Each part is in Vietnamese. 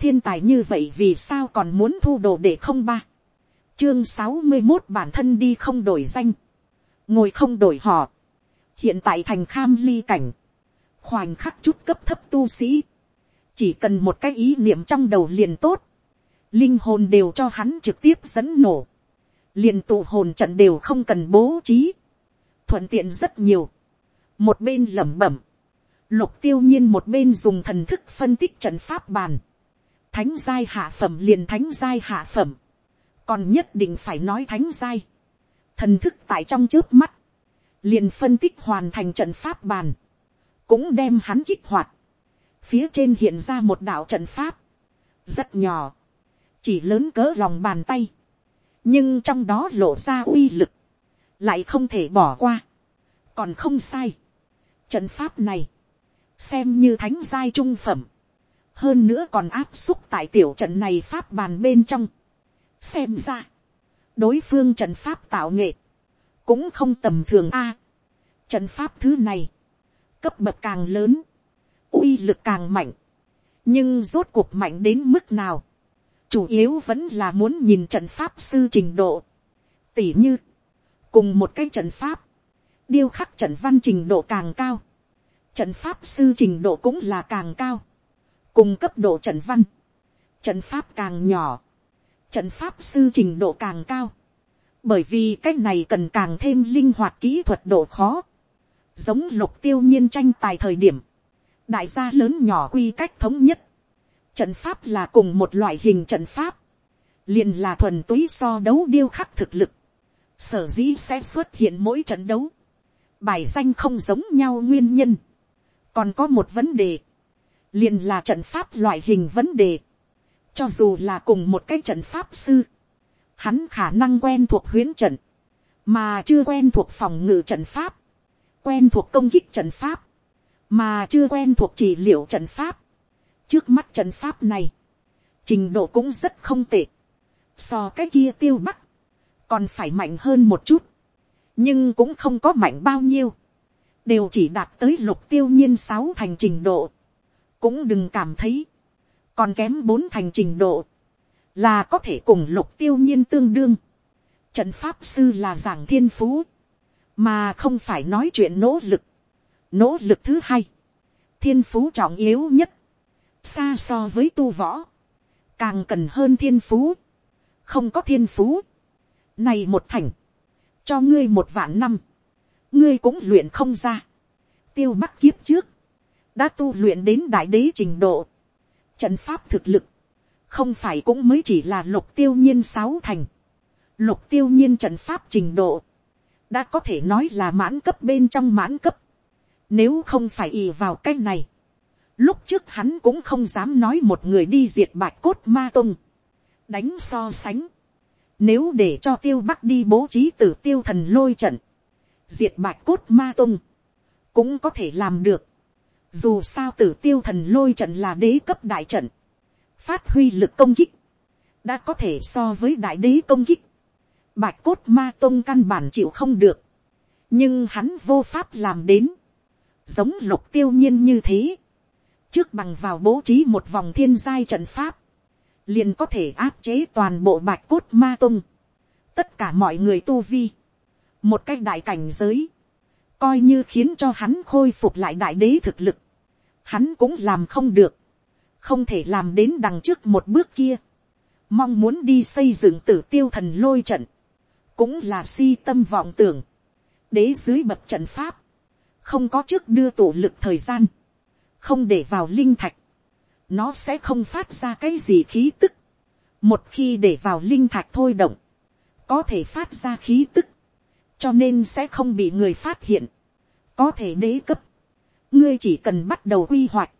thiên tài như vậy vì sao còn muốn thu đồ để không ba. chương sáu mươi một bản thân đi không đổi danh. ngồi không đổi họ. hiện tại thành kham ly cảnh. khoảnh khắc chút cấp thấp tu sĩ. chỉ cần một cái ý niệm trong đầu liền tốt. linh hồn đều cho hắn trực tiếp dẫn nổ. liền tụ hồn trận đều không cần bố trí. thuận tiện rất nhiều. một bên lẩm bẩm Lục tiêu nhiên một bên dùng thần thức phân tích trận pháp bàn. Thánh giai hạ phẩm liền thánh giai hạ phẩm. Còn nhất định phải nói thánh giai. Thần thức tại trong trước mắt. Liền phân tích hoàn thành trận pháp bàn. Cũng đem hắn kích hoạt. Phía trên hiện ra một đạo trận pháp. Rất nhỏ. Chỉ lớn cỡ lòng bàn tay. Nhưng trong đó lộ ra uy lực. Lại không thể bỏ qua. Còn không sai. Trận pháp này xem như thánh giai trung phẩm, hơn nữa còn áp xúc tại tiểu trận này pháp bàn bên trong. xem ra, đối phương trận pháp tạo nghệ, cũng không tầm thường a. trận pháp thứ này, cấp bậc càng lớn, uy lực càng mạnh, nhưng rốt cuộc mạnh đến mức nào, chủ yếu vẫn là muốn nhìn trận pháp sư trình độ, tỉ như, cùng một cái trận pháp, điêu khắc trận văn trình độ càng cao, trận pháp sư trình độ cũng là càng cao, cùng cấp độ trận văn, trận pháp càng nhỏ, trận pháp sư trình độ càng cao, bởi vì cái này cần càng thêm linh hoạt kỹ thuật độ khó, giống lục tiêu nhiên tranh tài thời điểm, đại gia lớn nhỏ quy cách thống nhất, trận pháp là cùng một loại hình trận pháp, liền là thuần túy so đấu điêu khắc thực lực, sở dĩ sẽ xuất hiện mỗi trận đấu, bài danh không giống nhau nguyên nhân, còn có một vấn đề, liền là trận pháp loại hình vấn đề, cho dù là cùng một cái trận pháp sư, hắn khả năng quen thuộc huyến trận, mà chưa quen thuộc phòng ngự trận pháp, quen thuộc công kích trận pháp, mà chưa quen thuộc trị liệu trận pháp. trước mắt trận pháp này, trình độ cũng rất không tệ, so cái kia tiêu bắc, còn phải mạnh hơn một chút, nhưng cũng không có mạnh bao nhiêu. Đều chỉ đạt tới lục tiêu nhiên sáu thành trình độ, cũng đừng cảm thấy, còn kém bốn thành trình độ, là có thể cùng lục tiêu nhiên tương đương. Trận pháp sư là giảng thiên phú, mà không phải nói chuyện nỗ lực. Nỗ lực thứ hai, thiên phú trọng yếu nhất, xa so với tu võ, càng cần hơn thiên phú, không có thiên phú. Này một thành, cho ngươi một vạn năm, ngươi cũng luyện không ra. tiêu bắc kiếp trước, đã tu luyện đến đại đế trình độ. trận pháp thực lực, không phải cũng mới chỉ là lục tiêu nhiên sáu thành. lục tiêu nhiên trận pháp trình độ, đã có thể nói là mãn cấp bên trong mãn cấp. nếu không phải ì vào cái này, lúc trước hắn cũng không dám nói một người đi diệt bạch cốt ma tung, đánh so sánh. Nếu để cho tiêu bắc đi bố trí tử tiêu thần lôi trận, diệt bạch cốt ma tung, cũng có thể làm được. Dù sao tử tiêu thần lôi trận là đế cấp đại trận, phát huy lực công kích, đã có thể so với đại đế công kích. Bạch cốt ma tông căn bản chịu không được, nhưng hắn vô pháp làm đến, giống lục tiêu nhiên như thế. Trước bằng vào bố trí một vòng thiên giai trận pháp, liền có thể áp chế toàn bộ bạch cốt ma tung. Tất cả mọi người tu vi, một cách đại cảnh giới, coi như khiến cho hắn khôi phục lại đại đế thực lực, hắn cũng làm không được, không thể làm đến đằng trước một bước kia, mong muốn đi xây dựng tử tiêu thần lôi trận, cũng là si tâm vọng tưởng, đế dưới bậc trận pháp, không có trước đưa tổ lực thời gian, không để vào linh thạch, nó sẽ không phát ra cái gì khí tức, một khi để vào linh thạch thôi động, có thể phát ra khí tức, cho nên sẽ không bị người phát hiện, có thể đế cấp, ngươi chỉ cần bắt đầu quy hoạch,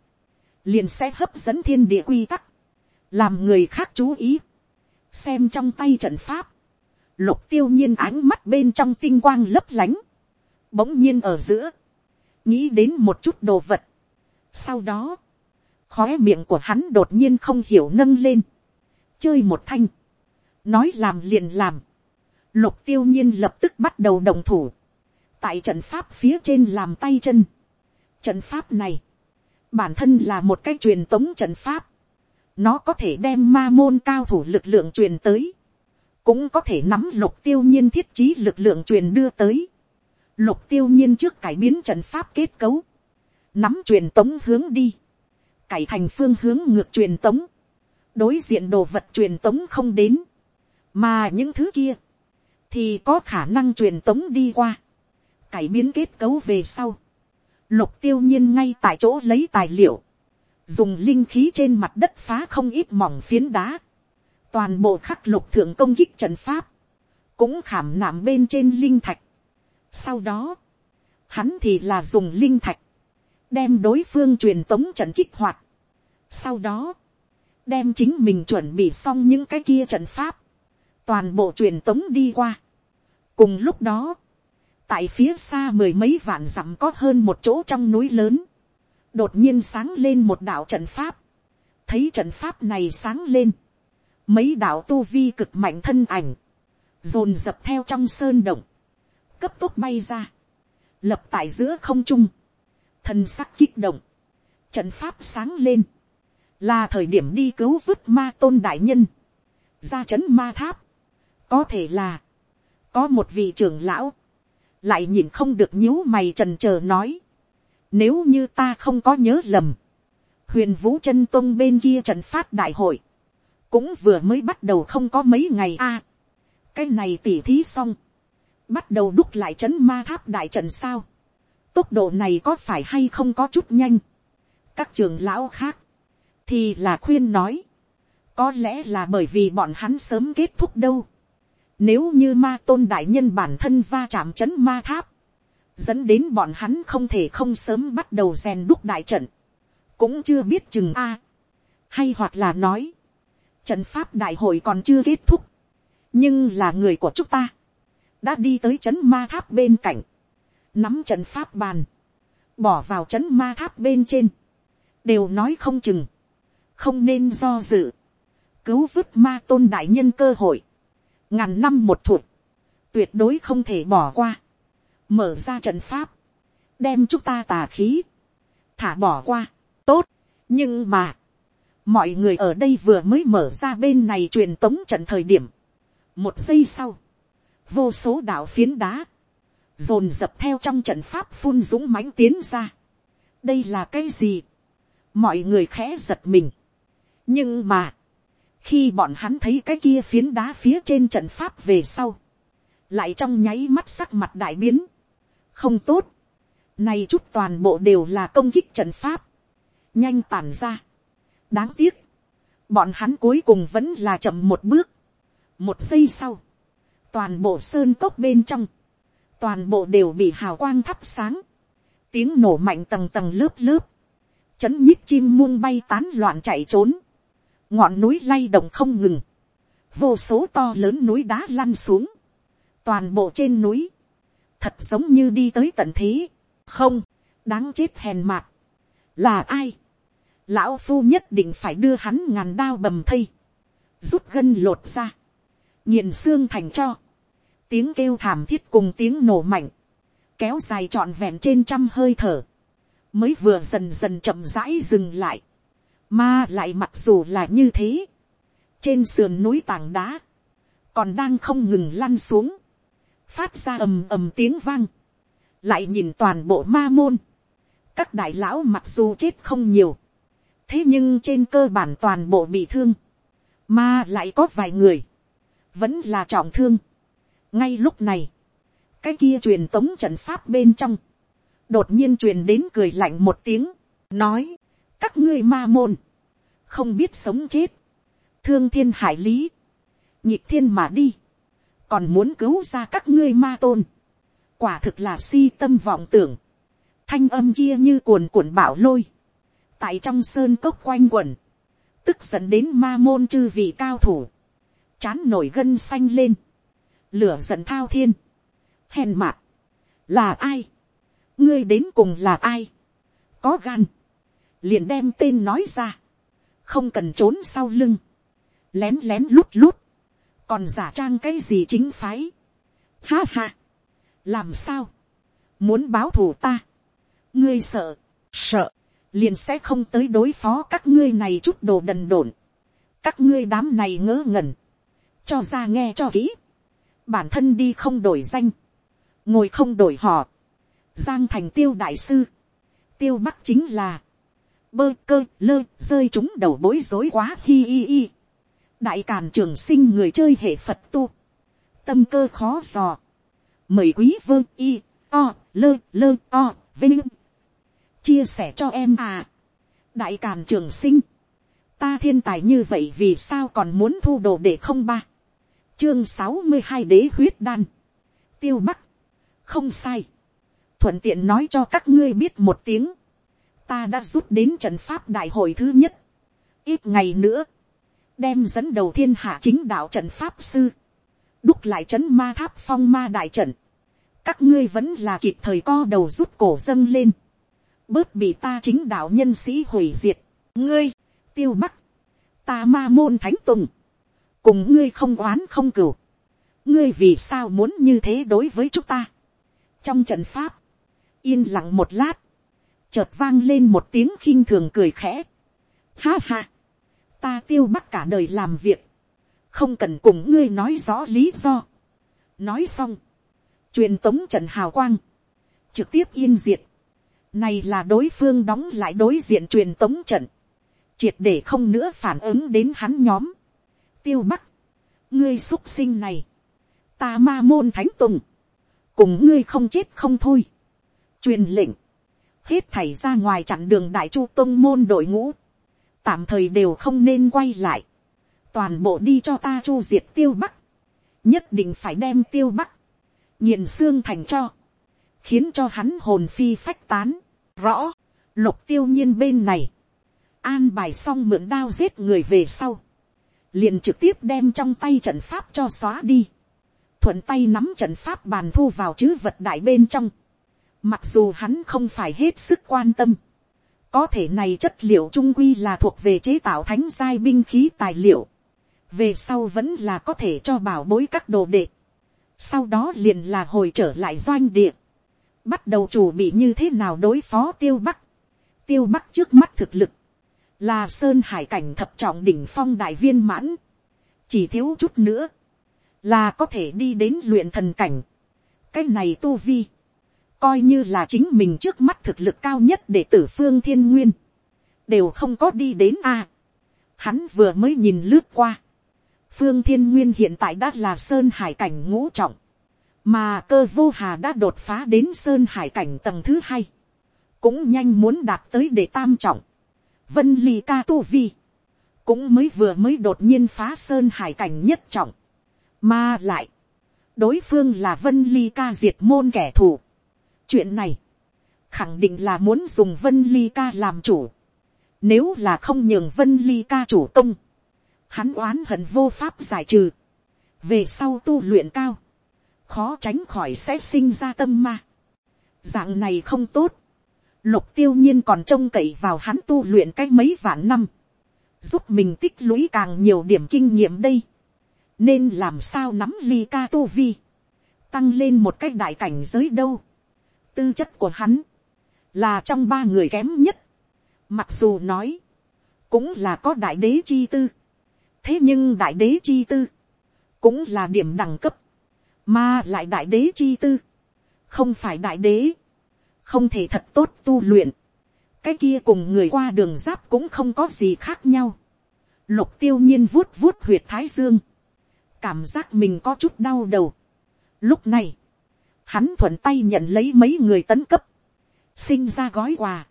liền sẽ hấp dẫn thiên địa quy tắc, làm người khác chú ý, xem trong tay trận pháp, lục tiêu nhiên ánh mắt bên trong tinh quang lấp lánh, bỗng nhiên ở giữa, nghĩ đến một chút đồ vật. Sau đó, khóe miệng của hắn đột nhiên không hiểu nâng lên, chơi một thanh, nói làm liền làm, Lục tiêu nhiên lập tức bắt đầu đồng thủ. Tại trận pháp phía trên làm tay chân. Trận pháp này. Bản thân là một cái truyền tống trận pháp. nó có thể đem ma môn cao thủ lực lượng truyền tới, cũng có thể nắm lục tiêu nhiên thiết trí lực lượng truyền đưa tới, lục tiêu nhiên trước cải biến trận pháp kết cấu, nắm truyền tống hướng đi, cải thành phương hướng ngược truyền tống, đối diện đồ vật truyền tống không đến, mà những thứ kia, thì có khả năng truyền tống đi qua, cải biến kết cấu về sau, lục tiêu nhiên ngay tại chỗ lấy tài liệu, dùng linh khí trên mặt đất phá không ít mỏng phiến đá, toàn bộ khắc lục thượng công kích trận pháp, cũng khảm nạm bên trên linh thạch. Sau đó, hắn thì là dùng linh thạch, đem đối phương truyền tống trận kích hoạt. Sau đó, đem chính mình chuẩn bị xong những cái kia trận pháp, toàn bộ truyền tống đi qua. cùng lúc đó, tại phía xa mười mấy vạn dặm có hơn một chỗ trong núi lớn, đột nhiên sáng lên một đạo trận pháp, thấy trận pháp này sáng lên, mấy đạo tu vi cực mạnh thân ảnh, dồn dập theo trong sơn động, cấp tốc bay ra, lập tại giữa không trung, thân sắc kích động, trận pháp sáng lên, là thời điểm đi cứu vứt ma tôn đại nhân, ra c ma tháp, có thể là, có một vị trưởng lão, lại nhìn không được nhíu mày trần trờ nói, nếu như ta không có nhớ lầm, huyền vũ chân tôn bên kia trận phát đại hội, cũng vừa mới bắt đầu không có mấy ngày a, cái này tỉ thí xong, bắt đầu đúc lại trấn ma tháp đại trận sao, tốc độ này có phải hay không có chút nhanh, các trường lão khác, thì là khuyên nói, có lẽ là bởi vì bọn hắn sớm kết thúc đâu. Nếu như ma tôn đại nhân bản thân va chạm chấn ma tháp, dẫn đến bọn hắn không thể không sớm bắt đầu rèn đúc đại trận, cũng chưa biết chừng a. hay hoặc là nói, trận pháp đại hội còn chưa kết thúc, nhưng là người của chúng ta, đã đi tới chấn ma tháp bên cạnh, nắm trận pháp bàn, bỏ vào chấn ma tháp bên trên, đều nói không chừng, không nên do dự, cứu vứt ma tôn đại nhân cơ hội, ngàn năm một thuộc, tuyệt đối không thể bỏ qua, mở ra trận pháp, đem chúng ta tà khí, thả bỏ qua, tốt, nhưng mà, mọi người ở đây vừa mới mở ra bên này truyền tống trận thời điểm, một giây sau, vô số đạo phiến đá, dồn dập theo trong trận pháp phun dũng mãnh tiến ra. đây là cái gì, mọi người khẽ giật mình, nhưng mà, khi bọn hắn thấy cái kia phiến đá phía trên trận pháp về sau, lại trong nháy mắt sắc mặt đại biến, không tốt, nay chút toàn bộ đều là công kích trận pháp, nhanh tàn ra, đáng tiếc, bọn hắn cuối cùng vẫn là chậm một bước, một giây sau, toàn bộ sơn cốc bên trong, toàn bộ đều bị hào quang thắp sáng, tiếng nổ mạnh tầng tầng lớp lớp, chấn nhích chim muông bay tán loạn chạy trốn, ngọn núi lay động không ngừng, vô số to lớn núi đá lăn xuống, toàn bộ trên núi, thật giống như đi tới tận thế, không, đáng chết hèn mạt, là ai, lão phu nhất định phải đưa hắn ngàn đao bầm thây, rút gân lột ra, nghiền xương thành cho, tiếng kêu thảm thiết cùng tiếng nổ mạnh, kéo dài trọn vẹn trên trăm hơi thở, mới vừa dần dần chậm rãi dừng lại, mà lại mặc dù là như thế. Trên sườn núi tảng đá. Còn đang không ngừng lăn xuống. Phát ra ầm ầm tiếng vang. Lại nhìn toàn bộ ma môn. Các đại lão mặc dù chết không nhiều. Thế nhưng trên cơ bản toàn bộ bị thương. Mà lại có vài người. Vẫn là trọng thương. Ngay lúc này. Cái kia truyền tống trận pháp bên trong. Đột nhiên truyền đến cười lạnh một tiếng. Nói các ngươi ma môn, không biết sống chết, thương thiên hải lý, nhịp thiên mà đi, còn muốn cứu ra các ngươi ma tôn, quả thực là si tâm vọng tưởng, thanh âm kia như cuồn cuộn bảo lôi, tại trong sơn cốc quanh quẩn, tức dẫn đến ma môn chư vị cao thủ, chán nổi gân xanh lên, lửa giận thao thiên, hèn mạt, là ai, ngươi đến cùng là ai, có gan, liền đem tên nói ra, không cần trốn sau lưng, lén lén lút lút, còn giả trang cái gì chính phái. Ha ha, làm sao, muốn báo thù ta, ngươi sợ, sợ, liền sẽ không tới đối phó các ngươi này chút đồ đần độn, các ngươi đám này ngớ ngẩn, cho ra nghe cho kỹ, bản thân đi không đổi danh, ngồi không đổi họ, giang thành tiêu đại sư, tiêu bắc chính là, bơ cơ lơ rơi chúng đầu bối rối quá hi hi hi. đại càn trường sinh người chơi hệ phật tu, tâm cơ khó dò, mời quý vơ y o lơ lơ o vinh. Chia sẻ cho em à. đại càn trường sinh, ta thiên tài như vậy vì sao còn muốn thu đồ để không ba, chương sáu mươi hai đế huyết đan, tiêu bắc, không sai, thuận tiện nói cho các ngươi biết một tiếng, ta đã rút đến trận pháp đại hội thứ nhất, ít ngày nữa, đem dẫn đầu thiên hạ chính đạo trận pháp sư, đúc lại trấn ma tháp phong ma đại trận, các ngươi vẫn là kịp thời co đầu rút cổ dâng lên, bớt bị ta chính đạo nhân sĩ hủy diệt, ngươi, tiêu bắc, ta ma môn thánh tùng, cùng ngươi không oán không cừu, ngươi vì sao muốn như thế đối với chúng ta. trong trận pháp, yên lặng một lát, chợt vang lên một tiếng khinh thường cười khẽ. Ha ha, ta tiêu bắc cả đời làm việc, không cần cùng ngươi nói rõ lý do. nói xong, truyền tống trận hào quang, trực tiếp yên diệt. này là đối phương đóng lại đối diện truyền tống trận, triệt để không nữa phản ứng đến hắn nhóm. tiêu bắc, ngươi x sinh này, ta ma môn thánh tùng, cùng ngươi không chết không thôi. truyền lệnh, hết thảy ra ngoài chặn đường đại chu tông môn đội ngũ, tạm thời đều không nên quay lại, toàn bộ đi cho ta chu diệt tiêu bắc, nhất định phải đem tiêu bắc, nghiền xương thành cho, khiến cho hắn hồn phi phách tán, rõ, lục tiêu nhiên bên này, an bài xong mượn đao giết người về sau, liền trực tiếp đem trong tay trận pháp cho xóa đi, thuận tay nắm trận pháp bàn thu vào chữ vật đại bên trong, mặc dù hắn không phải hết sức quan tâm, có thể này chất liệu trung quy là thuộc về chế tạo thánh giai binh khí tài liệu, về sau vẫn là có thể cho bảo bối các đồ đệ, sau đó liền là hồi trở lại doanh địa, bắt đầu chủ bị như thế nào đối phó tiêu bắc, tiêu bắc trước mắt thực lực, là sơn hải cảnh thập trọng đỉnh phong đại viên mãn, chỉ thiếu chút nữa, là có thể đi đến luyện thần cảnh, cái này tu vi, coi như là chính mình trước mắt thực lực cao nhất để tử phương thiên nguyên, đều không có đi đến a. hắn vừa mới nhìn lướt qua, phương thiên nguyên hiện tại đã là sơn hải cảnh ngũ trọng, mà cơ vô hà đã đột phá đến sơn hải cảnh tầng thứ hai, cũng nhanh muốn đạt tới để tam trọng, vân ly ca tu vi, cũng mới vừa mới đột nhiên phá sơn hải cảnh nhất trọng, mà lại, đối phương là vân ly ca diệt môn kẻ thù, chuyện này, khẳng định là muốn dùng vân ly ca làm chủ, nếu là không nhường vân ly ca chủ công, hắn oán hận vô pháp giải trừ, về sau tu luyện cao, khó tránh khỏi sẽ sinh ra tâm ma. Dạng này không tốt, lục tiêu nhiên còn trông cậy vào hắn tu luyện cách mấy vạn năm, giúp mình tích lũy càng nhiều điểm kinh nghiệm đây, nên làm sao nắm ly ca tu vi, tăng lên một cách đại cảnh giới đâu, tư chất của hắn, là trong ba người kém nhất, mặc dù nói, cũng là có đại đế chi tư, thế nhưng đại đế chi tư, cũng là điểm đẳng cấp, mà lại đại đế chi tư, không phải đại đế, không thể thật tốt tu luyện, cái kia cùng người qua đường giáp cũng không có gì khác nhau, lục tiêu nhiên vuốt vuốt huyệt thái dương, cảm giác mình có chút đau đầu. Lúc này, hắn thuận tay nhận lấy mấy người tấn cấp, sinh ra gói quà,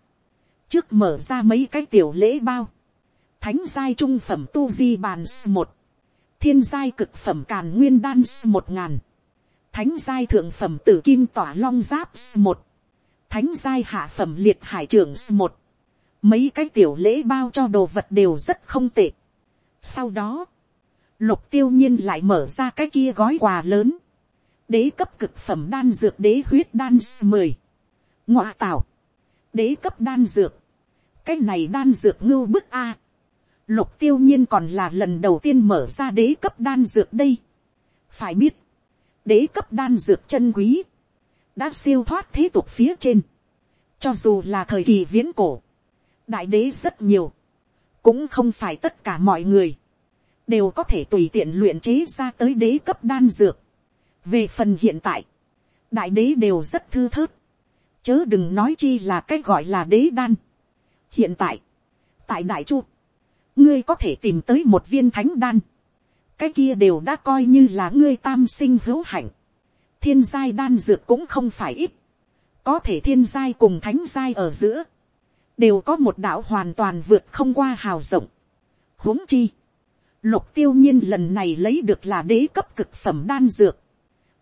trước mở ra mấy cái tiểu lễ bao, thánh giai trung phẩm tu di bàn một, thiên giai cực phẩm càn nguyên đan một ngàn, thánh giai thượng phẩm tử kim tỏa long giáp một, thánh giai hạ phẩm liệt hải trưởng một, mấy cái tiểu lễ bao cho đồ vật đều rất không tệ. Sau đó, lục tiêu nhiên lại mở ra cái kia gói quà lớn, đế cấp cực phẩm đan dược đế huyết đan mười, ngoại tảo, đế cấp đan dược, cái này đan dược ngưu bức a, lục tiêu nhiên còn là lần đầu tiên mở ra đế cấp đan dược đây, phải biết, đế cấp đan dược chân quý, đã siêu thoát thế tục phía trên, cho dù là thời kỳ viễn cổ, đại đế rất nhiều, cũng không phải tất cả mọi người, đều có thể tùy tiện luyện chế ra tới đế cấp đan dược về phần hiện tại, đại đế đều rất thư thớt, chớ đừng nói chi là cái gọi là đế đan. hiện tại, tại đại chu, ngươi có thể tìm tới một viên thánh đan, cái kia đều đã coi như là ngươi tam sinh hữu hạnh, thiên giai đan dược cũng không phải ít, có thể thiên giai cùng thánh giai ở giữa, đều có một đạo hoàn toàn vượt không qua hào rộng. huống chi, lục tiêu nhiên lần này lấy được là đế cấp cực phẩm đan dược,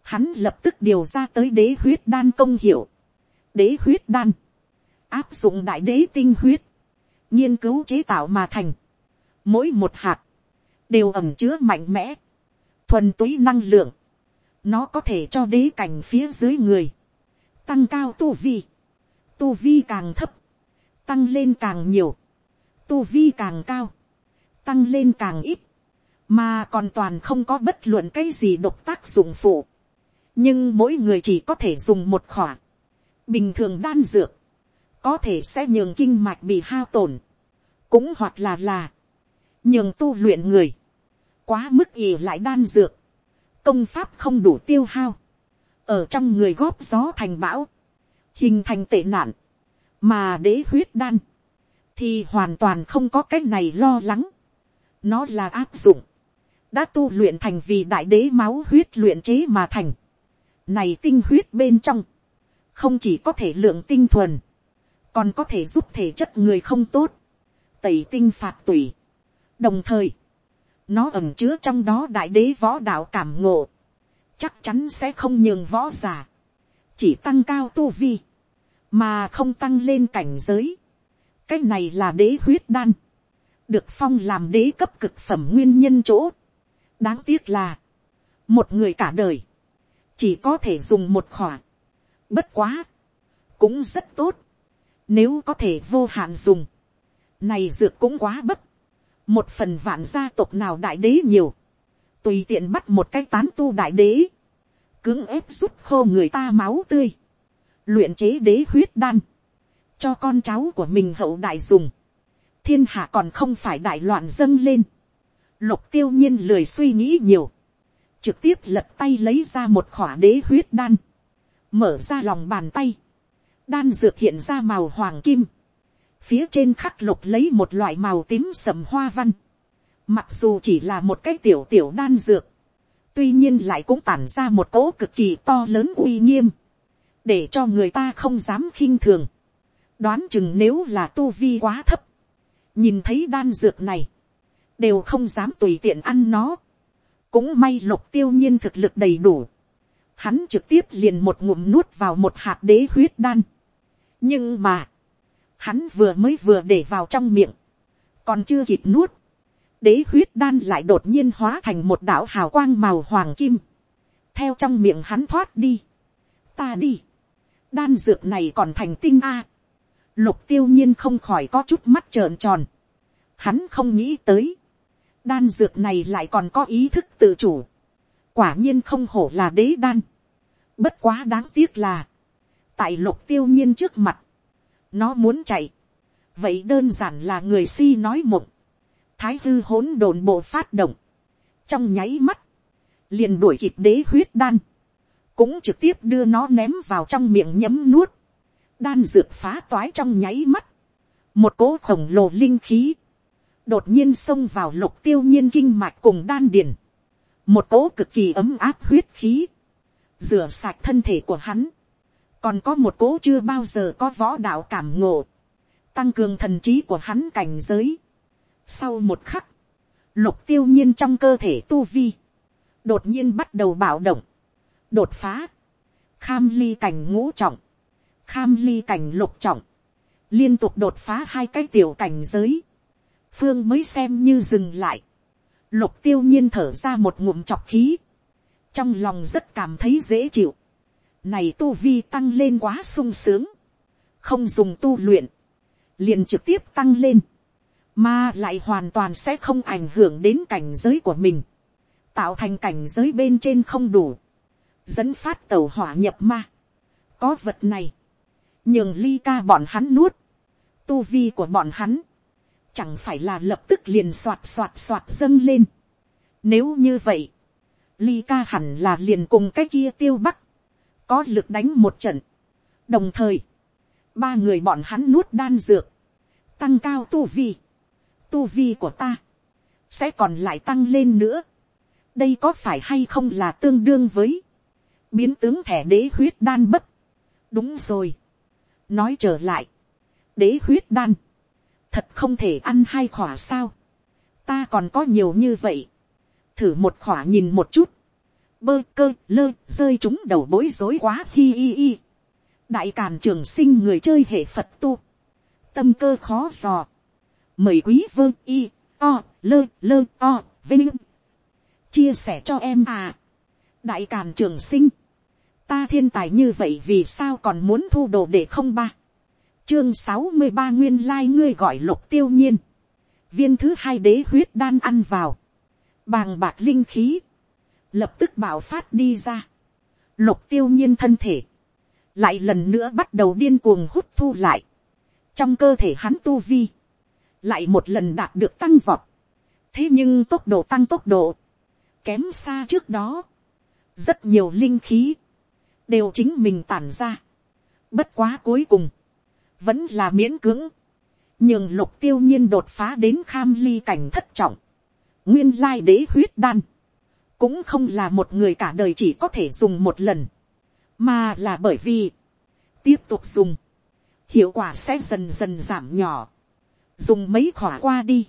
hắn lập tức điều ra tới đế huyết đan công hiệu, đế huyết đan, áp dụng đại đế tinh huyết, nghiên cứu chế tạo mà thành, mỗi một hạt, đều ẩm chứa mạnh mẽ, thuần túy năng lượng, nó có thể cho đế cảnh phía dưới người, tăng cao tu vi, tu vi càng thấp, tăng lên càng nhiều, tu vi càng cao, tăng lên càng ít, mà còn toàn không có bất luận cái gì độc tác dụng phụ, nhưng mỗi người chỉ có thể dùng một khỏa, bình thường đan dược, có thể sẽ nhường kinh mạch bị hao tổn, cũng hoặc là là, nhường tu luyện người, quá mức ì lại đan dược, công pháp không đủ tiêu hao, ở trong người góp gió thành bão, hình thành tệ nạn, mà đế huyết đan, thì hoàn toàn không có cái này lo lắng, nó là áp dụng, đã tu luyện thành vì đại đế máu huyết luyện chế mà thành, này tinh huyết bên trong, không chỉ có thể lượng tinh thuần, còn có thể giúp thể chất người không tốt, tẩy tinh phạt tủy. đồng thời, nó ẩm chứa trong đó đại đế võ đạo cảm ngộ, chắc chắn sẽ không nhường võ giả, chỉ tăng cao tu vi, mà không tăng lên cảnh giới. cái này là đế huyết đan, được phong làm đế cấp cực phẩm nguyên nhân chỗ. đáng tiếc là, một người cả đời, chỉ có thể dùng một khỏa. bất quá, cũng rất tốt, nếu có thể vô hạn dùng, này dược cũng quá bất, một phần vạn gia tộc nào đại đế nhiều, tùy tiện bắt một cái tán tu đại đế, cưỡng ép rút khô người ta máu tươi, luyện chế đế huyết đan, cho con cháu của mình hậu đại dùng, thiên hạ còn không phải đại loạn dâng lên, lục tiêu nhiên lười suy nghĩ nhiều, trực tiếp lật tay lấy ra một khỏa đế huyết đan, mở ra lòng bàn tay, đan dược hiện ra màu hoàng kim, phía trên khắc lục lấy một loại màu tím sầm hoa văn, mặc dù chỉ là một cái tiểu tiểu đan dược, tuy nhiên lại cũng tản ra một cỗ cực kỳ to lớn uy nghiêm, để cho người ta không dám khinh thường. đoán chừng nếu là tu vi quá thấp, nhìn thấy đan dược này, đều không dám tùy tiện ăn nó cũng may lục tiêu nhiên thực lực đầy đủ. hắn trực tiếp liền một ngụm nuốt vào một hạt đế huyết đan. nhưng mà, hắn vừa mới vừa để vào trong miệng, còn chưa kịp nuốt, đế huyết đan lại đột nhiên hóa thành một đạo hào quang màu hoàng kim, theo trong miệng hắn thoát đi, ta đi, đan dược này còn thành tinh a, lục tiêu nhiên không khỏi có chút mắt trợn tròn, hắn không nghĩ tới, đan dược này lại còn có ý thức tự chủ, quả nhiên không hổ là đế đan, bất quá đáng tiếc là, tại lục tiêu nhiên trước mặt, nó muốn chạy, vậy đơn giản là người si nói mộng, thái hư hỗn độn bộ phát động, trong nháy mắt, liền đuổi kịp đế huyết đan, cũng trực tiếp đưa nó ném vào trong miệng nhấm nuốt, đan dược phá toái trong nháy mắt, một cỗ khổng lồ linh khí, đột nhiên xông vào lục tiêu nhiên kinh mạch cùng đan điền, một cỗ cực kỳ ấm áp huyết khí, rửa sạch thân thể của hắn, còn có một cỗ chưa bao giờ có võ đạo cảm ngộ, tăng cường thần trí của hắn cảnh giới, sau một khắc, lục tiêu nhiên trong cơ thể tu vi, đột nhiên bắt đầu bạo động, đột phá, kham ly cảnh ngũ trọng, kham ly cảnh lục trọng, liên tục đột phá hai cái tiểu cảnh giới, phương mới xem như dừng lại, lục tiêu nhiên thở ra một ngụm chọc khí, trong lòng rất cảm thấy dễ chịu, này tu vi tăng lên quá sung sướng, không dùng tu luyện, liền trực tiếp tăng lên, mà lại hoàn toàn sẽ không ảnh hưởng đến cảnh giới của mình, tạo thành cảnh giới bên trên không đủ, dẫn phát tàu hỏa nhập ma. có vật này, nhường ly ca bọn hắn nuốt, tu vi của bọn hắn, chẳng phải là lập tức liền soạt soạt soạt dâng lên, Nếu như vậy, ly ca hẳn là liền cùng cái kia tiêu bắc, có lực đánh một trận. đồng thời, ba người bọn hắn nuốt đan dược, tăng cao tu vi, tu vi của ta, sẽ còn lại tăng lên nữa. đây có phải hay không là tương đương với, biến tướng thẻ đế huyết đan bất. đúng rồi. nói trở lại, đế huyết đan, thật không thể ăn hai khỏa sao. ta còn có nhiều như vậy. thử một khỏa nhìn một chút. bơ cơ, lơ, rơi chúng đầu bối rối quá, hi hi hi. đại càn trường sinh người chơi hệ phật tu. tâm cơ khó dò. mời quý vơ, y, o, lơ lơ, o, vinh chia sẻ cho em à. đại càn trường sinh ta thiên tài như vậy vì sao còn muốn thu đồ để không ba chương sáu mươi ba nguyên lai ngươi gọi lục tiêu nhiên. Viên thứ hai đế huyết đan ăn vào. Bàng bạc linh khí. Lập tức bảo phát đi ra. Lục tiêu nhiên thân thể. Lại lần nữa bắt đầu điên cuồng hút thu lại. Trong cơ thể hắn tu vi. Lại một lần đạt được tăng vọt. Thế nhưng tốc độ tăng tốc độ. Kém xa trước đó. Rất nhiều linh khí. Đều chính mình tản ra. Bất quá cuối cùng, vẫn là miễn cưỡng, nhường lục tiêu nhiên đột phá đến kham ly cảnh thất trọng. Nguyên lai đế huyết đan, cũng không là một người cả đời chỉ có thể dùng một lần, mà là bởi vì, tiếp tục dùng, hiệu quả sẽ dần dần giảm nhỏ, dùng mấy khỏa qua đi,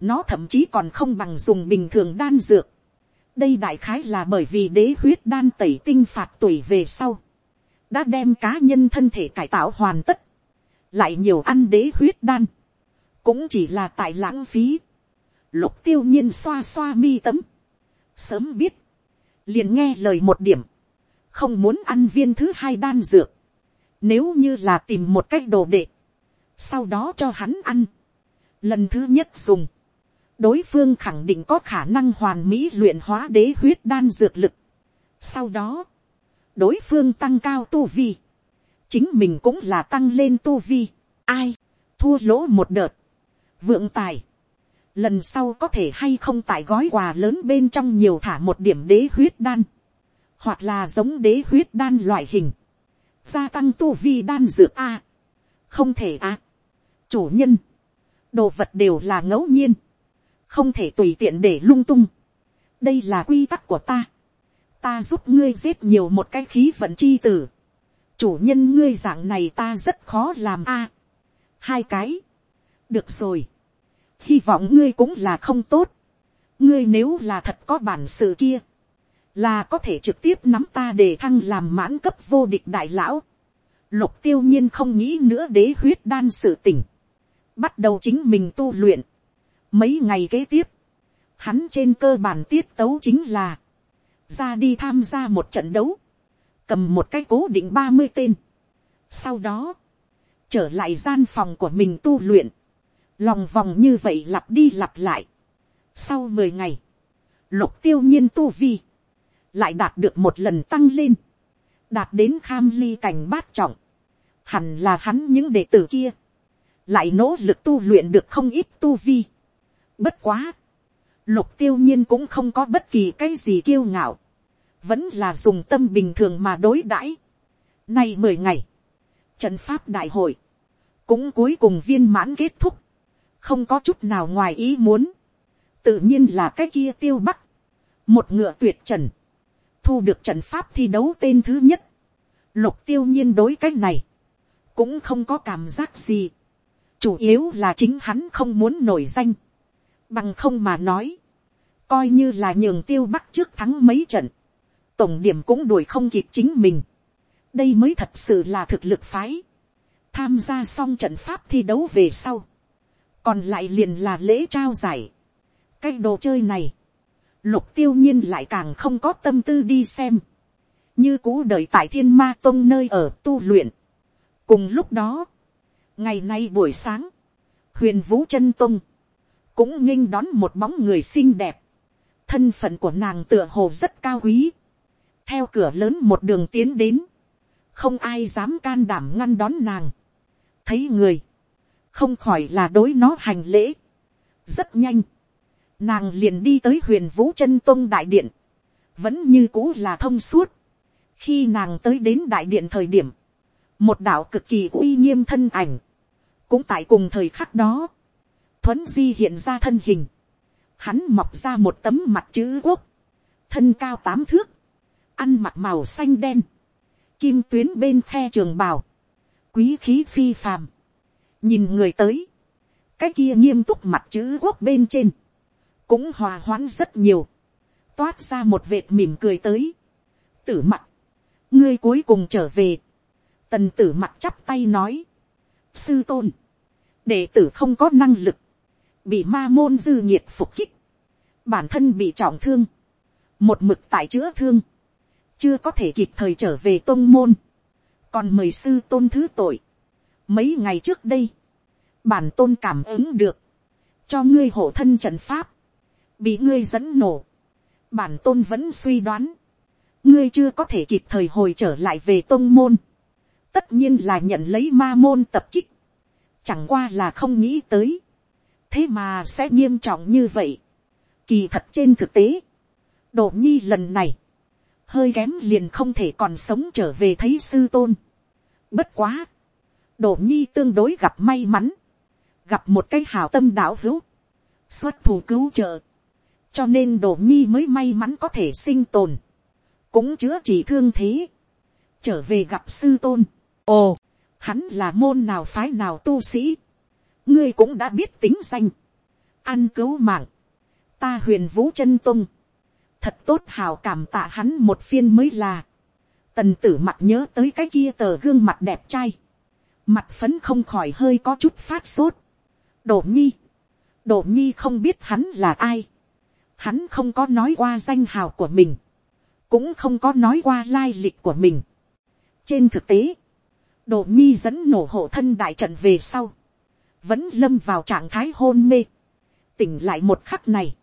nó thậm chí còn không bằng dùng bình thường đan dược, đây đại khái là bởi vì đế huyết đan tẩy tinh phạt tuổi về sau, đã đem cá nhân thân thể cải tạo hoàn tất, lại nhiều ăn đế huyết đan, cũng chỉ là tại lãng phí, lục tiêu nhiên xoa xoa mi tấm, sớm biết, liền nghe lời một điểm, không muốn ăn viên thứ hai đan dược, nếu như là tìm một cách đồ đệ, sau đó cho hắn ăn, lần thứ nhất dùng, đối phương khẳng định có khả năng hoàn mỹ luyện hóa đế huyết đan dược lực. Sau đó, đối phương tăng cao tu vi, chính mình cũng là tăng lên tu vi. Ai, thua lỗ một đợt, vượng tài. Lần sau có thể hay không tại gói quà lớn bên trong nhiều thả một điểm đế huyết đan. Hoặc là giống đế huyết đan loại hình. Gia tăng tu vi đan dược A. Không thể A. Chủ nhân. Đồ vật đều là ngẫu nhiên không thể tùy tiện để lung tung. đây là quy tắc của ta. ta giúp ngươi giết nhiều một cái khí vận chi tử chủ nhân ngươi dạng này ta rất khó làm a. hai cái. được rồi. hy vọng ngươi cũng là không tốt. ngươi nếu là thật có bản sự kia, là có thể trực tiếp nắm ta để thăng làm mãn cấp vô địch đại lão. lục tiêu nhiên không nghĩ nữa đế huyết đan sự tỉnh. bắt đầu chính mình tu luyện Mấy ngày kế tiếp, hắn trên cơ bản tiết tấu chính là, ra đi tham gia một trận đấu, cầm một cái cố định ba mươi tên. Sau đó, trở lại gian phòng của mình tu luyện, lòng vòng như vậy lặp đi lặp lại. Sau mười ngày, lục tiêu nhiên tu vi, lại đạt được một lần tăng lên, đạt đến kham ly cảnh bát trọng, hẳn là hắn những đệ tử kia, lại nỗ lực tu luyện được không ít tu vi, Bất quá. Lục tiêu nhiên cũng không có bất kỳ cái gì kiêu ngạo. Vẫn là dùng tâm bình thường mà đối đãi. Nay mười ngày. Trận pháp đại hội. Cũng cuối cùng viên mãn kết thúc. Không có chút nào ngoài ý muốn. Tự nhiên là cái kia tiêu bắc. Một ngựa tuyệt trần. Thu được trận pháp thi đấu tên thứ nhất. Lục tiêu nhiên đối cách này. Cũng không có cảm giác gì. Chủ yếu là chính hắn không muốn nổi danh Bằng không mà nói. Coi như là nhường tiêu bắc trước thắng mấy trận. Tổng điểm cũng đuổi không kịp chính mình. Đây mới thật sự là thực lực phái. Tham gia xong trận pháp thi đấu về sau. Còn lại liền là lễ trao giải. Cái đồ chơi này. Lục tiêu nhiên lại càng không có tâm tư đi xem. Như cũ đợi tại thiên ma tông nơi ở tu luyện. Cùng lúc đó. Ngày nay buổi sáng. Huyền Vũ chân Tông cũng nghinh đón một bóng người xinh đẹp. Thân phận của nàng tựa hồ rất cao quý. Theo cửa lớn một đường tiến đến. Không ai dám can đảm ngăn đón nàng. Thấy người. Không khỏi là đối nó hành lễ. Rất nhanh. nàng liền đi tới huyền vũ chân tôn đại điện, vẫn như cũ là thông suốt. khi nàng tới đến đại điện thời điểm, một đạo cực kỳ uy nghiêm thân ảnh, cũng tại cùng thời khắc đó, thuấn di hiện ra thân hình, hắn mọc ra một tấm mặt chữ quốc, thân cao tám thước, ăn mặc màu xanh đen, kim tuyến bên khe trường bào, quý khí phi phàm, nhìn người tới, cái kia nghiêm túc mặt chữ quốc bên trên, cũng hòa hoãn rất nhiều, toát ra một vệt mỉm cười tới, tử mặt, ngươi cuối cùng trở về, tần tử mặt chắp tay nói, sư tôn, đệ tử không có năng lực, bị ma môn dư nhiệt phục kích, bản thân bị trọng thương, một mực tại chữa thương, chưa có thể kịp thời trở về tôn môn, còn mời sư tôn thứ tội. Mấy ngày trước đây, bản tôn cảm ứng được, cho ngươi hộ thân trận pháp, bị ngươi dẫn nổ. Bản tôn vẫn suy đoán, ngươi chưa có thể kịp thời hồi trở lại về tôn môn. Tất nhiên là nhận lấy ma môn tập kích. Chẳng qua là không nghĩ tới. Thế mà sẽ nghiêm trọng như vậy. Kỳ thật trên thực tế, độ nhi lần này, hơi kém liền không thể còn sống trở về thấy sư tôn. Bất quá, đổ nhi tương đối gặp may mắn, gặp một cái hào tâm đạo hữu, xuất thủ cứu trợ, cho nên đổ nhi mới may mắn có thể sinh tồn, cũng chữa trị thương thế, trở về gặp sư tôn. ồ, hắn là môn nào phái nào tu sĩ, ngươi cũng đã biết tính danh, ăn cứu mạng, ta huyền vũ chân tung, thật tốt hào cảm tạ hắn một phiên mới là, tần tử mặt nhớ tới cái kia tờ gương mặt đẹp trai, mặt phấn không khỏi hơi có chút phát sốt, đổ nhi, đổ nhi không biết hắn là ai, hắn không có nói qua danh hào của mình, cũng không có nói qua lai lịch của mình. trên thực tế, đổ nhi dẫn nổ hộ thân đại trận về sau, vẫn lâm vào trạng thái hôn mê, tỉnh lại một khắc này,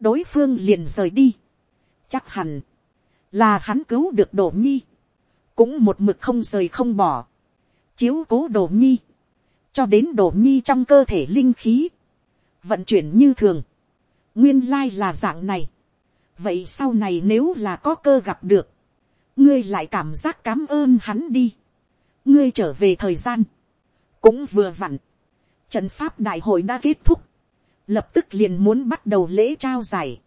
đối phương liền rời đi, chắc hẳn, là hắn cứu được đồ nhi, cũng một mực không rời không bỏ, chiếu cố đồ nhi, cho đến đồ nhi trong cơ thể linh khí, vận chuyển như thường, nguyên lai là dạng này, vậy sau này nếu là có cơ gặp được, ngươi lại cảm giác cám ơn hắn đi, ngươi trở về thời gian, cũng vừa vặn, trận pháp đại hội đã kết thúc, lập tức liền muốn bắt đầu lễ trao giải,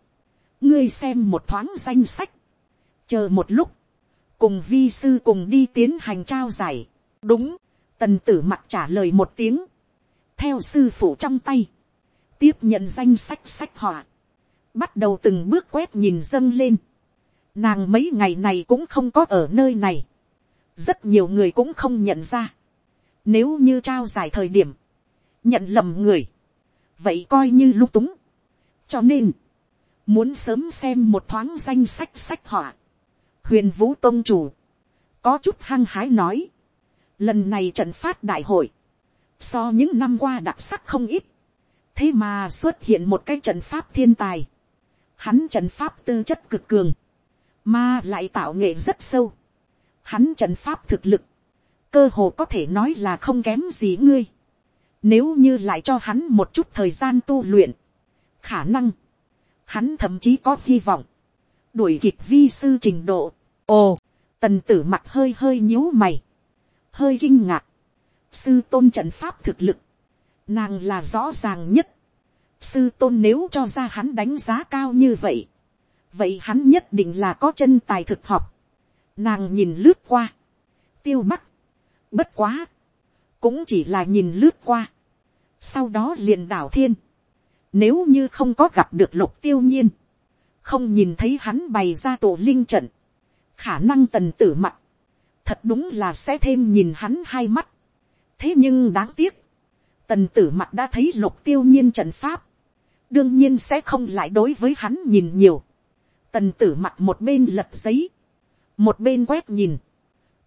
ngươi xem một thoáng danh sách, chờ một lúc, cùng vi sư cùng đi tiến hành trao giải, đúng, tần tử mặt trả lời một tiếng, theo sư phụ trong tay, tiếp nhận danh sách sách họa, bắt đầu từng bước quét nhìn dâng lên, nàng mấy ngày này cũng không có ở nơi này, rất nhiều người cũng không nhận ra, nếu như trao giải thời điểm, nhận lầm người, vậy coi như lung túng, cho nên, muốn sớm xem một thoáng danh sách sách họa, huyền vũ tôn chủ, có chút hăng hái nói, lần này trận phát đại hội, so những năm qua đặc sắc không ít, thế mà xuất hiện một cái trận pháp thiên tài, hắn trận pháp tư chất cực cường, mà lại tạo nghệ rất sâu, hắn trận pháp thực lực, cơ hồ có thể nói là không kém gì ngươi, nếu như lại cho hắn một chút thời gian tu luyện, khả năng, hắn thậm chí có hy vọng, đuổi kịp vi sư trình độ. ồ, tần tử mặt hơi hơi nhíu mày, hơi kinh ngạc, sư tôn trận pháp thực lực, nàng là rõ ràng nhất, sư tôn nếu cho ra hắn đánh giá cao như vậy, vậy hắn nhất định là có chân tài thực học, nàng nhìn lướt qua, tiêu mắt, bất quá, cũng chỉ là nhìn lướt qua, sau đó liền đảo thiên, nếu như không có gặp được lục tiêu nhiên. Không nhìn thấy hắn bày ra tổ linh trận. Khả năng tần tử mặt. Thật đúng là sẽ thêm nhìn hắn hai mắt. Thế nhưng đáng tiếc. Tần tử mặt đã thấy lục tiêu nhiên trận pháp. Đương nhiên sẽ không lại đối với hắn nhìn nhiều. Tần tử mặt một bên lật giấy. Một bên quét nhìn.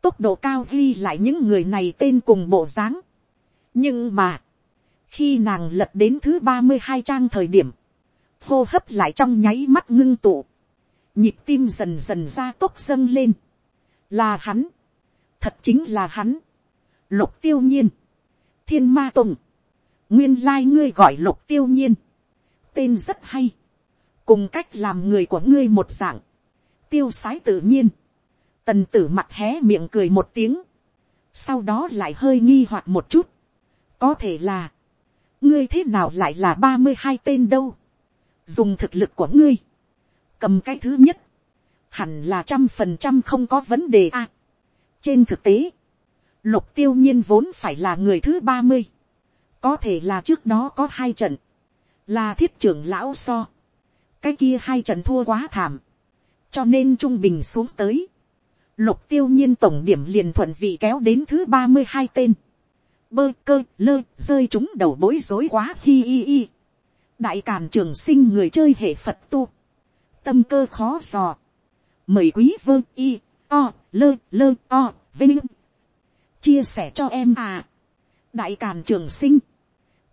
Tốc độ cao ghi lại những người này tên cùng bộ dáng. Nhưng mà khi nàng lật đến thứ ba mươi hai trang thời điểm, hô hấp lại trong nháy mắt ngưng tụ, nhịp tim dần dần ra tốc dâng lên, là hắn, thật chính là hắn, lục tiêu nhiên, thiên ma tùng, nguyên lai ngươi gọi lục tiêu nhiên, tên rất hay, cùng cách làm người của ngươi một dạng, tiêu sái tự nhiên, tần tử mặt hé miệng cười một tiếng, sau đó lại hơi nghi hoặc một chút, có thể là, ngươi thế nào lại là ba mươi hai tên đâu, dùng thực lực của ngươi, cầm cái thứ nhất, hẳn là trăm phần trăm không có vấn đề a. trên thực tế, lục tiêu nhiên vốn phải là người thứ ba mươi, có thể là trước đó có hai trận, là thiết trưởng lão so, cái kia hai trận thua quá thảm, cho nên trung bình xuống tới, lục tiêu nhiên tổng điểm liền thuận vị kéo đến thứ ba mươi hai tên, bơ cơ lơ rơi chúng đầu bối rối quá hi hi hi, đại càn trường sinh người chơi hệ phật tu, tâm cơ khó dò, mời quý vơ y o lơ lơ o vinh. Chia sẻ cho em à. Đại càn trường sinh.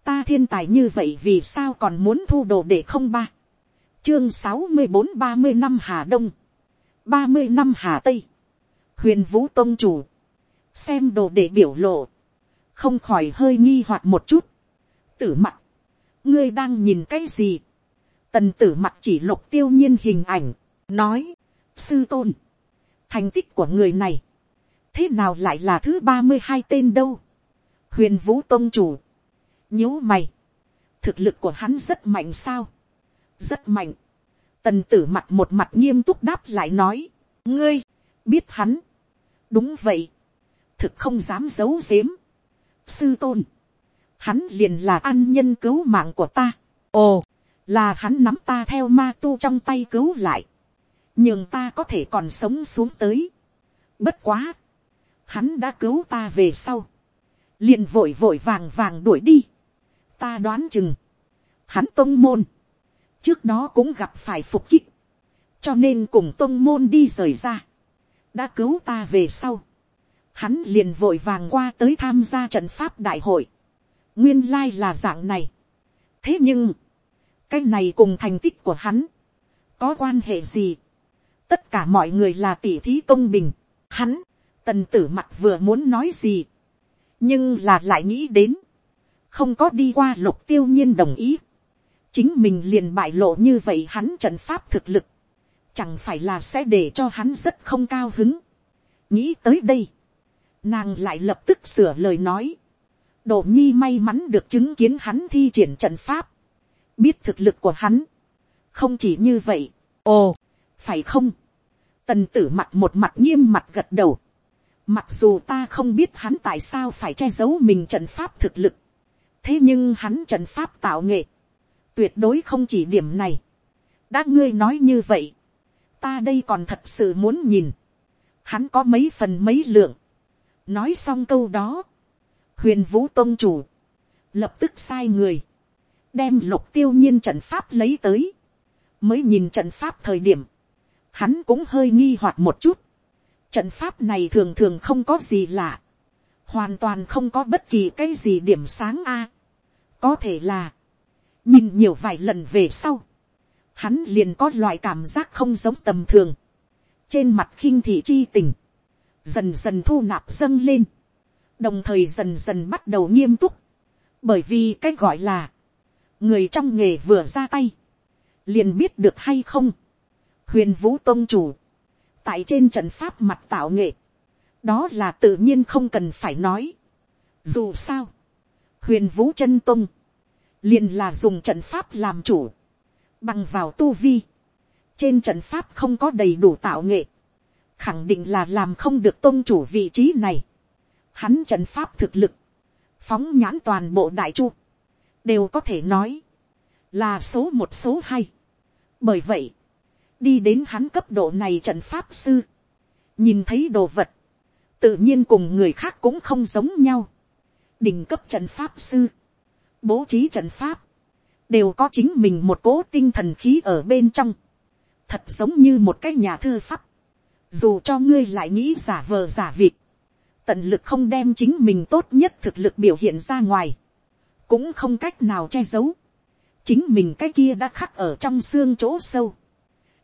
Ta thiên tài như vậy vì sao còn muốn thu đồ để không ba? Chương sáu mươi bốn ba mươi năm hà đông. ba mươi năm hà tây. Huyền vũ tôn chủ. Xem đồ để biểu lộ không khỏi hơi nghi hoặc một chút. Tử mặt ngươi đang nhìn cái gì? Tần tử mặt chỉ lục tiêu nhiên hình ảnh nói sư tôn thành tích của người này thế nào lại là thứ ba mươi hai tên đâu? Huyền vũ tôn chủ nhíu mày, thực lực của hắn rất mạnh sao, rất mạnh, tần tử mặt một mặt nghiêm túc đáp lại nói, ngươi, biết hắn, đúng vậy, thực không dám giấu giếm, sư tôn, hắn liền là an nhân cứu mạng của ta, ồ, là hắn nắm ta theo ma tu trong tay cứu lại, nhưng ta có thể còn sống xuống tới, bất quá, hắn đã cứu ta về sau, liền vội vội vàng vàng đuổi đi, ta đoán chừng, hắn tông môn, trước đó cũng gặp phải phục kích, cho nên cùng tông môn đi rời ra, đã cứu ta về sau, hắn liền vội vàng qua tới tham gia trận pháp đại hội, nguyên lai là dạng này. thế nhưng, cái này cùng thành tích của hắn, có quan hệ gì, tất cả mọi người là tỉ thí công bình, hắn, tần tử mặt vừa muốn nói gì, nhưng là lại nghĩ đến, không có đi qua lục tiêu nhiên đồng ý, chính mình liền bại lộ như vậy hắn trận pháp thực lực, chẳng phải là sẽ để cho hắn rất không cao hứng. nghĩ tới đây, nàng lại lập tức sửa lời nói, Đổ nhi may mắn được chứng kiến hắn thi triển trận pháp, biết thực lực của hắn, không chỉ như vậy, ồ, phải không, tần tử mặt một mặt nghiêm mặt gật đầu, mặc dù ta không biết hắn tại sao phải che giấu mình trận pháp thực lực, thế nhưng hắn trận pháp tạo nghệ, tuyệt đối không chỉ điểm này. đã ngươi nói như vậy, ta đây còn thật sự muốn nhìn, hắn có mấy phần mấy lượng nói xong câu đó, huyền vũ tôn chủ, lập tức sai người, đem lục tiêu nhiên trận pháp lấy tới, mới nhìn trận pháp thời điểm, hắn cũng hơi nghi hoặc một chút, trận pháp này thường thường không có gì lạ, hoàn toàn không có bất kỳ cái gì điểm sáng a. Có thể là, nhìn nhiều vài lần về sau, hắn liền có loại cảm giác không giống tầm thường, trên mặt khinh thị chi tình, dần dần thu nạp dâng lên, đồng thời dần dần bắt đầu nghiêm túc, bởi vì cái gọi là, người trong nghề vừa ra tay, liền biết được hay không, huyền vũ tôn chủ, tại trên trận pháp mặt tạo nghệ, đó là tự nhiên không cần phải nói. Dù sao, huyền vũ chân tôn, liền là dùng trận pháp làm chủ, bằng vào tu vi, trên trận pháp không có đầy đủ tạo nghệ, khẳng định là làm không được tôn chủ vị trí này. Hắn trận pháp thực lực, phóng nhãn toàn bộ đại chu, đều có thể nói, là số một số hai. bởi vậy, đi đến hắn cấp độ này trận pháp sư, nhìn thấy đồ vật, tự nhiên cùng người khác cũng không giống nhau. đỉnh cấp trận pháp sư, bố trí trận pháp, đều có chính mình một cố tinh thần khí ở bên trong, thật giống như một cái nhà thư pháp, dù cho ngươi lại nghĩ giả vờ giả vịt, tận lực không đem chính mình tốt nhất thực lực biểu hiện ra ngoài, cũng không cách nào che giấu, chính mình cái kia đã khắc ở trong xương chỗ sâu,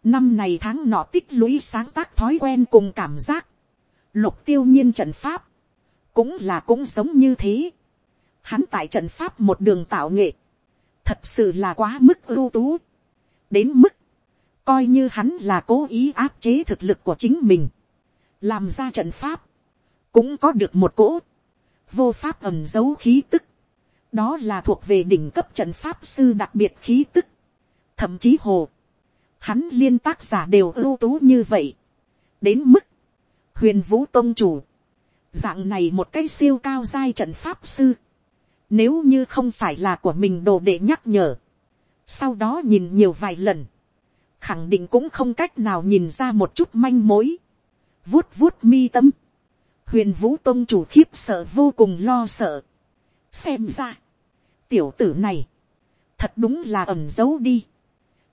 năm này tháng nọ tích lũy sáng tác thói quen cùng cảm giác, lục tiêu nhiên trận pháp, cũng là cũng giống như thế, hắn tại trận pháp một đường tạo nghệ, thật sự là quá mức ưu tú, đến mức, coi như hắn là cố ý áp chế thực lực của chính mình, làm ra trận pháp, cũng có được một cỗ, vô pháp ẩm dấu khí tức, đó là thuộc về đỉnh cấp trận pháp sư đặc biệt khí tức, thậm chí hồ, hắn liên tác giả đều ưu tú như vậy, đến mức, huyền vũ tôn chủ, dạng này một cái siêu cao giai trận pháp sư, nếu như không phải là của mình đồ để nhắc nhở, sau đó nhìn nhiều vài lần, khẳng định cũng không cách nào nhìn ra một chút manh mối, vuốt vuốt mi tâm, huyền vũ tôn chủ khiếp sợ vô cùng lo sợ, xem ra, tiểu tử này, thật đúng là ẩm giấu đi,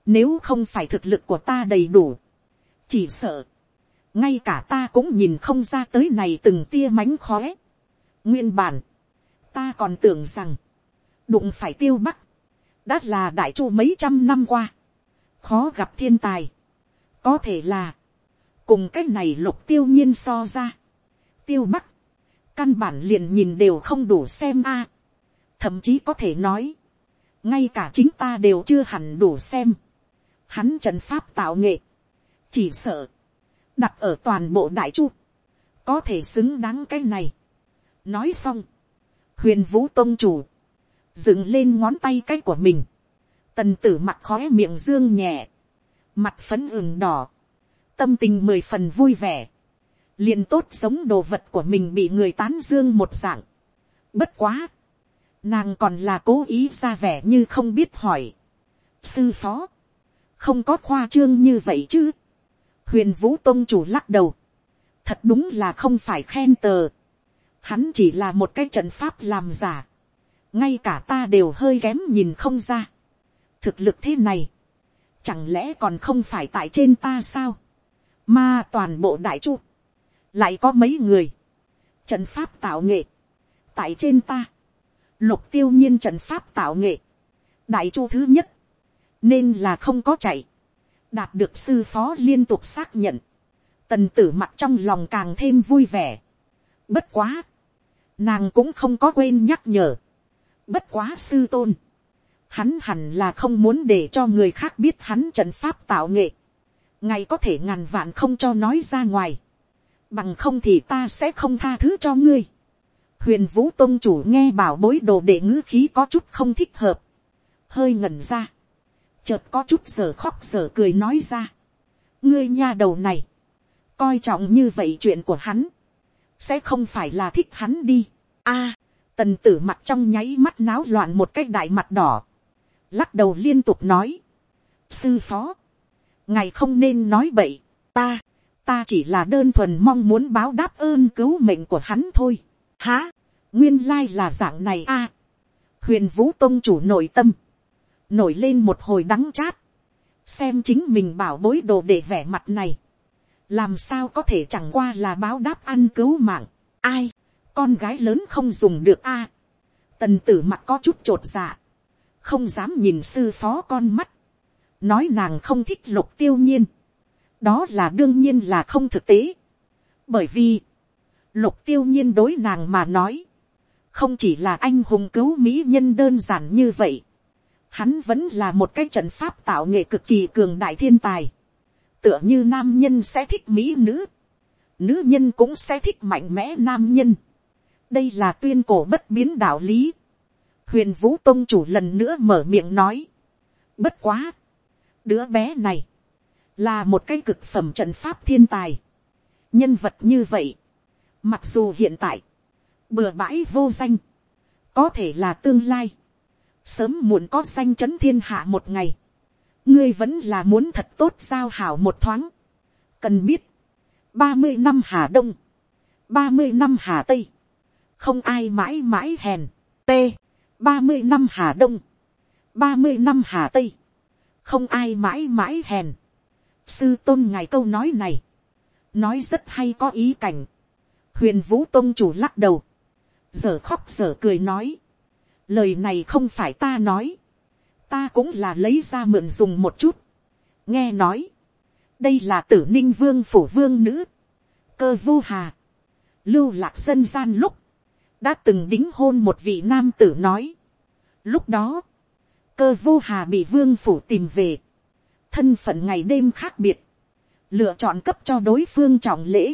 nếu không phải thực lực của ta đầy đủ, chỉ sợ, ngay cả ta cũng nhìn không ra tới này từng tia mánh khóe. nguyên bản, ta còn tưởng rằng, đụng phải tiêu bắc, đã là đại chu mấy trăm năm qua, khó gặp thiên tài, có thể là, cùng cái này lục tiêu nhiên so ra, tiêu bắc, căn bản liền nhìn đều không đủ xem a, thậm chí có thể nói, ngay cả chính ta đều chưa hẳn đủ xem, hắn trận pháp tạo nghệ, chỉ sợ, đặt ở toàn bộ đại chu, có thể xứng đáng cái này. nói xong, huyền vũ tôn chủ, dựng lên ngón tay cái của mình, tần tử mặt khói miệng dương nhẹ, mặt phấn ửng đỏ, tâm tình mười phần vui vẻ, liền tốt giống đồ vật của mình bị người tán dương một dạng. bất quá, nàng còn là cố ý ra vẻ như không biết hỏi. sư phó, không có khoa trương như vậy chứ. huyền vũ tôn chủ lắc đầu. thật đúng là không phải khen tờ. hắn chỉ là một cái trận pháp làm giả. ngay cả ta đều hơi kém nhìn không ra thực lực thế này, chẳng lẽ còn không phải tại trên ta sao. mà toàn bộ đại chu, lại có mấy người, trận pháp tạo nghệ, tại trên ta, lục tiêu nhiên trận pháp tạo nghệ, đại chu thứ nhất, nên là không có chạy, đạt được sư phó liên tục xác nhận, tần tử mặt trong lòng càng thêm vui vẻ. Bất quá, nàng cũng không có quên nhắc nhở. Bất quá sư tôn, hắn hẳn là không muốn để cho người khác biết hắn trận pháp tạo nghệ, ngày có thể ngàn vạn không cho nói ra ngoài, bằng không thì ta sẽ không tha thứ cho ngươi. huyền vũ tôn chủ nghe bảo bối đồ để ngữ khí có chút không thích hợp, hơi ngẩn ra. Chợt có chút giờ khóc giờ cười nói ra. ngươi nha đầu này, coi trọng như vậy chuyện của hắn, sẽ không phải là thích hắn đi. a, tần tử mặt trong nháy mắt náo loạn một cái đại mặt đỏ, lắc đầu liên tục nói. sư phó, ngài không nên nói bậy, ta, ta chỉ là đơn thuần mong muốn báo đáp ơn cứu mệnh của hắn thôi. hả? Nguyên lai là dạng này a. huyền vũ tôn chủ nội tâm, nổi lên một hồi đắng chát, xem chính mình bảo bối đồ để vẻ mặt này, làm sao có thể chẳng qua là báo đáp ăn cứu mạng, ai, con gái lớn không dùng được a, tần tử mặt có chút t r ộ t dạ, không dám nhìn sư phó con mắt, nói nàng không thích lục tiêu nhiên, đó là đương nhiên là không thực tế, bởi vì, lục tiêu nhiên đối nàng mà nói, không chỉ là anh hùng cứu mỹ nhân đơn giản như vậy, hắn vẫn là một cái trận pháp tạo nghệ cực kỳ cường đại thiên tài. Tựa như nam nhân sẽ thích mỹ nữ, nữ nhân cũng sẽ thích mạnh mẽ nam nhân. đây là tuyên cổ bất biến đạo lý huyền vũ tôn chủ lần nữa mở miệng nói. bất quá, đứa bé này, là một cái cực phẩm trận pháp thiên tài. nhân vật như vậy, mặc dù hiện tại, bừa bãi vô danh, có thể là tương lai, sớm muộn có danh chấn thiên hạ một ngày, ngươi vẫn là muốn thật tốt giao hảo một thoáng. cần biết, ba mươi năm hà đông, ba mươi năm hà tây, không ai mãi mãi hèn, t, ba mươi năm hà đông, ba mươi năm hà tây, không ai mãi mãi hèn. sư tôn ngài câu nói này, nói rất hay có ý cảnh, huyền vũ tôn chủ lắc đầu, giờ khóc giờ cười nói, lời này không phải ta nói, ta cũng là lấy ra mượn dùng một chút. nghe nói, đây là tử ninh vương phủ vương nữ, cơ vô hà, lưu lạc dân gian lúc, đã từng đính hôn một vị nam tử nói. lúc đó, cơ vô hà bị vương phủ tìm về, thân phận ngày đêm khác biệt, lựa chọn cấp cho đối phương trọng lễ,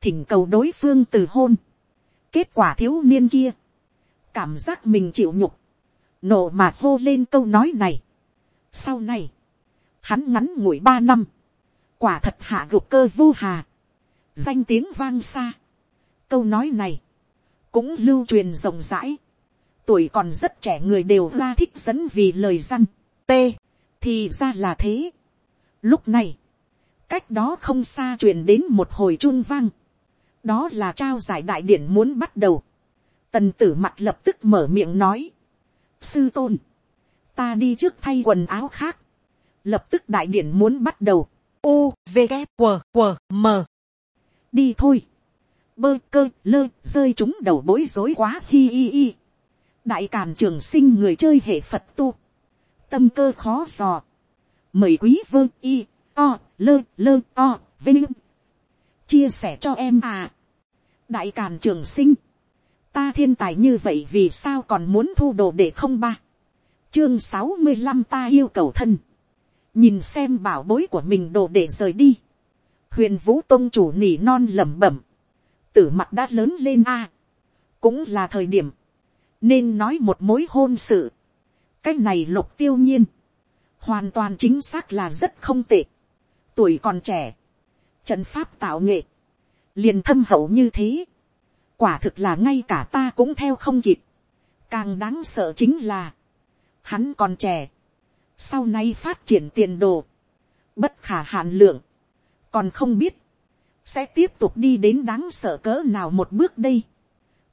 thỉnh cầu đối phương từ hôn, kết quả thiếu niên kia, cảm giác mình chịu nhục, nổ mà hô lên câu nói này. Sau này, hắn ngắn ngủi ba năm, quả thật hạ gục cơ vô hà, danh tiếng vang xa. Câu nói này, cũng lưu truyền rộng rãi, tuổi còn rất trẻ người đều ra thích dẫn vì lời răn, t, thì ra là thế. Lúc này, cách đó không xa truyền đến một hồi chun vang, đó là trao giải đại điển muốn bắt đầu, tần tử mặt lập tức mở miệng nói, sư tôn, ta đi trước thay quần áo khác, lập tức đại điển muốn bắt đầu, u v K, W, W, m. Đi thôi, bơ cơ lơ rơi chúng đầu bối rối quá hi hi hi, đại càn trường sinh người chơi hệ phật tu, tâm cơ khó dò, mời quý vơ y o lơ lơ o vinh. Chia sẻ cho em à. Đại càn trường sinh. Ta thiên tài như vậy vì sao còn muốn thu đồ để không ba? Chương sáu mươi năm ta yêu cầu thân. Nhìn xem bảo bối của mình đồ để rời đi. Huyền vũ tôn chủ nỉ non lẩm bẩm tử mặt đã lớn lên a. Cũng là thời điểm. Nên nói một mối hôn sự. Cái này lục tiêu nhiên. Hoàn toàn chính xác là rất không tệ. Tuổi còn trẻ. Trận pháp tạo nghệ. Liền thâm hậu như thế. Quả thực là ngay cả ta cũng theo không kịp. càng đáng sợ chính là, hắn còn trẻ, sau này phát triển tiền đồ, bất khả hạn lượng, còn không biết, sẽ tiếp tục đi đến đáng sợ cỡ nào một bước đây.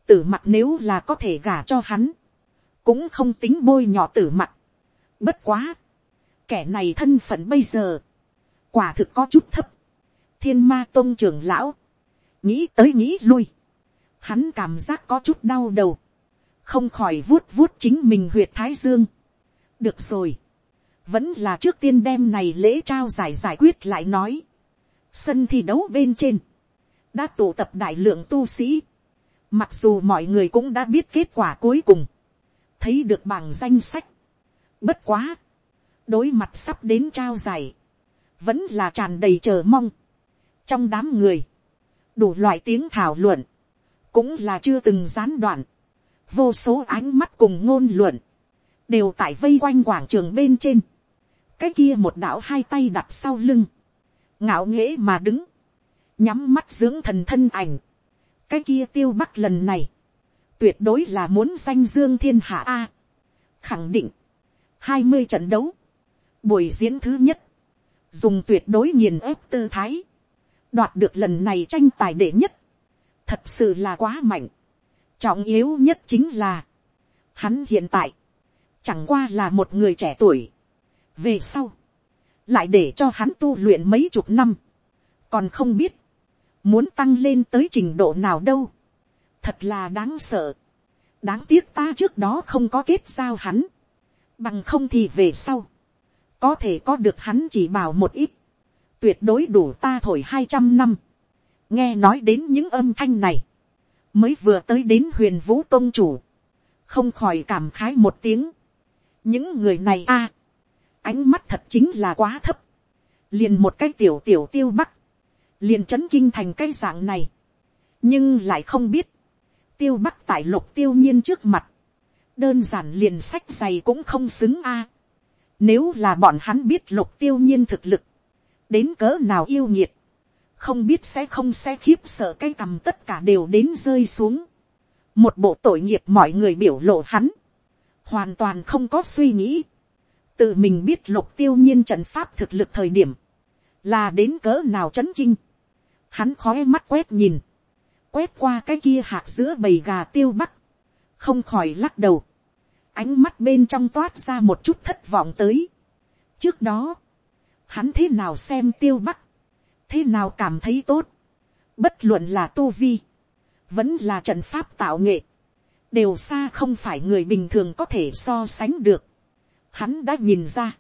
tử mặt nếu là có thể gả cho hắn, cũng không tính bôi nhỏ tử mặt. bất quá, kẻ này thân phận bây giờ, quả thực có chút thấp. thiên ma tôn trưởng lão, nghĩ tới nghĩ lui, hắn cảm giác có chút đau đầu, không khỏi vuốt vuốt chính mình huyệt thái dương. được rồi, vẫn là trước tiên đem này lễ trao giải giải quyết lại nói sân thi đấu bên trên, đã tụ tập đại lượng tu sĩ, mặc dù mọi người cũng đã biết kết quả cuối cùng, thấy được bảng danh sách. bất quá, đối mặt sắp đến trao giải, vẫn là tràn đầy chờ mong. trong đám người, đủ loại tiếng thảo luận, cũng là chưa từng gián đoạn, vô số ánh mắt cùng ngôn luận, đều tại vây quanh quảng trường bên trên, cái kia một đạo hai tay đặt sau lưng, ngạo nghễ mà đứng, nhắm mắt dưỡng thần thân ảnh, cái kia tiêu bắc lần này, tuyệt đối là muốn danh dương thiên hạ a, khẳng định, hai mươi trận đấu, buổi diễn thứ nhất, dùng tuyệt đối nghiền ép tư thái, đoạt được lần này tranh tài đệ nhất, thật sự là quá mạnh. trọng yếu nhất chính là, hắn hiện tại, chẳng qua là một người trẻ tuổi. về sau, lại để cho hắn tu luyện mấy chục năm, còn không biết, muốn tăng lên tới trình độ nào đâu. thật là đáng sợ. đáng tiếc ta trước đó không có kết giao hắn, bằng không thì về sau, có thể có được hắn chỉ bảo một ít, tuyệt đối đủ ta thổi hai trăm năm nghe nói đến những âm thanh này, mới vừa tới đến huyền vũ tôn chủ, không khỏi cảm khái một tiếng. những người này a, ánh mắt thật chính là quá thấp, liền một cái tiểu tiểu tiêu bắc, liền chấn kinh thành cái dạng này, nhưng lại không biết, tiêu bắc tại lục tiêu nhiên trước mặt, đơn giản liền sách giày cũng không xứng a. nếu là bọn hắn biết lục tiêu nhiên thực lực, đến cỡ nào yêu nhiệt, không biết sẽ không sẽ khiếp sợ cái cầm tất cả đều đến rơi xuống. một bộ tội nghiệp mọi người biểu lộ hắn, hoàn toàn không có suy nghĩ tự mình biết lục tiêu nhiên trận pháp thực lực thời điểm, là đến cỡ nào chấn kinh. hắn khói mắt quét nhìn, quét qua cái kia hạt giữa bầy gà tiêu bắc, không khỏi lắc đầu, ánh mắt bên trong toát ra một chút thất vọng tới. trước đó, hắn thế nào xem tiêu bắc, thế nào cảm thấy tốt, bất luận là tu vi, vẫn là trận pháp tạo nghệ, đều xa không phải người bình thường có thể so sánh được. Hắn đã nhìn ra,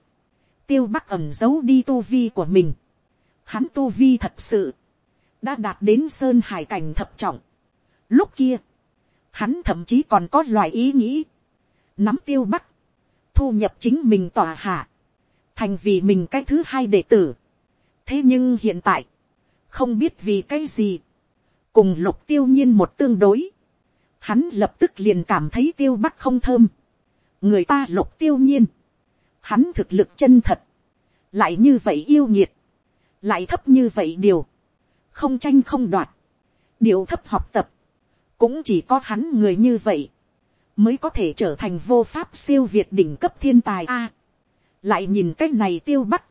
tiêu bắc ẩm giấu đi tu vi của mình. Hắn tu vi thật sự, đã đạt đến sơn hải cảnh thập trọng. Lúc kia, hắn thậm chí còn có loại ý nghĩ, nắm tiêu bắc, thu nhập chính mình tòa hạ, thành vì mình cái thứ hai đệ tử. thế nhưng hiện tại, không biết vì cái gì, cùng lục tiêu nhiên một tương đối, hắn lập tức liền cảm thấy tiêu bắc không thơm, người ta lục tiêu nhiên, hắn thực lực chân thật, lại như vậy yêu nhiệt, lại thấp như vậy điều, không tranh không đoạt, điều thấp học tập, cũng chỉ có hắn người như vậy, mới có thể trở thành vô pháp siêu việt đỉnh cấp thiên tài a. lại nhìn cái này tiêu bắt,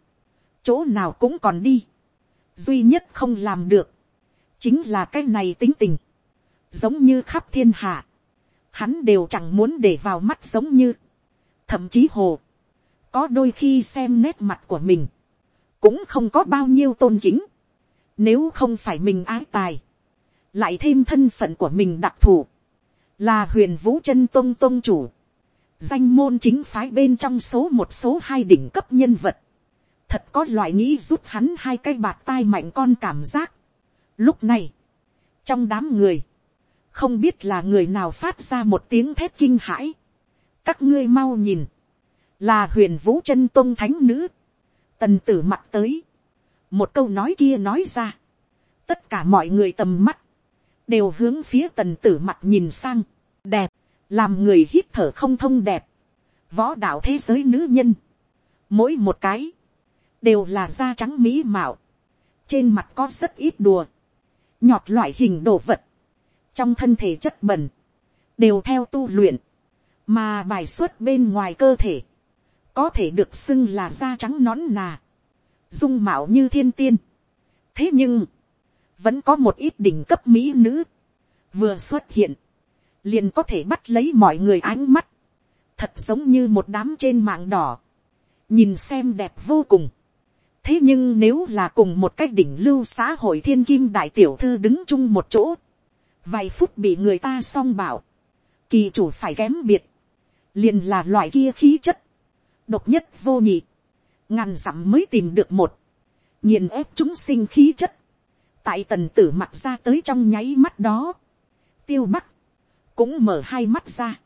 chỗ nào cũng còn đi, duy nhất không làm được, chính là cái này tính tình, giống như khắp thiên hạ, hắn đều chẳng muốn để vào mắt giống như, thậm chí hồ, có đôi khi xem nét mặt của mình, cũng không có bao nhiêu tôn kính, nếu không phải mình ái tài, lại thêm thân phận của mình đặc thù, là huyền vũ chân tôn tôn chủ, danh môn chính phái bên trong số một số hai đỉnh cấp nhân vật, thật có loại nghĩ rút hắn hai cái bạt tai mạnh con cảm giác. Lúc này, trong đám người, không biết là người nào phát ra một tiếng thét kinh hãi. các ngươi mau nhìn, là huyền vũ chân tôn thánh nữ, tần tử mặt tới, một câu nói kia nói ra, tất cả mọi người tầm mắt, đều hướng phía tần tử mặt nhìn sang, đẹp, làm người hít thở không thông đẹp, võ đạo thế giới nữ nhân, mỗi một cái, đều là da trắng mỹ mạo, trên mặt có rất ít đùa, nhọt loại hình đồ vật, trong thân thể chất bẩn, đều theo tu luyện, mà bài xuất bên ngoài cơ thể, có thể được xưng là da trắng nón nà, dung mạo như thiên tiên. thế nhưng, vẫn có một ít đỉnh cấp mỹ nữ, vừa xuất hiện, liền có thể bắt lấy mọi người ánh mắt, thật giống như một đám trên mạng đỏ, nhìn xem đẹp vô cùng. thế nhưng nếu là cùng một cái đỉnh lưu xã hội thiên kim đại tiểu thư đứng chung một chỗ, vài phút bị người ta xong bảo, kỳ chủ phải kém biệt, liền là loại kia khí chất, độc nhất vô nhị, ngàn dặm mới tìm được một, nghiền ép chúng sinh khí chất, tại tần tử mặt ra tới trong nháy mắt đó, tiêu mắt, cũng mở hai mắt ra,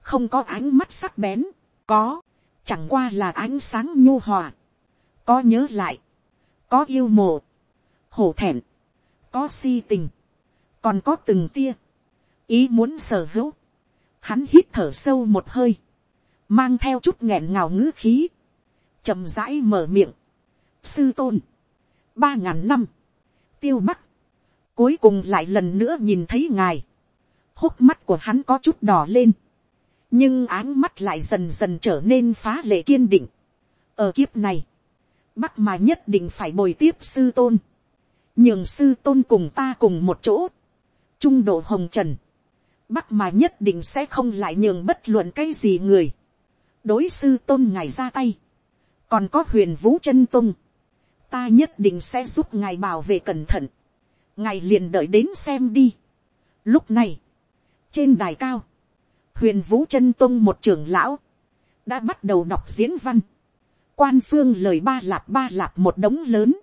không có ánh mắt sắc bén, có, chẳng qua là ánh sáng nhu hòa, có nhớ lại, có yêu mồ, hổ thẹn, có si tình, còn có từng tia, ý muốn sở hữu, hắn hít thở sâu một hơi, mang theo chút nghẹn ngào ngữ khí, chậm rãi mở miệng, sư tôn, ba ngàn năm, tiêu bắc, cuối cùng lại lần nữa nhìn thấy ngài, hốc mắt của hắn có chút đỏ lên, nhưng áng mắt lại dần dần trở nên phá lệ kiên định. ở kiếp này, bắc mà nhất định phải bồi tiếp sư tôn, nhường sư tôn cùng ta cùng một chỗ, trung độ hồng trần, bắc mà nhất định sẽ không lại nhường bất luận cái gì người, đối sư tôn ngài ra tay, còn có huyền vũ chân tung, ta nhất định sẽ giúp ngài bảo vệ cẩn thận, ngài liền đợi đến xem đi. Lúc này, trên đài cao, huyền vũ chân tung một trưởng lão, đã bắt đầu đọc diễn văn, quan phương lời ba lạp ba lạp một đống lớn,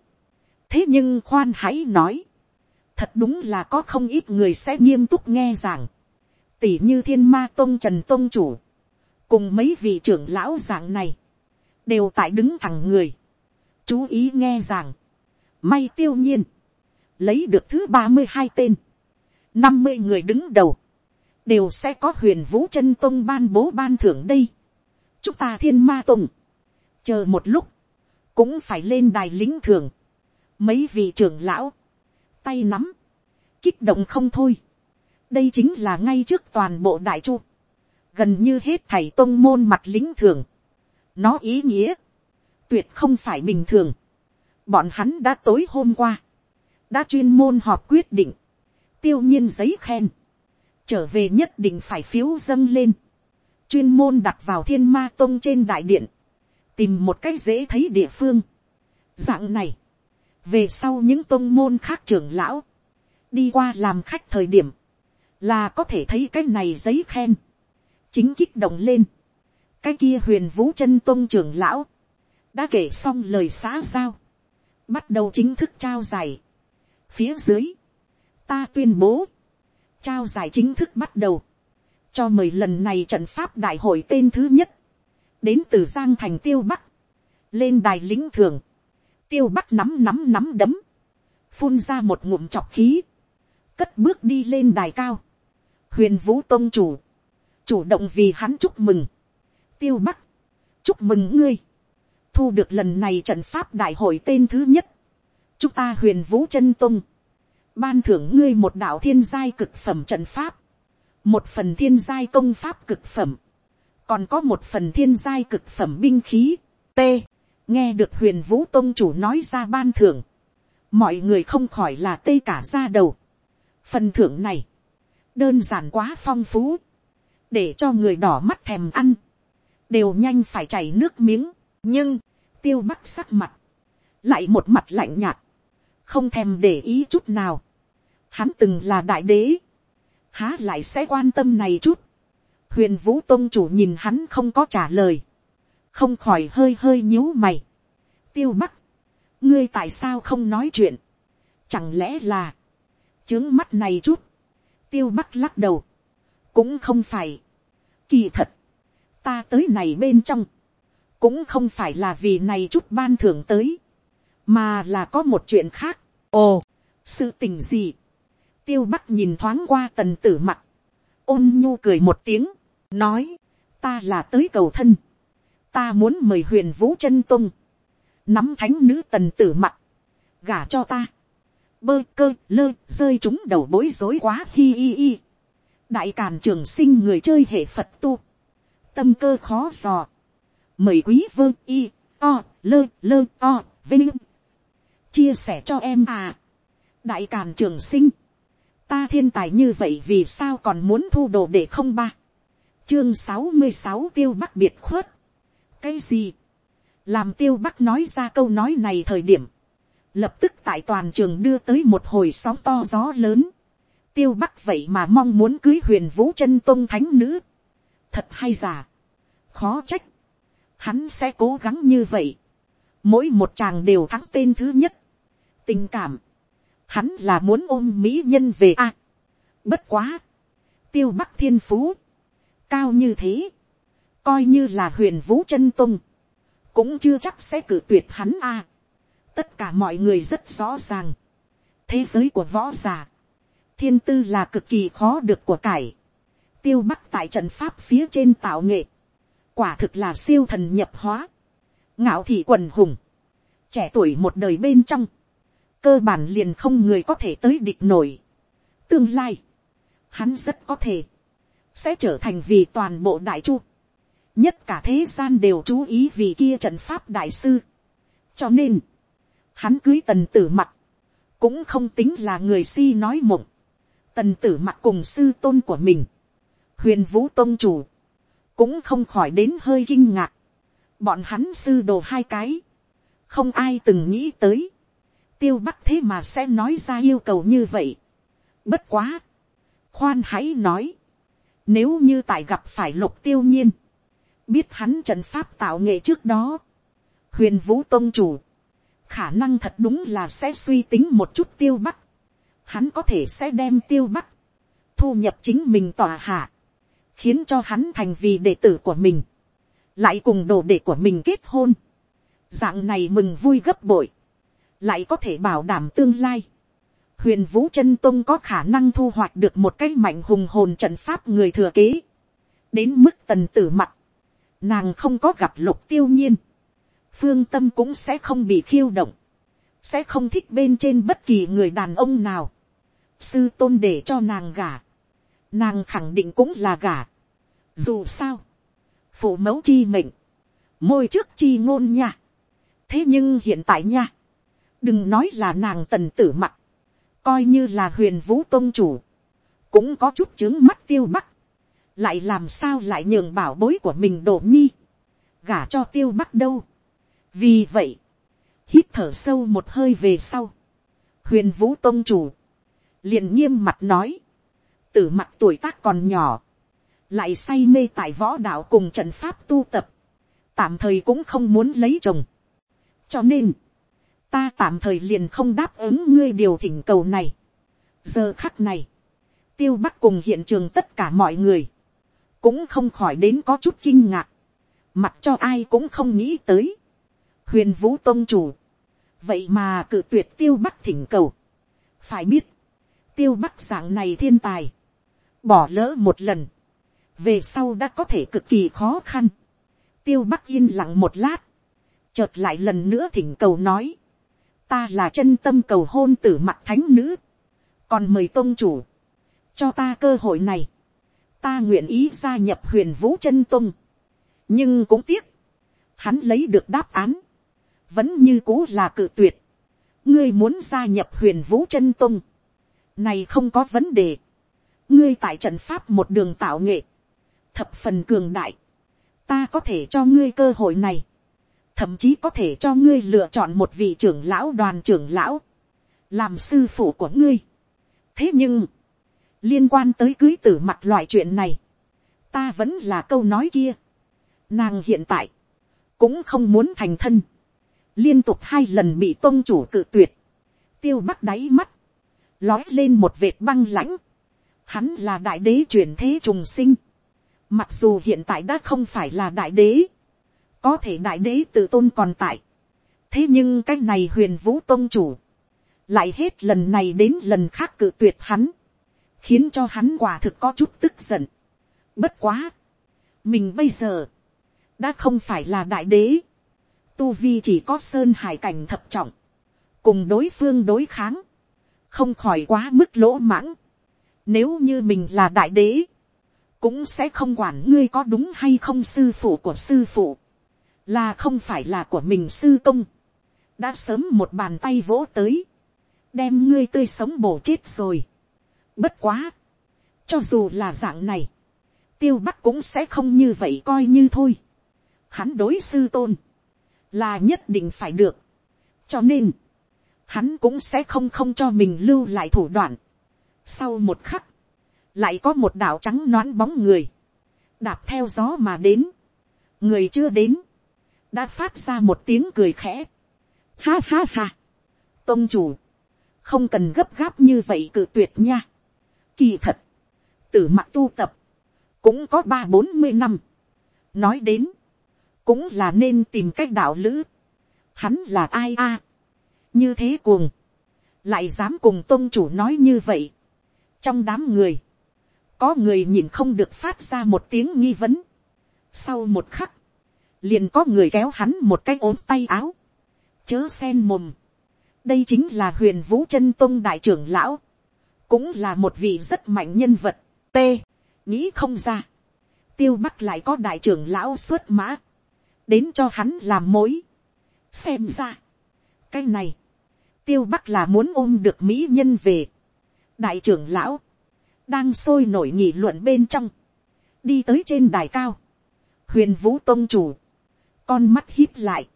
thế nhưng khoan hãy nói, thật đúng là có không ít người sẽ nghiêm túc nghe rằng, tỉ như thiên ma tôn trần tôn chủ, cùng mấy vị trưởng lão giảng này, đều tại đứng thẳng người, chú ý nghe giảng, may tiêu nhiên, lấy được thứ ba mươi hai tên, năm mươi người đứng đầu, đều sẽ có huyền vũ chân tông ban bố ban thưởng đây. chúng ta thiên ma tông, chờ một lúc, cũng phải lên đài lính thường, mấy vị trưởng lão, tay nắm, kích động không thôi. đây chính là ngay trước toàn bộ đại chu, gần như hết thầy tôn môn mặt lính thường. nó ý nghĩa, tuyệt không phải bình thường. bọn hắn đã tối hôm qua, đã chuyên môn họp quyết định, tiêu nhiên giấy khen, trở về nhất định phải phiếu dâng lên, chuyên môn đặt vào thiên ma tông trên đại điện, tìm một cách dễ thấy địa phương. dạng này, về sau những tôn môn khác trưởng lão, đi qua làm khách thời điểm, là có thể thấy cái này giấy khen, chính kích động lên, cái kia huyền vũ chân tôn trưởng lão, đã kể xong lời xã giao, bắt đầu chính thức trao giải. phía dưới, ta tuyên bố, trao giải chính thức bắt đầu, cho mời lần này trận pháp đại hội tên thứ nhất, đến từ giang thành tiêu bắc, lên đài lính thường, tiêu bắc nắm nắm nắm đấm, phun ra một ngụm chọc khí, cất bước đi lên đài cao, huyền vũ tôn chủ, chủ động vì hắn chúc mừng, tiêu bắc, chúc mừng ngươi, thu được lần này trận pháp đại hội tên thứ nhất, chúng ta huyền vũ chân tung, ban thưởng ngươi một đạo thiên giai cực phẩm trận pháp, một phần thiên giai công pháp cực phẩm, còn có một phần thiên giai cực phẩm binh khí, t, nghe được huyền vũ tôn chủ nói ra ban thưởng, mọi người không khỏi là tê cả ra đầu. phần thưởng này, đơn giản quá phong phú, để cho người đỏ mắt thèm ăn, đều nhanh phải chảy nước miếng, nhưng, tiêu bắc sắc mặt, lại một mặt lạnh nhạt, không thèm để ý chút nào. Hắn từng là đại đế, há lại sẽ quan tâm này chút. huyền vũ tôn chủ nhìn hắn không có trả lời, không khỏi hơi hơi nhíu mày. tiêu bắc, ngươi tại sao không nói chuyện, chẳng lẽ là, chướng mắt này chút, tiêu bắc lắc đầu, cũng không phải, kỳ thật, ta tới này bên trong, cũng không phải là vì này chút ban thưởng tới, mà là có một chuyện khác. ồ, sự tình gì, tiêu bắc nhìn thoáng qua tần tử mặt, ôn nhu cười một tiếng, nói, ta là tới cầu thân, ta muốn mời huyền vũ chân tung, nắm thánh nữ tần tử mặt, gả cho ta, bơ cơ lơ rơi chúng đầu bối rối quá hi hi hi đại càn trường sinh người chơi hệ phật tu, tâm cơ khó dò, mời quý vương y o lơ lơ o vinh. Chia sẻ cho em à. Đại càn trường sinh. Ta thiên tài như vậy vì sao còn muốn thu đồ để không ba? Chương sáu mươi sáu tiêu bắc biệt khuất. Cái gì? Làm tiêu bắc nói ra câu nói này thời điểm. Lập tức tại toàn trường đưa tới một hồi sóng to gió lớn tiêu bắc vậy mà mong muốn cưới huyền vũ chân tôn thánh nữ. Thật hay giả. Khó trách. Hắn sẽ cố gắng như vậy. Mỗi một chàng đều thắng tên thứ nhất. Tình cảm. Hắn là muốn ôm mỹ nhân về a. bất quá, tiêu bắc thiên phú, cao như thế, coi như là huyền vũ chân tung, cũng chưa chắc sẽ cử tuyệt hắn a. tất cả mọi người rất rõ ràng, thế giới của võ g i ả thiên tư là cực kỳ khó được của cải, tiêu bắc tại trận pháp phía trên tạo nghệ, quả thực là siêu thần nhập hóa, ngạo thị quần hùng, trẻ tuổi một đời bên trong, cơ bản liền không người có thể tới địch nổi. Tương lai, hắn rất có thể, sẽ trở thành vì toàn bộ đại chu. Nhất cả thế gian đều chú ý vì kia trận pháp đại sư. Cho nên, hắn cưới tần tử mặt, cũng không tính là người si nói mộng. Tần tử mặt cùng sư tôn của mình, huyền vũ tôn chủ, cũng không khỏi đến hơi kinh ngạc. Bọn hắn sư đồ hai cái, không ai từng nghĩ tới tiêu bắc thế mà sẽ nói ra yêu cầu như vậy. bất quá, khoan hãy nói, nếu như tại gặp phải lục tiêu nhiên, biết hắn trận pháp tạo nghệ trước đó, huyền vũ tôn chủ, khả năng thật đúng là sẽ suy tính một chút tiêu bắc, hắn có thể sẽ đem tiêu bắc, thu nhập chính mình tòa hạ, khiến cho hắn thành vì đệ tử của mình, lại cùng đồ đệ của mình kết hôn, dạng này mừng vui gấp bội, lại có thể bảo đảm tương lai. Huyền Vũ chân Tông có khả năng thu hoạch được một cái mạnh hùng hồn trận pháp người thừa kế. Đến mức tần tử mặt. Nàng không có gặp lục tiêu nhiên. Phương tâm cũng sẽ không bị khiêu động. Sẽ không thích bên trên bất kỳ người đàn ông nào. Sư tôn để cho nàng gả. Nàng khẳng định cũng là gả. Dù sao. Phụ mẫu chi mệnh. Môi trước chi ngôn nha. Thế nhưng hiện tại nha đừng nói là nàng tần tử mặt, coi như là huyền vũ tôn chủ, cũng có chút chướng mắt tiêu bắc, lại làm sao lại nhường bảo bối của mình đổ nhi, gả cho tiêu bắc đâu. vì vậy, hít thở sâu một hơi về sau, huyền vũ tôn chủ, liền nghiêm mặt nói, tử mặt tuổi tác còn nhỏ, lại say mê tại võ đạo cùng trận pháp tu tập, tạm thời cũng không muốn lấy chồng. cho nên, ta tạm thời liền không đáp ứng ngươi điều thỉnh cầu này. giờ khắc này, tiêu bắc cùng hiện trường tất cả mọi người, cũng không khỏi đến có chút kinh ngạc, Mặc cho ai cũng không nghĩ tới. Huyền vũ tôn chủ. Vậy mà cự tuyệt tiêu bắc thỉnh cầu. Phải biết. Tiêu bắc dạng này thiên tài. Bỏ lỡ một lần. Về sau đã có thể cực kỳ khó khăn. Tiêu bắc yên lặng một lát. Chợt lại lần nữa thỉnh cầu nói. Ta là chân tâm cầu hôn tử mặt thánh nữ. Còn mời tôn chủ. Cho ta cơ hội này. Ta nguyện ý gia nhập huyền vũ chân tôn nhưng cũng tiếc, hắn lấy được đáp án, vẫn như cũ là cự tuyệt. ngươi muốn gia nhập huyền vũ chân tung, này không có vấn đề. ngươi tại trận pháp một đường tạo nghệ, thập phần cường đại, ta có thể cho ngươi cơ hội này, thậm chí có thể cho ngươi lựa chọn một vị trưởng lão đoàn trưởng lão, làm sư phụ của ngươi. thế nhưng, liên quan tới cưới tử mặt loại chuyện này, ta vẫn là câu nói kia. Nàng hiện tại, cũng không muốn thành thân. Liên tục hai lần bị tôn chủ cự tuyệt. Tiêu bắt đáy mắt. Lói lên một vệt băng lãnh. Hắn là đại đế chuyển thế trùng sinh. Mặc dù hiện tại đã không phải là đại đế. Có thể đại đế tự tôn còn tại. Thế nhưng cái này huyền vũ tôn chủ. Lại hết lần này đến lần khác cự tuyệt hắn. Khiến cho hắn quả thực có chút tức giận. Bất quá. Mình bây giờ đã không phải là đại đế, tu vi chỉ có sơn hải cảnh thập trọng, cùng đối phương đối kháng, không khỏi quá mức lỗ mãng. Nếu như mình là đại đế, cũng sẽ không quản ngươi có đúng hay không sư phụ của sư phụ, là không phải là của mình sư công, đã sớm một bàn tay vỗ tới, đem ngươi tươi sống bổ chết rồi. Bất quá, cho dù là dạng này, tiêu bắc cũng sẽ không như vậy coi như thôi. Hắn đối sư tôn, là nhất định phải được. cho nên, hắn cũng sẽ không không cho mình lưu lại thủ đoạn. sau một khắc, lại có một đạo trắng noãn bóng người, đạp theo gió mà đến, người chưa đến, đã phát ra một tiếng cười khẽ. Ha ha ha, tôn chủ, không cần gấp gáp như vậy cự tuyệt nha. Kỳ thật, tử mặt tu tập, cũng có ba bốn mươi năm. nói đến, cũng là nên tìm cách đạo lữ. Hắn là ai a? Như thế cuồng. Lại dám cùng tôn chủ nói như vậy. Trong đám người. Có người nhìn không được phát ra một tiếng nghi vấn. Sau một khắc. Liền có người kéo hắn một cái ốm tay áo. Chớ sen mồm. Đây chính là huyền vũ chân tôn đại trưởng lão. Cũng là một vị rất mạnh nhân vật. T. Nghĩ không ra. Tiêu bắc lại có đại trưởng lão xuất mã đến cho hắn làm mối. xem ra, cái này, tiêu bắc là muốn ôm được mỹ nhân về. đại trưởng lão, đang sôi nổi nghị luận bên trong, đi tới trên đài cao, huyền vũ tôn chủ, con mắt hít lại,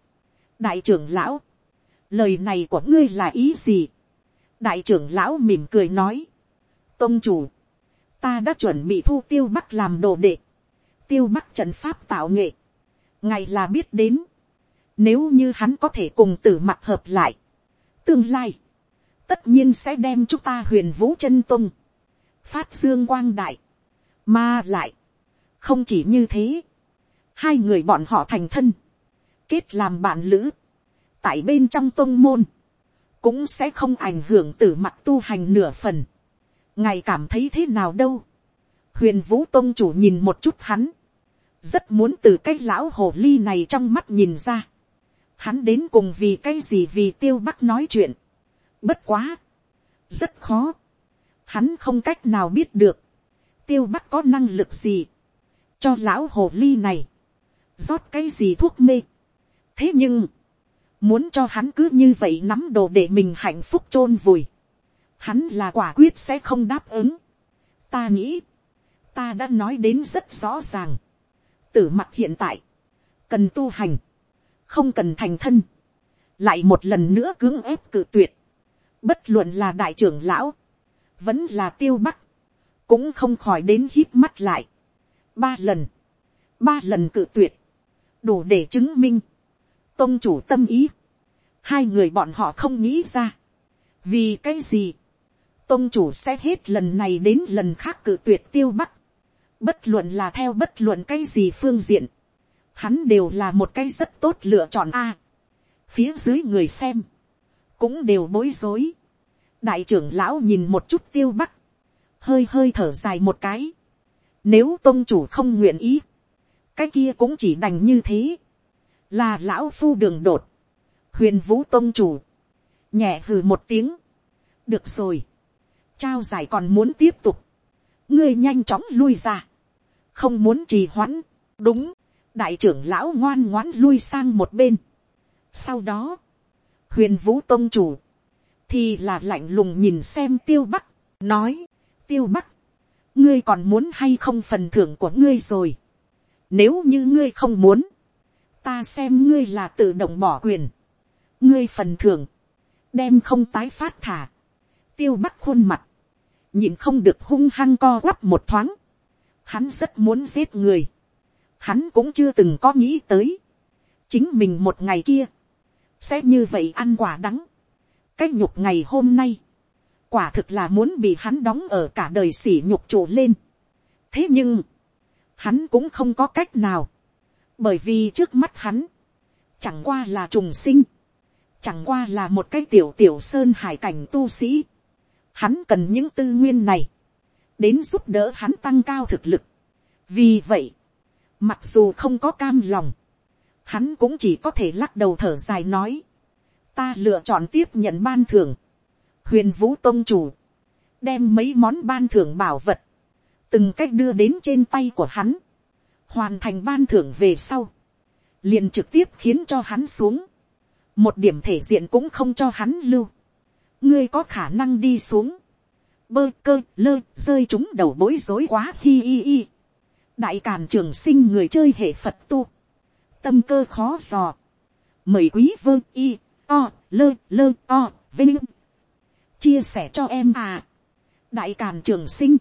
đại trưởng lão, lời này của ngươi là ý gì, đại trưởng lão mỉm cười nói, tôn chủ, ta đã chuẩn bị thu tiêu bắc làm đồ đệ, tiêu bắc trận pháp tạo nghệ, ngày là biết đến, nếu như hắn có thể cùng tử mặt hợp lại, tương lai, tất nhiên sẽ đem chúng ta huyền vũ chân tung, phát dương quang đại, mà lại, không chỉ như thế, hai người bọn họ thành thân, kết làm bạn lữ, tại bên trong tôn môn, cũng sẽ không ảnh hưởng từ mặt tu hành nửa phần. ngài cảm thấy thế nào đâu. huyền vũ tôn chủ nhìn một chút hắn, rất muốn từ cái lão hồ ly này trong mắt nhìn ra. Hắn đến cùng vì cái gì vì tiêu bắc nói chuyện. Bất quá. Rất khó. Hắn không cách nào biết được. Tiêu bắc có năng lực gì. Cho lão hồ ly này. rót cái gì thuốc mê. Thế nhưng. Muốn cho hắn cứ như vậy nắm đồ để mình hạnh phúc chôn vùi. Hắn là quả quyết sẽ không đáp ứng. Ta nghĩ. Ta đã nói đến rất rõ ràng tử mặt hiện tại, cần tu hành, không cần thành thân, lại một lần nữa cưỡng ép cự tuyệt, bất luận là đại trưởng lão, vẫn là tiêu bắc, cũng không khỏi đến hít mắt lại. ba lần, ba lần cự tuyệt, đủ để chứng minh, tôn chủ tâm ý, hai người bọn họ không nghĩ ra, vì cái gì, tôn chủ sẽ hết lần này đến lần khác cự tuyệt tiêu bắc, bất luận là theo bất luận cái gì phương diện, hắn đều là một cái rất tốt lựa chọn a. phía dưới người xem, cũng đều bối rối. đại trưởng lão nhìn một chút tiêu bắc, hơi hơi thở dài một cái. nếu tôn chủ không nguyện ý, cái kia cũng chỉ đành như thế, là lão phu đường đột, huyền vũ tôn chủ, nhẹ hừ một tiếng, được rồi, trao giải còn muốn tiếp tục, ngươi nhanh chóng lui ra, không muốn trì hoãn, đúng, đại trưởng lão ngoan ngoãn lui sang một bên. sau đó, huyền vũ tôn chủ, thì là lạnh lùng nhìn xem tiêu bắc, nói, tiêu bắc, ngươi còn muốn hay không phần thưởng của ngươi rồi. nếu như ngươi không muốn, ta xem ngươi là tự động bỏ quyền. ngươi phần thưởng, đem không tái phát thả. tiêu bắc khuôn mặt, nhìn không được hung hăng co quắp một thoáng. hắn rất muốn giết người hắn cũng chưa từng có nghĩ tới. chính mình một ngày kia, sẽ như vậy ăn quả đắng. cái nhục ngày hôm nay, quả thực là muốn bị hắn đóng ở cả đời sỉ nhục trụ lên. thế nhưng, hắn cũng không có cách nào, bởi vì trước mắt hắn, chẳng qua là trùng sinh, chẳng qua là một cái tiểu tiểu sơn hải cảnh tu sĩ. Hắn cần những tư nguyên này, đến giúp đỡ hắn tăng cao thực lực. vì vậy, mặc dù không có cam lòng, hắn cũng chỉ có thể lắc đầu thở dài nói, ta lựa chọn tiếp nhận ban thưởng, huyền vũ tôn chủ, đem mấy món ban thưởng bảo vật, từng cách đưa đến trên tay của hắn, hoàn thành ban thưởng về sau, liền trực tiếp khiến cho hắn xuống, một điểm thể diện cũng không cho hắn lưu, ngươi có khả năng đi xuống, bơ cơ lơ rơi chúng đầu bối rối quá hi hi hi, đại càn trường sinh người chơi hệ phật tu, tâm cơ khó dò, mời quý vương y, o, lơ lơ o, vinh, chia sẻ cho em à, đại càn trường sinh,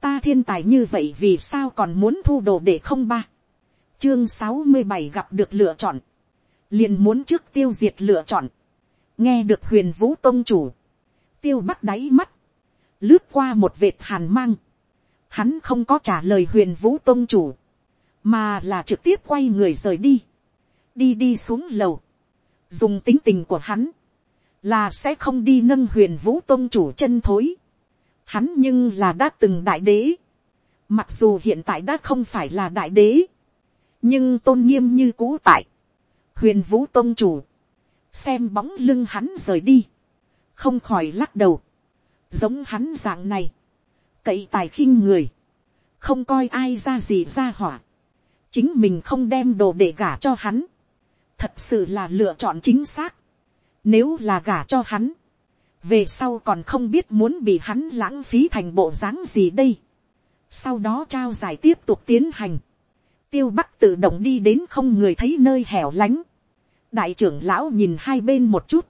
ta thiên tài như vậy vì sao còn muốn thu đồ để không ba, chương sáu mươi bảy gặp được lựa chọn, liền muốn trước tiêu diệt lựa chọn, nghe được huyền vũ tôn chủ, tiêu bắt đáy mắt, lướt qua một vệt hàn mang, hắn không có trả lời huyền vũ tôn chủ, mà là trực tiếp quay người rời đi, đi đi xuống lầu, dùng tính tình của hắn, là sẽ không đi nâng huyền vũ tôn chủ chân thối, hắn nhưng là đã từng đại đế, mặc dù hiện tại đã không phải là đại đế, nhưng tôn nghiêm như cũ tại, huyền vũ tôn chủ, xem bóng lưng hắn rời đi, không khỏi lắc đầu, giống hắn dạng này, cậy tài khinh người, không coi ai ra gì ra hỏa, chính mình không đem đồ để gả cho hắn, thật sự là lựa chọn chính xác, nếu là gả cho hắn, về sau còn không biết muốn bị hắn lãng phí thành bộ dáng gì đây. sau đó trao giải tiếp tục tiến hành, tiêu bắc tự động đi đến không người thấy nơi hẻo lánh, đại trưởng lão nhìn hai bên một chút,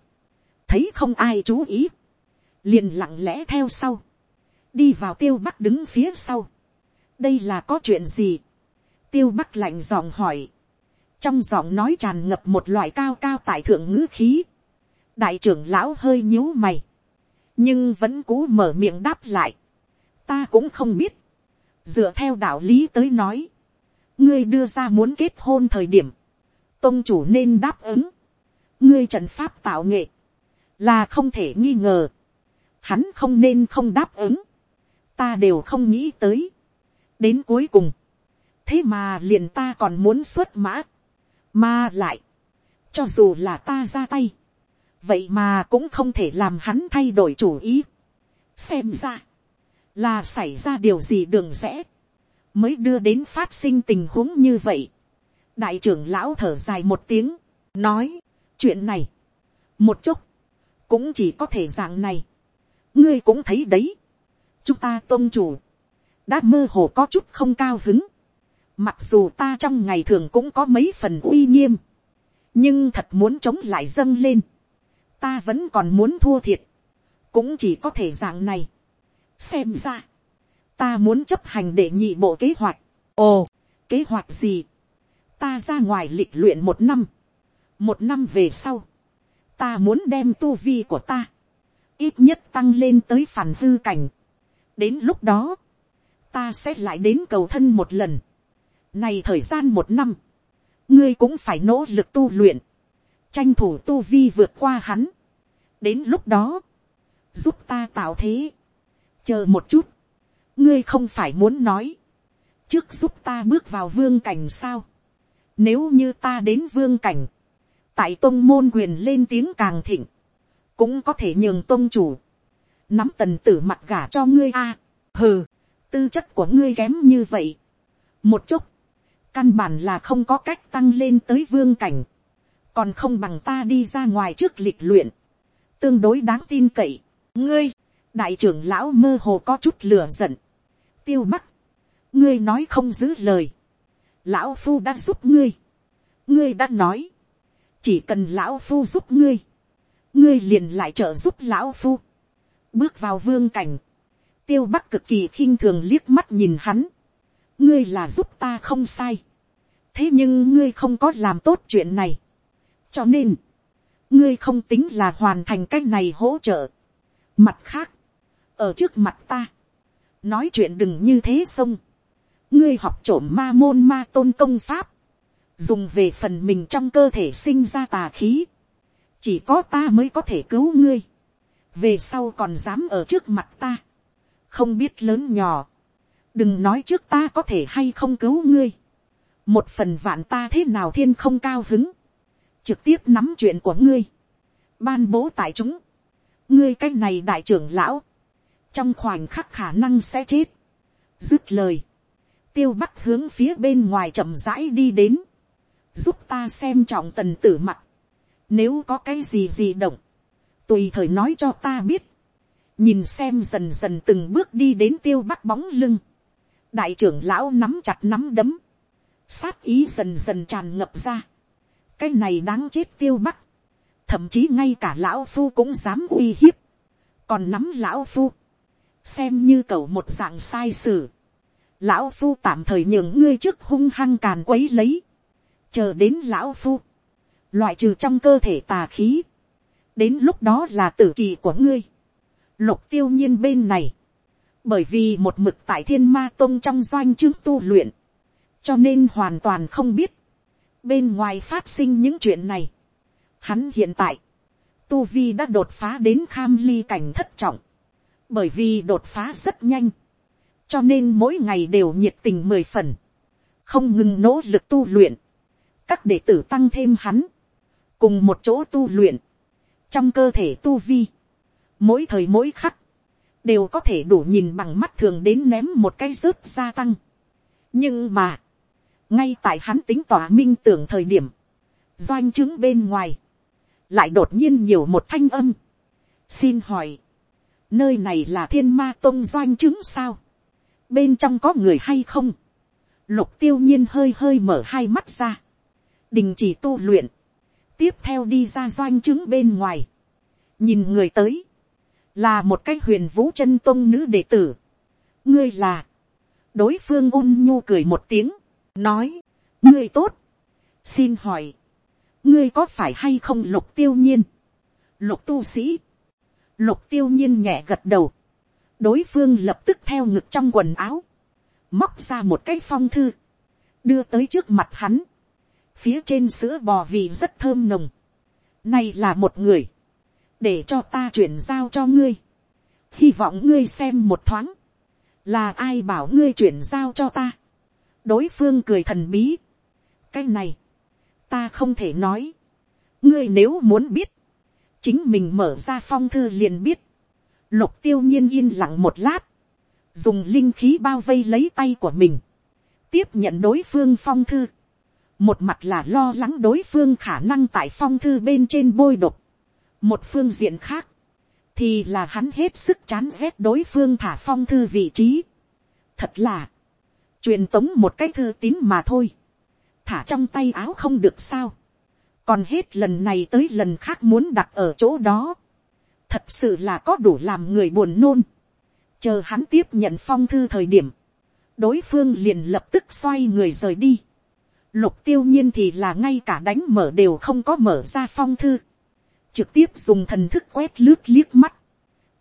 thấy không ai chú ý, liền lặng lẽ theo sau, đi vào tiêu bắc đứng phía sau, đây là có chuyện gì, tiêu bắc lạnh giọng hỏi, trong giọng nói tràn ngập một loại cao cao tại thượng ngữ khí, đại trưởng lão hơi nhíu mày, nhưng vẫn cố mở miệng đáp lại, ta cũng không biết, dựa theo đạo lý tới nói, ngươi đưa ra muốn kết hôn thời điểm, tôn chủ nên đáp ứng, ngươi trần pháp tạo nghệ, là không thể nghi ngờ, hắn không nên không đáp ứng, ta đều không nghĩ tới, đến cuối cùng, thế mà liền ta còn muốn xuất mã, mà lại, cho dù là ta ra tay, vậy mà cũng không thể làm hắn thay đổi chủ ý. xem ra, là xảy ra điều gì đường rẽ, mới đưa đến phát sinh tình huống như vậy. đại trưởng lão thở dài một tiếng, nói, chuyện này, một chút, cũng chỉ có thể dạng này. ngươi cũng thấy đấy, chúng ta tôn chủ, đã mơ hồ có chút không cao hứng. Mặc dù ta trong ngày thường cũng có mấy phần uy nghiêm, nhưng thật muốn chống lại dâng lên. Ta vẫn còn muốn thua thiệt, cũng chỉ có thể dạng này. xem ra, ta muốn chấp hành để nhị bộ kế hoạch. ồ, kế hoạch gì, ta ra ngoài lịch luyện một năm, một năm về sau, ta muốn đem tu vi của ta, ít nhất tăng lên tới phản hư cảnh đến lúc đó, ta sẽ lại đến cầu thân một lần. này thời gian một năm, ngươi cũng phải nỗ lực tu luyện, tranh thủ tu vi vượt qua hắn. đến lúc đó, giúp ta tạo thế, chờ một chút, ngươi không phải muốn nói, trước giúp ta bước vào vương cảnh sao, nếu như ta đến vương cảnh, tại tôn môn quyền lên tiếng càng thịnh, cũng có thể nhường tôn chủ, nắm tần tử mặt gả cho ngươi a, hừ, tư chất của ngươi kém như vậy, một chút, căn bản là không có cách tăng lên tới vương cảnh, còn không bằng ta đi ra ngoài trước lịch luyện, tương đối đáng tin cậy, ngươi, đại trưởng lão mơ hồ có chút lửa giận, tiêu bắc, ngươi nói không giữ lời, lão phu đã giúp ngươi, ngươi đã nói, chỉ cần lão phu giúp ngươi, ngươi liền lại trợ giúp lão phu, bước vào vương cảnh, tiêu bắc cực kỳ khinh thường liếc mắt nhìn hắn, ngươi là giúp ta không sai, thế nhưng ngươi không có làm tốt chuyện này, cho nên, ngươi không tính là hoàn thành cái này hỗ trợ. mặt khác, ở trước mặt ta, nói chuyện đừng như thế xong ngươi học trộm ma môn ma tôn công pháp, dùng về phần mình trong cơ thể sinh ra tà khí, chỉ có ta mới có thể cứu ngươi, về sau còn dám ở trước mặt ta, không biết lớn nhỏ, đừng nói trước ta có thể hay không cứu ngươi, một phần vạn ta thế nào thiên không cao hứng, trực tiếp nắm chuyện của ngươi, ban bố tại chúng, ngươi cái này đại trưởng lão, trong khoảnh khắc khả năng sẽ chết, dứt lời, tiêu bắc hướng phía bên ngoài chậm rãi đi đến, giúp ta xem trọng tần tử mặt, nếu có cái gì gì động, tùy thời nói cho ta biết, nhìn xem dần dần từng bước đi đến tiêu bắc bóng lưng, đại trưởng lão nắm chặt nắm đấm, sát ý dần dần tràn ngập ra, cái này đáng chết tiêu bắc, thậm chí ngay cả lão phu cũng dám uy hiếp, còn nắm lão phu, xem như cậu một dạng sai sử, lão phu tạm thời nhường ngươi trước hung hăng càn quấy lấy, chờ đến lão phu, loại trừ trong cơ thể tà khí, đến lúc đó là tử kỳ của ngươi, lục tiêu nhiên bên này, bởi vì một mực tại thiên ma tông trong doanh chứng tu luyện, cho nên hoàn toàn không biết, bên ngoài phát sinh những chuyện này. Hắn hiện tại, tu vi đã đột phá đến kham ly cảnh thất trọng, bởi vì đột phá rất nhanh, cho nên mỗi ngày đều nhiệt tình mười phần, không ngừng nỗ lực tu luyện, các đệ tử tăng thêm hắn, cùng một chỗ tu luyện, trong cơ thể tu vi, mỗi thời mỗi khắc, đều có thể đủ nhìn bằng mắt thường đến ném một cái rớt gia tăng. nhưng mà, ngay tại hắn tính tỏa minh tưởng thời điểm, doanh chứng bên ngoài, lại đột nhiên nhiều một thanh âm. xin hỏi, nơi này là thiên ma tông doanh chứng sao, bên trong có người hay không, lục tiêu nhiên hơi hơi mở hai mắt ra, đình chỉ tu luyện, tiếp theo đi ra doanh chứng bên ngoài, nhìn người tới, là một cái huyền vũ chân tông nữ đệ tử, ngươi là, đối phương ôn nhu cười một tiếng, nói, ngươi tốt, xin hỏi, ngươi có phải hay không lục tiêu nhiên, lục tu sĩ, lục tiêu nhiên nhẹ gật đầu, đối phương lập tức theo ngực trong quần áo, móc ra một cái phong thư, đưa tới trước mặt hắn, phía trên sữa bò vì rất thơm nồng, này là một người, để cho ta chuyển giao cho ngươi, hy vọng ngươi xem một thoáng, là ai bảo ngươi chuyển giao cho ta, đối phương cười thần bí. cái này, ta không thể nói. ngươi nếu muốn biết, chính mình mở ra phong thư liền biết. lục tiêu nhiên yên lặng một lát, dùng linh khí bao vây lấy tay của mình, tiếp nhận đối phương phong thư một mặt là lo lắng đối phương khả năng tại phong thư bên trên bôi độc. một phương diện khác, thì là hắn hết sức chán ghét đối phương thả phong thư vị trí. thật là, truyền tống một cái thư tín mà thôi, thả trong tay áo không được sao, còn hết lần này tới lần khác muốn đặt ở chỗ đó, thật sự là có đủ làm người buồn nôn, chờ hắn tiếp nhận phong thư thời điểm, đối phương liền lập tức xoay người rời đi, lục tiêu nhiên thì là ngay cả đánh mở đều không có mở ra phong thư, trực tiếp dùng thần thức quét lướt liếc mắt,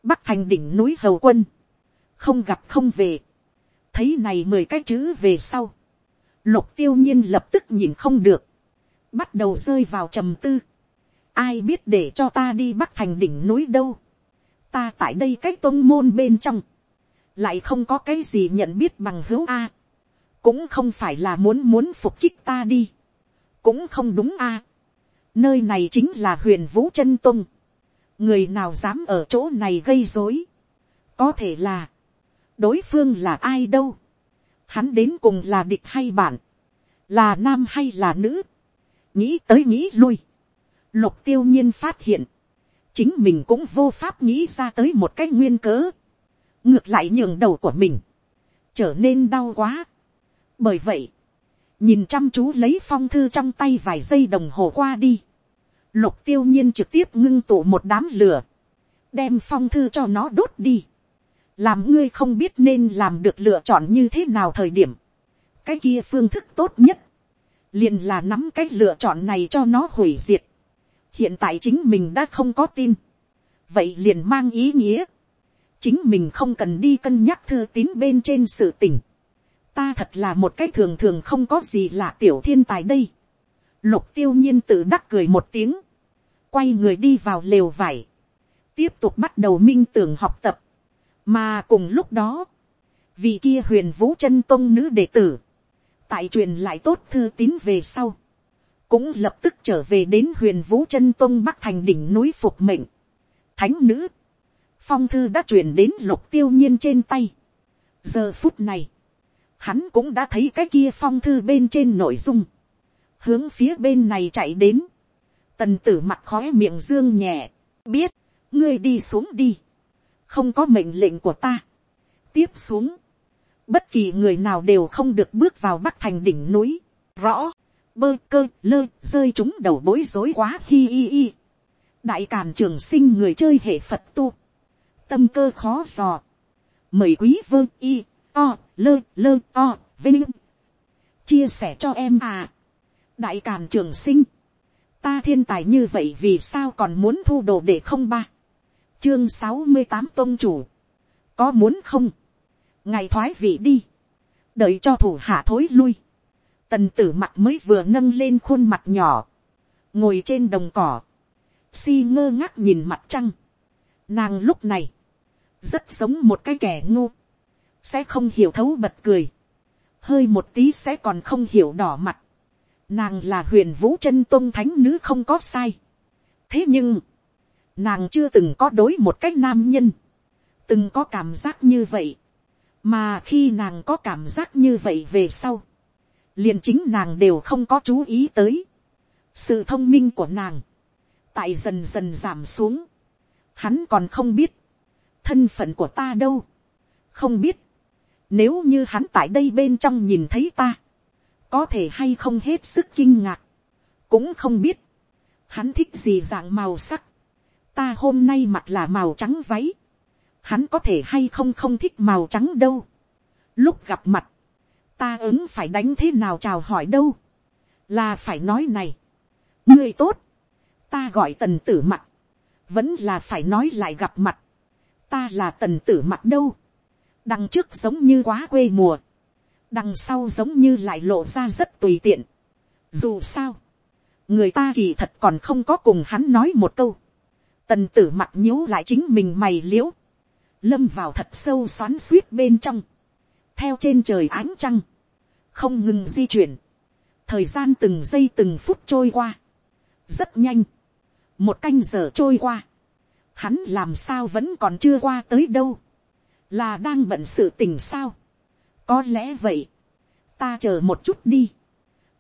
bắc thành đỉnh núi hầu quân, không gặp không về, thấy này mười cái chữ về sau, lục tiêu nhiên lập tức nhìn không được, bắt đầu rơi vào trầm tư, ai biết để cho ta đi bắc thành đỉnh núi đâu, ta tại đây cách tôn môn bên trong, lại không có cái gì nhận biết bằng hữu a, cũng không phải là muốn muốn phục kích ta đi, cũng không đúng a, nơi này chính là huyền vũ chân tung, người nào dám ở chỗ này gây dối, có thể là, đối phương là ai đâu, hắn đến cùng là địch hay bạn, là nam hay là nữ, nghĩ tới nghĩ lui, lục tiêu nhiên phát hiện, chính mình cũng vô pháp nghĩ ra tới một cái nguyên cớ, ngược lại nhường đầu của mình, trở nên đau quá bởi vậy, nhìn chăm chú lấy phong thư trong tay vài giây đồng hồ qua đi, lục tiêu nhiên trực tiếp ngưng tụ một đám lửa, đem phong thư cho nó đốt đi, làm ngươi không biết nên làm được lựa chọn như thế nào thời điểm, cái kia phương thức tốt nhất, liền là nắm cái lựa chọn này cho nó hủy diệt. hiện tại chính mình đã không có tin, vậy liền mang ý nghĩa, chính mình không cần đi cân nhắc thư tín bên trên sự tình ta thật là một cái thường thường không có gì lạ tiểu thiên tài đây. lục tiêu nhiên tự đắc cười một tiếng, quay người đi vào lều vải, tiếp tục bắt đầu minh tưởng học tập, mà cùng lúc đó, vị kia huyền vũ chân tôn nữ đệ tử, tại truyền lại tốt thư tín về sau, cũng lập tức trở về đến huyền vũ chân tôn bắc thành đỉnh núi phục mệnh. Thánh nữ, phong thư đã truyền đến lục tiêu nhiên trên tay. giờ phút này, hắn cũng đã thấy cái kia phong thư bên trên nội dung, hướng phía bên này chạy đến, tần tử mặt khói miệng dương nhẹ, biết, ngươi đi xuống đi, không có mệnh lệnh của ta, tiếp xuống, bất kỳ người nào đều không được bước vào bắc thành đỉnh núi, rõ, bơ cơ lơ rơi chúng đầu bối rối quá hi hi hi. đại càn trường sinh người chơi hệ phật tu, tâm cơ khó dò, mời quý vơ y, o, lơ lơ o, vinh, chia sẻ cho em à, đại càn trường sinh, ta thiên tài như vậy vì sao còn muốn thu đồ để không ba, chương sáu mươi tám tôn chủ, có muốn không, ngày thoái vị đi, đợi cho thủ hạ thối lui, tần tử mặt mới vừa nâng lên khuôn mặt nhỏ, ngồi trên đồng cỏ, si ngơ ngác nhìn mặt trăng, nàng lúc này, rất giống một cái kẻ ngu, sẽ không hiểu thấu bật cười, hơi một tí sẽ còn không hiểu đỏ mặt, nàng là huyền vũ chân tôn thánh nữ không có sai, thế nhưng, nàng chưa từng có đối một cách nam nhân, từng có cảm giác như vậy, mà khi nàng có cảm giác như vậy về sau, liền chính nàng đều không có chú ý tới. sự thông minh của nàng, tại dần dần giảm xuống, hắn còn không biết, thân phận của ta đâu, không biết, nếu như hắn tại đây bên trong nhìn thấy ta, có thể hay không hết sức kinh ngạc, cũng không biết, hắn thích gì dạng màu sắc, ta hôm nay mặc là màu trắng váy, hắn có thể hay không không thích màu trắng đâu. Lúc gặp mặt, ta ứng phải đánh thế nào chào hỏi đâu, là phải nói này. ngươi tốt, ta gọi tần tử mặt, vẫn là phải nói lại gặp mặt, ta là tần tử mặt đâu, đằng trước giống như quá quê mùa, đằng sau giống như lại lộ ra rất tùy tiện. dù sao, người ta kỳ thật còn không có cùng hắn nói một câu, tần tử mặt nhíu lại chính mình mày liễu. Lâm vào thật sâu xoắn suýt bên trong, theo trên trời ánh trăng, không ngừng di chuyển, thời gian từng giây từng phút trôi qua, rất nhanh, một canh giờ trôi qua, hắn làm sao vẫn còn chưa qua tới đâu, là đang bận sự tình sao, có lẽ vậy, ta chờ một chút đi,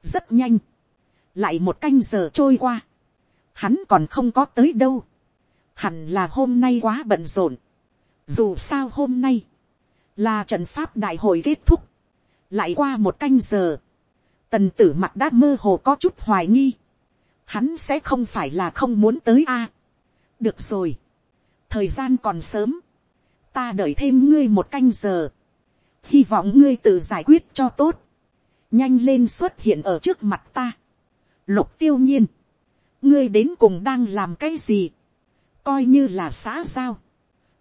rất nhanh, lại một canh giờ trôi qua, hắn còn không có tới đâu, hẳn là hôm nay quá bận rộn, dù sao hôm nay, là trận pháp đại hội kết thúc, lại qua một canh giờ, tần tử mặt đã mơ hồ có chút hoài nghi, hắn sẽ không phải là không muốn tới a. được rồi, thời gian còn sớm, ta đợi thêm ngươi một canh giờ, hy vọng ngươi tự giải quyết cho tốt, nhanh lên xuất hiện ở trước mặt ta, lục tiêu nhiên, ngươi đến cùng đang làm cái gì, coi như là xã giao,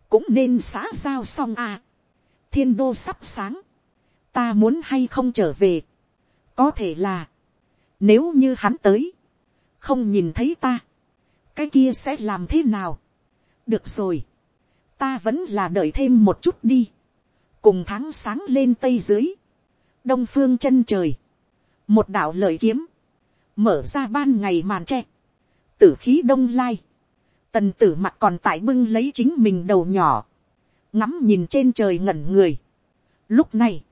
cũng nên xã giao xong à. thiên đô sắp sáng, ta muốn hay không trở về, có thể là, nếu như hắn tới, không nhìn thấy ta, cái kia sẽ làm thế nào. được rồi, ta vẫn là đợi thêm một chút đi, cùng tháng sáng lên tây dưới, đông phương chân trời, một đạo lời kiếm, mở ra ban ngày màn tre, tử khí đông lai, tần tử mặt còn tại bưng lấy chính mình đầu nhỏ, ngắm nhìn trên trời ngẩn người. Lúc này,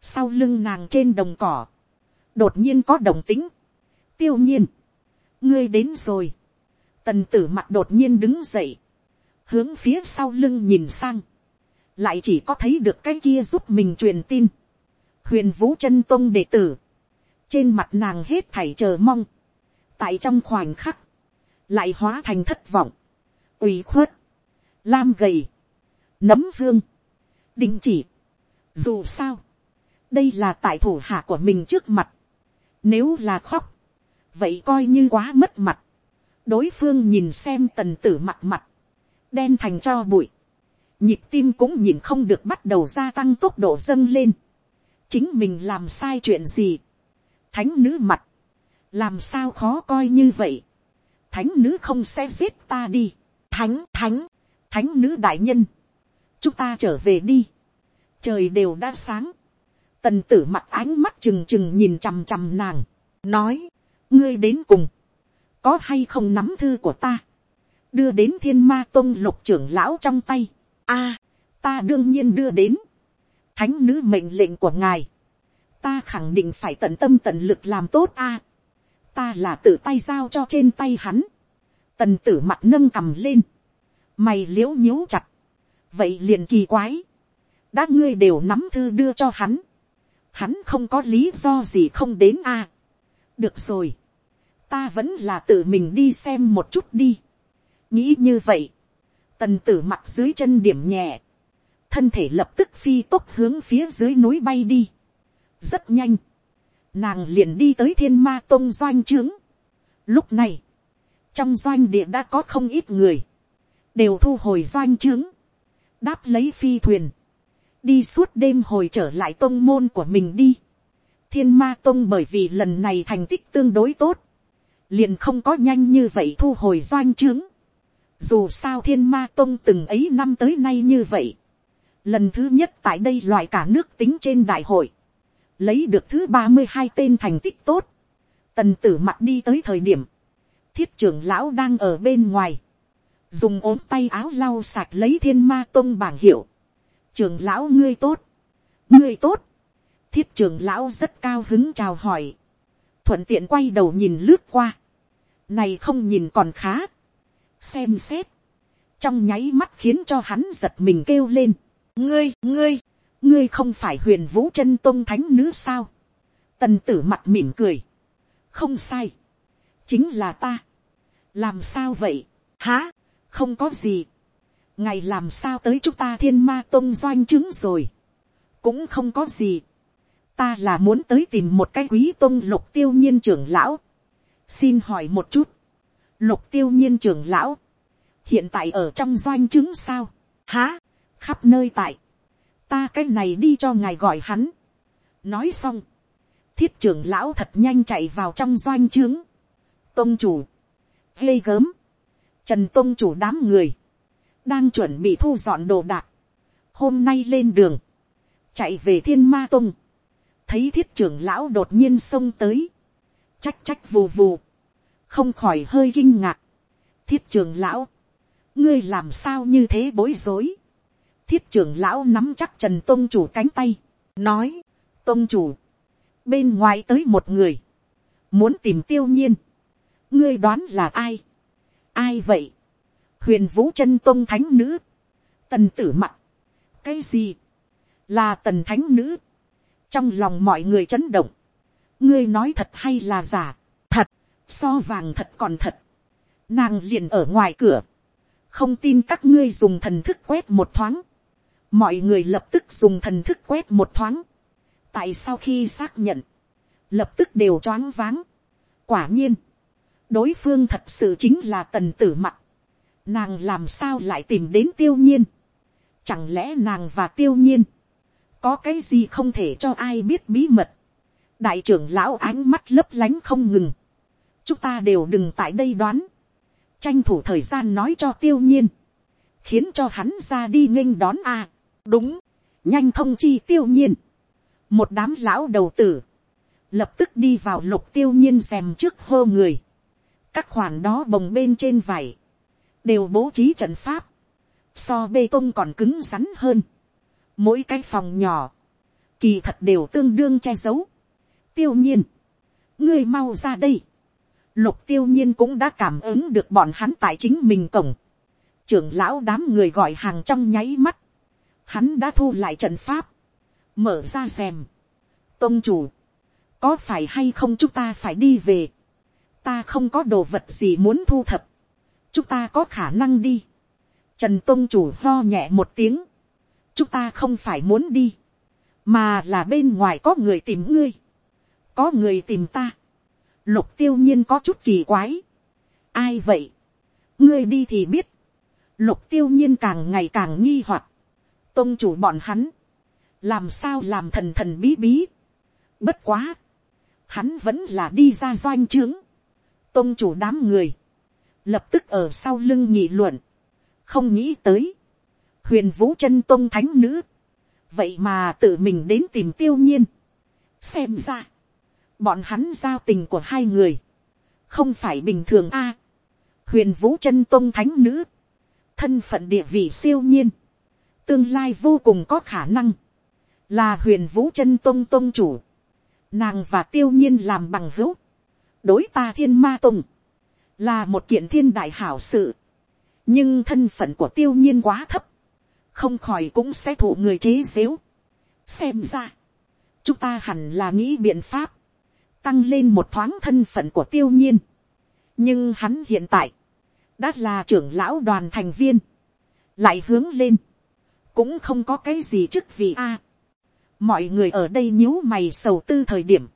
sau lưng nàng trên đồng cỏ, đột nhiên có đồng tính, tiêu nhiên, ngươi đến rồi, tần tử mặt đột nhiên đứng dậy, hướng phía sau lưng nhìn sang, lại chỉ có thấy được cái kia giúp mình truyền tin, huyền vũ chân tôn đệ tử, trên mặt nàng hết thảy chờ mong, tại trong khoảnh khắc, lại hóa thành thất vọng, ủy khuất, lam gầy, nấm hương, đình chỉ. Dù sao, đây là tại thủ hạ của mình trước mặt. Nếu là khóc, vậy coi như quá mất mặt. đối phương nhìn xem tần tử mặt mặt, đen thành cho bụi. nhịp tim cũng nhìn không được bắt đầu gia tăng tốc độ dâng lên. chính mình làm sai chuyện gì. thánh nữ mặt, làm sao khó coi như vậy. thánh nữ không sẽ giết ta đi. thánh thánh, thánh nữ đại nhân. chúng ta trở về đi. trời đều đã sáng. tần tử mặt ánh mắt trừng trừng nhìn chằm chằm nàng. nói, ngươi đến cùng. có hay không nắm thư của ta đưa đến thiên ma tôn lục trưởng lão trong tay. a, ta đương nhiên đưa đến. thánh nữ mệnh lệnh của ngài. ta khẳng định phải tận tâm tận lực làm tốt a. ta là tự tay giao cho trên tay hắn. tần tử mặt nâng cầm lên. mày l i ễ u nhíu chặt vậy liền kỳ quái, đã ngươi đều nắm thư đưa cho hắn, hắn không có lý do gì không đến a. được rồi, ta vẫn là tự mình đi xem một chút đi nghĩ như vậy, tần tử mặt dưới chân điểm nhẹ, thân thể lập tức phi tốc hướng phía dưới núi bay đi. rất nhanh, nàng liền đi tới thiên ma tôn doanh trướng. lúc này, trong doanh địa đã có không ít người, đều thu hồi doanh trướng, đáp lấy phi thuyền, đi suốt đêm hồi trở lại tôn môn của mình đi. thiên ma tôn bởi vì lần này thành tích tương đối tốt, liền không có nhanh như vậy thu hồi doanh trướng dù sao thiên ma tông từng ấy năm tới nay như vậy, lần thứ nhất tại đây loại cả nước tính trên đại hội, lấy được thứ ba mươi hai tên thành tích tốt, tần tử mặt đi tới thời điểm, thiết trưởng lão đang ở bên ngoài, dùng ốm tay áo lau sạch lấy thiên ma tông bảng hiệu, trưởng lão ngươi tốt, ngươi tốt, thiết trưởng lão rất cao hứng chào hỏi, thuận tiện quay đầu nhìn lướt qua, này không nhìn còn khá, xem xét, trong nháy mắt khiến cho hắn giật mình kêu lên, ngươi, ngươi, ngươi không phải huyền vũ chân tôn thánh nữ sao, tần tử mặt mỉm cười, không sai, chính là ta, làm sao vậy, há, không có gì. ngày làm sao tới chúng ta thiên ma tôn doanh chứng rồi. cũng không có gì. ta là muốn tới tìm một cái quý tôn lục tiêu nhiên trưởng lão. xin hỏi một chút lục tiêu nhiên trưởng lão. hiện tại ở trong doanh chứng sao. há, khắp nơi tại. ta cái này đi cho ngài gọi hắn. nói xong. thiết trưởng lão thật nhanh chạy vào trong doanh trướng. tôn chủ. ghê gớm Trần Tông chủ đám người. Đang chuẩn bị thu dọn đồ đạc. Hôm nay lên đường. Chạy về thiên ma tông. Thấy thiết trưởng lão đột nhiên xông tới. Trách trách vù vù. Không khỏi hơi kinh ngạc. Thiết trưởng lão. Ngươi làm sao như thế bối rối. Thiết trưởng lão nắm chắc Trần tôn chủ cánh tay. Nói. tôn chủ. Bên ngoài tới một người. Muốn tìm tiêu nhiên. Ngươi đoán là ai? ai vậy, huyền vũ chân tôn thánh nữ, tần tử mặt, cái gì, là tần thánh nữ, trong lòng mọi người chấn động, ngươi nói thật hay là giả, so vàng thật còn thật, nàng liền ở ngoài cửa, không tin các ngươi dùng thần thức quét một thoáng, mọi người lập tức dùng thần thức quét một thoáng, tại sau khi xác nhận, lập tức đều choáng váng, quả nhiên, đối phương thật sự chính là tần tử mặc, nàng làm sao lại tìm đến tiêu nhiên, chẳng lẽ nàng và tiêu nhiên, có cái gì không thể cho ai biết bí mật, đại trưởng lão ánh mắt lấp lánh không ngừng, chúng ta đều đừng tại đây đoán, tranh thủ thời gian nói cho tiêu nhiên, khiến cho hắn ra đi nghênh đón a. đúng, nhanh thông chi tiêu nhiên, một đám lão đầu tử, lập tức đi vào lục tiêu nhiên xem trước hô người, các khoản đó bồng bên trên vải, đều bố trí trận pháp, so bê tông còn cứng rắn hơn, mỗi cái phòng nhỏ, kỳ thật đều tương đương che giấu, tiêu nhiên, ngươi mau ra đây, lục tiêu nhiên cũng đã cảm ứng được bọn hắn tại chính mình cổng, trưởng lão đám người gọi hàng trong nháy mắt, hắn đã thu lại trận pháp, mở ra xem, tôn chủ, có phải hay không chúng ta phải đi về, ta không có đồ vật gì muốn thu thập, chúng ta có khả năng đi, trần tôn chủ lo nhẹ một tiếng, chúng ta không phải muốn đi, mà là bên ngoài có người tìm ngươi, có người tìm ta, lục tiêu nhiên có chút kỳ quái, ai vậy, ngươi đi thì biết, lục tiêu nhiên càng ngày càng nghi hoặc, tôn chủ bọn hắn, làm sao làm thần thần bí bí, bất quá, hắn vẫn là đi ra doanh trướng, tôn chủ đám người, lập tức ở sau lưng nhị luận, không nghĩ tới, huyền vũ chân tôn thánh nữ, vậy mà tự mình đến tìm tiêu nhiên, xem ra, bọn hắn giao tình của hai người, không phải bình thường a, huyền vũ chân tôn thánh nữ, thân phận địa vị siêu nhiên, tương lai vô cùng có khả năng, là huyền vũ chân tôn tôn chủ, nàng và tiêu nhiên làm bằng hữu, đối ta thiên ma tùng, là một kiện thiên đại hảo sự, nhưng thân phận của tiêu nhiên quá thấp, không khỏi cũng sẽ thụ người chế xếu. xem ra, chúng ta hẳn là nghĩ biện pháp, tăng lên một thoáng thân phận của tiêu nhiên. nhưng hắn hiện tại, đã là trưởng lão đoàn thành viên, lại hướng lên, cũng không có cái gì chức vị a. mọi người ở đây nhíu mày sầu tư thời điểm,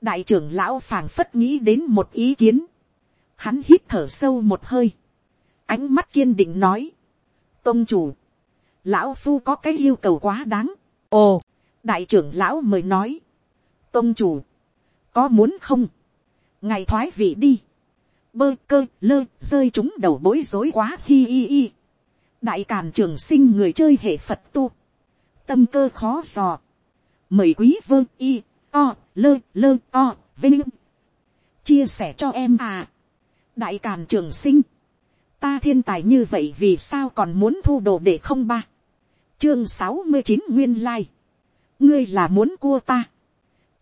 đại trưởng lão phảng phất nghĩ đến một ý kiến, hắn hít thở sâu một hơi, ánh mắt kiên định nói, tôn chủ, lão phu có cái yêu cầu quá đáng, ồ, đại trưởng lão mời nói, tôn chủ, có muốn không, ngày thoái vị đi, bơ cơ lơ rơi chúng đầu bối rối quá hi hi hi, đại càn trường sinh người chơi hệ phật tu, tâm cơ khó dò, mời quý vơ y, o, lơ lơ o, vinh, chia sẻ cho em à, đại càn trường sinh, ta thiên tài như vậy vì sao còn muốn thu đồ để không ba, chương sáu mươi chín nguyên lai, ngươi là muốn cua ta,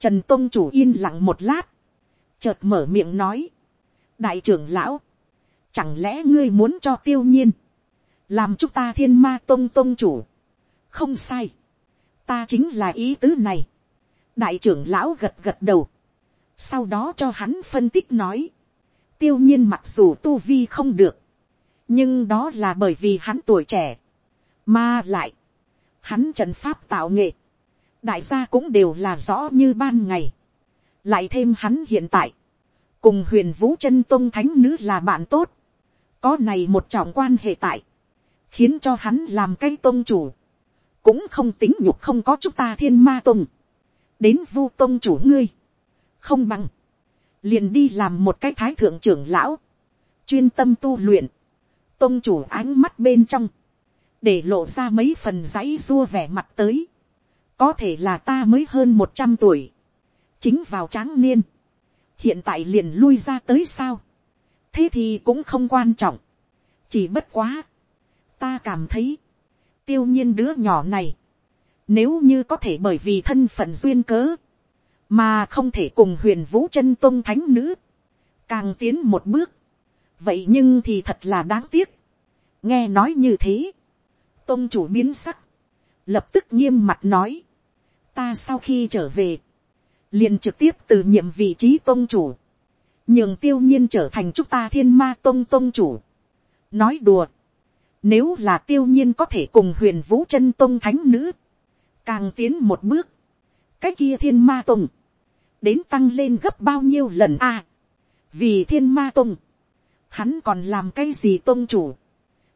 trần Tông chủ yên lặng một lát, chợt mở miệng nói, đại trưởng lão, chẳng lẽ ngươi muốn cho tiêu nhiên, làm chúng ta thiên ma Tông Tông chủ, không sai, ta chính là ý tứ này, đại trưởng lão gật gật đầu, sau đó cho hắn phân tích nói, tiêu nhiên mặc dù tu vi không được, nhưng đó là bởi vì hắn tuổi trẻ, mà lại, hắn trần pháp tạo nghệ, đại gia cũng đều là rõ như ban ngày, lại thêm hắn hiện tại, cùng huyền vũ chân tôn thánh nữ là bạn tốt, có này một trọng quan hệ tại, khiến cho hắn làm cái tôn chủ, cũng không tính nhục không có chúng ta thiên ma tôn, đến vu tôn chủ ngươi, không bằng, liền đi làm một cái thái thượng trưởng lão, chuyên tâm tu luyện, tôn chủ ánh mắt bên trong, để lộ ra mấy phần dãy dua vẻ mặt tới, có thể là ta mới hơn một trăm tuổi, chính vào tráng niên, hiện tại liền lui ra tới sao, thế thì cũng không quan trọng, chỉ bất quá, ta cảm thấy, tiêu nhiên đứa nhỏ này, nếu như có thể bởi vì thân phận duyên cớ, mà không thể cùng huyền vũ chân tôn thánh nữ, càng tiến một bước, vậy nhưng thì thật là đáng tiếc, nghe nói như thế, tôn chủ biến sắc, lập tức nghiêm mặt nói, ta sau khi trở về, liền trực tiếp từ nhiệm vị trí tôn chủ, nhường tiêu nhiên trở thành chúng ta thiên ma tôn tôn chủ. nói đùa, nếu là tiêu nhiên có thể cùng huyền vũ chân tôn thánh nữ, càng tiến một bước, cái kia thiên ma tôn, đến tăng lên gấp bao nhiêu lần a, vì thiên ma tôn, hắn còn làm cái gì tôn chủ,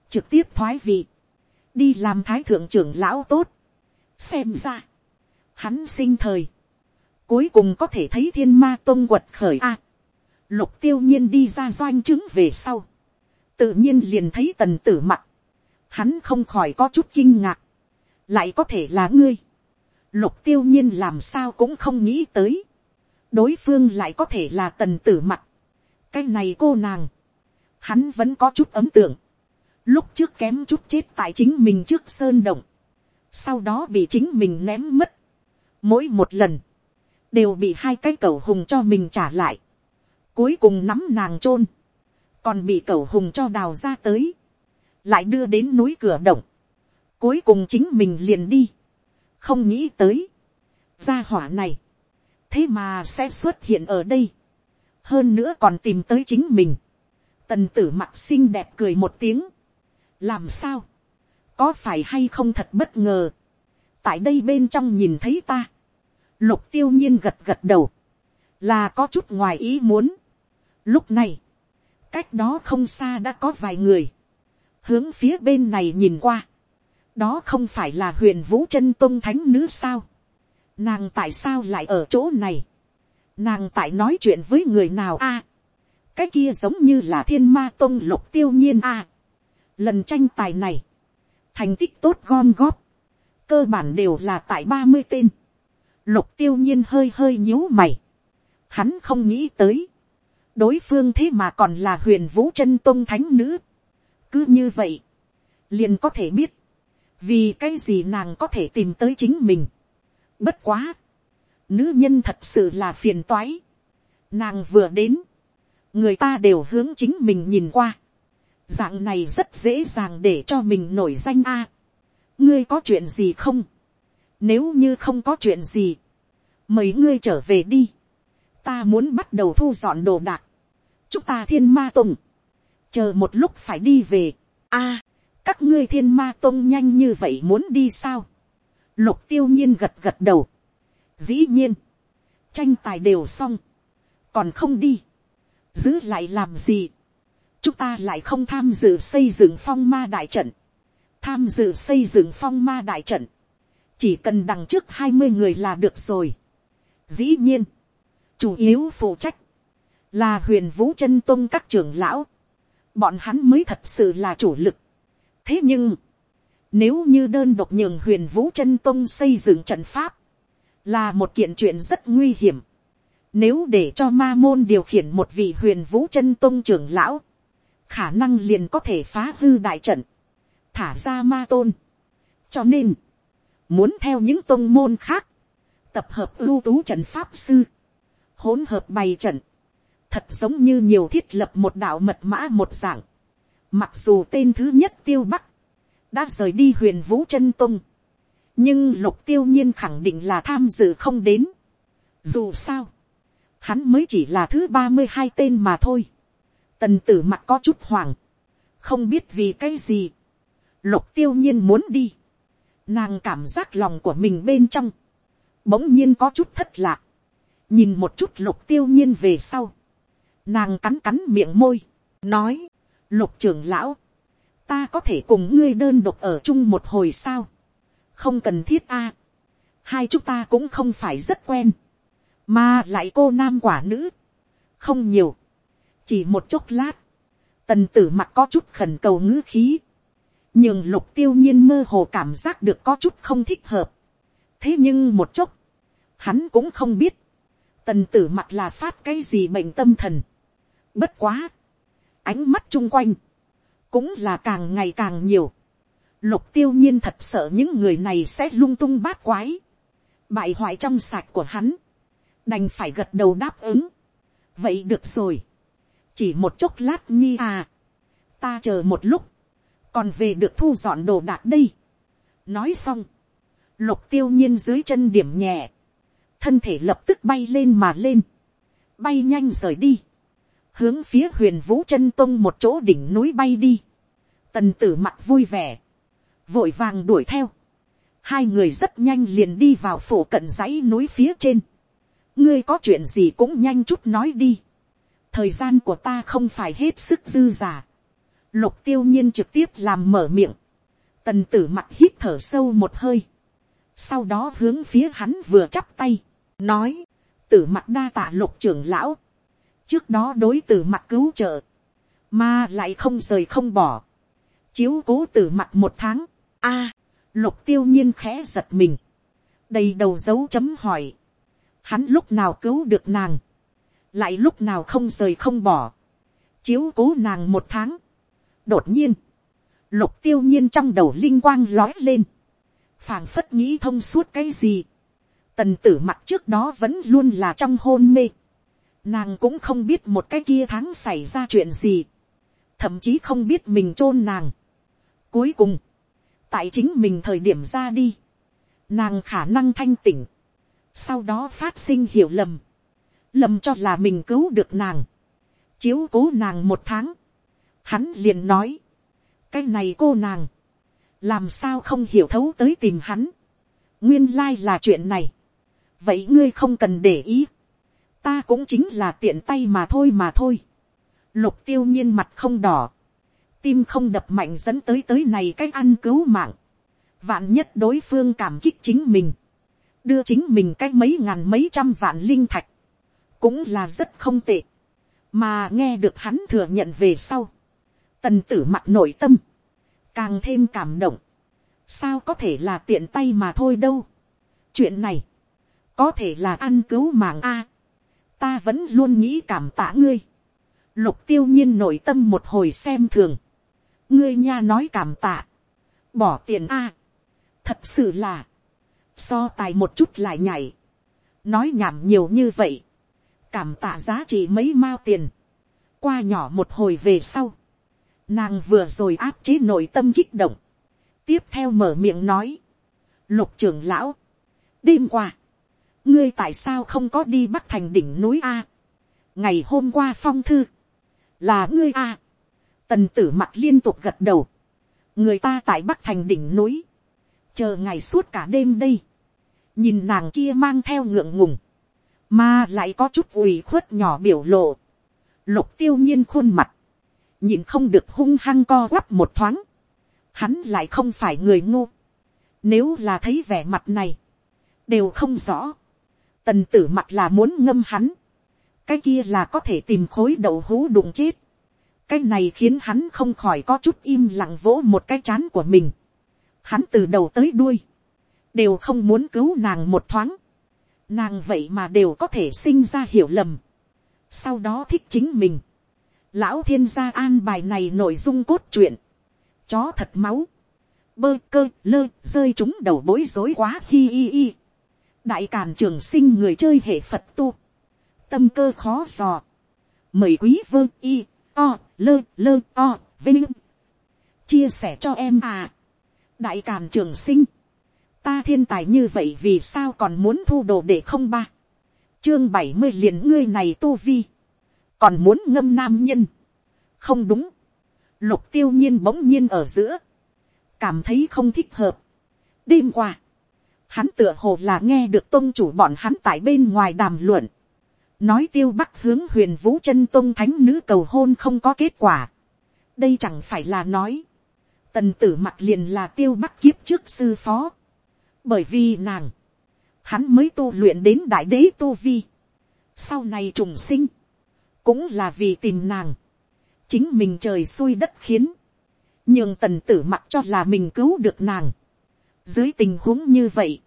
trực tiếp thoái vị, đi làm thái thượng trưởng lão tốt, xem ra, hắn sinh thời, cuối cùng có thể thấy thiên ma tôn quật khởi a, lục tiêu nhiên đi ra doanh chứng về sau, tự nhiên liền thấy tần tử mặt, hắn không khỏi có chút kinh ngạc, lại có thể là ngươi, lục tiêu nhiên làm sao cũng không nghĩ tới, đối phương lại có thể là tần tử mặt, cái này cô nàng, hắn vẫn có chút ấm tượng, lúc trước kém chút chết tại chính mình trước sơn động, sau đó bị chính mình ném mất, mỗi một lần, đều bị hai cái cầu hùng cho mình trả lại, cuối cùng nắm nàng chôn, còn bị cầu hùng cho đào ra tới, lại đưa đến núi cửa động, cuối cùng chính mình liền đi, không nghĩ tới, gia hỏa này, thế mà sẽ xuất hiện ở đây, hơn nữa còn tìm tới chính mình, tần tử mặc xinh đẹp cười một tiếng, làm sao, có phải hay không thật bất ngờ, tại đây bên trong nhìn thấy ta, lục tiêu nhiên gật gật đầu, là có chút ngoài ý muốn. Lúc này, cách đó không xa đã có vài người, hướng phía bên này nhìn qua, đó không phải là huyền vũ chân tôn thánh nữ sao, nàng tại sao lại ở chỗ này, nàng tại nói chuyện với người nào a, cái kia giống như là thiên ma tôn lục tiêu nhiên a, lần tranh tài này, thành tích tốt gom góp, cơ bản đều là tại ba mươi tên, lục tiêu nhiên hơi hơi nhíu mày, hắn không nghĩ tới, đối phương thế mà còn là huyền vũ chân tôn thánh nữ, cứ như vậy, liền có thể biết, vì cái gì nàng có thể tìm tới chính mình. Bất quá, nữ nhân thật sự là phiền toái. Nàng vừa đến, người ta đều hướng chính mình nhìn qua. Dạng này rất dễ dàng để cho mình nổi danh a. ngươi có chuyện gì không? Nếu như không có chuyện gì, mời ngươi trở về đi. Ta muốn bắt đầu thu dọn đồ đạc. Chúng ta thiên ma tùng. Chờ một lúc phải đi về. a các ngươi thiên ma tông nhanh như vậy muốn đi sao. lục tiêu nhiên gật gật đầu. dĩ nhiên, tranh tài đều xong, còn không đi, giữ lại làm gì. chúng ta lại không tham dự xây dựng phong ma đại trận, tham dự xây dựng phong ma đại trận, chỉ cần đằng trước hai mươi người là được rồi. dĩ nhiên, chủ yếu phụ trách, là huyền vũ chân tôn các trưởng lão, bọn hắn mới thật sự là chủ lực thế nhưng, nếu như đơn độc nhường huyền vũ chân tông xây dựng trận pháp, là một kiện chuyện rất nguy hiểm. Nếu để cho ma môn điều khiển một vị huyền vũ chân tông trưởng lão, khả năng liền có thể phá hư đại trận, thả ra ma tôn. cho nên, muốn theo những tôn môn khác, tập hợp ưu tú trận pháp sư, hỗn hợp bày trận, thật giống như nhiều thiết lập một đạo mật mã một dạng, Mặc dù tên thứ nhất tiêu bắc, đã rời đi huyền vũ chân tung. Nhưng lục tiêu nhiên khẳng định là tham dự không đến. Dù sao, hắn mới chỉ là thứ ba mươi hai tên mà thôi. Tần tử mặt có chút hoảng. Không biết vì cái gì. Lục tiêu nhiên muốn đi. Nàng cảm giác lòng của mình bên trong. Bỗng nhiên có chút thất lạc. Nhìn một chút lục tiêu nhiên về sau. Nàng cắn cắn miệng môi. Nói lục trưởng lão, ta có thể cùng ngươi đơn độc ở chung một hồi sao, không cần thiết a, hai chúng ta cũng không phải rất quen, mà lại cô nam quả nữ, không nhiều, chỉ một chốc lát, tần tử mặt có chút khẩn cầu ngữ khí, nhưng lục tiêu nhiên mơ hồ cảm giác được có chút không thích hợp, thế nhưng một chốc, hắn cũng không biết, tần tử mặt là phát cái gì bệnh tâm thần, bất quá, ánh mắt chung quanh, cũng là càng ngày càng nhiều. Lục tiêu nhiên thật sợ những người này sẽ lung tung bát quái, bại hoại trong sạch của hắn, đành phải gật đầu đáp ứng. vậy được rồi, chỉ một chốc lát nhi à, ta chờ một lúc, còn về được thu dọn đồ đạc đây. nói xong, lục tiêu nhiên dưới chân điểm nhẹ, thân thể lập tức bay lên mà lên, bay nhanh rời đi hướng phía huyền vũ chân tông một chỗ đỉnh núi bay đi. tần tử mặt vui vẻ, vội vàng đuổi theo. hai người rất nhanh liền đi vào phủ cận dãy núi phía trên. ngươi có chuyện gì cũng nhanh chút nói đi. thời gian của ta không phải hết sức dư giả lục tiêu nhiên trực tiếp làm mở miệng. tần tử mặt hít thở sâu một hơi. sau đó hướng phía hắn vừa chắp tay, nói, tử mặt đa tạ lục trưởng lão. Trước đó đối tử mặt cứu trợ, mà lại không rời không bỏ, chiếu cố tử mặt một tháng, a, lục tiêu nhiên khẽ giật mình, đầy đầu dấu chấm hỏi, hắn lúc nào cứu được nàng, lại lúc nào không rời không bỏ, chiếu cố nàng một tháng đột nhiên, lục tiêu nhiên trong đầu linh quang lói lên, phảng phất nghĩ thông suốt cái gì, tần tử mặt trước đó vẫn luôn là trong hôn mê, nàng cũng không biết một cái kia tháng xảy ra chuyện gì, thậm chí không biết mình chôn nàng. cuối cùng, tại chính mình thời điểm ra đi, nàng khả năng thanh tỉnh, sau đó phát sinh hiểu lầm, lầm cho là mình cứu được nàng, chiếu cố nàng một tháng, hắn liền nói, cái này cô nàng, làm sao không hiểu thấu tới tìm hắn, nguyên lai là chuyện này, vậy ngươi không cần để ý, ta cũng chính là tiện tay mà thôi mà thôi, lục tiêu nhiên mặt không đỏ, tim không đập mạnh dẫn tới tới này cách ăn cứu mạng, vạn nhất đối phương cảm kích chính mình, đưa chính mình cách mấy ngàn mấy trăm vạn linh thạch, cũng là rất không tệ, mà nghe được hắn thừa nhận về sau, tần tử mặt nội tâm, càng thêm cảm động, sao có thể là tiện tay mà thôi đâu. chuyện này, có thể là ăn cứu mạng a, ta vẫn luôn nghĩ cảm tạ ngươi, lục tiêu nhiên nội tâm một hồi xem thường, ngươi nha nói cảm tạ, bỏ tiền a, thật sự là, so tài một chút lại nhảy, nói nhảm nhiều như vậy, cảm tạ giá trị mấy mao tiền, qua nhỏ một hồi về sau, nàng vừa rồi áp chế nội tâm kích động, tiếp theo mở miệng nói, lục trưởng lão, đêm qua, ngươi tại sao không có đi bắc thành đỉnh núi a, ngày hôm qua phong thư, là ngươi a, tần tử mặt liên tục gật đầu, người ta tại bắc thành đỉnh núi, chờ ngày suốt cả đêm đây, nhìn nàng kia mang theo ngượng ngùng, mà lại có chút ủy khuất nhỏ biểu lộ, lục tiêu nhiên khuôn mặt, nhìn không được hung hăng co quắp một thoáng, hắn lại không phải người ngu, nếu là thấy vẻ mặt này, đều không rõ, tần tử mặt là muốn ngâm hắn, cái kia là có thể tìm khối đậu hú đụng chết, cái này khiến hắn không khỏi có chút im lặng vỗ một cái chán của mình, hắn từ đầu tới đuôi, đều không muốn cứu nàng một thoáng, nàng vậy mà đều có thể sinh ra hiểu lầm, sau đó thích chính mình, lão thiên gia an bài này nội dung cốt truyện, chó thật máu, bơ cơ lơ rơi chúng đầu bối rối quá hi hi hi, đại càn trường sinh người chơi hệ phật tu, tâm cơ khó dò, mời quý vơ y o lơ lơ o vinh. Chia sẻ cho em à. Đại càn trường sinh, ta thiên tài như vậy vì sao còn muốn thu đồ để không ba, chương bảy mươi liền ngươi này tu vi, còn muốn ngâm nam nhân, không đúng, lục tiêu nhiên bỗng nhiên ở giữa, cảm thấy không thích hợp. đêm qua, hắn tựa hồ là nghe được tôn chủ bọn hắn tại bên ngoài đàm luận, nói tiêu bắc hướng huyền vũ chân tôn thánh nữ cầu hôn không có kết quả. đây chẳng phải là nói, tần tử mặt liền là tiêu bắc kiếp trước sư phó, bởi vì nàng, hắn mới tu luyện đến đại đế tu vi, sau này trùng sinh, cũng là vì tìm nàng, chính mình trời xui đất khiến, nhưng tần tử mặc cho là mình cứu được nàng. dưới tình huống như vậy,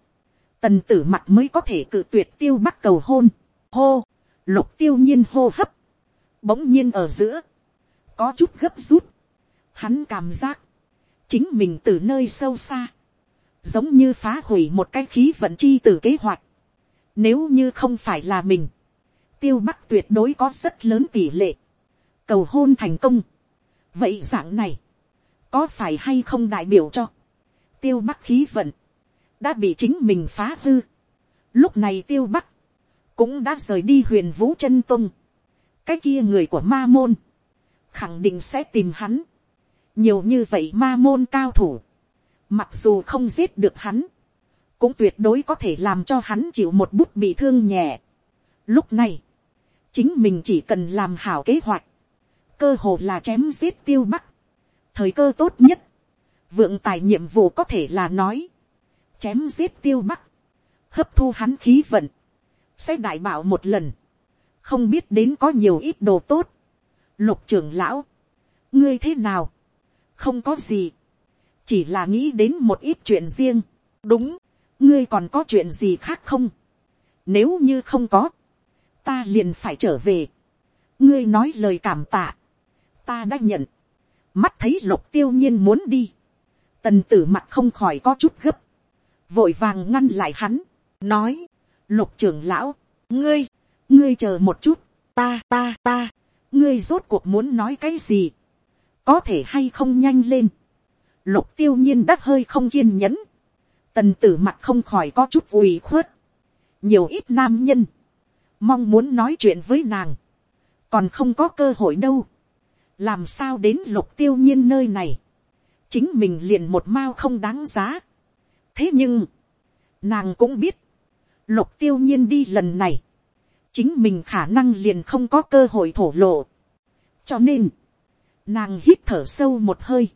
tần tử mặc mới có thể cự tuyệt tiêu bắc cầu hôn, hô, lục tiêu nhiên hô hấp, bỗng nhiên ở giữa, có chút gấp rút, hắn cảm giác, chính mình từ nơi sâu xa, giống như phá hủy một cái khí vận chi từ kế hoạch. Nếu như không phải là mình, tiêu bắc tuyệt đối có rất lớn tỷ lệ, cầu hôn thành công. vậy dạng này, có phải hay không đại biểu cho, tiêu bắc khí vận, đã bị chính mình phá hư. lúc này tiêu bắc, cũng đã rời đi huyền vũ chân tung, cái kia người của ma môn, khẳng định sẽ tìm hắn, nhiều như vậy ma môn cao thủ, mặc dù không giết được hắn, cũng tuyệt đối có thể làm cho hắn chịu một bút bị thương nhẹ. Lúc này, chính mình chỉ cần làm hảo kế hoạch, cơ hồ là chém giết tiêu bắc, thời cơ tốt nhất, vượng tài nhiệm vụ có thể là nói, chém giết tiêu bắc, hấp thu hắn khí vận, sẽ đại bảo một lần, không biết đến có nhiều ít đồ tốt. lục trưởng lão, ngươi thế nào, không có gì, chỉ là nghĩ đến một ít chuyện riêng, đúng, ngươi còn có chuyện gì khác không, nếu như không có, ta liền phải trở về, ngươi nói lời cảm tạ, ta đã nhận, mắt thấy lục tiêu nhiên muốn đi, tần tử mặt không khỏi có chút gấp, vội vàng ngăn lại hắn, nói, lục trưởng lão, ngươi, ngươi chờ một chút, ta ta ta, ngươi rốt cuộc muốn nói cái gì, có thể hay không nhanh lên, lục tiêu nhiên đắt hơi không kiên nhẫn, tần tử mặt không khỏi có chút ủy khuất, nhiều ít nam nhân, mong muốn nói chuyện với nàng, còn không có cơ hội đâu, làm sao đến lục tiêu nhiên nơi này, chính mình liền một mao không đáng giá. thế nhưng, nàng cũng biết, lục tiêu nhiên đi lần này, chính mình khả năng liền không có cơ hội thổ lộ. cho nên, nàng hít thở sâu một hơi,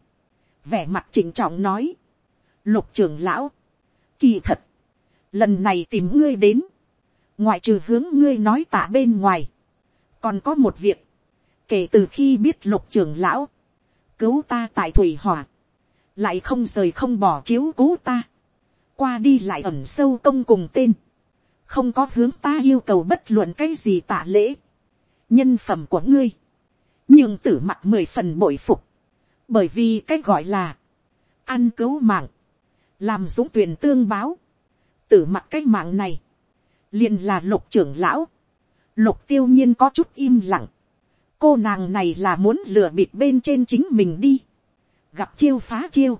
vẻ mặt chỉnh trọng nói, lục trưởng lão, kỳ thật, lần này tìm ngươi đến, ngoại trừ hướng ngươi nói tạ bên ngoài, còn có một việc, kể từ khi biết lục trưởng lão, cứu ta tại thủy hỏa, lại không rời không bỏ chiếu cứu ta, qua đi lại ẩn sâu công cùng tên, không có hướng ta yêu cầu bất luận cái gì tạ lễ, nhân phẩm của ngươi, nhưng tử mặt mười phần bội phục, bởi vì cái gọi là, ăn cứu mạng, làm dũng tuyển tương báo, tử mặt cái mạng này, liền là lục trưởng lão, lục tiêu nhiên có chút im lặng, cô nàng này là muốn lừa bịt bên trên chính mình đi, gặp chiêu phá chiêu,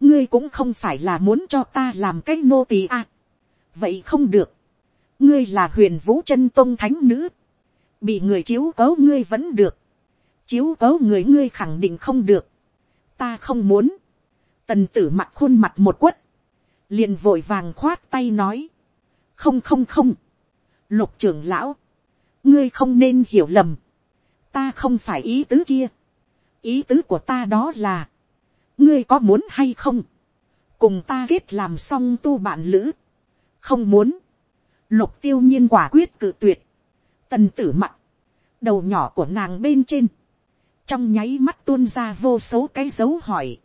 ngươi cũng không phải là muốn cho ta làm cái nô tỳ à. vậy không được, ngươi là huyền vũ chân tôn thánh nữ, bị người chiếu cấu ngươi vẫn được, chiếu cấu người ngươi khẳng định không được, ta không muốn, tần tử mặt khuôn mặt một quất, liền vội vàng khoát tay nói, không không không, lục trưởng lão, ngươi không nên hiểu lầm, ta không phải ý tứ kia, ý tứ của ta đó là, ngươi có muốn hay không, cùng ta kết làm xong tu bạn lữ, không muốn, lục tiêu nhiên quả quyết cự tuyệt, tần tử mặt, đầu nhỏ của nàng bên trên, trong nháy mắt tuôn ra vô số cái dấu hỏi,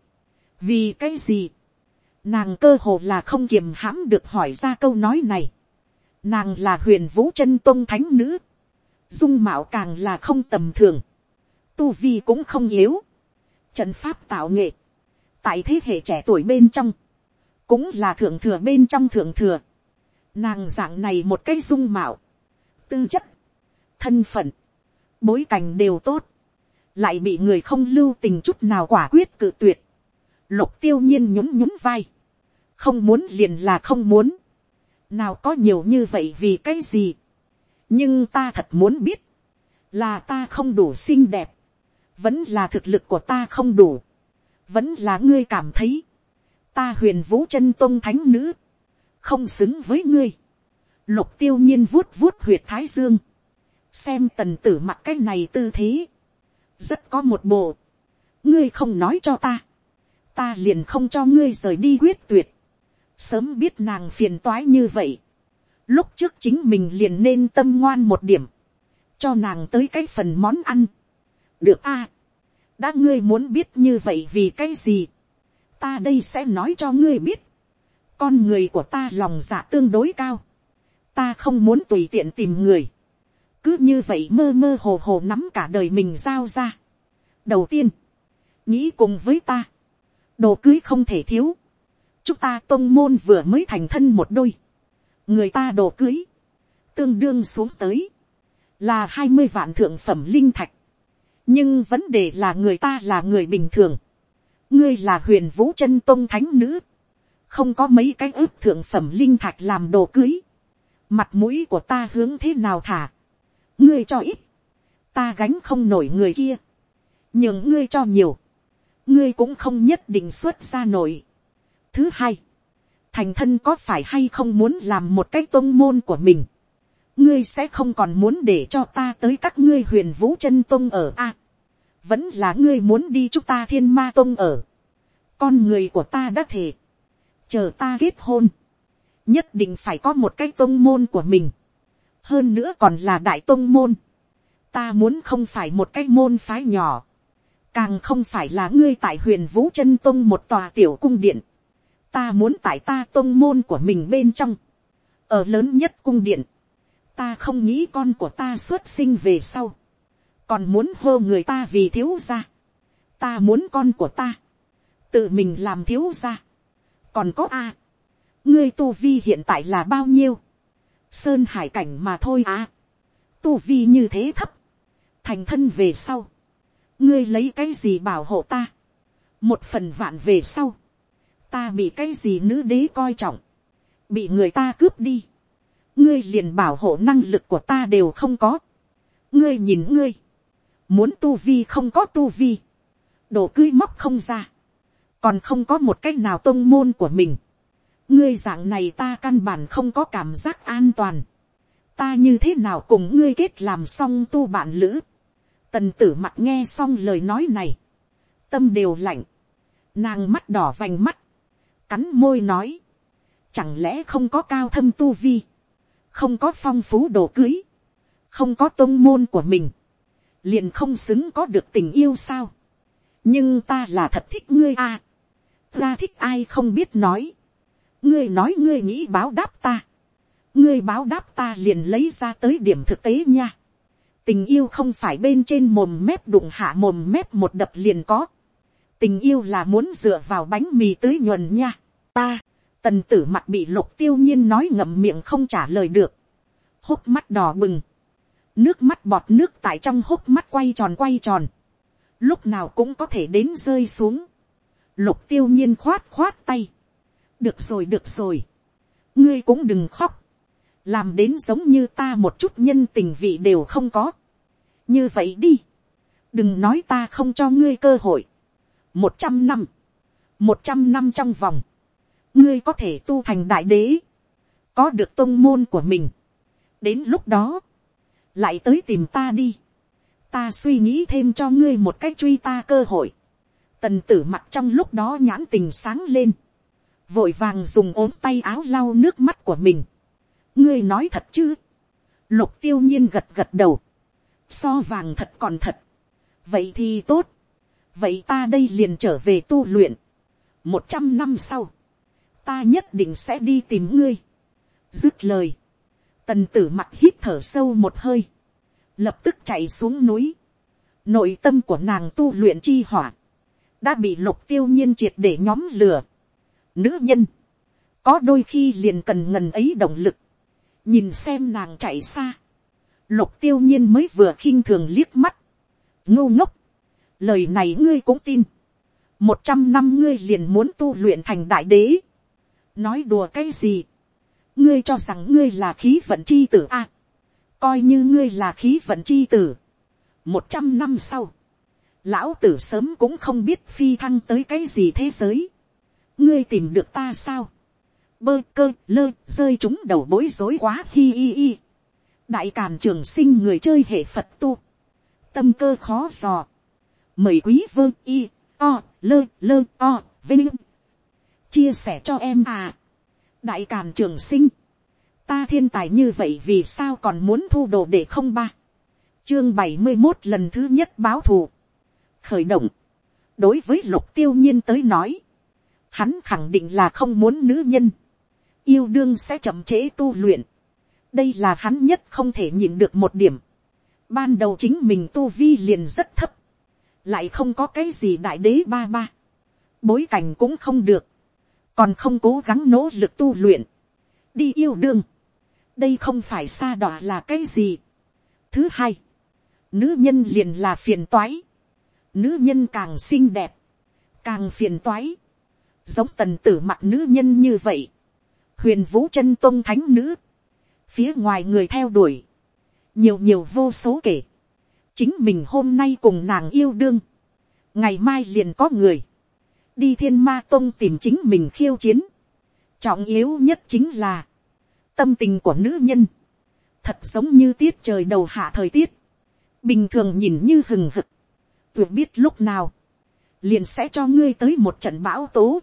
vì cái gì, nàng cơ hồ là không kiềm hãm được hỏi ra câu nói này, nàng là huyền vũ chân tôn thánh nữ, dung mạo càng là không tầm thường, tu vi cũng không yếu, trận pháp tạo nghệ, tại thế hệ trẻ tuổi bên trong, cũng là thượng thừa bên trong thượng thừa, nàng dạng này một cái dung mạo, tư chất, thân phận, bối cảnh đều tốt, lại bị người không lưu tình chút nào quả quyết cự tuyệt, lục tiêu nhiên nhún nhún vai, không muốn liền là không muốn, nào có nhiều như vậy vì cái gì, nhưng ta thật muốn biết, là ta không đủ xinh đẹp, vẫn là thực lực của ta không đủ, vẫn là ngươi cảm thấy, ta huyền vũ chân tôn thánh nữ, không xứng với ngươi. Lục tiêu nhiên vuốt vuốt huyệt thái dương, xem tần tử mặt cái này tư thế, rất có một bộ, ngươi không nói cho ta, ta liền không cho ngươi rời đi quyết tuyệt, sớm biết nàng phiền toái như vậy, lúc trước chính mình liền nên tâm ngoan một điểm, cho nàng tới cái phần món ăn, được a, đã ngươi muốn biết như vậy vì cái gì, ta đây sẽ nói cho ngươi biết, con người của ta lòng dạ tương đối cao, ta không muốn tùy tiện tìm người, cứ như vậy mơ mơ hồ hồ nắm cả đời mình giao ra. đầu tiên, nghĩ cùng với ta, đồ cưới không thể thiếu, chúng ta tôn môn vừa mới thành thân một đôi, người ta đồ cưới, tương đương xuống tới, là hai mươi vạn thượng phẩm linh thạch, nhưng vấn đề là người ta là người bình thường, ngươi là huyền vũ chân tôn thánh nữ, không có mấy cái ước thượng phẩm linh thạch làm đồ cưới, mặt mũi của ta hướng thế nào thả, ngươi cho ít, ta gánh không nổi người kia, nhưng ngươi cho nhiều, ngươi cũng không nhất định xuất ra nổi thứ hai, thành thân có phải hay không muốn làm một cái tôn môn của mình, ngươi sẽ không còn muốn để cho ta tới các ngươi huyền vũ chân tôn ở a, vẫn là ngươi muốn đi chúc ta thiên ma tôn ở, con người của ta đã thể, chờ ta kết hôn, nhất định phải có một cái tôn môn của mình, hơn nữa còn là đại tôn môn, ta muốn không phải một cái môn phái nhỏ, càng không phải là ngươi tại huyền vũ chân tôn một tòa tiểu cung điện, ta muốn tại ta tôn môn của mình bên trong, ở lớn nhất cung điện, ta không nghĩ con của ta xuất sinh về sau, còn muốn hô người ta vì thiếu gia, ta muốn con của ta, tự mình làm thiếu gia, còn có a, ngươi tu vi hiện tại là bao nhiêu, sơn hải cảnh mà thôi à, tu vi như thế thấp, thành thân về sau, ngươi lấy cái gì bảo hộ ta, một phần vạn về sau, ta bị cái gì nữ đế coi trọng, bị người ta cướp đi, ngươi liền bảo hộ năng lực của ta đều không có, ngươi nhìn ngươi, muốn tu vi không có tu vi, đồ cưới móc không ra, còn không có một cách nào tôn môn của mình, ngươi dạng này ta căn bản không có cảm giác an toàn, ta như thế nào cùng ngươi kết làm xong tu bạn lữ, tần tử mặt nghe xong lời nói này, tâm đều lạnh, nàng mắt đỏ vành mắt, cắn môi nói, chẳng lẽ không có cao thâm tu vi, không có phong phú đồ cưới, không có tôn môn của mình, liền không xứng có được tình yêu sao. nhưng ta là thật thích ngươi a, à. ta thích ai không biết nói, ngươi nói ngươi nghĩ báo đáp ta, ngươi báo đáp ta liền lấy ra tới điểm thực tế nha. tình yêu không phải bên trên mồm mép đụng hạ mồm mép một đập liền có tình yêu là muốn dựa vào bánh mì tưới nhuần nha. ta, tần tử mặt bị lục tiêu nhiên nói ngậm miệng không trả lời được. hốc mắt đỏ bừng. nước mắt bọt nước tại trong hốc mắt quay tròn quay tròn. lúc nào cũng có thể đến rơi xuống. lục tiêu nhiên khoát khoát tay được rồi được rồi, ngươi cũng đừng khóc, làm đến giống như ta một chút nhân tình vị đều không có. như vậy đi, đừng nói ta không cho ngươi cơ hội một trăm năm, một trăm năm trong vòng, ngươi có thể tu thành đại đế, có được tôn môn của mình. đến lúc đó, lại tới tìm ta đi. ta suy nghĩ thêm cho ngươi một cách truy ta cơ hội. tần tử mặt trong lúc đó nhãn tình sáng lên vội vàng dùng ốm tay áo lau nước mắt của mình. ngươi nói thật chứ. lục tiêu nhiên gật gật đầu. so vàng thật còn thật. vậy thì tốt vậy ta đây liền trở về tu luyện. một trăm năm sau, ta nhất định sẽ đi tìm ngươi. dứt lời. tần tử mặt hít thở sâu một hơi. lập tức chạy xuống núi. nội tâm của nàng tu luyện chi hỏa đã bị lục tiêu nhiên triệt để nhóm lửa nữ nhân, có đôi khi liền cần ngần ấy động lực, nhìn xem nàng chạy xa, lục tiêu nhiên mới vừa khinh thường liếc mắt, ngô ngốc, lời này ngươi cũng tin, một trăm năm ngươi liền muốn tu luyện thành đại đế, nói đùa cái gì, ngươi cho rằng ngươi là khí vận chi tử a, coi như ngươi là khí vận chi tử, một trăm năm sau, lão tử sớm cũng không biết phi thăng tới cái gì thế giới, ngươi tìm được ta sao, bơ cơ lơ rơi chúng đầu bối rối quá hi hi hi. đại càn trường sinh người chơi hệ phật tu, tâm cơ khó dò, mời quý vương y o lơ lơ o vinh. Chia sẻ cho em à. đại càn trường sinh, ta thiên tài như vậy vì sao còn muốn thu đồ để không ba, chương bảy mươi một lần thứ nhất báo thù, khởi động, đối với lục tiêu nhiên tới nói, hắn khẳng định là không muốn nữ nhân, yêu đương sẽ chậm trễ tu luyện, đây là hắn nhất không thể nhìn được một điểm, ban đầu chính mình tu vi liền rất thấp, lại không có cái gì đại đế ba ba, bối cảnh cũng không được, còn không cố gắng nỗ lực tu luyện, đi yêu đương, đây không phải xa đọa là cái gì. thứ hai, nữ nhân liền là phiền toái, nữ nhân càng xinh đẹp, càng phiền toái, giống tần tử mặt nữ nhân như vậy, huyền vũ chân tôn thánh nữ, phía ngoài người theo đuổi, nhiều nhiều vô số kể, chính mình hôm nay cùng nàng yêu đương, ngày mai liền có người, đi thiên ma tông tìm chính mình khiêu chiến, trọng yếu nhất chính là, tâm tình của nữ nhân, thật giống như tiết trời đầu hạ thời tiết, bình thường nhìn như hừng hực, tuyệt biết lúc nào, liền sẽ cho ngươi tới một trận bão tố,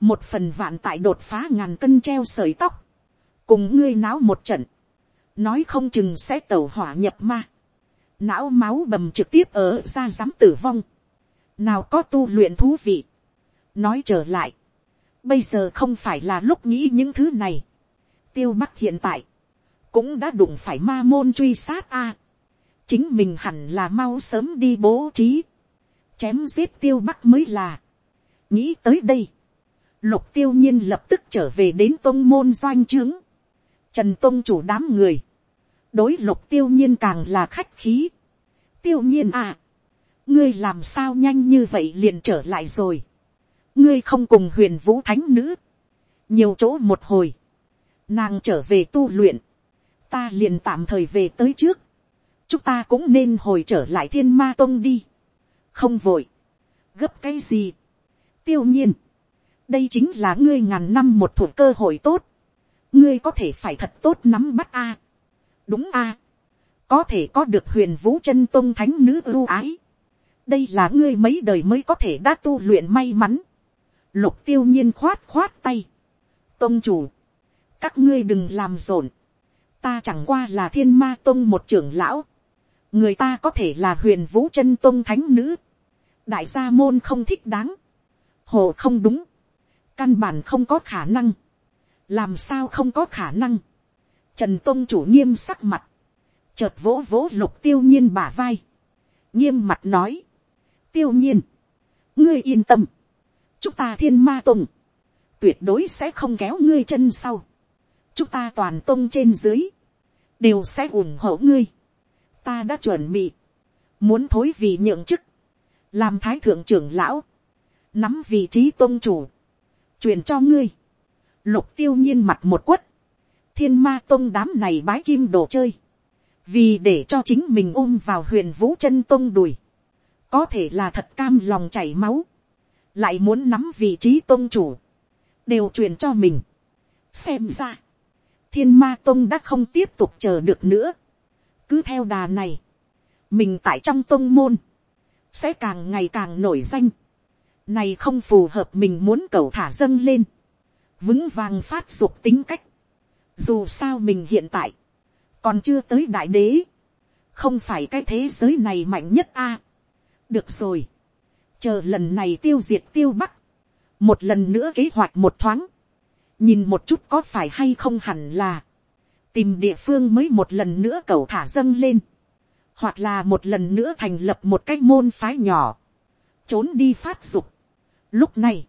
một phần vạn tại đột phá ngàn cân treo sợi tóc, cùng ngươi náo một trận, nói không chừng sẽ tẩu hỏa nhập ma, não máu bầm trực tiếp ở ra dám tử vong, nào có tu luyện thú vị, nói trở lại, bây giờ không phải là lúc nghĩ những thứ này, tiêu bắc hiện tại, cũng đã đụng phải ma môn truy sát a, chính mình hẳn là mau sớm đi bố trí, chém giết tiêu bắc mới là, nghĩ tới đây, lục tiêu nhiên lập tức trở về đến tôn môn doanh trướng, trần tôn chủ đám người, đối lục tiêu nhiên càng là khách khí, tiêu nhiên à, ngươi làm sao nhanh như vậy liền trở lại rồi, ngươi không cùng huyền vũ thánh nữ, nhiều chỗ một hồi, nàng trở về tu luyện, ta liền tạm thời về tới trước, chúng ta cũng nên hồi trở lại thiên ma tông đi, không vội, gấp cái gì, tiêu nhiên, đây chính là ngươi ngàn năm một thủ cơ hội tốt, ngươi có thể phải thật tốt nắm bắt a, đúng a, có thể có được huyền vũ chân tôn thánh nữ ưu ái, đây là ngươi mấy đời mới có thể đã tu luyện may mắn, lục tiêu nhiên khoát khoát tay, tôn chủ, các ngươi đừng làm rộn, ta chẳng qua là thiên ma tôn một trưởng lão, người ta có thể là huyền vũ chân tôn thánh nữ, đại gia môn không thích đáng, hồ không đúng, căn bản không có khả năng, làm sao không có khả năng, trần tôn chủ nghiêm sắc mặt, chợt vỗ vỗ lục tiêu nhiên bả vai, nghiêm mặt nói, tiêu nhiên, ngươi yên tâm, chúng ta thiên ma tùng, tuyệt đối sẽ không kéo ngươi chân sau, chúng ta toàn tông trên dưới, đều sẽ ủng hộ ngươi, ta đã chuẩn bị, muốn thối vì nhượng chức, làm thái thượng trưởng lão, nắm vị trí tôn chủ, truyền cho ngươi, lục tiêu nhiên mặt một quất, thiên ma Tông đám này bái kim đồ chơi, vì để cho chính mình ôm vào huyền vũ chân Tông đùi, có thể là thật cam lòng chảy máu, lại muốn nắm vị trí tôn chủ, đều truyền cho mình. xem ra, thiên ma tôn đã không tiếp tục chờ được nữa. cứ theo đà này, mình tại trong tôn môn, sẽ càng ngày càng nổi danh. này không phù hợp mình muốn cầu thả dâng lên, vững vàng phát dục tính cách dù sao mình hiện tại, còn chưa tới đại đế, không phải cái thế giới này mạnh nhất a. được rồi, chờ lần này tiêu diệt tiêu bắc, một lần nữa kế hoạch một thoáng, nhìn một chút có phải hay không hẳn là, tìm địa phương mới một lần nữa cầu thả dâng lên, hoặc là một lần nữa thành lập một cái môn phái nhỏ, trốn đi phát dục. Lúc này,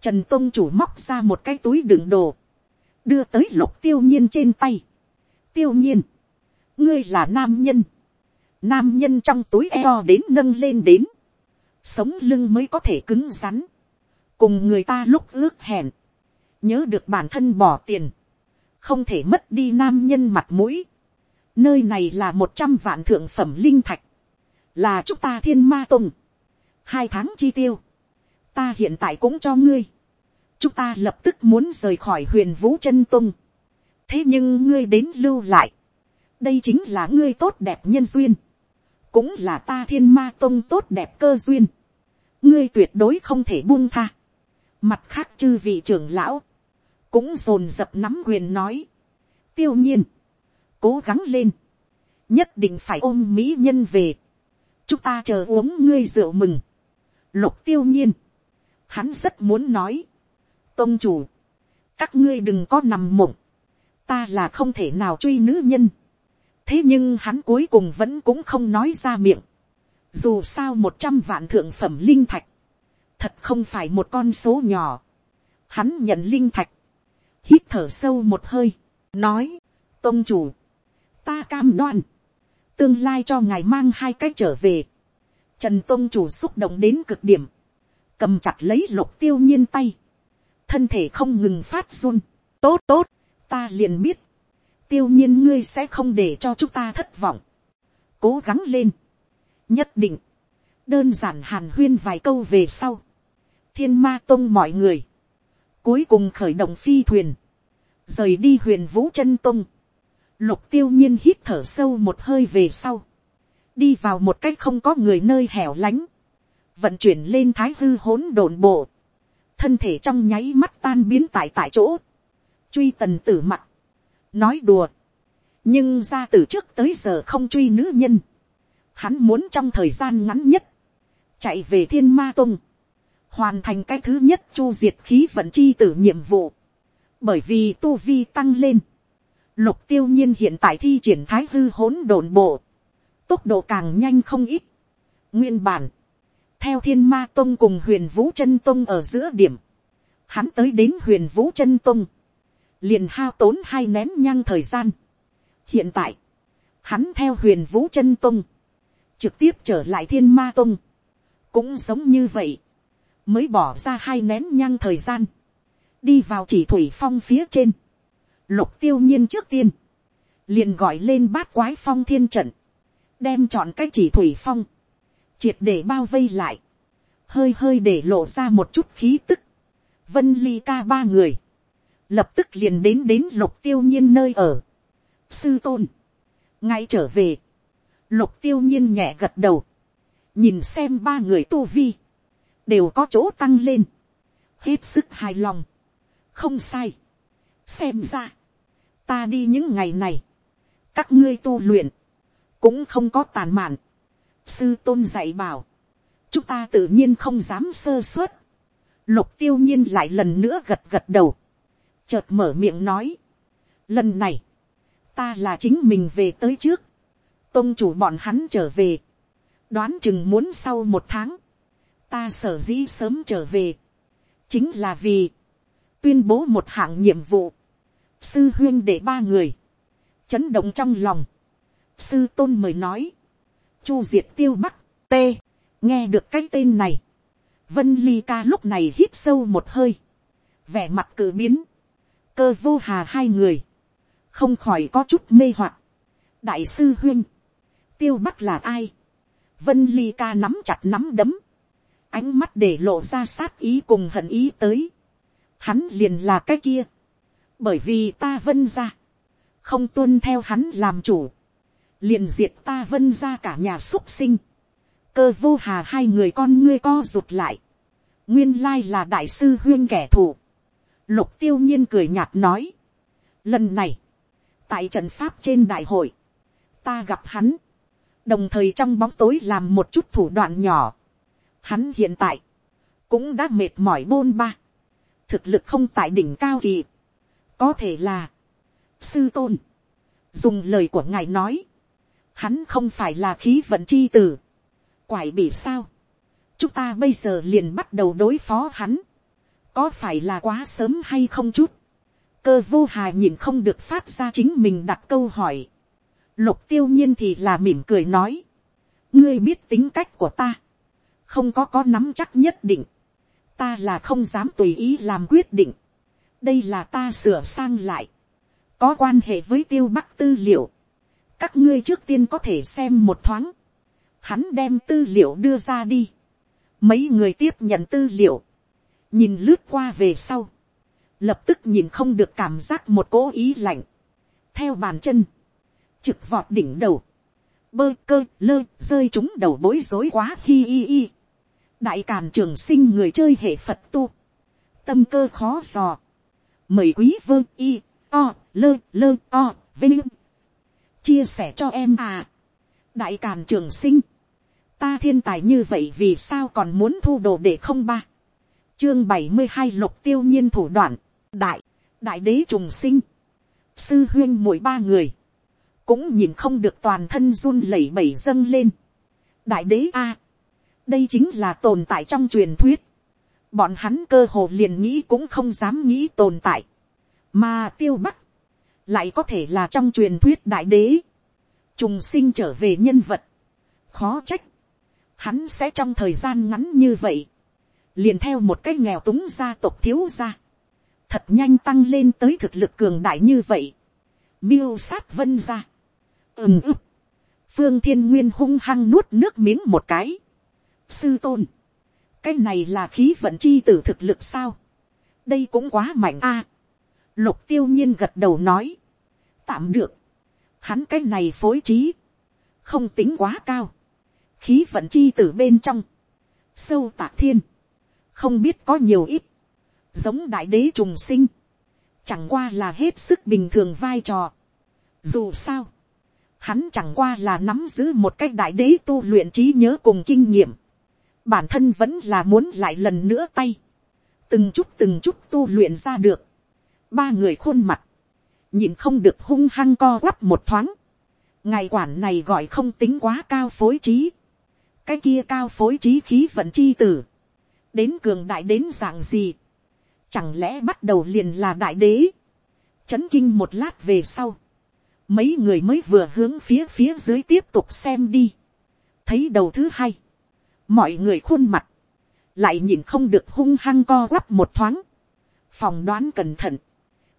trần tôn chủ móc ra một cái túi đựng đồ, đưa tới lục tiêu nhiên trên tay. tiêu nhiên, ngươi là nam nhân, nam nhân trong túi eo đến nâng lên đến, sống lưng mới có thể cứng rắn, cùng người ta lúc ước hẹn, nhớ được bản thân bỏ tiền, không thể mất đi nam nhân mặt mũi. Nơi này là một trăm vạn thượng phẩm linh thạch, là chúng ta thiên ma tùng, hai tháng chi tiêu, ta hiện tại cũng cho ngươi, chúng ta lập tức muốn rời khỏi huyền vũ chân tung, thế nhưng ngươi đến lưu lại, đây chính là ngươi tốt đẹp nhân duyên, cũng là ta thiên ma tông tốt đẹp cơ duyên, ngươi tuyệt đối không thể buông tha. Mặt khác chư vị trưởng lão, cũng dồn dập nắm quyền nói, tiêu nhiên, cố gắng lên, nhất định phải ôm mỹ nhân về, chúng ta chờ uống ngươi rượu mừng, lục tiêu nhiên, hắn rất muốn nói, tôn chủ, các ngươi đừng có nằm mộng, ta là không thể nào truy nữ nhân, thế nhưng hắn cuối cùng vẫn cũng không nói ra miệng, dù sao một trăm vạn thượng phẩm linh thạch, thật không phải một con số nhỏ, hắn nhận linh thạch, hít thở sâu một hơi, nói, tôn chủ, ta cam đoan, tương lai cho ngài mang hai cách trở về, trần tôn chủ xúc động đến cực điểm, cầm chặt lấy lục tiêu nhiên tay, thân thể không ngừng phát run, tốt tốt, ta liền biết, tiêu nhiên ngươi sẽ không để cho chúng ta thất vọng, cố gắng lên, nhất định, đơn giản hàn huyên vài câu về sau, thiên ma tông mọi người, cuối cùng khởi động phi thuyền, rời đi huyền vũ chân tông, lục tiêu nhiên hít thở sâu một hơi về sau, đi vào một cách không có người nơi hẻo lánh, vận chuyển lên thái hư hỗn độn bộ, thân thể trong nháy mắt tan biến tại tại chỗ, truy tần tử mặt, nói đùa, nhưng ra từ trước tới giờ không truy nữ nhân, hắn muốn trong thời gian ngắn nhất, chạy về thiên ma tung, hoàn thành cái thứ nhất chu diệt khí vận chi tử nhiệm vụ, bởi vì tu vi tăng lên, lục tiêu nhiên hiện tại thi triển thái hư hỗn đồn bộ, tốc độ càng nhanh không ít, nguyên bản, theo thiên ma tông cùng huyền vũ chân tông ở giữa điểm, hắn tới đến huyền vũ chân tông, liền hao tốn hai nén nhang thời gian. hiện tại, hắn theo huyền vũ chân tông, trực tiếp trở lại thiên ma tông, cũng giống như vậy, mới bỏ ra hai nén nhang thời gian, đi vào chỉ thủy phong phía trên, lục tiêu nhiên trước tiên, liền gọi lên bát quái phong thiên trận, đem chọn cái chỉ thủy phong, triệt để bao vây lại, hơi hơi để lộ ra một chút khí tức, vân ly ca ba người, lập tức liền đến đến lục tiêu nhiên nơi ở. sư tôn, ngay trở về, lục tiêu nhiên nhẹ gật đầu, nhìn xem ba người tu vi, đều có chỗ tăng lên, hết sức hài lòng, không sai, xem ra, ta đi những ngày này, các ngươi tu luyện, cũng không có tàn mạn, sư tôn dạy bảo, chúng ta tự nhiên không dám sơ suất, lục tiêu nhiên lại lần nữa gật gật đầu, chợt mở miệng nói, lần này, ta là chính mình về tới trước, tôn chủ bọn hắn trở về, đoán chừng muốn sau một tháng, ta sở dĩ sớm trở về, chính là vì, tuyên bố một hạng nhiệm vụ, sư huyên để ba người, chấn động trong lòng, sư tôn mời nói, chu diệt tiêu bắc, t, nghe được cái tên này, vân ly ca lúc này hít sâu một hơi, vẻ mặt cử biến, cơ vô hà hai người, không khỏi có chút mê hoặc. đại sư huyên, tiêu bắc là ai, vân ly ca nắm chặt nắm đấm, ánh mắt để lộ ra sát ý cùng hận ý tới, hắn liền là cái kia, bởi vì ta vân ra, không tuân theo hắn làm chủ, liền diệt ta vân ra cả nhà xúc sinh, cơ vô hà hai người con ngươi co rụt lại, nguyên lai là đại sư huyên kẻ thù, lục tiêu nhiên cười nhạt nói, lần này, tại trận pháp trên đại hội, ta gặp hắn, đồng thời trong bóng tối làm một chút thủ đoạn nhỏ, hắn hiện tại, cũng đã mệt mỏi bôn ba, thực lực không tại đỉnh cao kỳ, có thể là, sư tôn, dùng lời của ngài nói, hắn không phải là khí vận chi tử, quải bị sao, chúng ta bây giờ liền bắt đầu đối phó hắn, có phải là quá sớm hay không chút, cơ vô hà nhìn không được phát ra chính mình đặt câu hỏi, lục tiêu nhiên thì là mỉm cười nói, ngươi biết tính cách của ta, không có có nắm chắc nhất định, ta là không dám tùy ý làm quyết định, đây là ta sửa sang lại, có quan hệ với tiêu bắc tư liệu, các ngươi trước tiên có thể xem một thoáng, hắn đem tư liệu đưa ra đi, mấy người tiếp nhận tư liệu, nhìn lướt qua về sau, lập tức nhìn không được cảm giác một cố ý lạnh, theo bàn chân, trực vọt đỉnh đầu, bơ cơ lơ rơi chúng đầu bối rối quá hi hi hi. đại càn trường sinh người chơi hệ phật tu, tâm cơ khó dò, mời quý vơ y o lơ lơ o vinh chia sẻ cho em à. Đại càn trường sinh. Ta thiên tài như vậy vì sao còn muốn thu đồ để không ba? Chương bảy mươi hai lục tiêu nhiên thủ đoạn. Đại đại đế trùng sinh. Sư huyên mỗi ba người. Cũng nhìn không được toàn thân run lẩy bẩy dâng lên. Đại đế a. Đây chính là tồn tại trong truyền thuyết. Bọn hắn cơ hồ liền nghĩ cũng không dám nghĩ tồn tại. Mà tiêu bắc lại có thể là trong truyền thuyết đại đế. Trùng sinh trở về nhân vật. Khó trách. Hắn sẽ trong thời gian ngắn như vậy, liền theo một cái nghèo túng gia tộc thiếu gia, thật nhanh tăng lên tới thực lực cường đại như vậy, miêu sát vân ra, ừm ức, phương thiên nguyên hung hăng nuốt nước miếng một cái, sư tôn, cái này là khí vận chi t ử thực lực sao, đây cũng quá mạnh a, lục tiêu nhiên gật đầu nói, tạm được, hắn cái này phối trí, không tính quá cao, khí vận chi từ bên trong, sâu tạc thiên, không biết có nhiều ít, giống đại đế trùng sinh, chẳng qua là hết sức bình thường vai trò, Dù sao, hắn chẳng qua là nắm giữ một cách đại đế tu luyện trí nhớ cùng kinh nghiệm. Bản thân vẫn là muốn lại lần nữa tay. Từng chút từng chút tu luyện ra được. Ba người khuôn mặt. Nhìn không được hung hăng co quắp một thoáng. Ngài quản này gọi không tính quá cao phối trí. Cái kia cao phối trí khí vận chi tử. Đến cường đại đến dạng gì. Chẳng lẽ bắt đầu liền là đại đế. Chấn kinh một lát về sau mấy người mới vừa hướng phía phía dưới tiếp tục xem đi. thấy đầu thứ hai, mọi người khuôn mặt, lại nhìn không được hung hăng co quắp một thoáng. phòng đoán cẩn thận,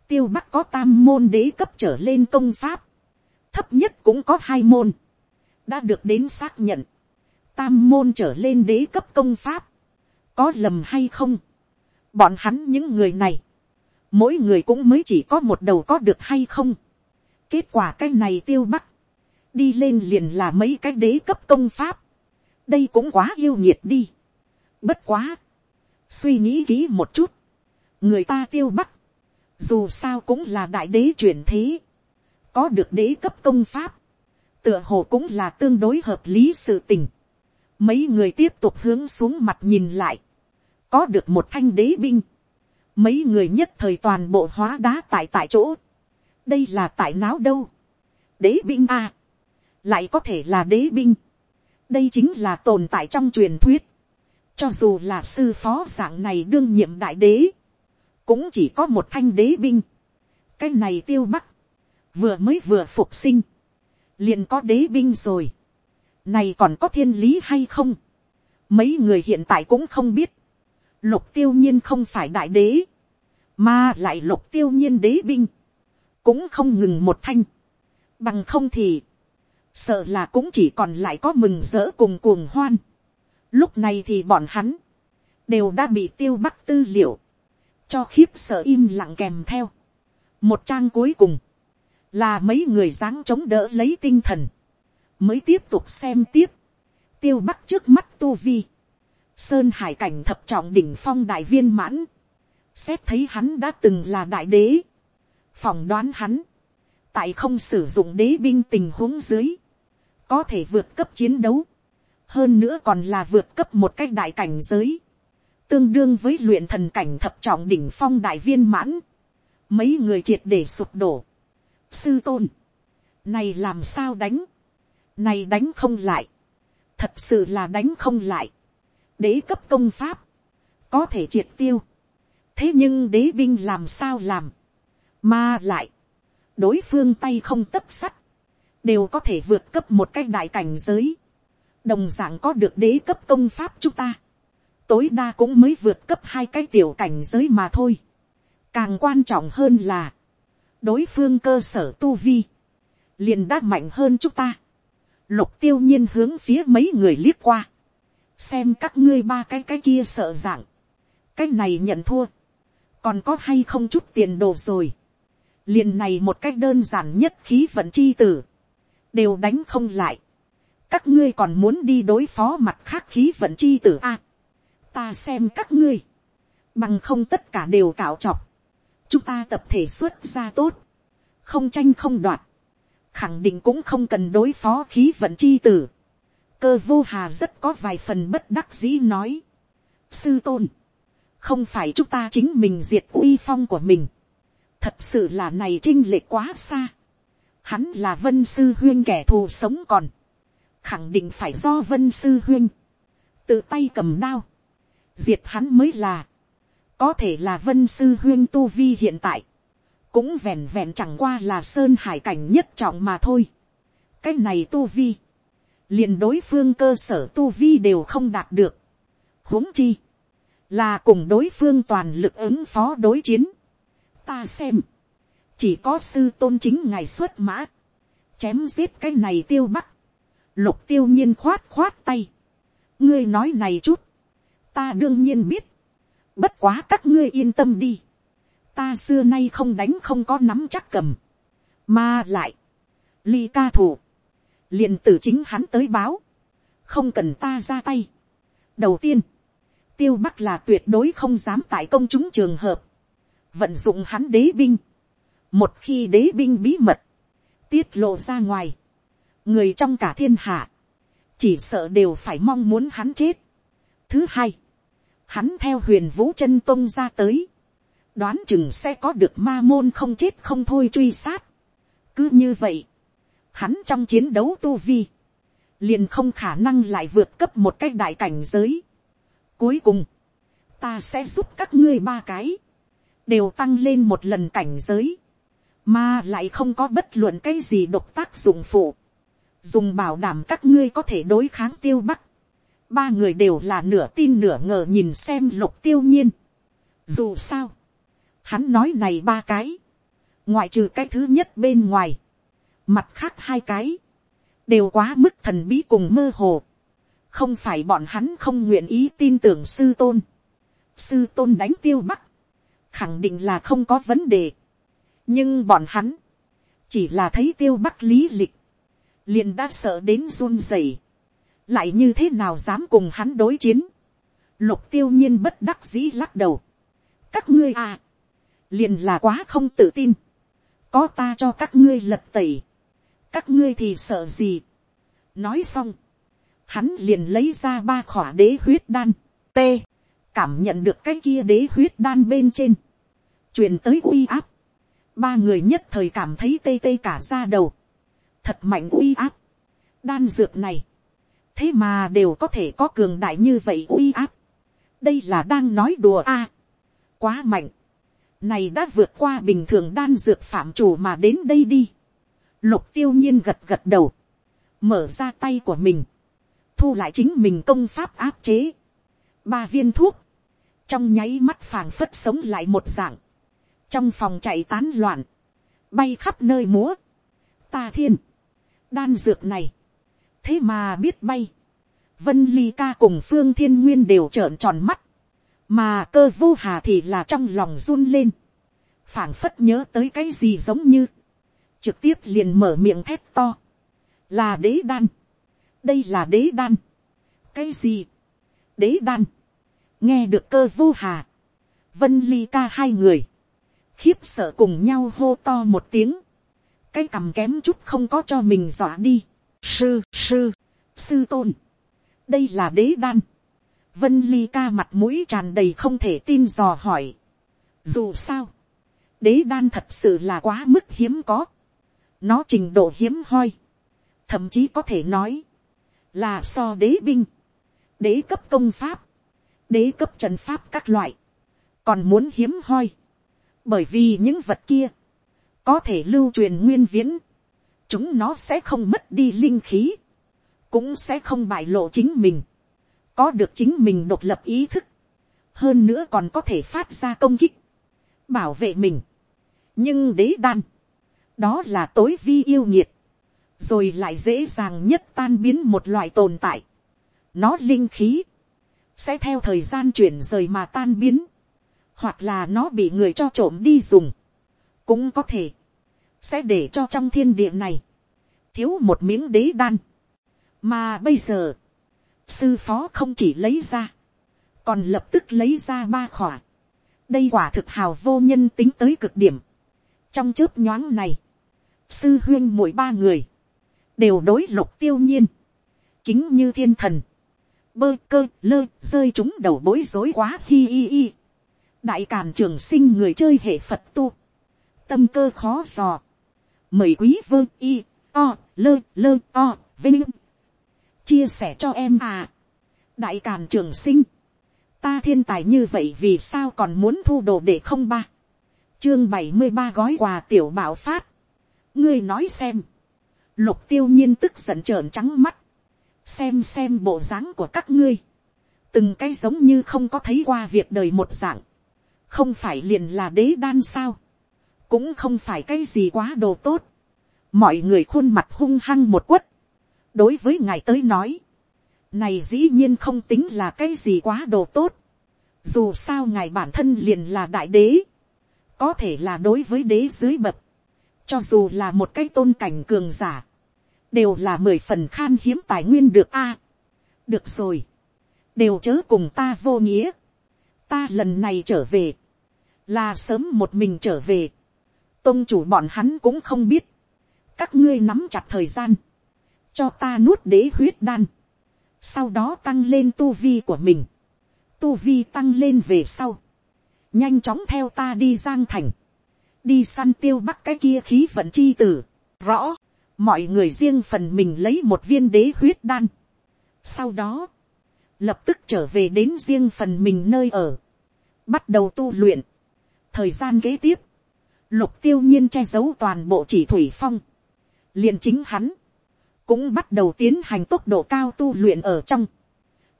tiêu bắc có tam môn đế cấp trở lên công pháp, thấp nhất cũng có hai môn, đã được đến xác nhận, tam môn trở lên đế cấp công pháp, có lầm hay không, bọn hắn những người này, mỗi người cũng mới chỉ có một đầu có được hay không, Kết quả cái này tiêu bắc. Đi lên liền là mấy cái đế cấp công pháp. Đây cũng quá yêu nhiệt đi. Bất quá. Suy nghĩ kỹ một chút. Người ta tiêu bắc. Dù sao cũng là đại đế chuyển thế. Có được đế cấp công pháp. Tựa hồ cũng là tương đối hợp lý sự tình. Mấy người tiếp tục hướng xuống mặt nhìn lại. Có được một thanh đế binh. Mấy người nhất thời toàn bộ hóa đá tại tại chỗ đây là tại náo đâu. đế binh a, lại có thể là đế binh. đây chính là tồn tại trong truyền thuyết. cho dù là sư phó dạng này đương nhiệm đại đế, cũng chỉ có một thanh đế binh. cái này tiêu bắc, vừa mới vừa phục sinh, liền có đế binh rồi. này còn có thiên lý hay không. mấy người hiện tại cũng không biết. lục tiêu nhiên không phải đại đế, mà lại lục tiêu nhiên đế binh cũng không ngừng một thanh, bằng không thì, sợ là cũng chỉ còn lại có mừng rỡ cùng cuồng hoan. Lúc này thì bọn hắn, đều đã bị tiêu bắc tư liệu, cho khiếp sợ im lặng kèm theo. Một trang cuối cùng, là mấy người dáng chống đỡ lấy tinh thần, mới tiếp tục xem tiếp, tiêu bắc trước mắt tu vi, sơn hải cảnh thập trọng đỉnh phong đại viên mãn, xét thấy hắn đã từng là đại đế, phỏng đoán hắn, tại không sử dụng đế binh tình huống dưới, có thể vượt cấp chiến đấu, hơn nữa còn là vượt cấp một cách đại cảnh giới, tương đương với luyện thần cảnh thập trọng đỉnh phong đại viên mãn, mấy người triệt để sụp đổ, sư tôn, này làm sao đánh, này đánh không lại, thật sự là đánh không lại, đế cấp công pháp, có thể triệt tiêu, thế nhưng đế binh làm sao làm, mà lại, đối phương tay không tấp sắt, đều có thể vượt cấp một cái đại cảnh giới, đồng d ạ n g có được đế cấp công pháp chúng ta, tối đa cũng mới vượt cấp hai cái tiểu cảnh giới mà thôi. càng quan trọng hơn là, đối phương cơ sở tu vi, liền đã mạnh hơn chúng ta. lục tiêu nhiên hướng phía mấy người liếc qua, xem các ngươi ba cái cái kia sợ dạng, cái này nhận thua, còn có hay không chút tiền đồ rồi liền này một cách đơn giản nhất khí vận chi tử, đều đánh không lại. các ngươi còn muốn đi đối phó mặt khác khí vận chi tử a ta xem các ngươi, bằng không tất cả đều cạo chọc. chúng ta tập thể xuất ra tốt, không tranh không đoạt, khẳng định cũng không cần đối phó khí vận chi tử. cơ vô hà rất có vài phần bất đắc dĩ nói. sư tôn, không phải chúng ta chính mình diệt uy phong của mình thật sự là này chinh lệ quá xa. Hắn là vân sư huyên kẻ thù sống còn. khẳng định phải do vân sư huyên. tự tay cầm đao diệt hắn mới là. có thể là vân sư huyên tu vi hiện tại. cũng vẹn vẹn chẳng qua là sơn hải cảnh nhất trọng mà thôi. cái này tu vi. liền đối phương cơ sở tu vi đều không đạt được. huống chi. là cùng đối phương toàn lực ứng phó đối chiến ta xem, chỉ có sư tôn chính ngày xuất mã, chém giết cái này tiêu bắc, lục tiêu nhiên khoát khoát tay, ngươi nói này chút, ta đương nhiên biết, bất quá các ngươi yên tâm đi, ta xưa nay không đánh không có nắm chắc cầm, mà lại, ly ca thủ, liền từ chính hắn tới báo, không cần ta ra tay. đầu tiên, tiêu bắc là tuyệt đối không dám tại công chúng trường hợp, vận dụng hắn đế binh. Một khi đế binh bí mật, tiết lộ ra ngoài, người trong cả thiên hạ, chỉ sợ đều phải mong muốn hắn chết. Thứ hai, hắn theo huyền vũ chân tông ra tới, đoán chừng sẽ có được ma môn không chết không thôi truy sát. cứ như vậy, hắn trong chiến đấu tu vi, liền không khả năng lại vượt cấp một cái đại cảnh giới. Cuối cùng, ta sẽ giúp các ngươi ba cái, đều tăng lên một lần cảnh giới, mà lại không có bất luận cái gì độc tác dụng phụ, dùng bảo đảm các ngươi có thể đối kháng tiêu bắc. Ba người đều là nửa tin nửa ngờ nhìn xem lục tiêu nhiên. Dù sao, hắn nói này ba cái, ngoại trừ cái thứ nhất bên ngoài, mặt khác hai cái, đều quá mức thần bí cùng mơ hồ, không phải bọn hắn không nguyện ý tin tưởng sư tôn, sư tôn đánh tiêu bắc, khẳng định là không có vấn đề, nhưng bọn hắn, chỉ là thấy tiêu bắc lý lịch, liền đã sợ đến run rẩy, lại như thế nào dám cùng hắn đối chiến, lục tiêu nhiên bất đắc dĩ lắc đầu, các ngươi à, liền là quá không tự tin, có ta cho các ngươi lật tẩy, các ngươi thì sợ gì. nói xong, hắn liền lấy ra ba khỏa đế huyết đan, t, cảm nhận được cái kia đế huyết đan bên trên, truyền tới uy áp, ba người nhất thời cảm thấy tê tê cả ra đầu, thật mạnh uy áp, đan dược này, thế mà đều có thể có cường đại như vậy uy áp, đây là đang nói đùa a, quá mạnh, này đã vượt qua bình thường đan dược phạm chủ mà đến đây đi. Lục tiêu nhiên gật gật đầu. Mở ra tay của mình. Thu lại chính mình công pháp áp chế. Ba viên thuốc. Trong nháy mắt phảng phất sống lại một dạng. Trong phòng chạy tán loạn. Bay khắp nơi múa. Ta thiên. Đan dược này. Thế mà biết bay. Vân Ly ca cùng Phương Thiên Nguyên đều trợn tròn mắt. Mà cơ vô hà thì là trong lòng run lên, phảng phất nhớ tới cái gì giống như, trực tiếp liền mở miệng thét to, là đế đan, đây là đế đan, cái gì, đế đan, nghe được cơ vô hà, vân ly ca hai người, khiếp sợ cùng nhau hô to một tiếng, cái cằm kém chút không có cho mình dọa đi, sư sư, sư tôn, đây là đế đan, Vân Ly ca mặt mũi tràn đầy không thể tin dò hỏi. Dù sao, đế đan thật sự là quá mức hiếm có. Nó trình độ hiếm hoi. Thậm chí có thể nói là so đế binh, đế cấp công pháp, đế cấp trần pháp các loại. Còn muốn hiếm hoi. Bởi vì những vật kia có thể lưu truyền nguyên viễn. Chúng nó sẽ không mất đi linh khí. Cũng sẽ không bại lộ chính mình có được chính mình độc lập ý thức, hơn nữa còn có thể phát ra công kích, bảo vệ mình. nhưng đế đan, đó là tối vi yêu nhiệt, rồi lại dễ dàng nhất tan biến một loại tồn tại. nó linh khí, sẽ theo thời gian chuyển rời mà tan biến, hoặc là nó bị người cho trộm đi dùng, cũng có thể, sẽ để cho trong thiên địa này, thiếu một miếng đế đan. mà bây giờ, sư phó không chỉ lấy ra, còn lập tức lấy ra ba khỏa. đây quả thực hào vô nhân tính tới cực điểm. trong chớp nhoáng này, sư huyên mỗi ba người, đều đối lục tiêu nhiên, kính như thiên thần, bơ cơ lơ rơi chúng đầu bối rối quá hi hi hi. đại càn trường sinh người chơi hệ phật tu, tâm cơ khó dò, mời quý vơ y o lơ lơ o vinh chia sẻ cho em à. đại càn trường sinh, ta thiên tài như vậy vì sao còn muốn thu đồ để không ba. chương bảy mươi ba gói quà tiểu bảo phát. ngươi nói xem. lục tiêu nhiên tức giận trợn trắng mắt. xem xem bộ dáng của các ngươi. từng cái giống như không có thấy qua việc đời một dạng. không phải liền là đế đan sao cũng không phải cái gì quá đồ tốt. mọi người khuôn mặt hung hăng một quất. Đối với ngài tới nói, này dĩ nhiên không tính là cái gì quá đồ tốt. Dù sao ngài bản thân liền là đại đế, có thể là đối với đế dưới bậc, cho dù là một cái tôn cảnh cường giả, đều là mười phần khan hiếm tài nguyên được a. được rồi, đều chớ cùng ta vô nghĩa, ta lần này trở về, là sớm một mình trở về, tôn chủ bọn hắn cũng không biết, các ngươi nắm chặt thời gian, cho ta nuốt đế huyết đan, sau đó tăng lên tu vi của mình, tu vi tăng lên về sau, nhanh chóng theo ta đi giang thành, đi săn tiêu bắc cái kia khí vận chi tử, rõ, mọi người riêng phần mình lấy một viên đế huyết đan, sau đó, lập tức trở về đến riêng phần mình nơi ở, bắt đầu tu luyện. thời gian kế tiếp, lục tiêu nhiên che giấu toàn bộ chỉ thủy phong, liền chính hắn, cũng bắt đầu tiến hành tốc độ cao tu luyện ở trong.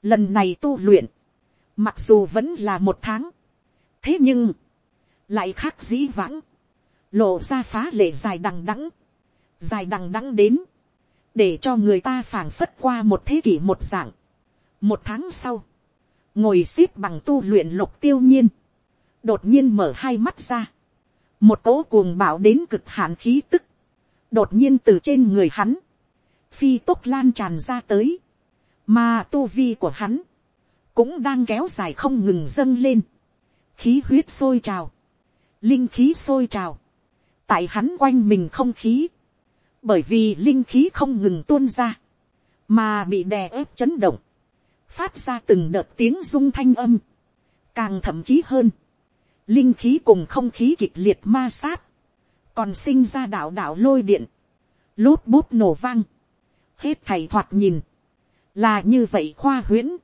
lần này tu luyện, mặc dù vẫn là một tháng, thế nhưng, lại khác dĩ vãng, lộ ra phá lệ dài đằng đẵng, dài đằng đẵng đến, để cho người ta phảng phất qua một thế kỷ một dạng. một tháng sau, ngồi x ế p bằng tu luyện lục tiêu nhiên, đột nhiên mở hai mắt ra, một cỗ cuồng bạo đến cực hạn khí tức, đột nhiên từ trên người hắn, phi tốc lan tràn ra tới, mà tu vi của hắn, cũng đang kéo dài không ngừng dâng lên, khí huyết sôi trào, linh khí sôi trào, tại hắn quanh mình không khí, bởi vì linh khí không ngừng tuôn ra, mà bị đè ép chấn động, phát ra từng đợt tiếng rung thanh âm, càng thậm chí hơn, linh khí cùng không khí kịch liệt ma sát, còn sinh ra đạo đạo lôi điện, lốt bút nổ vang, hết thầy thoạt nhìn, là như vậy khoa huyễn,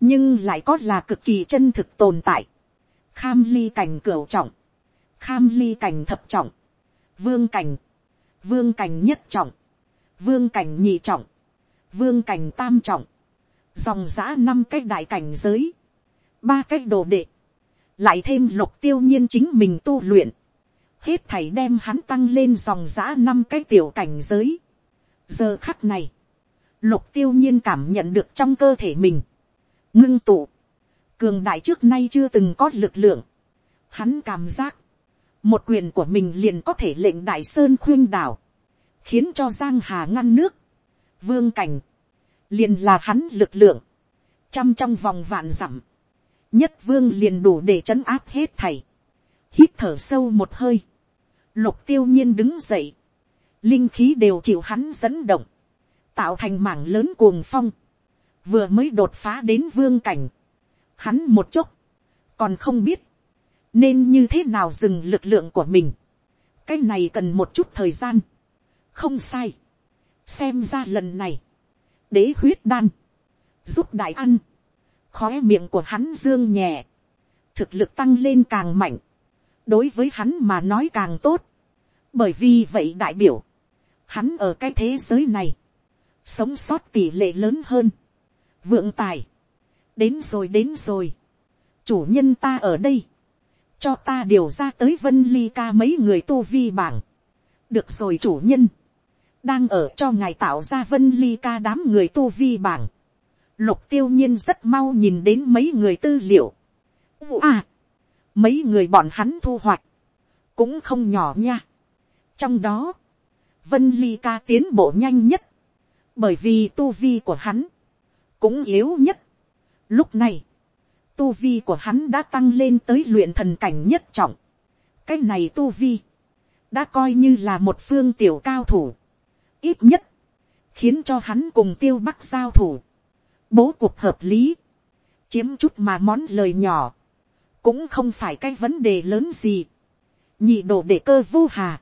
nhưng lại có là cực kỳ chân thực tồn tại, kham ly cảnh cửu trọng, kham ly cảnh thập trọng, vương cảnh, vương cảnh nhất trọng, vương cảnh nhị trọng, vương cảnh tam trọng, dòng giã năm cái đại cảnh giới, ba cái đồ đệ, lại thêm lục tiêu nhiên chính mình tu luyện, hết thảy đem hắn tăng lên dòng giã năm cái tiểu cảnh giới. giờ khắc này, lục tiêu nhiên cảm nhận được trong cơ thể mình, ngưng tụ, cường đại trước nay chưa từng có lực lượng, hắn cảm giác, một quyền của mình liền có thể lệnh đại sơn khuyên đảo, khiến cho giang hà ngăn nước, vương cảnh, liền là hắn lực lượng, trăm trong vòng vạn dặm, nhất vương liền đủ để trấn áp hết thảy, hít thở sâu một hơi, lục tiêu nhiên đứng dậy, linh khí đều chịu hắn dẫn động, tạo thành mảng lớn cuồng phong, vừa mới đột phá đến vương cảnh, hắn một chút, còn không biết, nên như thế nào dừng lực lượng của mình, cái này cần một chút thời gian, không sai, xem ra lần này, đế huyết đan, giúp đại ăn, khói miệng của hắn dương nhẹ, thực lực tăng lên càng mạnh, đối với hắn mà nói càng tốt, bởi vì vậy đại biểu, hắn ở cái thế giới này, sống sót tỷ lệ lớn hơn, vượng tài, đến rồi đến rồi, chủ nhân ta ở đây, cho ta điều ra tới vân ly ca mấy người tu vi bảng, được rồi chủ nhân, đang ở cho ngài tạo ra vân ly ca đám người tu vi bảng, lục tiêu nhiên rất mau nhìn đến mấy người tư liệu, à, mấy người bọn hắn thu hoạch, cũng không nhỏ nha, trong đó, vân ly ca tiến bộ nhanh nhất, bởi vì tu vi của hắn, cũng yếu nhất. Lúc này, tu vi của hắn đã tăng lên tới luyện thần cảnh nhất trọng. cái này tu vi, đã coi như là một phương tiểu cao thủ. ít nhất, khiến cho hắn cùng tiêu bắc giao thủ bố cục hợp lý, chiếm chút mà món lời nhỏ, cũng không phải cái vấn đề lớn gì. nhị đồ để cơ vô hà,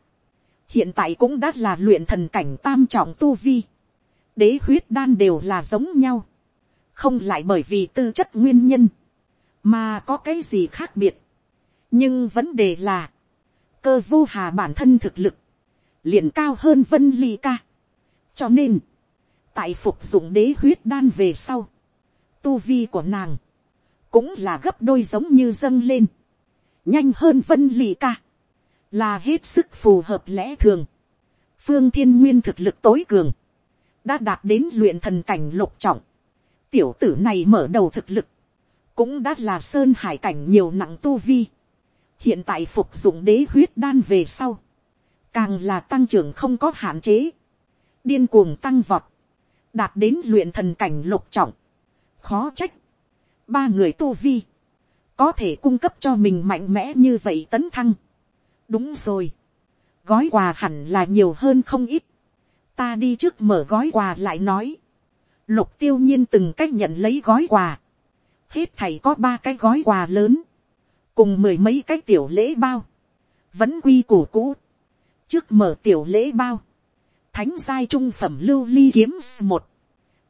hiện tại cũng đã là luyện thần cảnh tam trọng tu vi. đế huyết đan đều là giống nhau, không lại bởi vì tư chất nguyên nhân, mà có cái gì khác biệt. nhưng vấn đề là, cơ vô hà bản thân thực lực, liền cao hơn vân ly ca. cho nên, tại phục dụng đế huyết đan về sau, tu vi của nàng, cũng là gấp đôi giống như dâng lên, nhanh hơn vân lì ca, là hết sức phù hợp lẽ thường. phương thiên nguyên thực lực tối cường, đã đạt đến luyện thần cảnh lục trọng, tiểu tử này mở đầu thực lực, cũng đã là sơn hải cảnh nhiều nặng tu vi. hiện tại phục dụng đế huyết đan về sau, càng là tăng trưởng không có hạn chế, điên cuồng tăng vọt, đạt đến luyện thần cảnh lục trọng, khó trách, ba người tu vi, có thể cung cấp cho mình mạnh mẽ như vậy tấn thăng. đúng rồi, gói quà hẳn là nhiều hơn không ít, ta đi trước mở gói quà lại nói, lục tiêu nhiên từng cách nhận lấy gói quà, hết thầy có ba cái gói quà lớn, cùng mười mấy cái tiểu lễ bao, vẫn quy củ cũ, trước mở tiểu lễ bao, thánh giai trung phẩm lưu ly kiếm s một,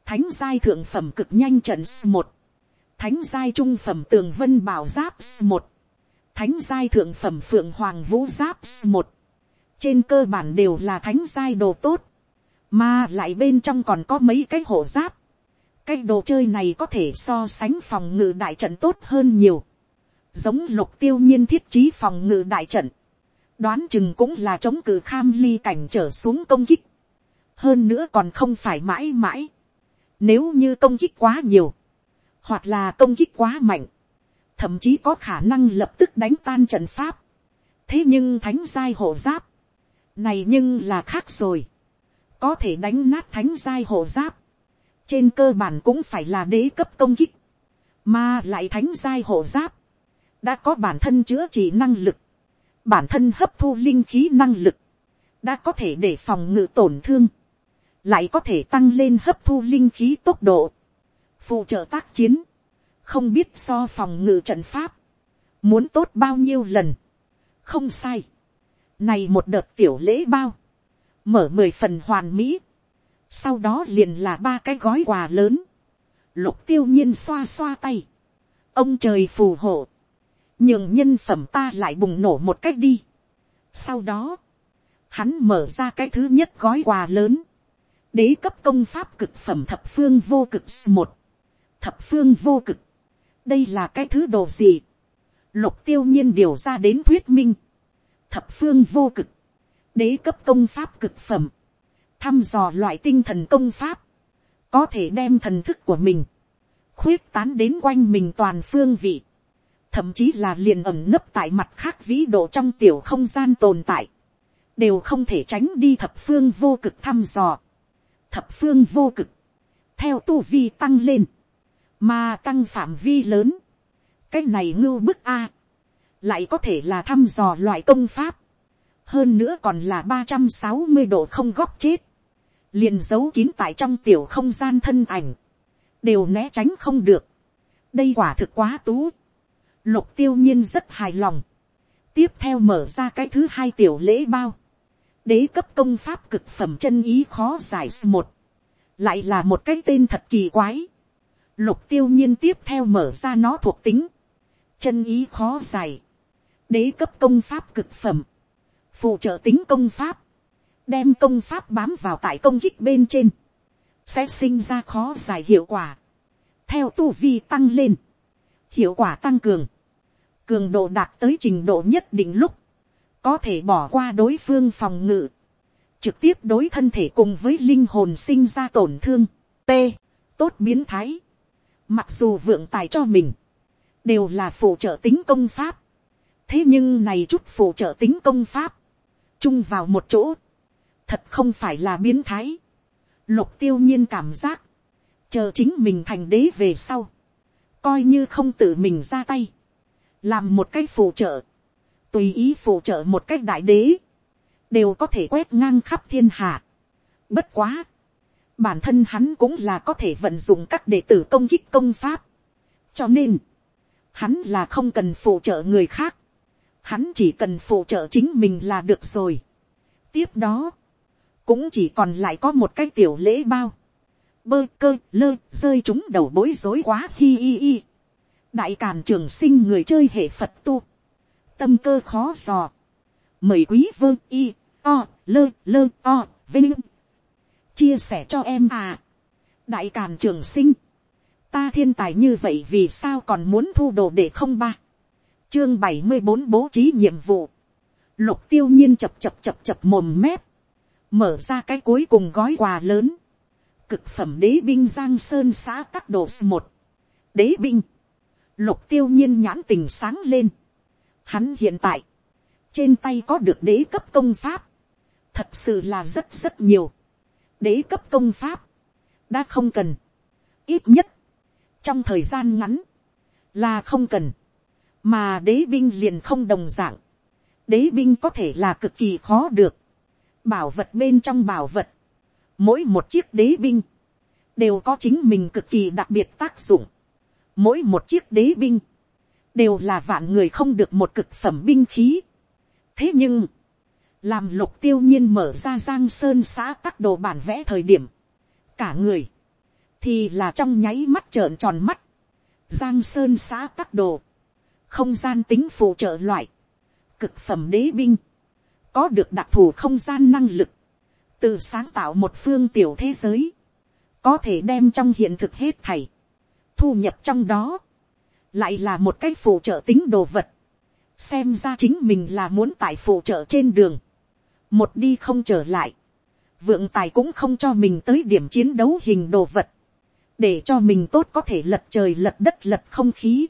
thánh giai thượng phẩm cực nhanh trận s một, thánh giai trung phẩm tường vân bảo giáp s một, thánh giai thượng phẩm phượng hoàng vũ giáp s một, trên cơ bản đều là thánh giai đồ tốt, mà lại bên trong còn có mấy cái hộ giáp, cái đồ chơi này có thể so sánh phòng ngự đại trận tốt hơn nhiều, giống lục tiêu nhiên thiết trí phòng ngự đại trận, đoán chừng cũng là chống cự kham ly cảnh trở xuống công kích, hơn nữa còn không phải mãi mãi, nếu như công kích quá nhiều, hoặc là công kích quá mạnh, thậm chí có khả năng lập tức đánh tan trận pháp. thế nhưng thánh giai hộ giáp, này nhưng là khác rồi, có thể đánh nát thánh giai hộ giáp, trên cơ bản cũng phải là đế cấp công kích, mà lại thánh giai hộ giáp, đã có bản thân chữa trị năng lực, bản thân hấp thu linh khí năng lực, đã có thể để phòng ngự tổn thương, lại có thể tăng lên hấp thu linh khí tốc độ, phụ trợ tác chiến, không biết so phòng ngự trận pháp, muốn tốt bao nhiêu lần, không sai, này một đợt tiểu lễ bao, mở mười phần hoàn mỹ, sau đó liền là ba cái gói quà lớn, lục tiêu nhiên xoa xoa tay, ông trời phù hộ, nhường nhân phẩm ta lại bùng nổ một cách đi. sau đó, hắn mở ra cái thứ nhất gói quà lớn, đế cấp công pháp cực phẩm thập phương vô cực một, thập phương vô cực, đây là cái thứ đồ gì, lục tiêu nhiên điều ra đến thuyết minh, thập phương vô cực, đế cấp công pháp cực phẩm, thăm dò loại tinh thần công pháp, có thể đem thần thức của mình, khuyết tán đến quanh mình toàn phương vị, thậm chí là liền ẩm nấp tại mặt khác vĩ độ trong tiểu không gian tồn tại, đều không thể tránh đi thập phương vô cực thăm dò. Thập phương vô cực, theo tu vi tăng lên, mà tăng phạm vi lớn, cái này ngưu bức a, lại có thể là thăm dò loại công pháp, hơn nữa còn là ba trăm sáu mươi độ không góc chết, liền giấu kín tại trong tiểu không gian thân ảnh, đều né tránh không được, đây quả thực quá tú, lục tiêu nhiên rất hài lòng, tiếp theo mở ra cái thứ hai tiểu lễ bao, đế cấp công pháp cực phẩm chân ý khó giải một, lại là một cái tên thật kỳ quái, lục tiêu nhiên tiếp theo mở ra nó thuộc tính, chân ý khó giải, đế cấp công pháp cực phẩm, phụ trợ tính công pháp, đem công pháp bám vào tại công kích bên trên, sẽ sinh ra khó giải hiệu quả, theo tu vi tăng lên, hiệu quả tăng cường, cường độ đạt tới trình độ nhất định lúc, có thể bỏ qua đối phương phòng ngự, trực tiếp đối thân thể cùng với linh hồn sinh ra tổn thương, t, tốt biến thái, mặc dù vượng tài cho mình, đều là phụ trợ tính công pháp, thế nhưng này chút phụ trợ tính công pháp, chung vào một chỗ, thật không phải là biến thái, lục tiêu nhiên cảm giác, chờ chính mình thành đế về sau, coi như không tự mình ra tay, làm một cái phụ trợ, tùy ý phụ trợ một cách đại đế, đều có thể quét ngang khắp thiên hạ. Bất quá, bản thân hắn cũng là có thể vận dụng các đệ tử công kích công pháp. cho nên, hắn là không cần phụ trợ người khác, hắn chỉ cần phụ trợ chính mình là được rồi. tiếp đó, cũng chỉ còn lại có một cái tiểu lễ bao, bơ cơ lơ rơi chúng đầu bối rối quá hi hi hi đại càn trường sinh người chơi hệ phật tu, tâm cơ khó dò, mời quý vương y, o, lơ lơ o, vinh, chia sẻ cho em à, đại càn trường sinh, ta thiên tài như vậy vì sao còn muốn thu đồ để không ba, chương bảy mươi bốn bố trí nhiệm vụ, lục tiêu nhiên chập chập chập chập mồm mép, mở ra cái cuối cùng gói quà lớn, cực phẩm đế binh giang sơn xã tắc đồ một, đế binh, Lục tiêu nhiên nhãn tình sáng lên. Hắn hiện tại, trên tay có được đế cấp công pháp. Thật sự là rất rất nhiều. Đế cấp công pháp, đã không cần. Ít nhất, trong thời gian ngắn, là không cần. Mà đế binh liền không đồng dạng. đế binh có thể là cực kỳ khó được, bảo vật bên trong bảo vật, mỗi một chiếc đế binh, đều có chính mình cực kỳ đặc biệt tác dụng, mỗi một chiếc đế binh, đều là vạn người không được một cực phẩm binh khí. thế nhưng, làm lục tiêu nhiên mở ra giang sơn xã các đồ bản vẽ thời điểm, cả người, thì là trong nháy mắt trợn tròn mắt, giang sơn xã các đồ, không gian tính phụ trợ loại, cực phẩm đế binh, có được đặc thù không gian năng lực, từ sáng tạo một phương tiểu thế giới, có thể đem trong hiện thực hết thảy, thu nhập trong đó, lại là một cái phụ trợ tính đồ vật, xem ra chính mình là muốn tại phụ trợ trên đường, một đi không trở lại, vượng tài cũng không cho mình tới điểm chiến đấu hình đồ vật, để cho mình tốt có thể lật trời lật đất lật không khí,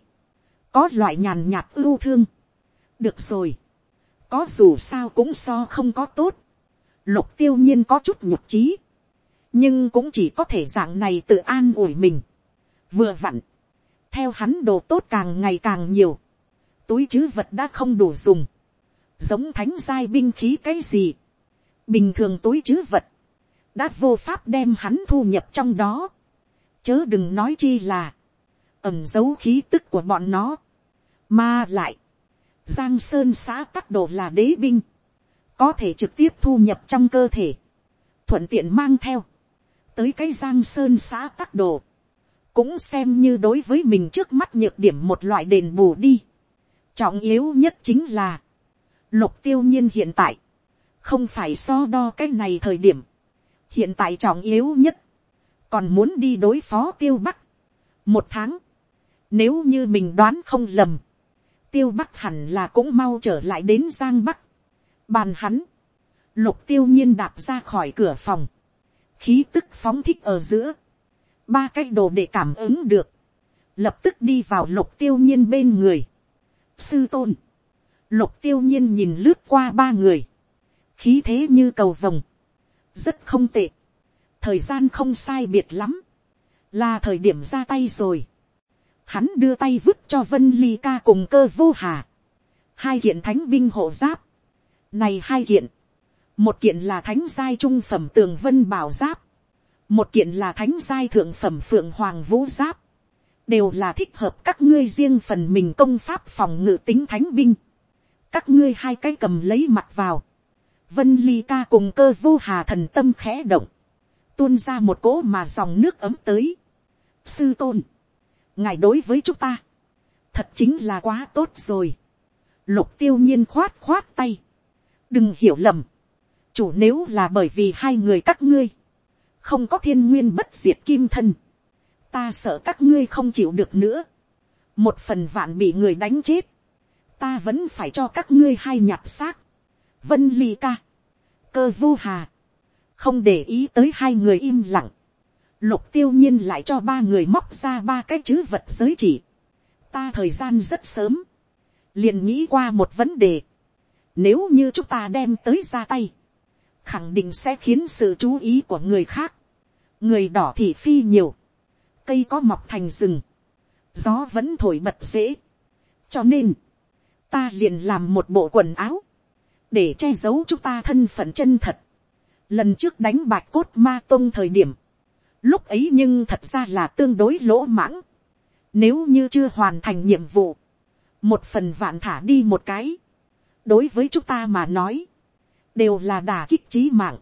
có loại nhàn nhạt ưu thương, được rồi, có dù sao cũng so không có tốt, lục tiêu nhiên có chút nhục trí, nhưng cũng chỉ có thể dạng này tự an ủi mình, vừa vặn, theo hắn đồ tốt càng ngày càng nhiều, túi chứ vật đã không đủ dùng, giống thánh giai binh khí cái gì, bình thường túi chứ vật, đã vô pháp đem hắn thu nhập trong đó, chớ đừng nói chi là, ẩm dấu khí tức của bọn nó, mà lại, giang sơn xã tắc đồ là đế binh, có thể trực tiếp thu nhập trong cơ thể, thuận tiện mang theo, tới cái giang sơn xã tắc đồ, cũng xem như đối với mình trước mắt nhược điểm một loại đền bù đi. Trọng yếu nhất chính là, lục tiêu nhiên hiện tại, không phải so đo cái này thời điểm, hiện tại trọng yếu nhất, còn muốn đi đối phó tiêu bắc. một tháng, nếu như mình đoán không lầm, tiêu bắc hẳn là cũng mau trở lại đến giang bắc. bàn hắn, lục tiêu nhiên đạp ra khỏi cửa phòng, khí tức phóng thích ở giữa, ba cái đồ để cảm ứng được, lập tức đi vào lục tiêu nhiên bên người. sư tôn, lục tiêu nhiên nhìn lướt qua ba người, khí thế như cầu vồng, rất không tệ, thời gian không sai biệt lắm, là thời điểm ra tay rồi. Hắn đưa tay vứt cho vân ly ca cùng cơ vô hà, hai kiện thánh binh hộ giáp, này hai kiện, một kiện là thánh giai trung phẩm tường vân bảo giáp, một kiện là thánh giai thượng phẩm phượng hoàng vũ giáp, đều là thích hợp các ngươi riêng phần mình công pháp phòng ngự tính thánh binh, các ngươi hai cái cầm lấy mặt vào, vân ly ca cùng cơ vô hà thần tâm khẽ động, tuôn ra một cỗ mà dòng nước ấm tới. sư tôn, ngài đối với chúng ta, thật chính là quá tốt rồi. lục tiêu nhiên khoát khoát tay, đừng hiểu lầm, chủ nếu là bởi vì hai người các ngươi, không có thiên nguyên bất diệt kim thân, ta sợ các ngươi không chịu được nữa, một phần vạn bị người đánh chết, ta vẫn phải cho các ngươi hai nhặt xác, vân ly ca, cơ vô hà, không để ý tới hai người im lặng, lục tiêu nhiên lại cho ba người móc ra ba cái chữ vật giới chỉ, ta thời gian rất sớm, liền nghĩ qua một vấn đề, nếu như chúng ta đem tới ra tay, khẳng định sẽ khiến sự chú ý của người khác. người đỏ thì phi nhiều, cây có mọc thành rừng, gió vẫn thổi bật dễ. cho nên, ta liền làm một bộ quần áo, để che giấu chúng ta thân phận chân thật. lần trước đánh bạch cốt ma tôn thời điểm, lúc ấy nhưng thật ra là tương đối lỗ mãng. nếu như chưa hoàn thành nhiệm vụ, một phần vạn thả đi một cái, đối với chúng ta mà nói, đều là đà kích trí mạng.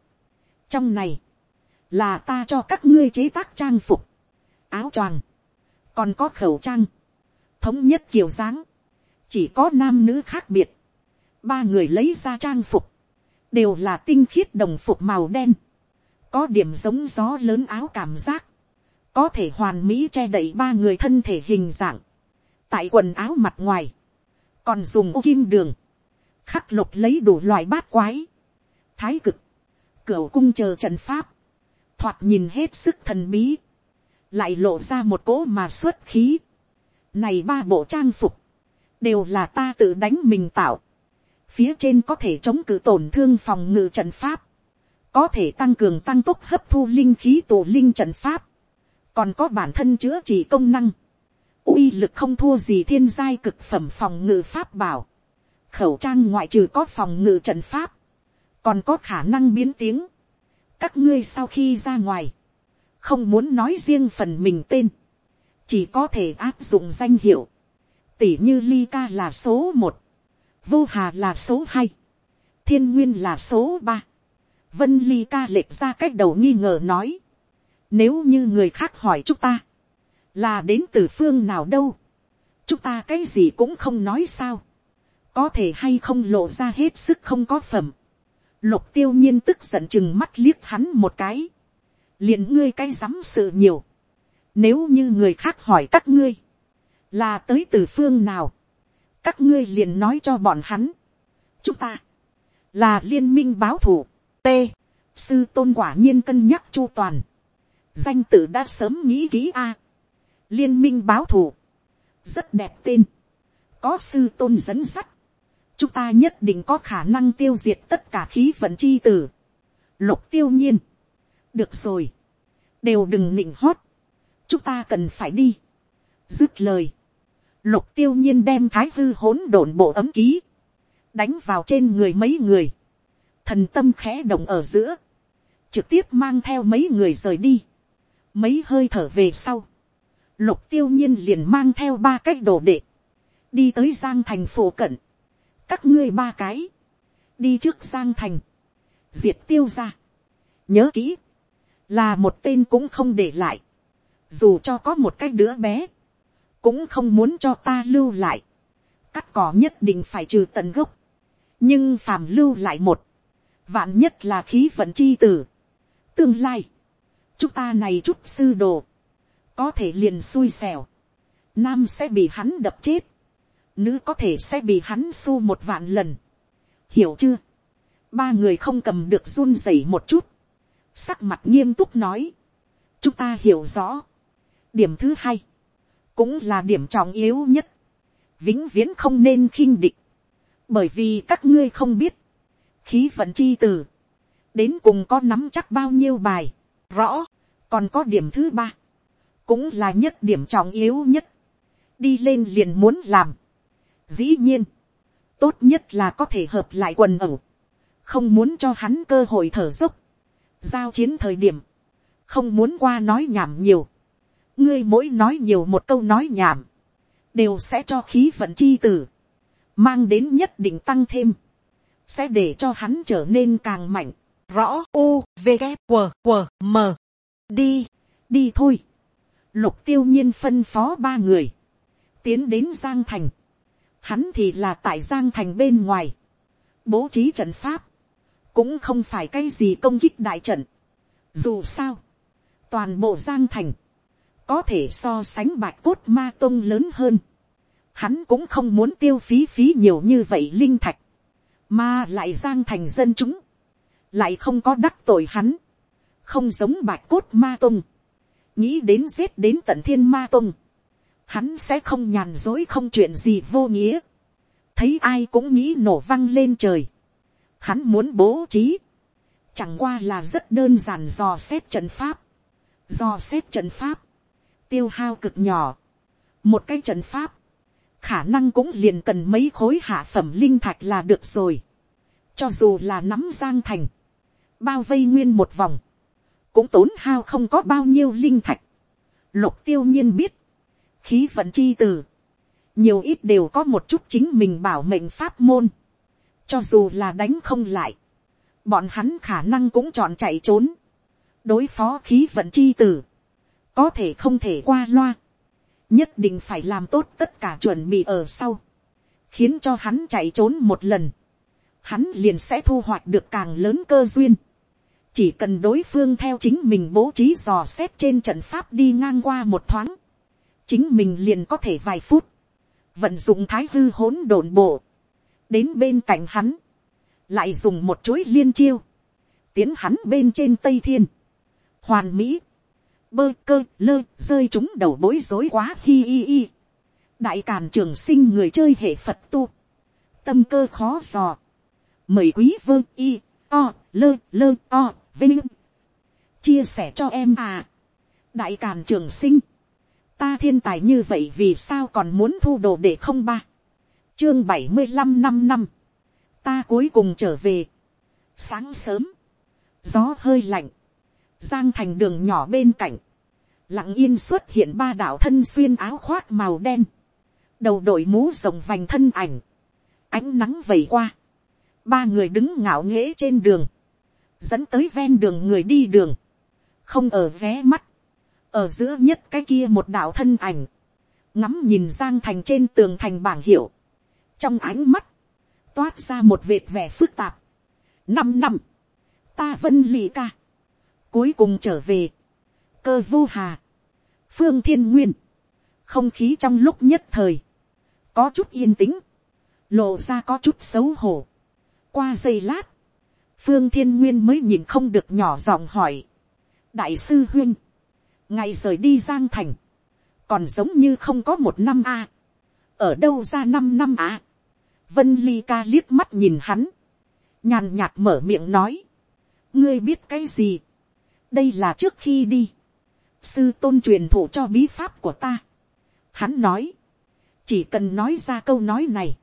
trong này, là ta cho các ngươi chế tác trang phục, áo choàng, còn có khẩu trang, thống nhất kiểu dáng, chỉ có nam nữ khác biệt, ba người lấy ra trang phục, đều là tinh khiết đồng phục màu đen, có điểm giống gió lớn áo cảm giác, có thể hoàn mỹ che đậy ba người thân thể hình dạng, tại quần áo mặt ngoài, còn dùng ô kim đường, khắc lục lấy đủ loại bát quái, thái cực, cửa cung chờ trận pháp, thoạt nhìn hết sức thần bí, lại lộ ra một cỗ mà xuất khí. Này ba bộ trang phục, đều là ta tự đánh mình tạo. Phía trên có thể chống cự tổn thương phòng ngự trận pháp, có thể tăng cường tăng tốc hấp thu linh khí tổ linh trận pháp, còn có bản thân chữa trị công năng, uy lực không thua gì thiên giai cực phẩm phòng ngự pháp bảo, khẩu trang ngoại trừ có phòng ngự trận pháp, còn có khả năng biến tiếng. các ngươi sau khi ra ngoài, không muốn nói riêng phần mình tên, chỉ có thể áp dụng danh hiệu, tỉ như ly ca là số một, vô hà là số hai, thiên nguyên là số ba, vân ly ca lệch ra cách đầu nghi ngờ nói, nếu như người khác hỏi chúng ta, là đến từ phương nào đâu, chúng ta cái gì cũng không nói sao, có thể hay không lộ ra hết sức không có phẩm, lục tiêu nhiên tức giận chừng mắt liếc hắn một cái, liền ngươi cái dám sự nhiều, nếu như người khác hỏi các ngươi, là tới từ phương nào, các ngươi liền nói cho bọn hắn, chúng ta, là liên minh báo thủ, t, sư tôn quả nhiên cân nhắc chu toàn, danh tự đã sớm nghĩ kỹ a, liên minh báo thủ, rất đẹp tên, có sư tôn dẫn sắt, chúng ta nhất định có khả năng tiêu diệt tất cả khí vận chi tử, lục tiêu nhiên, được rồi, đều đừng nịnh hót, chúng ta cần phải đi, dứt lời, lục tiêu nhiên đem thái hư hỗn độn bộ ấm ký, đánh vào trên người mấy người, thần tâm khẽ động ở giữa, trực tiếp mang theo mấy người rời đi, mấy hơi thở về sau, lục tiêu nhiên liền mang theo ba cách đồ đệ, đi tới giang thành phổ cận, các ngươi ba cái, đi trước sang thành, diệt tiêu ra, nhớ kỹ, là một tên cũng không để lại, dù cho có một cái đứa bé, cũng không muốn cho ta lưu lại, cắt cỏ nhất định phải trừ tận gốc, nhưng phàm lưu lại một, vạn nhất là khí vận chi tử, tương lai, chúng ta này chút sư đồ, có thể liền xui xẻo, nam sẽ bị hắn đập chết, nữ có thể sẽ bị hắn su một vạn lần, hiểu chưa, ba người không cầm được run rẩy một chút, sắc mặt nghiêm túc nói, chúng ta hiểu rõ, điểm thứ hai, cũng là điểm trọng yếu nhất, vĩnh viễn không nên khinh địch, bởi vì các ngươi không biết, khí vận chi từ, đến cùng có nắm chắc bao nhiêu bài, rõ, còn có điểm thứ ba, cũng là nhất điểm trọng yếu nhất, đi lên liền muốn làm. Dĩ nhiên, tốt nhất là có thể hợp lại quần ẩu, không muốn cho hắn cơ hội thở dốc, giao chiến thời điểm, không muốn qua nói nhảm nhiều, ngươi mỗi nói nhiều một câu nói nhảm, đều sẽ cho khí vận chi tử, mang đến nhất định tăng thêm, sẽ để cho hắn trở nên càng mạnh, rõ u v g q w m. Đi, đi thôi, lục tiêu nhiên phân phó ba người, tiến đến giang thành, hắn thì là tại giang thành bên ngoài, bố trí trận pháp, cũng không phải cái gì công kích đại trận, dù sao, toàn bộ giang thành, có thể so sánh bạch cốt ma tông lớn hơn, hắn cũng không muốn tiêu phí phí nhiều như vậy linh thạch, mà lại giang thành dân chúng, lại không có đắc tội hắn, không giống bạch cốt ma tông, nghĩ đến giết đến tận thiên ma tông, hắn sẽ không nhàn dối không chuyện gì vô nghĩa, thấy ai cũng nghĩ nổ văng lên trời, hắn muốn bố trí, chẳng qua là rất đơn giản dò xét trận pháp, dò xét trận pháp, tiêu hao cực nhỏ, một cái trận pháp, khả năng cũng liền cần mấy khối hạ phẩm linh thạch là được rồi, cho dù là nắm giang thành, bao vây nguyên một vòng, cũng tốn hao không có bao nhiêu linh thạch. Lục tiêu nhiên biết, khí vận chi từ, nhiều ít đều có một chút chính mình bảo mệnh pháp môn, cho dù là đánh không lại, bọn hắn khả năng cũng chọn chạy trốn, đối phó khí vận chi tử, có thể không thể qua loa, nhất định phải làm tốt tất cả chuẩn bị ở sau, khiến cho hắn chạy trốn một lần, hắn liền sẽ thu hoạch được càng lớn cơ duyên, chỉ cần đối phương theo chính mình bố trí dò xét trên trận pháp đi ngang qua một thoáng, chính mình liền có thể vài phút, vận dụng thái hư hỗn độn bộ, đến bên cạnh hắn, lại dùng một chuỗi liên chiêu, tiến hắn bên trên tây thiên, hoàn mỹ, bơ cơ lơ rơi chúng đầu bối rối quá hi hi hi, đại càn trường sinh người chơi hệ phật tu, tâm cơ khó dò, mời quý vơ y, o, lơ lơ o, vinh, chia sẻ cho em à, đại càn trường sinh, ta thiên tài như vậy vì sao còn muốn thu đồ để không ba, chương bảy mươi năm năm năm, ta cuối cùng trở về, sáng sớm, gió hơi lạnh, giang thành đường nhỏ bên cạnh, lặng yên xuất hiện ba đạo thân xuyên áo khoác màu đen, đầu đội mũ rồng vành thân ảnh, ánh nắng vầy qua, ba người đứng ngạo nghễ trên đường, dẫn tới ven đường người đi đường, không ở vé mắt, ở giữa nhất cái kia một đạo thân ảnh, ngắm nhìn giang thành trên tường thành bảng hiệu, trong ánh mắt, toát ra một vệt vẻ phức tạp. năm năm, ta vân lì ca, cuối cùng trở về, cơ vô hà, phương thiên nguyên, không khí trong lúc nhất thời, có chút yên tĩnh, lộ ra có chút xấu hổ. qua giây lát, phương thiên nguyên mới nhìn không được nhỏ giọng hỏi, đại sư huyên, ngày rời đi giang thành, còn giống như không có một năm a, ở đâu ra năm năm a, vân ly ca liếc mắt nhìn hắn, nhàn nhạt mở miệng nói, ngươi biết cái gì, đây là trước khi đi, sư tôn truyền thụ cho bí pháp của ta. Hắn nói, chỉ cần nói ra câu nói này,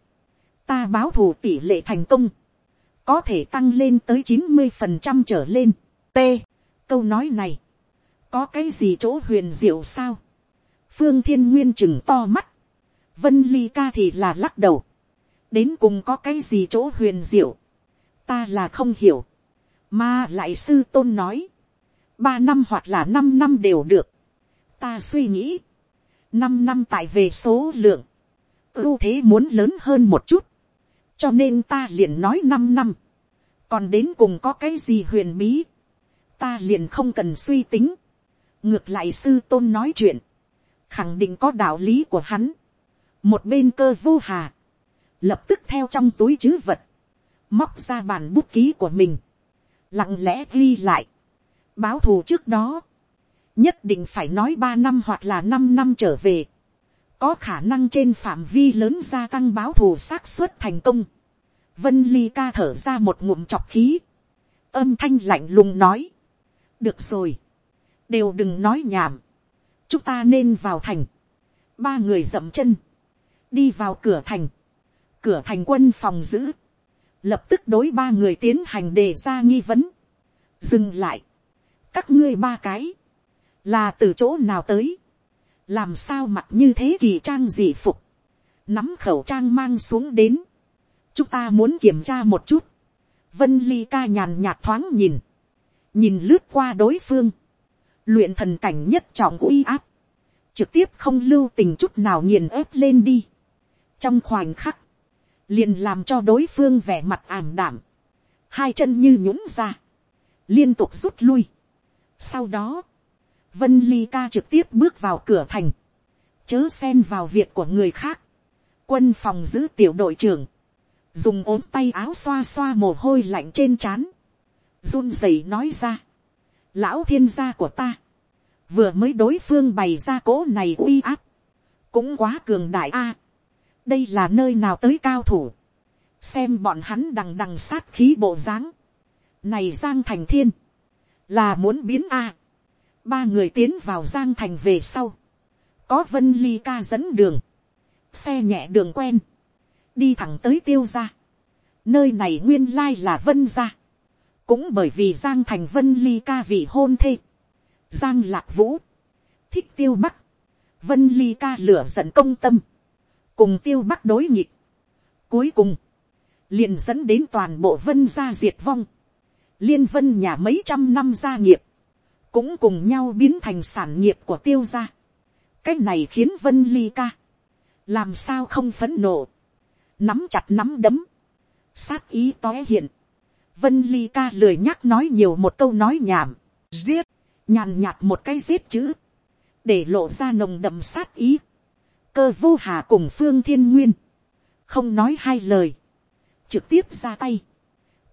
ta báo thù tỷ lệ thành công, có thể tăng lên tới chín mươi phần trăm trở lên. T. Câu nói này, có cái gì chỗ huyền diệu sao? Phương thiên nguyên chừng to mắt, vân ly ca thì là lắc đầu, đến cùng có cái gì chỗ huyền diệu, ta là không hiểu, mà lại sư tôn nói, ba năm hoặc là năm năm đều được. ta suy nghĩ, năm năm tại về số lượng, ưu thế muốn lớn hơn một chút, cho nên ta liền nói năm năm, còn đến cùng có cái gì huyền bí, ta liền không cần suy tính, ngược lại sư tôn nói chuyện, khẳng định có đạo lý của hắn, một bên cơ vô hà, lập tức theo trong túi chứ vật, móc ra bàn bút ký của mình, lặng lẽ ghi lại, báo thù trước đó, nhất định phải nói ba năm hoặc là năm năm trở về, có khả năng trên phạm vi lớn gia tăng báo thù xác suất thành công. Vân ly ca thở ra một ngụm chọc khí, âm thanh lạnh lùng nói, được rồi, đều đừng nói nhảm, chúng ta nên vào thành, ba người dậm chân, đi vào cửa thành, cửa thành quân phòng giữ, lập tức đối ba người tiến hành đề ra nghi vấn, dừng lại, các ngươi ba cái, là từ chỗ nào tới, làm sao mặc như thế kỳ trang dị phục, nắm khẩu trang mang xuống đến, chúng ta muốn kiểm tra một chút, vân ly ca nhàn nhạt thoáng nhìn, nhìn lướt qua đối phương, luyện thần cảnh nhất trọng uy áp, trực tiếp không lưu tình chút nào nghiền ép lên đi, trong khoảnh khắc, liền làm cho đối phương vẻ mặt ảm đảm, hai chân như nhũng ra, liên tục rút lui, sau đó, Vân Ly ca trực tiếp bước vào cửa thành. Chớ xen vào việc của người khác. Quân phòng giữ tiểu đội trưởng. Dùng ốm tay áo xoa xoa mồ hôi lạnh trên trán. run rẩy nói ra. Lão thiên gia của ta. Vừa mới đối phương bày ra cố này uy áp. Cũng quá cường đại a. đây là nơi nào tới cao thủ. Xem bọn hắn đằng đằng sát khí bộ dáng. Này Giang Thành Thiên là muốn biến a. ba người tiến vào giang thành về sau, có vân ly ca dẫn đường, xe nhẹ đường quen, đi thẳng tới tiêu ra. nơi này nguyên lai là vân ra, cũng bởi vì giang thành vân ly ca vì hôn thê, giang lạc vũ, thích tiêu bắc, vân ly ca lửa giận công tâm, cùng tiêu bắc đối nghịch. cuối cùng, liền dẫn đến toàn bộ vân gia diệt vong. Liên vân nhà mấy trăm năm gia nghiệp, cũng cùng nhau biến thành sản nghiệp của tiêu gia. cái này khiến vân ly ca, làm sao không phấn nộ, nắm chặt nắm đấm, sát ý tóe hiện, vân ly ca lười nhắc nói nhiều một câu nói nhảm, giết, nhàn nhạt một cái giết chữ, để lộ ra nồng đậm sát ý, cơ vô hà cùng phương thiên nguyên, không nói hai lời, trực tiếp ra tay,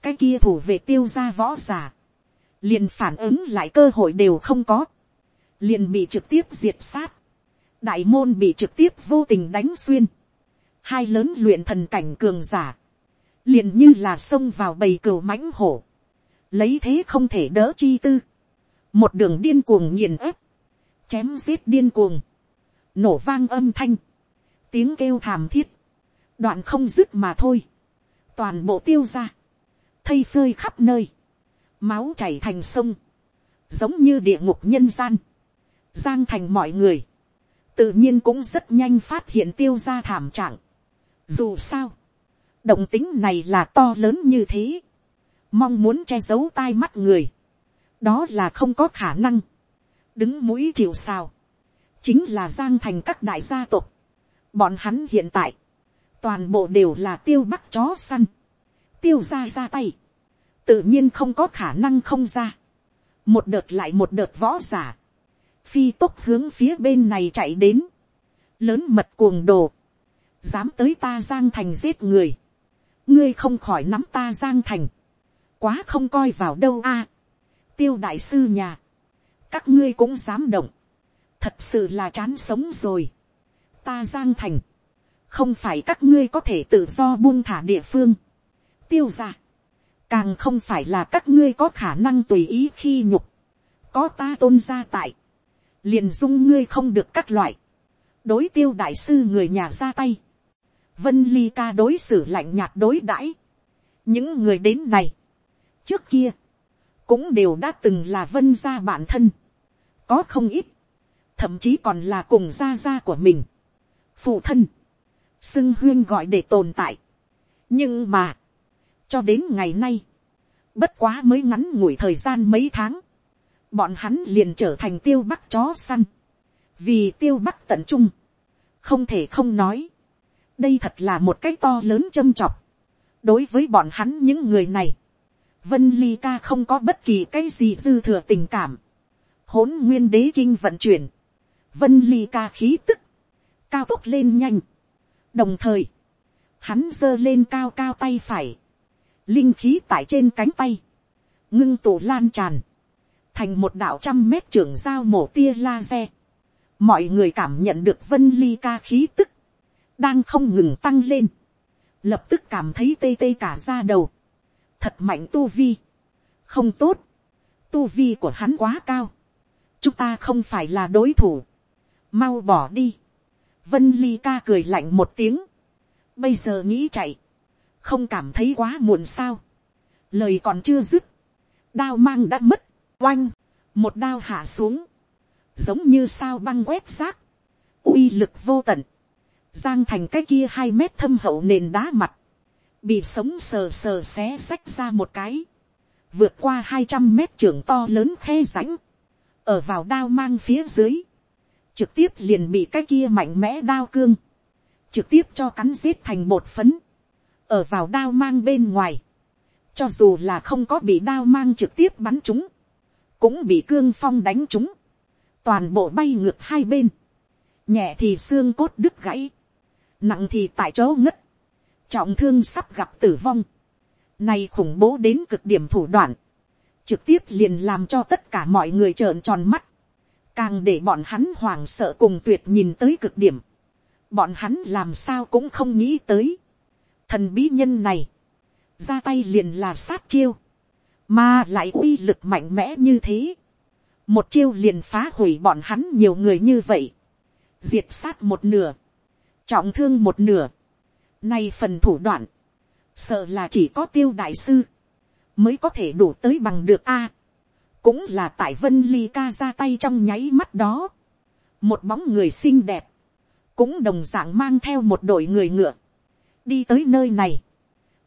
cái kia thủ về tiêu ra võ giả, liền phản ứng lại cơ hội đều không có, liền bị trực tiếp diệt sát, đại môn bị trực tiếp vô tình đánh xuyên, hai lớn luyện thần cảnh cường giả, liền như là xông vào bầy cừu mãnh hổ, lấy thế không thể đỡ chi tư, một đường điên cuồng nghiền ép, chém giết điên cuồng, nổ vang âm thanh, tiếng kêu thảm thiết, đoạn không dứt mà thôi, toàn bộ tiêu ra, thây phơi khắp nơi, máu chảy thành sông, giống như địa ngục nhân gian, giang thành mọi người, tự nhiên cũng rất nhanh phát hiện tiêu ra thảm trạng. Dù sao, động tính này là to lớn như thế, mong muốn che giấu tai mắt người, đó là không có khả năng, đứng mũi chịu sao, chính là giang thành các đại gia tộc, bọn hắn hiện tại, toàn bộ đều là tiêu bắt chó săn, tiêu ra ra tay, tự nhiên không có khả năng không ra, một đợt lại một đợt võ giả, phi tốc hướng phía bên này chạy đến, lớn mật cuồng đồ, dám tới ta giang thành giết người, ngươi không khỏi nắm ta giang thành, quá không coi vào đâu a, tiêu đại sư nhà, các ngươi cũng dám động, thật sự là chán sống rồi, ta giang thành, không phải các ngươi có thể tự do buông thả địa phương, tiêu ra, càng không phải là các ngươi có khả năng tùy ý khi nhục, có ta tôn gia tại, liền dung ngươi không được các loại, đối tiêu đại sư người nhà ra tay, vân ly ca đối xử lạnh nhạt đối đãi, những người đến này, trước kia, cũng đều đã từng là vân gia bản thân, có không ít, thậm chí còn là cùng gia gia của mình, phụ thân, xưng huyên gọi để tồn tại. nhưng mà, cho đến ngày nay, bất quá mới ngắn ngủi thời gian mấy tháng, bọn hắn liền trở thành tiêu bắc chó săn, vì tiêu bắc tận trung, không thể không nói, đây thật là một cái to lớn châm chọc, đối với bọn hắn những người này, vân ly ca không có bất kỳ cái gì dư thừa tình cảm, hỗn nguyên đế kinh vận chuyển, vân ly ca khí tức, cao tốc lên nhanh, đồng thời, hắn giơ lên cao cao tay phải, linh khí tại trên cánh tay, ngưng tụ lan tràn, thành một đạo trăm mét trưởng giao mổ tia laser. Mọi người cảm nhận được vân ly ca khí tức, đang không ngừng tăng lên, lập tức cảm thấy tê tê cả ra đầu, thật mạnh tu vi, không tốt, tu vi của hắn quá cao, chúng ta không phải là đối thủ, mau bỏ đi, vân ly ca cười lạnh một tiếng, bây giờ nghĩ chạy, không cảm thấy quá muộn sao, lời còn chưa dứt, đao mang đã mất, oanh, một đao hạ xuống, giống như sao băng quét rác, uy lực vô tận, giang thành cái kia hai mét thâm hậu nền đá mặt, bị sống sờ sờ xé xách ra một cái, vượt qua hai trăm mét trưởng to lớn khe rãnh, ở vào đao mang phía dưới, trực tiếp liền bị cái kia mạnh mẽ đao cương, trực tiếp cho cắn giết thành bột phấn, ở vào đao mang bên ngoài, cho dù là không có bị đao mang trực tiếp bắn chúng, cũng bị cương phong đánh chúng, toàn bộ bay ngược hai bên, nhẹ thì xương cốt đứt gãy, nặng thì tại chỗ ngất, trọng thương sắp gặp tử vong, này khủng bố đến cực điểm thủ đoạn, trực tiếp liền làm cho tất cả mọi người trợn tròn mắt, càng để bọn hắn hoảng sợ cùng tuyệt nhìn tới cực điểm, bọn hắn làm sao cũng không nghĩ tới, thần bí nhân này, ra tay liền là sát chiêu, mà lại uy lực mạnh mẽ như thế, một chiêu liền phá hủy bọn hắn nhiều người như vậy, diệt sát một nửa, trọng thương một nửa, nay phần thủ đoạn, sợ là chỉ có tiêu đại sư, mới có thể đủ tới bằng được a, cũng là tại vân ly ca ra tay trong nháy mắt đó, một bóng người xinh đẹp, cũng đồng dạng mang theo một đội người ngựa, đi tới nơi này,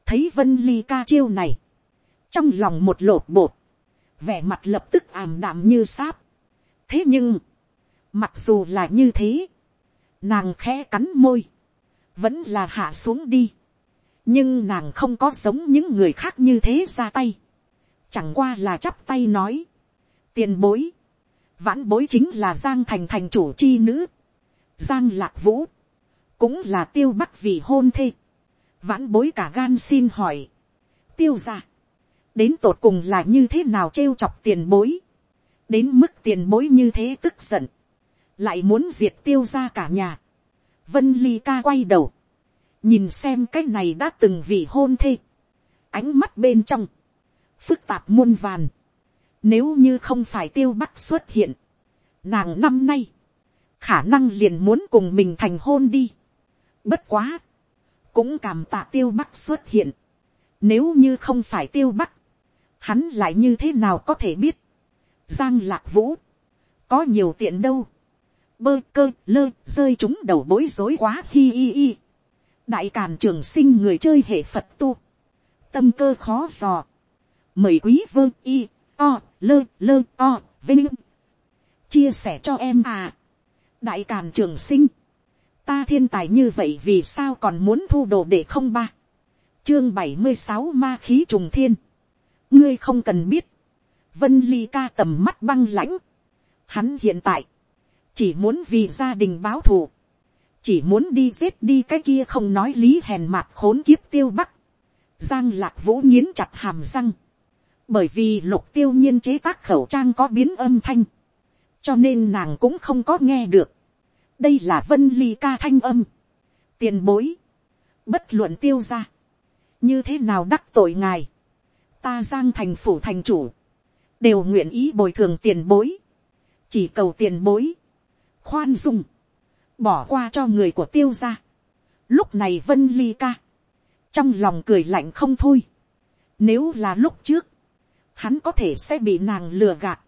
thấy vân ly ca chiêu này, trong lòng một lột bột, vẻ mặt lập tức ảm đạm như sáp. thế nhưng, mặc dù là như thế, nàng khẽ cắn môi, vẫn là hạ xuống đi, nhưng nàng không có giống những người khác như thế ra tay, chẳng qua là chắp tay nói, tiền bối, vãn bối chính là giang thành thành chủ chi nữ, Giang lạc vũ, cũng là tiêu bắc vì hôn thê. Vãn bối cả gan xin hỏi. Tiêu ra, đến tột cùng là như thế nào trêu chọc tiền bối. Đến mức tiền bối như thế tức giận. Lại muốn diệt tiêu ra cả nhà. Vân ly ca quay đầu. Nhìn xem cái này đã từng vì hôn thê. Ánh mắt bên trong. Phức tạp muôn vàn. Nếu như không phải tiêu bắc xuất hiện. Nàng năm nay khả năng liền muốn cùng mình thành hôn đi. Bất quá, cũng cảm tạ tiêu bắc xuất hiện, nếu như không phải tiêu bắc, hắn lại như thế nào có thể biết, giang lạc vũ, có nhiều tiện đâu, bơ cơ lơ rơi chúng đầu bối rối quá hi hi hi. đại càn trường sinh người chơi hệ phật tu, tâm cơ khó dò, mời quý vơ y o lơ lơ o vinh. Chia sẻ cho em à. Đại càn trường sinh. Ta thiên tài như vậy vì sao còn muốn thu đồ để không ba? Chương bảy mươi sáu ma khí trùng thiên. Ngươi không cần biết. Vân ly ca tầm mắt băng lãnh. Hắn hiện tại chỉ muốn vì gia đình báo thù. Chỉ muốn đi giết đi cái kia không nói lý hèn mạt khốn kiếp tiêu bắc. Giang lạc vũ nghiến chặt hàm răng. Bởi vì lục tiêu nhiên chế tác khẩu trang có biến âm thanh, cho nên nàng cũng không có nghe được. đây là vân ly ca thanh âm, tiền bối, bất luận tiêu ra, như thế nào đắc tội ngài, ta giang thành phủ thành chủ, đều nguyện ý bồi thường tiền bối, chỉ cầu tiền bối, khoan dung, bỏ qua cho người của tiêu gia lúc này vân ly ca, trong lòng cười lạnh không thôi, nếu là lúc trước, hắn có thể sẽ bị nàng lừa gạt.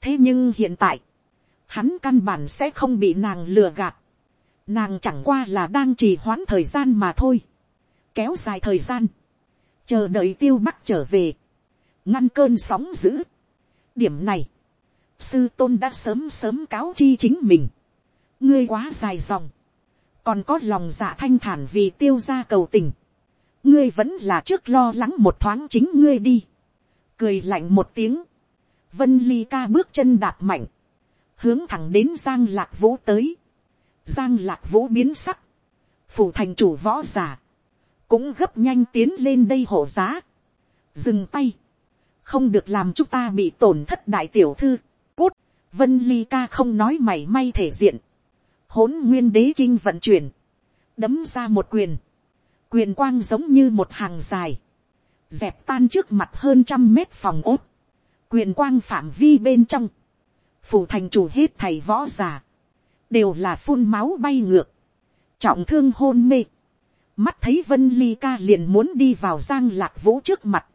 thế nhưng hiện tại, hắn căn bản sẽ không bị nàng lừa gạt. nàng chẳng qua là đang trì hoãn thời gian mà thôi. kéo dài thời gian, chờ đợi tiêu bắc trở về, ngăn cơn sóng dữ. điểm này, sư tôn đã sớm sớm cáo chi chính mình. ngươi quá dài dòng, còn có lòng dạ thanh thản vì tiêu ra cầu tình. ngươi vẫn là trước lo lắng một thoáng chính ngươi đi. Cười lạnh một tiếng, vân ly ca bước chân đạp mạnh, hướng thẳng đến giang lạc vũ tới, giang lạc vũ biến sắc, phủ thành chủ võ g i ả cũng gấp nhanh tiến lên đây hộ giá, dừng tay, không được làm chúng ta bị tổn thất đại tiểu thư, vân ly ca không nói mảy may thể diện, hỗn nguyên đế kinh vận chuyển, đấm ra một quyền, quyền quang giống như một hàng dài, dẹp tan trước mặt hơn trăm mét phòng ốt, quyền quang phạm vi bên trong, phủ thành chủ hết thầy võ già, đều là phun máu bay ngược, trọng thương hôn mê, mắt thấy vân ly ca liền muốn đi vào giang lạc vũ trước mặt,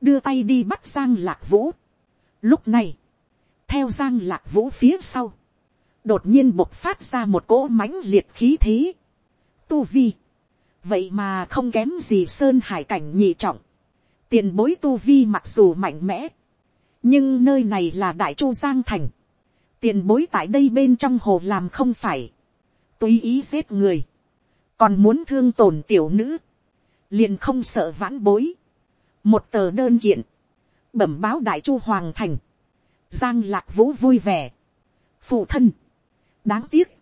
đưa tay đi bắt giang lạc vũ. Lúc này, theo giang lạc vũ phía sau, đột nhiên bộc phát ra một cỗ mãnh liệt khí thế. Tu vi, vậy mà không kém gì sơn hải cảnh nhị trọng, tiền bối tu vi mặc dù mạnh mẽ, nhưng nơi này là đại chu giang thành, tiền bối tại đây bên trong hồ làm không phải, tùy ý giết người, còn muốn thương tổn tiểu nữ, liền không sợ vãn bối, một tờ đơn kiện, bẩm báo đại chu hoàng thành, giang lạc vũ vui vẻ, phụ thân, đáng tiếc,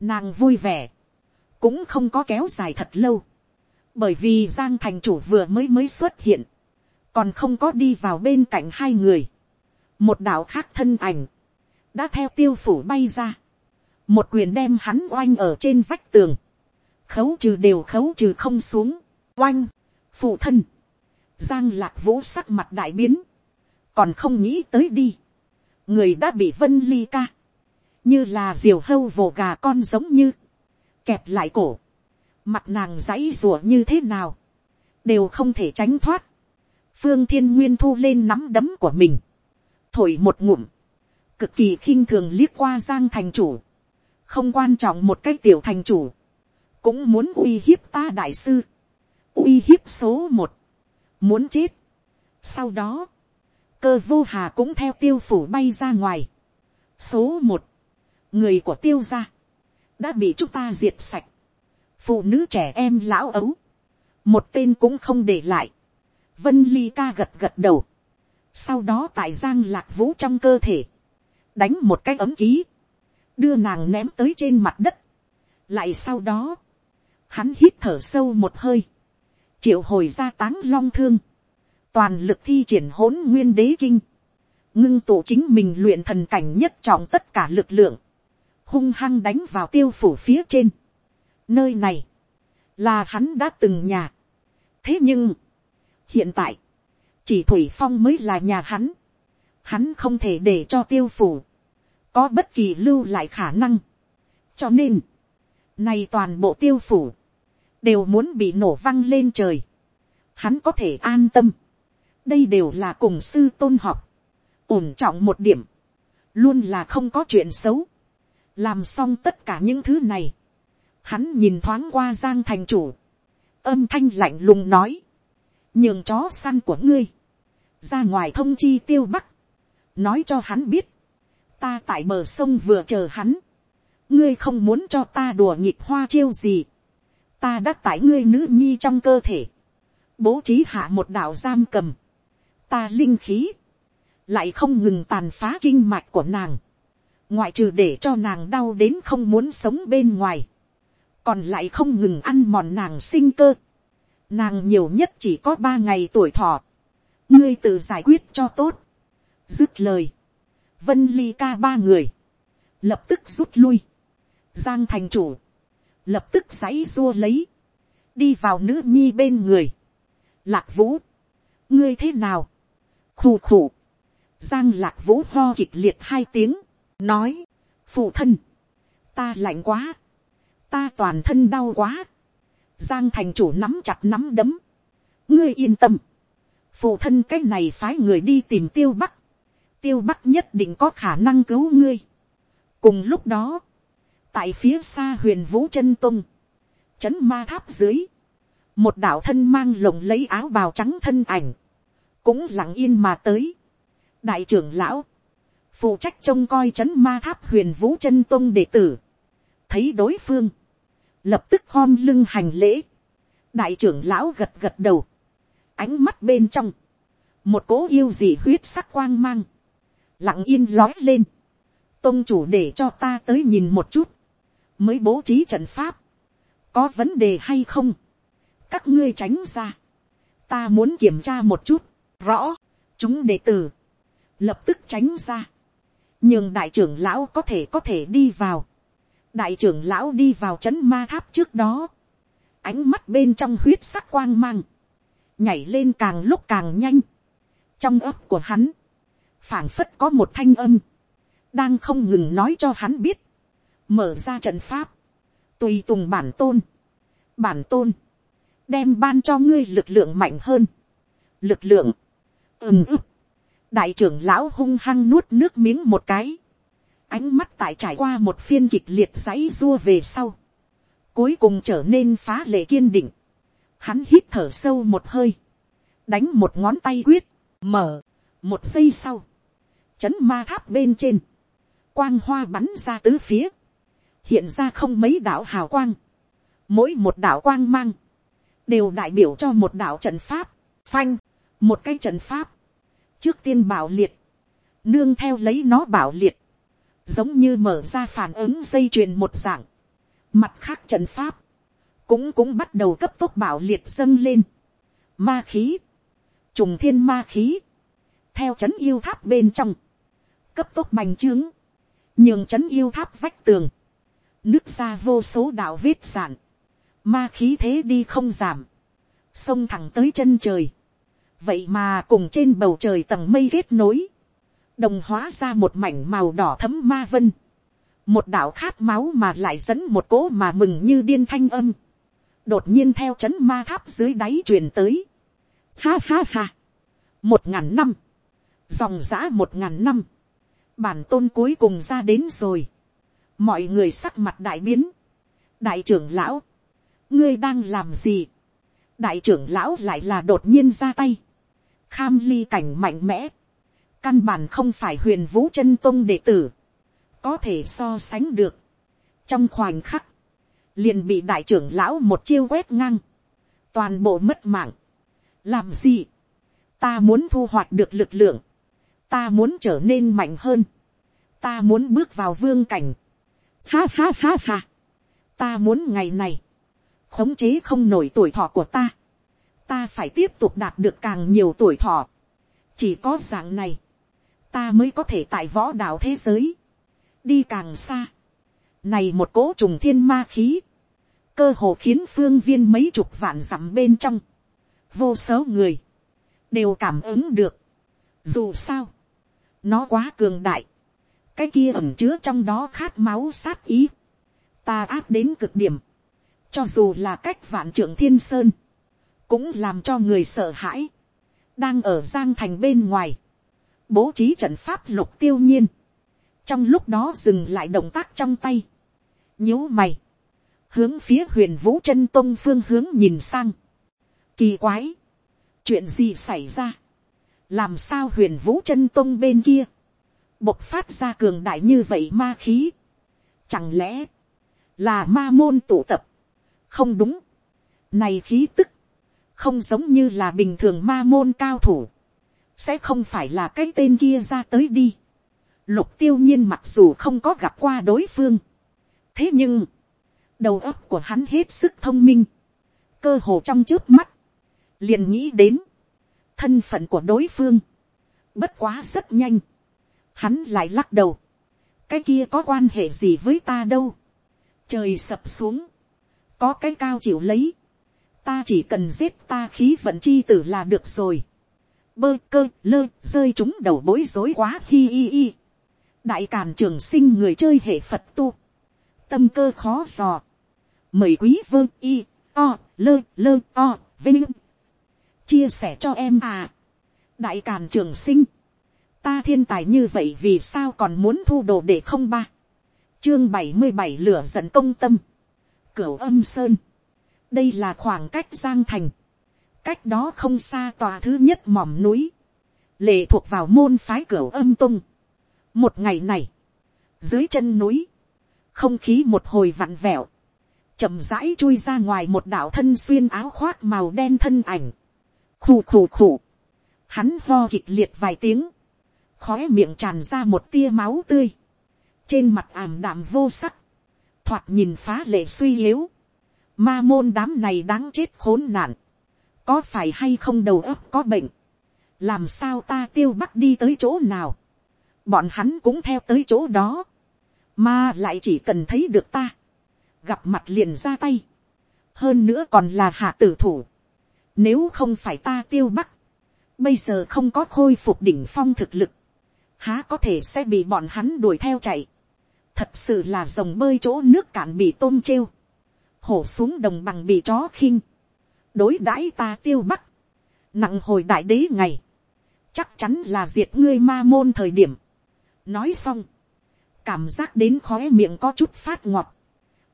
nàng vui vẻ, cũng không có kéo dài thật lâu, bởi vì giang thành chủ vừa mới mới xuất hiện, còn không có đi vào bên cạnh hai người, một đạo khác thân ảnh, đã theo tiêu phủ bay ra, một quyền đem hắn oanh ở trên vách tường, khấu trừ đều khấu trừ không xuống, oanh, phụ thân, giang lạc vũ sắc mặt đại biến, còn không nghĩ tới đi, người đã bị vân ly ca, như là diều hâu vồ gà con giống như, kẹp lại cổ, mặt nàng dãy rùa như thế nào, đều không thể tránh thoát, phương thiên nguyên thu lên nắm đấm của mình, thổi một ngụm, cực kỳ khinh thường liếc qua giang thành chủ, không quan trọng một cái tiểu thành chủ, cũng muốn uy hiếp ta đại sư, uy hiếp số một, muốn chết. sau đó, cơ vô hà cũng theo tiêu phủ bay ra ngoài. số một, người của tiêu gia, đã bị chúng ta diệt sạch, phụ nữ trẻ em lão ấu, một tên cũng không để lại, Vân Ly ca gật gật đầu. Sau đó tại Giang Lạc Vũ trong cơ thể. Đánh một cái ấm ký. Đưa nàng ném tới trên mặt đất. Lại sau đó. Hắn hít thở sâu một hơi. Triệu hồi ra táng long thương. Toàn lực thi triển hỗn nguyên đế kinh. Ngưng tụ chính mình luyện thần cảnh nhất trọng tất cả lực lượng. Hung hăng đánh vào tiêu phủ phía trên. Nơi này. Là hắn đã từng nhà. Thế nhưng hiện tại, chỉ thủy phong mới là nhà hắn, hắn không thể để cho tiêu phủ, có bất kỳ lưu lại khả năng. cho nên, nay toàn bộ tiêu phủ, đều muốn bị nổ văng lên trời, hắn có thể an tâm, đây đều là cùng sư tôn học, ổn trọng một điểm, luôn là không có chuyện xấu, làm xong tất cả những thứ này, hắn nhìn thoáng qua giang thành chủ, âm thanh lạnh lùng nói, nhường chó săn của ngươi, ra ngoài thông chi tiêu bắc, nói cho hắn biết, ta tại bờ sông vừa chờ hắn, ngươi không muốn cho ta đùa nhịp hoa chiêu gì, ta đã tải ngươi nữ nhi trong cơ thể, bố trí hạ một đạo giam cầm, ta linh khí, lại không ngừng tàn phá kinh mạch của nàng, ngoại trừ để cho nàng đau đến không muốn sống bên ngoài, còn lại không ngừng ăn mòn nàng sinh cơ, nàng nhiều nhất chỉ có ba ngày tuổi thọ, ngươi tự giải quyết cho tốt, dứt lời, vân ly ca ba người, lập tức rút lui, giang thành chủ, lập tức giãy dua lấy, đi vào nữ nhi bên người, lạc vũ, ngươi thế nào, khù khù, giang lạc vũ ho kịch liệt hai tiếng, nói, phụ thân, ta lạnh quá, ta toàn thân đau quá, giang thành chủ nắm chặt nắm đấm, ngươi yên tâm, phụ thân cái này phái người đi tìm tiêu bắc, tiêu bắc nhất định có khả năng cứu ngươi. cùng lúc đó, tại phía xa huyền vũ chân tung, chấn ma tháp dưới, một đạo thân mang lồng lấy áo bào trắng thân ảnh, cũng lặng yên mà tới. đại trưởng lão, phụ trách trông coi chấn ma tháp huyền vũ chân tôn đệ tử, thấy đối phương, lập tức khom lưng hành lễ, đại trưởng lão gật gật đầu, ánh mắt bên trong, một cố yêu gì huyết sắc quang mang, lặng yên lói lên, tôn chủ để cho ta tới nhìn một chút, mới bố trí trận pháp, có vấn đề hay không, các ngươi tránh ra, ta muốn kiểm tra một chút, rõ, chúng đệ tử, lập tức tránh ra, nhưng đại trưởng lão có thể có thể đi vào, đại trưởng lão đi vào c h ấ n ma tháp trước đó, ánh mắt bên trong huyết sắc quang mang, nhảy lên càng lúc càng nhanh, trong ấp của hắn, phảng phất có một thanh âm, đang không ngừng nói cho hắn biết, mở ra trận pháp, tùy tùng bản tôn, bản tôn, đem ban cho ngươi lực lượng mạnh hơn, lực lượng, ừm ức, đại trưởng lão hung hăng nuốt nước miếng một cái, ánh mắt tại trải qua một phiên kịch liệt giấy rua về sau, cuối cùng trở nên phá lệ kiên định, hắn hít thở sâu một hơi, đánh một ngón tay quyết, mở, một giây sau, chấn ma tháp bên trên, quang hoa bắn ra tứ phía, hiện ra không mấy đạo hào quang, mỗi một đạo quang mang, đều đại biểu cho một đạo trận pháp, phanh, một cái trận pháp, trước tiên bảo liệt, nương theo lấy nó bảo liệt, giống như mở ra phản ứng dây chuyền một dạng. Mặt khác trận pháp, cũng cũng bắt đầu cấp tốc bảo liệt dâng lên. Ma khí, trùng thiên ma khí, theo chấn yêu tháp bên trong, cấp tốc bành trướng, nhường chấn yêu tháp vách tường, nước ra vô số đạo vết sản, ma khí thế đi không giảm, xông thẳng tới chân trời, vậy mà cùng trên bầu trời tầng mây kết nối, đồng hóa ra một mảnh màu đỏ thấm ma vân, một đạo khát máu mà lại dẫn một cỗ mà mừng như điên thanh âm, đột nhiên theo c h ấ n ma tháp dưới đáy truyền tới, ha ha ha, một ngàn năm, dòng giã một ngàn năm, bản tôn cuối cùng ra đến rồi, mọi người sắc mặt đại biến, đại trưởng lão, ngươi đang làm gì, đại trưởng lão lại là đột nhiên ra tay, kham ly cảnh mạnh mẽ, căn bản không phải huyền vũ chân tôn đệ tử, có thể so sánh được. trong khoảnh khắc, liền bị đại trưởng lão một chiêu quét ngang, toàn bộ mất mạng. làm gì, ta muốn thu hoạch được lực lượng, ta muốn trở nên mạnh hơn, ta muốn bước vào vương cảnh, ha ha ha ha, ta muốn ngày này, khống chế không nổi tuổi thọ của ta, ta phải tiếp tục đạt được càng nhiều tuổi thọ, chỉ có dạng này, ta mới có thể tại võ đạo thế giới, đi càng xa. Này một cỗ trùng thiên ma khí, cơ hồ khiến phương viên mấy chục vạn dặm bên trong, vô số người, đều cảm ứng được. Dù sao, nó quá cường đại, cái kia ẩm chứa trong đó khát máu sát ý, ta áp đến cực điểm, cho dù là cách vạn trưởng thiên sơn, cũng làm cho người sợ hãi, đang ở giang thành bên ngoài, bố trí trận pháp lục tiêu nhiên, trong lúc đó dừng lại động tác trong tay, nhíu mày, hướng phía huyền vũ chân tông phương hướng nhìn sang, kỳ quái, chuyện gì xảy ra, làm sao huyền vũ chân tông bên kia, bộc phát ra cường đại như vậy ma khí, chẳng lẽ, là ma môn tụ tập, không đúng, này khí tức, không giống như là bình thường ma môn cao thủ, sẽ không phải là cái tên kia ra tới đi. Lục tiêu nhiên mặc dù không có gặp qua đối phương, thế nhưng, đầu óc của hắn hết sức thông minh, cơ hồ trong trước mắt, liền nghĩ đến, thân phận của đối phương, bất quá rất nhanh, hắn lại lắc đầu, cái kia có quan hệ gì với ta đâu, trời sập xuống, có cái cao chịu lấy, ta chỉ cần giết ta khí vận chi tử là được rồi, bơ cơ lơ rơi chúng đầu bối rối quá hi hi hi, đại càn trường sinh người chơi hệ phật tu, tâm cơ khó dò, mời quý vơ y o lơ lơ o vinh. Chia sẻ cho em à. Đại càn trường sinh. Ta thiên tài như vậy vì sao còn muốn thu đồ để không ba? Chương bảy mươi bảy lửa giận công tâm. Cửu âm sơn đây là khoảng cách giang thành. Cách đó không xa tòa thứ nhất mỏm núi. Lệ thuộc vào môn phái cửa âm tung. Một ngày này dưới chân núi không khí một hồi vặn vẹo. Chậm rãi chui ra ngoài một đạo thân xuyên áo khoác màu đen thân ảnh. Khù khù khù. Hắn lo kịch liệt vài tiếng. Khói miệng tràn ra một tia máu tươi, trên mặt ảm đạm vô sắc, thoạt nhìn phá lệ suy yếu, ma môn đám này đáng chết khốn nạn, có phải hay không đầu óc có bệnh, làm sao ta tiêu bắc đi tới chỗ nào, bọn hắn cũng theo tới chỗ đó, mà lại chỉ cần thấy được ta, gặp mặt liền ra tay, hơn nữa còn là hạ tử thủ, nếu không phải ta tiêu bắc, bây giờ không có khôi phục đỉnh phong thực lực, há có thể sẽ bị bọn hắn đuổi theo chạy. thật sự là dòng bơi chỗ nước cạn bị tôm trêu, hổ xuống đồng bằng bị chó khinh, đối đãi ta tiêu bắc, nặng hồi đại đế ngày, chắc chắn là diệt ngươi ma môn thời điểm. nói xong, cảm giác đến khóe miệng có chút phát ngọt,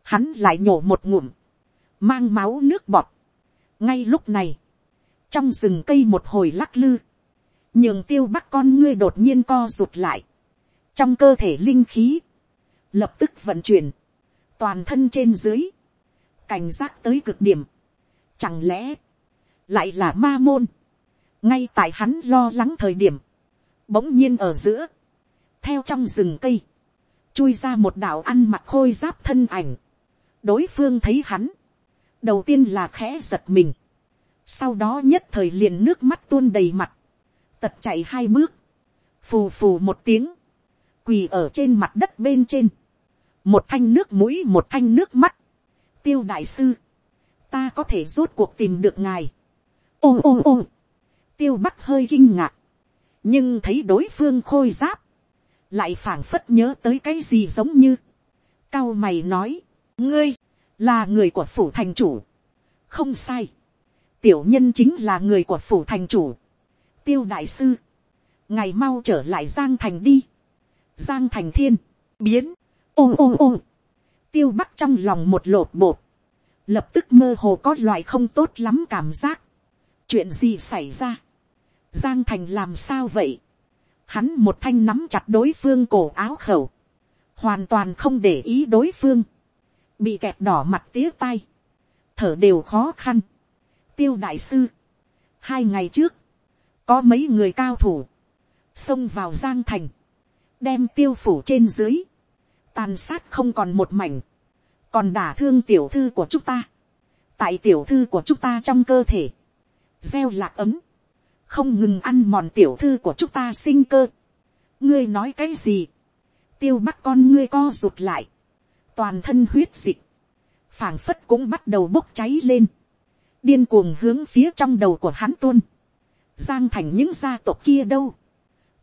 hắn lại nhổ một ngụm, mang máu nước bọt. ngay lúc này, trong rừng cây một hồi lắc lư, nhường tiêu bắc con ngươi đột nhiên co rụt lại, trong cơ thể linh khí, lập tức vận chuyển, toàn thân trên dưới, cảnh giác tới cực điểm, chẳng lẽ, lại là ma môn, ngay tại hắn lo lắng thời điểm, bỗng nhiên ở giữa, theo trong rừng cây, chui ra một đạo ăn mặc khôi giáp thân ảnh, đối phương thấy hắn, đầu tiên là khẽ giật mình, sau đó nhất thời liền nước mắt tuôn đầy mặt, tật chạy hai bước, phù phù một tiếng, quỳ ở trên mặt đất bên trên, một thanh nước mũi một thanh nước mắt, tiêu đại sư, ta có thể rốt cuộc tìm được ngài, Ôm ôm ôm. tiêu bắc hơi kinh ngạc, nhưng thấy đối phương khôi giáp, lại phảng phất nhớ tới cái gì giống như, cao mày nói, ngươi, là người của phủ thành chủ, không sai, tiểu nhân chính là người của phủ thành chủ, tiêu đại sư, ngày mau trở lại giang thành đi, giang thành thiên, biến, ôm ôm ôm, tiêu bắc trong lòng một lột bột, lập tức mơ hồ có loại không tốt lắm cảm giác, chuyện gì xảy ra, giang thành làm sao vậy, hắn một thanh nắm chặt đối phương cổ áo khẩu, hoàn toàn không để ý đối phương, bị kẹt đỏ mặt tía tay, thở đều khó khăn. tiêu đại sư, hai ngày trước, có mấy người cao thủ, xông vào giang thành, đem tiêu phủ trên dưới, tàn sát không còn một mảnh, còn đả thương tiểu thư của chúng ta, tại tiểu thư của chúng ta trong cơ thể, gieo lạc ấm, không ngừng ăn mòn tiểu thư của chúng ta sinh cơ. ngươi nói cái gì, tiêu bắt con ngươi co rụt lại, toàn thân huyết dịch, phảng phất cũng bắt đầu bốc cháy lên, điên cuồng hướng phía trong đầu của hắn tuôn, giang thành những gia tộc kia đâu,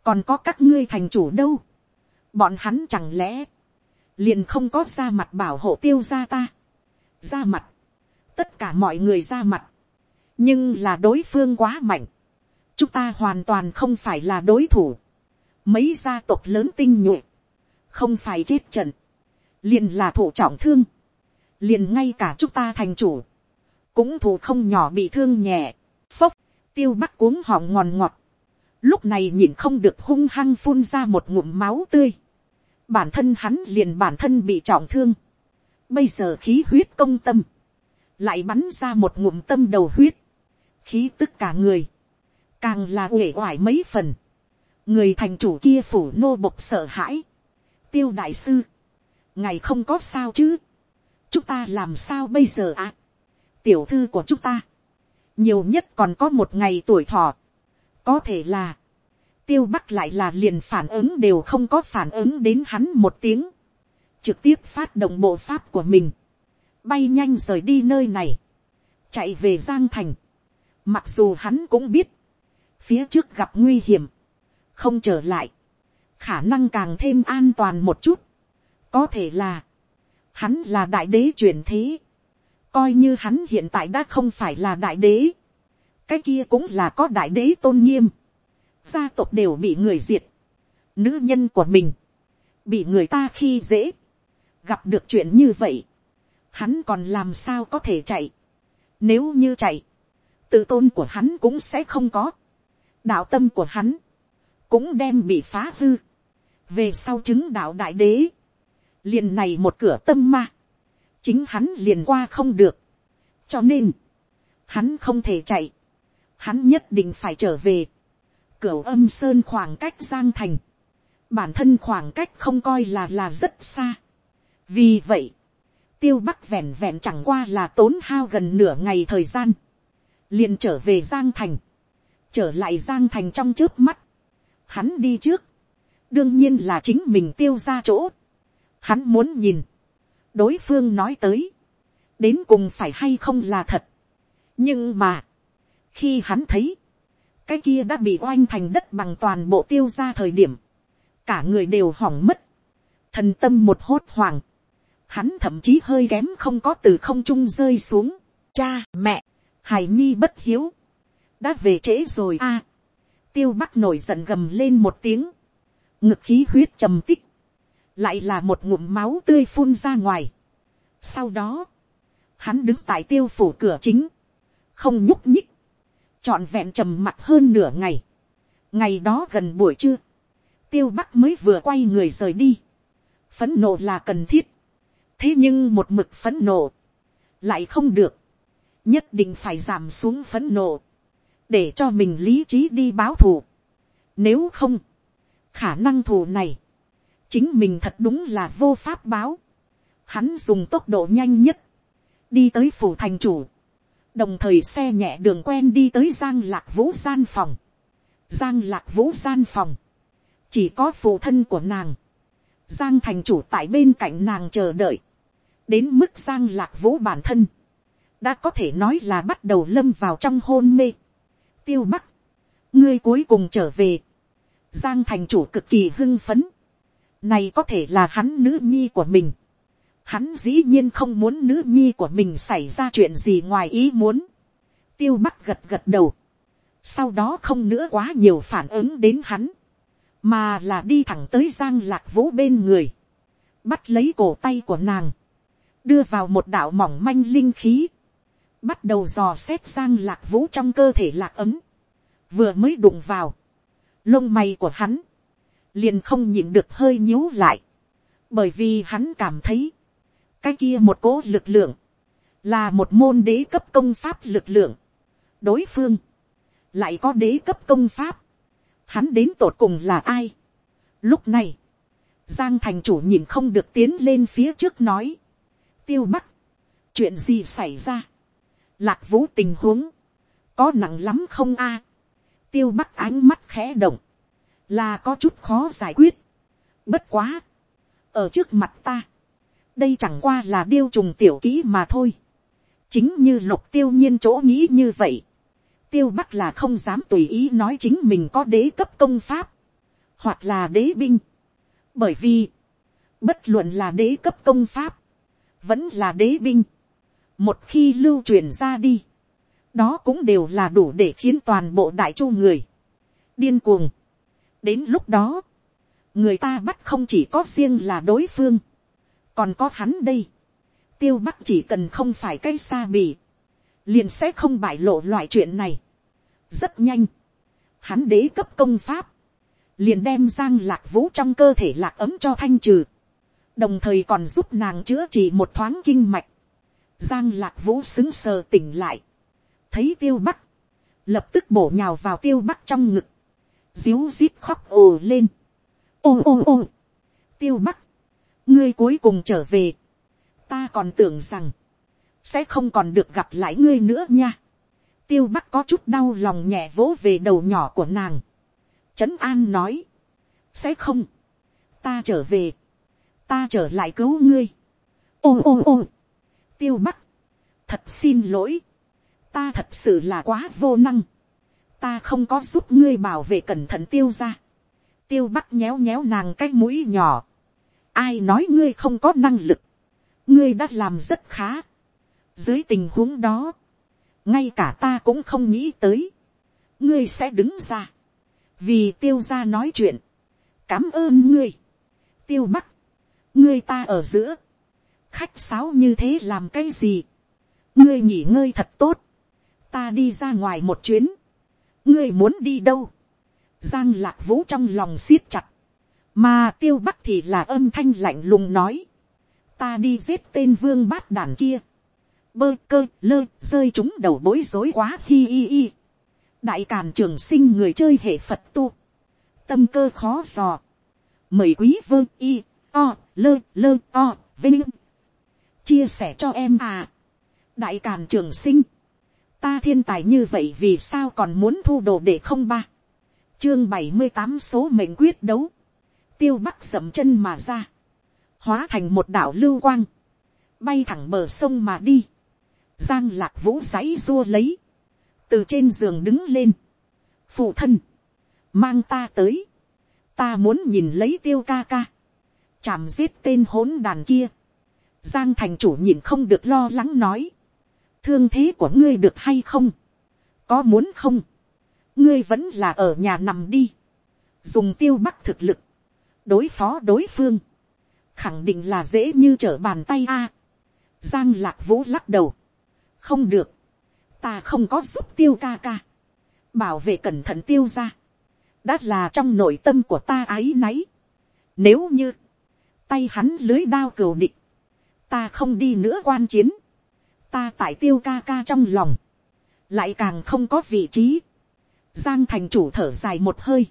còn có các ngươi thành chủ đâu, bọn hắn chẳng lẽ, liền không có ra mặt bảo hộ tiêu gia ta, ra mặt, tất cả mọi người ra mặt, nhưng là đối phương quá mạnh, chúng ta hoàn toàn không phải là đối thủ, mấy gia tộc lớn tinh nhuệ, không phải chết trận, liền là thủ trọng thương, liền ngay cả chúng ta thành chủ, cũng thủ không nhỏ bị thương nhẹ, phốc, tiêu bắc cuống họng ngòn ngọt, lúc này nhìn không được hung hăng phun ra một ngụm máu tươi, bản thân hắn liền bản thân bị trọng thương, bây giờ khí huyết công tâm, lại bắn ra một ngụm tâm đầu huyết, khí tức cả người, càng là uể oải mấy phần, người thành chủ kia phủ nô bộc sợ hãi, tiêu đại sư, ngày không có sao chứ, chúng ta làm sao bây giờ ạ, à? tiểu thư của chúng ta, nhiều nhất còn có một ngày tuổi thọ, có thể là, tiêu bắc lại là liền phản ứng đều không có phản ứng đến hắn một tiếng, trực tiếp phát động bộ pháp của mình, bay nhanh rời đi nơi này, chạy về giang thành, mặc dù hắn cũng biết, phía trước gặp nguy hiểm, không trở lại, khả năng càng thêm an toàn một chút, có thể là, hắn là đại đế truyền thế, coi như hắn hiện tại đã không phải là đại đế, cái kia cũng là có đại đế tôn nghiêm, gia tộc đều bị người diệt, nữ nhân của mình, bị người ta khi dễ, gặp được chuyện như vậy, hắn còn làm sao có thể chạy, nếu như chạy, tự tôn của hắn cũng sẽ không có, đạo tâm của hắn, cũng đem bị phá hư, về sau chứng đạo đại đế, liền này một cửa tâm ma, chính hắn liền qua không được, cho nên, hắn không thể chạy, hắn nhất định phải trở về, cửa âm sơn khoảng cách giang thành, bản thân khoảng cách không coi là là rất xa. vì vậy, tiêu bắc vẹn vẹn chẳng qua là tốn hao gần nửa ngày thời gian, liền trở về giang thành, trở lại giang thành trong trước mắt, hắn đi trước, đương nhiên là chính mình tiêu ra chỗ, hắn muốn nhìn, đối phương nói tới, đến cùng phải hay không là thật, nhưng mà, khi hắn thấy, cái kia đã bị oanh thành đất bằng toàn bộ tiêu ra thời điểm, cả người đều hỏng mất, thần tâm một hốt hoàng, hắn thậm chí hơi kém không có từ không trung rơi xuống, cha mẹ, hài nhi bất hiếu, đã về trễ rồi a, tiêu bắc nổi giận gầm lên một tiếng, ngực khí huyết trầm tích, lại là một ngụm máu tươi phun ra ngoài. Sau đó, hắn đứng tại tiêu phủ cửa chính, không nhúc nhích, trọn vẹn trầm mặt hơn nửa ngày. ngày đó gần buổi trưa, tiêu bắc mới vừa quay người rời đi. phấn nộ là cần thiết. thế nhưng một mực phấn nộ, lại không được. nhất định phải giảm xuống phấn nộ, để cho mình lý trí đi báo thù. nếu không, khả năng thù này, chính mình thật đúng là vô pháp báo. Hắn dùng tốc độ nhanh nhất, đi tới phủ thành chủ, đồng thời xe nhẹ đường quen đi tới giang lạc vũ gian phòng. giang lạc vũ gian phòng, chỉ có phụ thân của nàng, giang thành chủ tại bên cạnh nàng chờ đợi, đến mức giang lạc vũ bản thân, đã có thể nói là bắt đầu lâm vào trong hôn mê. tiêu bắc, ngươi cuối cùng trở về, giang thành chủ cực kỳ hưng phấn, này có thể là hắn nữ nhi của mình, Hắn dĩ nhiên không muốn nữ nhi của mình xảy ra chuyện gì ngoài ý muốn. Tiêu bắc gật gật đầu. Sau đó không nữa quá nhiều phản ứng đến hắn. Mà là đi thẳng tới Giang Lạc Vũ bên người. Bắt lấy cổ tay của nàng. Đưa vào một đạo mỏng manh linh khí. Bắt đầu dò xét Giang Lạc Vũ trong cơ thể lạc ấm. Vừa mới đụng vào. Lông mày của hắn. Liền không nhịn được hơi nhíu lại. Bởi vì hắn cảm thấy cái kia một cố lực lượng, là một môn đế cấp công pháp lực lượng. đối phương, lại có đế cấp công pháp, hắn đến tột cùng là ai. lúc này, giang thành chủ nhìn không được tiến lên phía trước nói, tiêu bắc, chuyện gì xảy ra, lạc vũ tình huống, có nặng lắm không a, tiêu bắc ánh mắt khẽ động, là có chút khó giải quyết, bất quá, ở trước mặt ta, đây chẳng qua là điêu trùng tiểu kỹ mà thôi. chính như lục tiêu nhiên chỗ nghĩ như vậy. tiêu bắc là không dám tùy ý nói chính mình có đế cấp công pháp, hoặc là đế binh. bởi vì, bất luận là đế cấp công pháp, vẫn là đế binh. một khi lưu truyền ra đi, đó cũng đều là đủ để khiến toàn bộ đại chu người điên cuồng. đến lúc đó, người ta bắt không chỉ có riêng là đối phương, còn có hắn đây. tiêu bắc chỉ cần không phải cây xa bì, liền sẽ không bại lộ loại chuyện này. rất nhanh, hắn đế cấp công pháp, liền đem giang lạc vũ trong cơ thể lạc ấm cho thanh trừ, đồng thời còn giúp nàng chữa trị một thoáng kinh mạch. giang lạc vũ xứng sờ tỉnh lại, thấy tiêu bắc, lập tức bổ nhào vào tiêu bắc trong ngực, díu rít khóc ồ lên, ôm ôm ôm, tiêu bắc, ngươi cuối cùng trở về, ta còn tưởng rằng, sẽ không còn được gặp lại ngươi nữa nha. tiêu bắc có chút đau lòng nhẹ vỗ về đầu nhỏ của nàng. trấn an nói, sẽ không, ta trở về, ta trở lại cứu ngươi. ôm ôm ôm, tiêu bắc, thật xin lỗi, ta thật sự là quá vô năng, ta không có giúp ngươi bảo vệ cẩn thận tiêu ra. tiêu bắc nhéo nhéo nàng cái mũi nhỏ ai nói ngươi không có năng lực, ngươi đã làm rất khá. dưới tình huống đó, ngay cả ta cũng không nghĩ tới, ngươi sẽ đứng ra, vì tiêu ra nói chuyện, cảm ơn ngươi, tiêu bắc, ngươi ta ở giữa, khách sáo như thế làm cái gì, ngươi nghỉ ngơi thật tốt, ta đi ra ngoài một chuyến, ngươi muốn đi đâu, giang lạc vũ trong lòng siết chặt, mà tiêu bắc thì là âm thanh lạnh lùng nói, ta đi giết tên vương bát đàn kia, bơ cơ lơ rơi chúng đầu bối rối quá hi hi hi, đại càn trường sinh người chơi hệ phật tu, tâm cơ khó dò, mời quý vương y o lơ lơ o vinh. Chia sẻ cho em à, đại càn trường sinh, ta thiên tài như vậy vì sao còn muốn thu đồ để không ba? Chương bảy mươi tám số mệnh quyết đấu tiêu bắc dậm chân mà ra hóa thành một đảo lưu quang bay thẳng bờ sông mà đi giang lạc vũ giấy dua lấy từ trên giường đứng lên phụ thân mang ta tới ta muốn nhìn lấy tiêu ca ca chạm giết tên hỗn đàn kia giang thành chủ nhìn không được lo lắng nói thương thế của ngươi được hay không, có muốn không, ngươi vẫn là ở nhà nằm đi, dùng tiêu bắc thực lực, đối phó đối phương, khẳng định là dễ như trở bàn tay a. giang lạc vũ lắc đầu, không được, ta không có giúp tiêu ca ca, bảo vệ cẩn thận tiêu ra, đã là trong nội tâm của ta ái náy. Nếu như, tay hắn lưới đao cừu địch, ta không đi nữa quan chiến, ta tại tiêu ca ca trong lòng, lại càng không có vị trí. Giang thành chủ thở dài một hơi.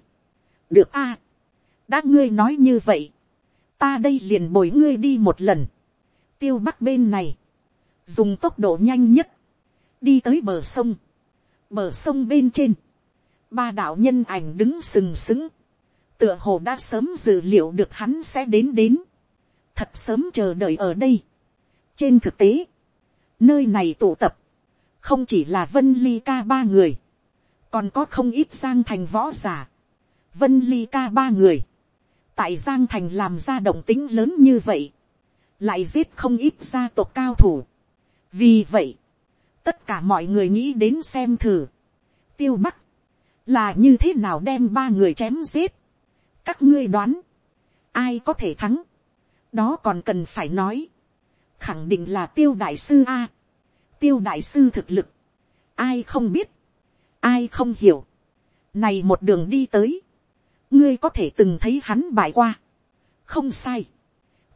được a, đã ngươi nói như vậy, ta đây liền bồi ngươi đi một lần. tiêu bắc bên này, dùng tốc độ nhanh nhất, đi tới bờ sông, bờ sông bên trên, ba đạo nhân ảnh đứng sừng sững, tựa hồ đã sớm dự liệu được hắn sẽ đến đến, thật sớm chờ đợi ở đây. trên thực tế, Nơi này tụ tập, không chỉ là Vân Ly ca ba người, còn có không ít sang Thành võ giả. Vân Ly ca ba người, tại Giang Thành làm ra động tính lớn như vậy, lại giết không ít gia tộc cao thủ. Vì vậy, tất cả mọi người nghĩ đến xem thử. Tiêu Bắc, là như thế nào đem ba người chém giết. Các ngươi đoán, ai có thể thắng. Đó còn cần phải nói khẳng định là tiêu đại sư a. tiêu đại sư thực lực, ai không biết, ai không hiểu, này một đường đi tới, ngươi có thể từng thấy hắn bại qua, không sai,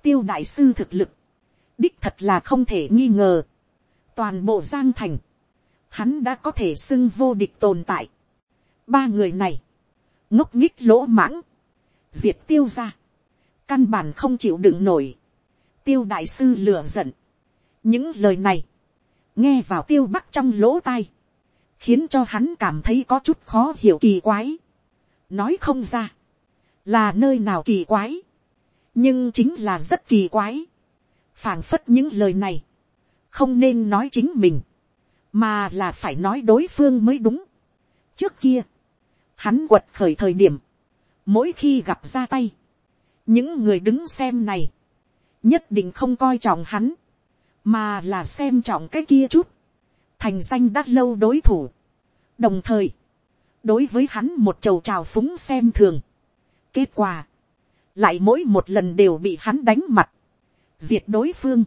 tiêu đại sư thực lực, đích thật là không thể nghi ngờ, toàn bộ giang thành, hắn đã có thể xưng vô địch tồn tại, ba người này, ngốc nghích lỗ mãng, diệt tiêu ra, căn bản không chịu đựng nổi, tiêu đại sư lửa giận. những lời này, nghe vào tiêu bắc trong lỗ tai, khiến cho hắn cảm thấy có chút khó hiểu kỳ quái nói không ra, là nơi nào kỳ quái, nhưng chính là rất kỳ quái. phảng phất những lời này, không nên nói chính mình, mà là phải nói đối phương mới đúng. trước kia, hắn quật khởi thời điểm, mỗi khi gặp ra tay, những người đứng xem này, nhất định không coi trọng hắn, mà là xem trọng cái kia chút, thành danh đã lâu đối thủ, đồng thời, đối với hắn một chầu trào phúng xem thường, kết quả, lại mỗi một lần đều bị hắn đánh mặt, diệt đối phương,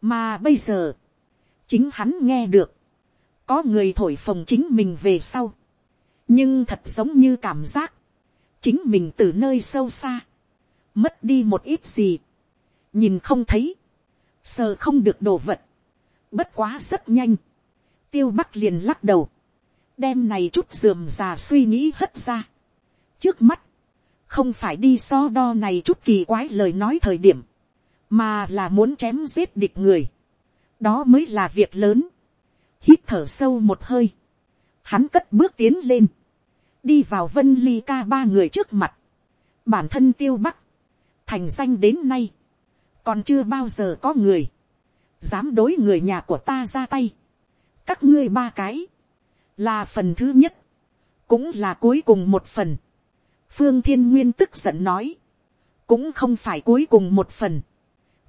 mà bây giờ, chính hắn nghe được, có người thổi phồng chính mình về sau, nhưng thật giống như cảm giác, chính mình từ nơi sâu xa, mất đi một ít gì, nhìn không thấy, sờ không được đồ vật, bất quá rất nhanh, tiêu bắc liền lắc đầu, đem này chút dườm già suy nghĩ hất ra. trước mắt, không phải đi so đo này chút kỳ quái lời nói thời điểm, mà là muốn chém giết địch người, đó mới là việc lớn, hít thở sâu một hơi, hắn cất bước tiến lên, đi vào vân ly ca ba người trước mặt, bản thân tiêu bắc, thành danh đến nay, còn chưa bao giờ có người, dám đối người nhà của ta ra tay, các ngươi ba cái, là phần thứ nhất, cũng là cuối cùng một phần. phương thiên nguyên tức giận nói, cũng không phải cuối cùng một phần,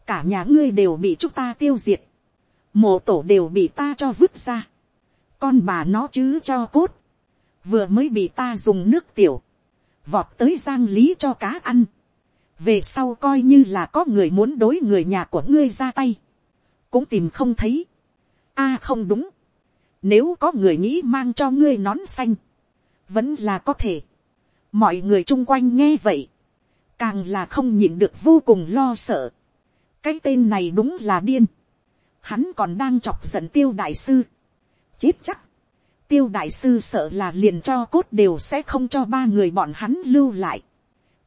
cả nhà ngươi đều bị chúng ta tiêu diệt, mộ tổ đều bị ta cho vứt ra, con bà nó chứ cho cốt, vừa mới bị ta dùng nước tiểu, vọt tới giang lý cho cá ăn, về sau coi như là có người muốn đối người nhà của ngươi ra tay, cũng tìm không thấy, a à, không đúng, nếu có người nghĩ mang cho ngươi nón xanh. Vẫn là có thể. Mọi người chung quanh nghe vậy. Càng là không nhịn được vô cùng lo sợ. Cái tên này đúng là điên. Hắn còn đang chọc giận tiêu đại sư. Chết chắc. Tiêu đại sư sợ là liền cho cốt đều sẽ không cho ba người bọn hắn lưu lại.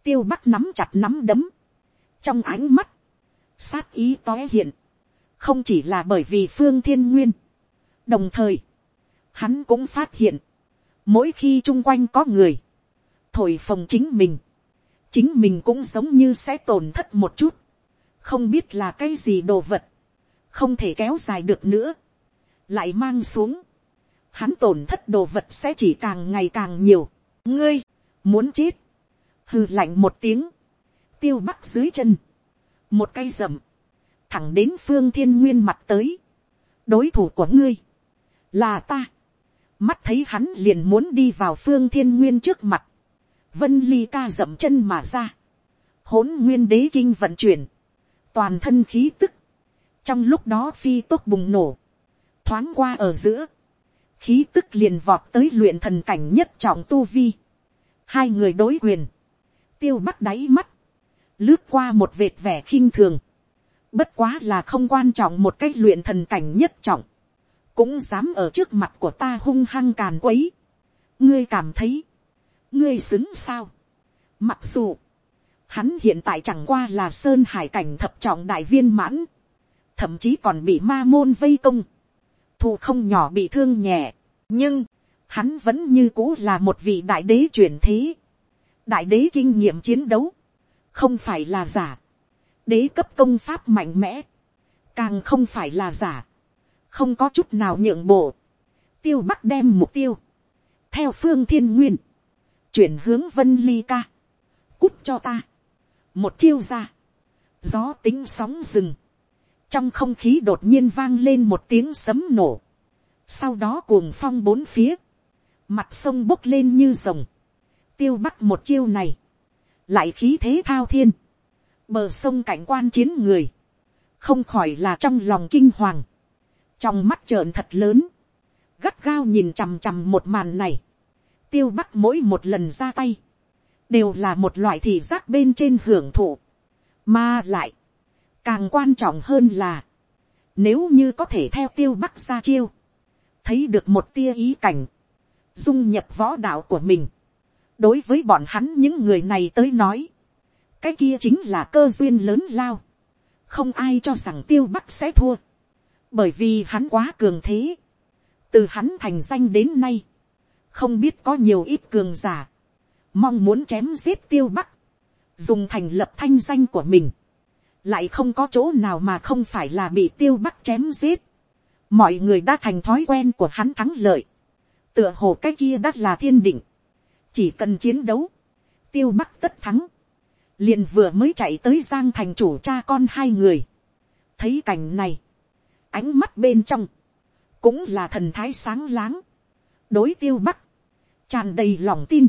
Tiêu bắc nắm chặt nắm đấm. Trong ánh mắt. Sát ý tóe hiện. Không chỉ là bởi vì phương thiên nguyên đồng thời, hắn cũng phát hiện, mỗi khi chung quanh có người, thổi phồng chính mình, chính mình cũng giống như sẽ tổn thất một chút, không biết là cái gì đồ vật, không thể kéo dài được nữa, lại mang xuống, hắn tổn thất đồ vật sẽ chỉ càng ngày càng nhiều, ngươi, muốn chết, hư lạnh một tiếng, tiêu bắc dưới chân, một cây rậm, thẳng đến phương thiên nguyên mặt tới, đối thủ của ngươi, là ta. mắt thấy hắn liền muốn đi vào phương thiên nguyên trước mặt. vân ly ca dậm chân mà ra. hỗn nguyên đế kinh vận chuyển. toàn thân khí tức. trong lúc đó phi tốt bùng nổ. thoáng qua ở giữa. khí tức liền vọt tới luyện thần cảnh nhất trọng tu vi. hai người đối quyền. tiêu bắt đáy mắt. lướt qua một vệt vẻ khinh thường. bất quá là không quan trọng một cách luyện thần cảnh nhất trọng cũng dám ở trước mặt của ta hung hăng càn quấy. ngươi cảm thấy, ngươi xứng sao. mặc dù, hắn hiện tại chẳng qua là sơn hải cảnh thập trọng đại viên mãn, thậm chí còn bị ma môn vây công, thù không nhỏ bị thương nhẹ, nhưng, hắn vẫn như cũ là một vị đại đế truyền thế, đại đế kinh nghiệm chiến đấu, không phải là giả, đế cấp công pháp mạnh mẽ, càng không phải là giả, không có chút nào nhượng bộ, tiêu bắc đem mục tiêu, theo phương thiên nguyên, chuyển hướng vân ly ca, cút cho ta, một chiêu ra, gió tính sóng rừng, trong không khí đột nhiên vang lên một tiếng sấm nổ, sau đó cuồng phong bốn phía, mặt sông bốc lên như rồng, tiêu bắc một chiêu này, lại khí thế thao thiên, bờ sông cảnh quan chiến người, không khỏi là trong lòng kinh hoàng, trong mắt trợn thật lớn, gắt gao nhìn chằm chằm một màn này, tiêu bắc mỗi một lần ra tay, đều là một loại thị giác bên trên hưởng thụ, mà lại, càng quan trọng hơn là, nếu như có thể theo tiêu bắc ra chiêu, thấy được một tia ý cảnh, dung nhập võ đạo của mình, đối với bọn hắn những người này tới nói, cái kia chính là cơ duyên lớn lao, không ai cho rằng tiêu bắc sẽ thua, bởi vì hắn quá cường thế, từ hắn thành danh đến nay, không biết có nhiều ít cường giả, mong muốn chém giết tiêu bắc, dùng thành lập thanh danh của mình, lại không có chỗ nào mà không phải là bị tiêu bắc chém giết, mọi người đã thành thói quen của hắn thắng lợi, tựa hồ cái kia đã là thiên định, chỉ cần chiến đấu, tiêu bắc tất thắng, liền vừa mới chạy tới giang thành chủ cha con hai người, thấy cảnh này, ánh mắt bên trong, cũng là thần thái sáng láng, đối tiêu bắc, tràn đầy lòng tin,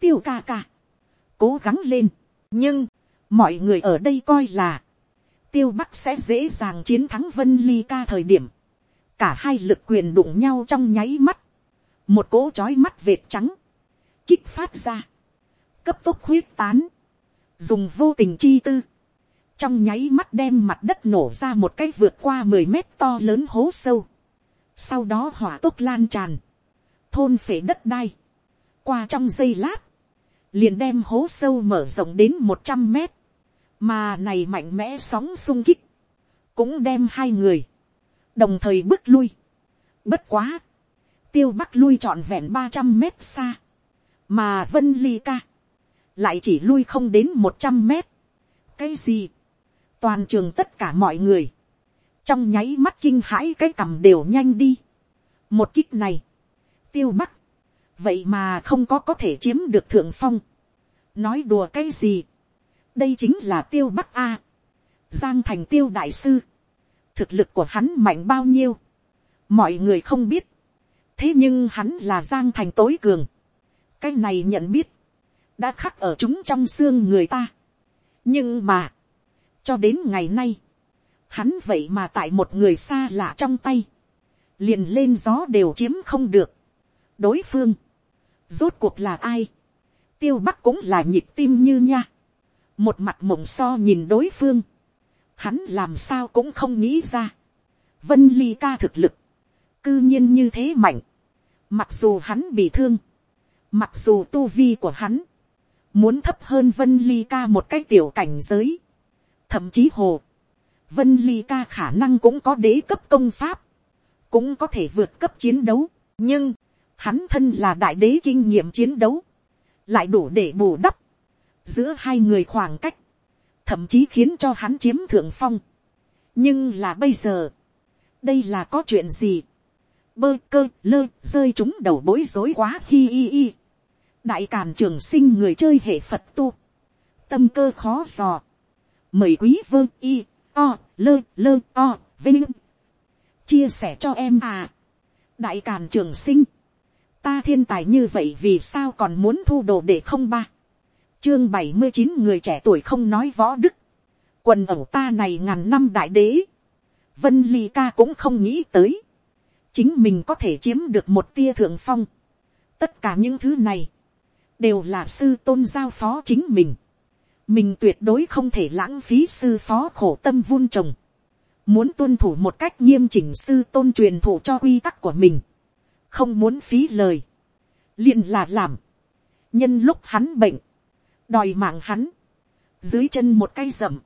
tiêu ca ca, cố gắng lên, nhưng, mọi người ở đây coi là, tiêu bắc sẽ dễ dàng chiến thắng vân ly ca thời điểm, cả hai lực quyền đụng nhau trong nháy mắt, một cỗ trói mắt vệt trắng, kích phát ra, cấp tốc khuyết tán, dùng vô tình chi tư, trong nháy mắt đem mặt đất nổ ra một cái vượt qua mười mét to lớn hố sâu, sau đó hỏa tốc lan tràn, thôn phể đất đai, qua trong giây lát, liền đem hố sâu mở rộng đến một trăm mét, mà này mạnh mẽ sóng sung kích, cũng đem hai người, đồng thời bước lui. Bất quá, tiêu bắc lui trọn vẹn ba trăm mét xa, mà vân ly ca, lại chỉ lui không đến một trăm mét. cái gì, toàn trường tất cả mọi người, trong nháy mắt kinh hãi cái cằm đều nhanh đi. một kích này, tiêu bắc, vậy mà không có có thể chiếm được thượng phong. nói đùa cái gì, đây chính là tiêu bắc a. giang thành tiêu đại sư, thực lực của hắn mạnh bao nhiêu, mọi người không biết, thế nhưng hắn là giang thành tối cường, cái này nhận biết, đã khắc ở chúng trong xương người ta. nhưng mà, cho đến ngày nay, hắn vậy mà tại một người xa lạ trong tay, liền lên gió đều chiếm không được. đối phương, rốt cuộc là ai, tiêu bắc cũng là nhịp tim như nha, một mặt mộng so nhìn đối phương, hắn làm sao cũng không nghĩ ra, vân ly ca thực lực, cư nhiên như thế mạnh, mặc dù hắn bị thương, mặc dù tu vi của hắn, muốn thấp hơn vân ly ca một cái tiểu cảnh giới, thậm chí hồ, vân ly ca khả năng cũng có đế cấp công pháp, cũng có thể vượt cấp chiến đấu, nhưng, hắn thân là đại đế kinh nghiệm chiến đấu, lại đủ để bù đắp, giữa hai người khoảng cách, thậm chí khiến cho hắn chiếm thượng phong. nhưng là bây giờ, đây là có chuyện gì, bơ cơ lơ rơi chúng đầu bối rối quá hi hi hi. đại càn trường sinh người chơi hệ phật tu, tâm cơ khó dò, mời quý vương y o lơ lơ o vinh. Chia sẻ cho em à. đại càn trường sinh, ta thiên tài như vậy vì sao còn muốn thu đồ để không ba? Chương bảy mươi chín người trẻ tuổi không nói võ đức, quần ẩu ta này ngàn năm đại đế, vân ly ca cũng không nghĩ tới, chính mình có thể chiếm được một tia thượng phong, tất cả những thứ này, đều là sư tôn giao phó chính mình, mình tuyệt đối không thể lãng phí sư phó khổ tâm vun trồng, muốn tuân thủ một cách nghiêm chỉnh sư tôn truyền thụ cho quy tắc của mình, không muốn phí lời, liền là làm, nhân lúc hắn bệnh, đòi mạng hắn, dưới chân một cây rậm,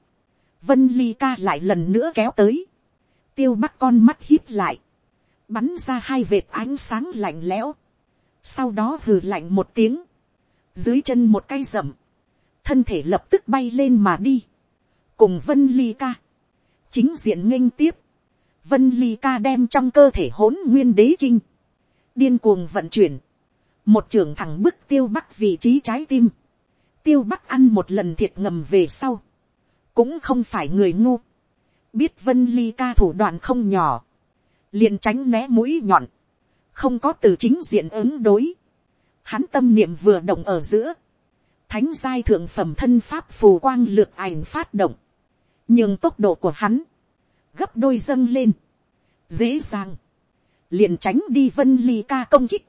vân ly ca lại lần nữa kéo tới, tiêu bắt con mắt hít lại, bắn ra hai vệt ánh sáng lạnh lẽo, sau đó hừ lạnh một tiếng, dưới chân một cây rậm, thân thể lập tức bay lên mà đi, cùng vân ly ca, chính diện nghênh tiếp, vân ly ca đem trong cơ thể hỗn nguyên đế kinh, điên cuồng vận chuyển, một trường thẳng bức tiêu bắc vị trí trái tim, tiêu bắc ăn một lần thiệt ngầm về sau, cũng không phải người ngu, biết vân ly ca thủ đoạn không nhỏ, liền tránh né mũi nhọn, không có từ chính diện ứng đối, hắn tâm niệm vừa động ở giữa, thánh giai thượng phẩm thân pháp phù quang lược ảnh phát động, nhưng tốc độ của hắn, gấp đôi dâng lên, dễ dàng, liền tránh đi vân ly ca công kích,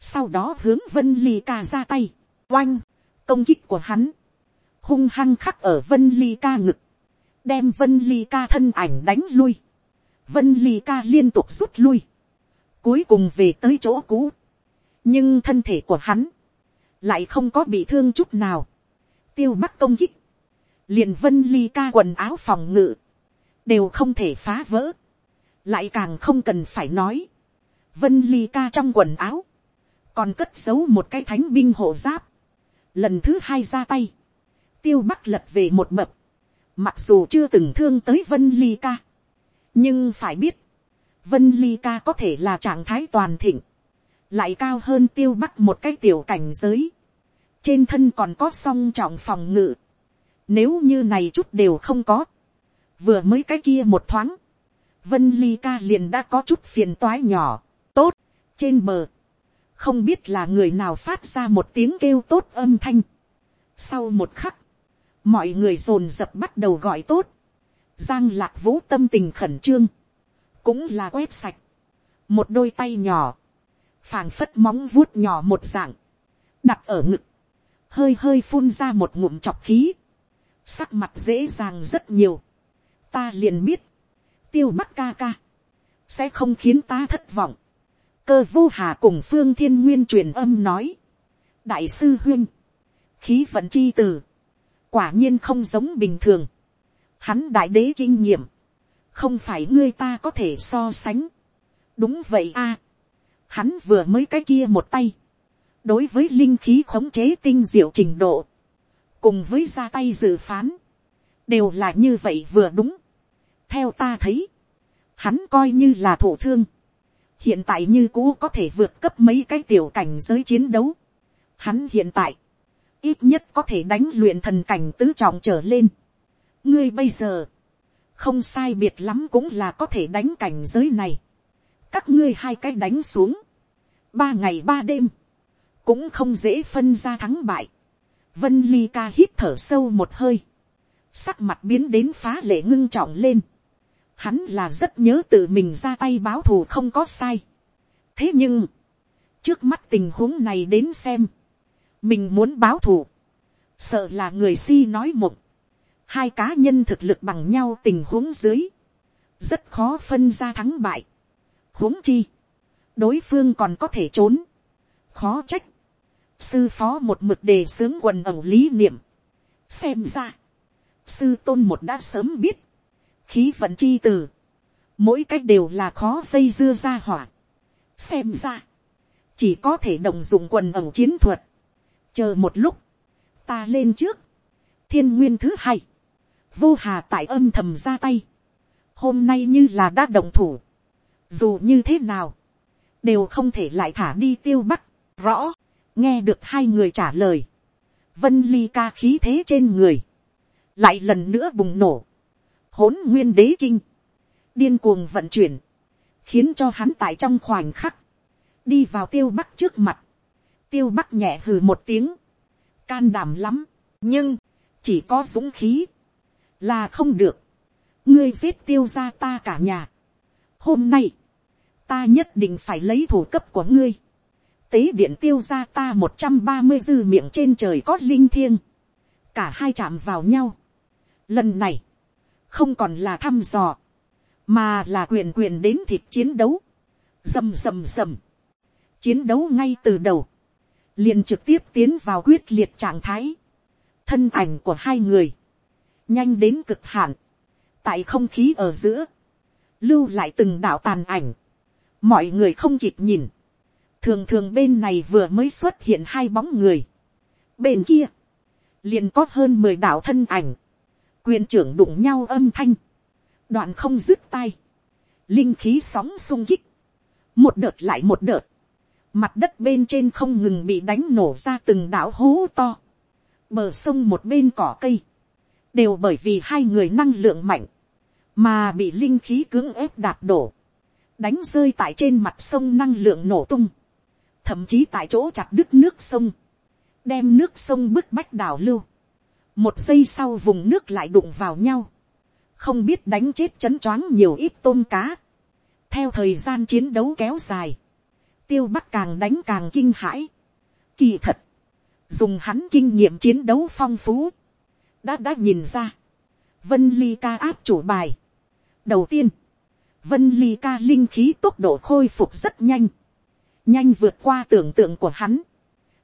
sau đó hướng vân ly ca ra tay, oanh, công kích của hắn, hung hăng khắc ở vân ly ca ngực, đem vân ly ca thân ảnh đánh lui, vân ly ca liên tục rút lui, cuối cùng về tới chỗ cũ, nhưng thân thể của hắn, lại không có bị thương chút nào, tiêu bắc công kích, liền vân ly ca quần áo phòng ngự, đều không thể phá vỡ, lại càng không cần phải nói, vân ly ca trong quần áo, còn cất giấu một cái thánh binh hộ giáp, lần thứ hai ra tay, tiêu bắc lật về một mập, mặc dù chưa từng thương tới vân ly ca, nhưng phải biết, vân ly ca có thể là trạng thái toàn thịnh, lại cao hơn tiêu bắc một cái tiểu cảnh giới, trên thân còn có song trọng phòng ngự, nếu như này chút đều không có, vừa mới cái kia một thoáng, vân ly ca liền đã có chút phiền toái nhỏ, tốt, trên bờ, không biết là người nào phát ra một tiếng kêu tốt âm thanh. sau một khắc, mọi người dồn dập bắt đầu gọi tốt, giang lạc vũ tâm tình khẩn trương, cũng là quét sạch, một đôi tay nhỏ, phảng phất móng vuốt nhỏ một dạng, đặt ở ngực, hơi hơi phun ra một ngụm chọc khí, sắc mặt dễ dàng rất nhiều, ta liền biết, tiêu mắt ca ca, sẽ không khiến ta thất vọng, cơ vô hà cùng phương thiên nguyên truyền âm nói, đại sư huyên, khí vận chi từ, quả nhiên không giống bình thường, hắn đại đế kinh nghiệm, không phải ngươi ta có thể so sánh, đúng vậy a, hắn vừa mới cái kia một tay, đối với linh khí khống chế tinh diệu trình độ, cùng với ra tay dự phán, đều là như vậy vừa đúng. theo ta thấy, hắn coi như là thổ thương, hiện tại như cũ có thể vượt cấp mấy cái tiểu cảnh giới chiến đấu. Hắn hiện tại, ít nhất có thể đánh luyện thần cảnh tứ trọng trở lên. ngươi bây giờ, không sai biệt lắm cũng là có thể đánh cảnh giới này các ngươi hai cái đánh xuống, ba ngày ba đêm, cũng không dễ phân ra thắng bại. vân ly ca hít thở sâu một hơi, sắc mặt biến đến phá lệ ngưng trọng lên. Hắn là rất nhớ tự mình ra tay báo thù không có sai. thế nhưng, trước mắt tình huống này đến xem, mình muốn báo thù, sợ là người si nói mộng, hai cá nhân thực lực bằng nhau tình huống dưới, rất khó phân ra thắng bại huống chi, đối phương còn có thể trốn, khó trách, sư phó một mực đề xướng quần ẩu lý niệm, xem ra, sư tôn một đã sớm biết, khí vận chi từ, mỗi cách đều là khó dây dưa ra hỏa, xem ra, chỉ có thể đồng dụng quần ẩu chiến thuật, chờ một lúc, ta lên trước, thiên nguyên thứ hai, vô hà tại âm thầm ra tay, hôm nay như là đã đồng thủ, dù như thế nào, đều không thể lại thả đi tiêu bắc, rõ, nghe được hai người trả lời, vân ly ca khí thế trên người, lại lần nữa bùng nổ, hỗn nguyên đế kinh, điên cuồng vận chuyển, khiến cho hắn tại trong khoảnh khắc, đi vào tiêu bắc trước mặt, tiêu bắc nhẹ hừ một tiếng, can đảm lắm, nhưng, chỉ có dũng khí, là không được, ngươi giết tiêu ra ta cả nhà hôm nay, ta nhất định phải lấy thủ cấp của ngươi, tế điện tiêu ra ta một trăm ba mươi dư miệng trên trời có linh thiêng, cả hai chạm vào nhau. Lần này, không còn là thăm dò, mà là quyền quyền đến thịt chiến đấu, rầm rầm rầm, chiến đấu ngay từ đầu, liền trực tiếp tiến vào quyết liệt trạng thái, thân ảnh của hai người, nhanh đến cực hạn, tại không khí ở giữa, lưu lại từng đạo tàn ảnh, mọi người không kịp nhìn, thường thường bên này vừa mới xuất hiện hai bóng người, bên kia, liền có hơn mười đạo thân ảnh, quyền trưởng đụng nhau âm thanh, đoạn không dứt tay, linh khí sóng sung kích, một đợt lại một đợt, mặt đất bên trên không ngừng bị đánh nổ ra từng đảo hố to, bờ sông một bên cỏ cây, đều bởi vì hai người năng lượng mạnh, mà bị linh khí cưỡng ép đạp đổ, đánh rơi tại trên mặt sông năng lượng nổ tung, thậm chí tại chỗ chặt đứt nước sông, đem nước sông bức bách đảo lưu, một giây sau vùng nước lại đụng vào nhau, không biết đánh chết chấn choáng nhiều ít tôm cá. theo thời gian chiến đấu kéo dài, tiêu bắc càng đánh càng kinh hãi. kỳ thật, dùng hắn kinh nghiệm chiến đấu phong phú, đã đã nhìn ra, vân ly ca áp chủ bài đầu tiên, vân ly ca linh khí tốc độ khôi phục rất nhanh, nhanh vượt qua tưởng tượng của hắn.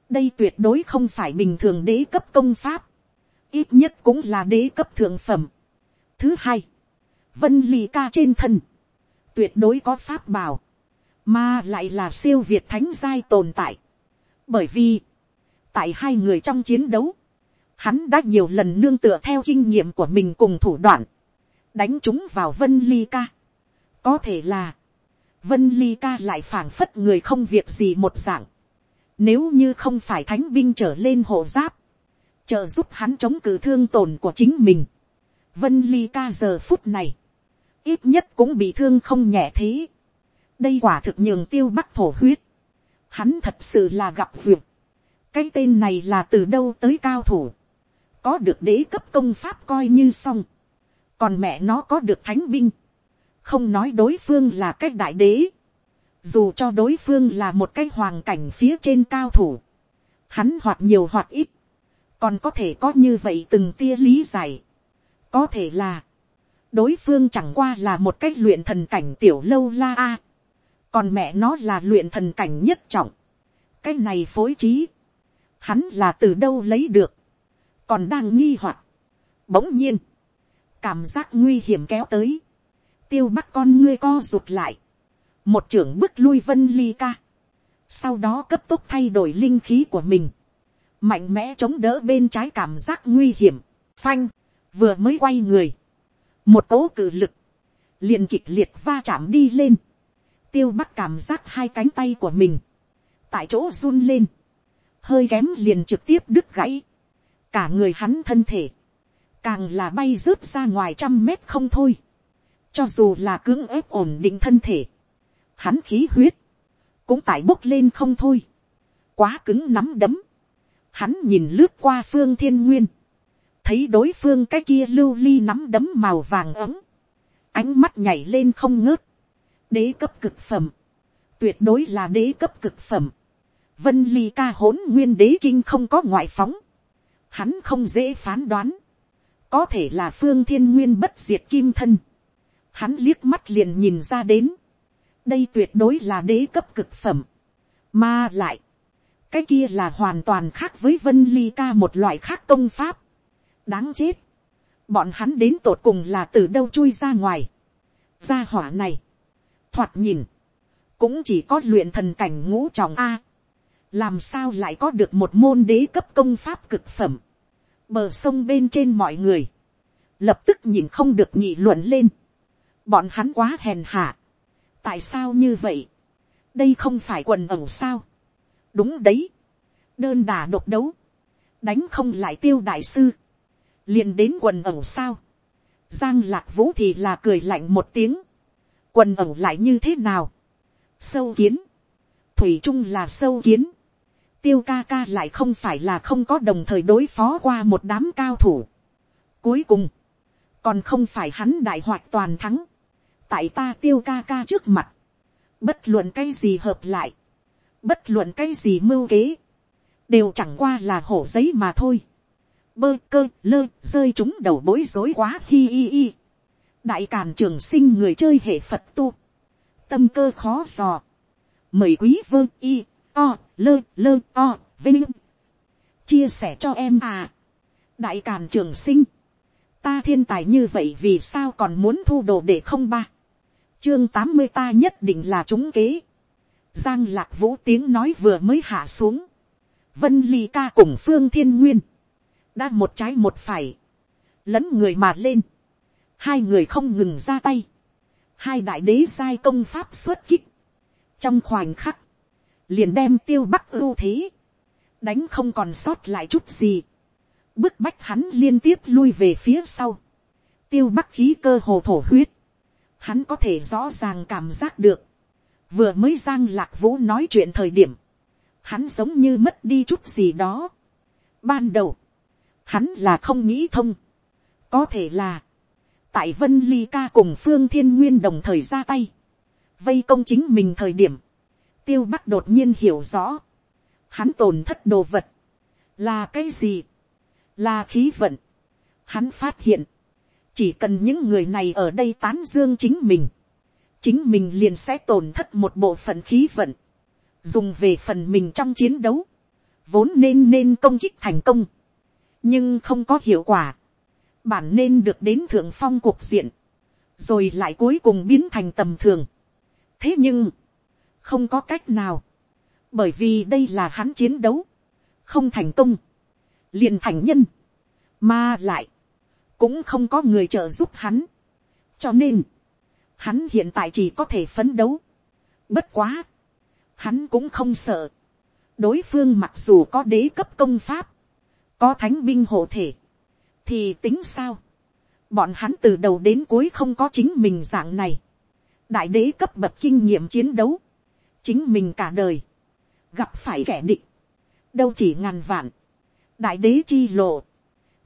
đây tuyệt đối không phải bình thường đế cấp công pháp, ít nhất cũng là đế cấp thượng phẩm. thứ hai, vân ly ca trên thân, tuyệt đối có pháp bảo, mà lại là siêu việt thánh giai tồn tại. bởi vì, tại hai người trong chiến đấu, hắn đã nhiều lần nương tựa theo kinh nghiệm của mình cùng thủ đoạn, đánh chúng vào vân ly ca. có thể là, vân ly ca lại phảng phất người không việc gì một dạng. nếu như không phải thánh binh trở lên hộ giáp, trợ giúp hắn chống cự thương tổn của chính mình. vân ly ca giờ phút này, ít nhất cũng bị thương không nhẹ thế. đây quả thực nhường tiêu bắc thổ huyết. hắn thật sự là gặp việc. cái tên này là từ đâu tới cao thủ. có được đế cấp công pháp coi như xong còn mẹ nó có được thánh binh. không nói đối phương là cái đại đế. dù cho đối phương là một cái hoàng cảnh phía trên cao thủ. hắn hoặc nhiều hoặc ít. còn có thể có như vậy từng tia lý giải. có thể là đối phương chẳng qua là một cách luyện thần cảnh tiểu lâu la a. còn mẹ nó là luyện thần cảnh nhất trọng. cái này phối trí. hắn là từ đâu lấy được. còn đang nghi hoặc. bỗng nhiên, cảm giác nguy hiểm kéo tới. tiêu bắc con ngươi co rụt lại. một trưởng bước lui vân ly ca. sau đó cấp tốc thay đổi linh khí của mình. mạnh mẽ chống đỡ bên trái cảm giác nguy hiểm. phanh, vừa mới quay người một cỗ cử lực, liền kịch liệt va chạm đi lên, tiêu bắc cảm giác hai cánh tay của mình, tại chỗ run lên, hơi kém liền trực tiếp đứt gãy, cả người hắn thân thể, càng là bay rớt ra ngoài trăm mét không thôi, cho dù là cưỡng ép ổn định thân thể, hắn khí huyết, cũng tại bốc lên không thôi, quá cứng nắm đấm, hắn nhìn lướt qua phương thiên nguyên, thấy đối phương cái kia lưu ly nắm đấm màu vàng ấm, ánh mắt nhảy lên không ngớt, đế cấp cực phẩm, tuyệt đối là đế cấp cực phẩm, vân ly ca hỗn nguyên đế kinh không có ngoại phóng, hắn không dễ phán đoán, có thể là phương thiên nguyên bất diệt kim thân, hắn liếc mắt liền nhìn ra đến, đây tuyệt đối là đế cấp cực phẩm, mà lại, cái kia là hoàn toàn khác với vân ly ca một loại khác công pháp, đáng chết, bọn hắn đến tột cùng là từ đâu chui ra ngoài, ra hỏa này, thoạt nhìn, cũng chỉ có luyện thần cảnh ngũ trọng a, làm sao lại có được một môn đế cấp công pháp cực phẩm, bờ sông bên trên mọi người, lập tức nhìn không được nhị luận lên, bọn hắn quá hèn hạ, tại sao như vậy, đây không phải quần ẩu sao, đúng đấy, đơn đà độc đấu, đánh không lại tiêu đại sư, liền đến quần ẩu sao. giang lạc vũ thì là cười lạnh một tiếng. quần ẩu lại như thế nào. sâu kiến. thủy trung là sâu kiến tiêu ca ca lại không phải là không có đồng thời đối phó qua một đám cao thủ. cuối cùng, còn không phải hắn đại hoạt toàn thắng. tại ta tiêu ca ca trước mặt. bất luận cái gì hợp lại. bất luận cái gì mưu kế. đều chẳng qua là hổ giấy mà thôi bơ cơ lơ rơi chúng đầu bối rối quá hi hi hi. đại càn trường sinh người chơi hệ phật tu. tâm cơ khó dò. mời quý vơ y o lơ lơ o vinh. chia sẻ cho em à. đại càn trường sinh. ta thiên tài như vậy vì sao còn muốn thu đồ để không ba. chương tám mươi ta nhất định là chúng kế. giang lạc vũ tiếng nói vừa mới hạ xuống. vân ly ca cùng phương thiên nguyên đã một trái một phải, lẫn người mà lên, hai người không ngừng ra tay, hai đại đế sai công pháp xuất kích, trong khoảnh khắc, liền đem tiêu bắc ưu thế, đánh không còn sót lại chút gì, bức bách hắn liên tiếp lui về phía sau, tiêu bắc khí cơ hồ thổ huyết, hắn có thể rõ ràng cảm giác được, vừa mới giang lạc vũ nói chuyện thời điểm, hắn giống như mất đi chút gì đó. Ban đầu, hắn là không nghĩ thông. có thể là, tại vân ly ca cùng phương thiên nguyên đồng thời ra tay, vây công chính mình thời điểm, tiêu bắc đột nhiên hiểu rõ, hắn tổn thất đồ vật, là cái gì, là khí vận. Hắn phát hiện, chỉ cần những người này ở đây tán dương chính mình, chính mình liền sẽ tổn thất một bộ phận khí vận, dùng về phần mình trong chiến đấu, vốn nên nên công kích thành công, nhưng không có hiệu quả, bản nên được đến thượng phong cuộc diện, rồi lại cuối cùng biến thành tầm thường. thế nhưng, không có cách nào, bởi vì đây là hắn chiến đấu, không thành công, liền thành nhân, mà lại, cũng không có người trợ giúp hắn, cho nên, hắn hiện tại chỉ có thể phấn đấu, bất quá, hắn cũng không sợ, đối phương mặc dù có đế cấp công pháp, có thánh binh hộ thể, thì tính sao, bọn hắn từ đầu đến cuối không có chính mình dạng này, đại đế cấp bậc kinh nghiệm chiến đấu, chính mình cả đời, gặp phải kẻ địch, đâu chỉ ngàn vạn, đại đế chi lộ,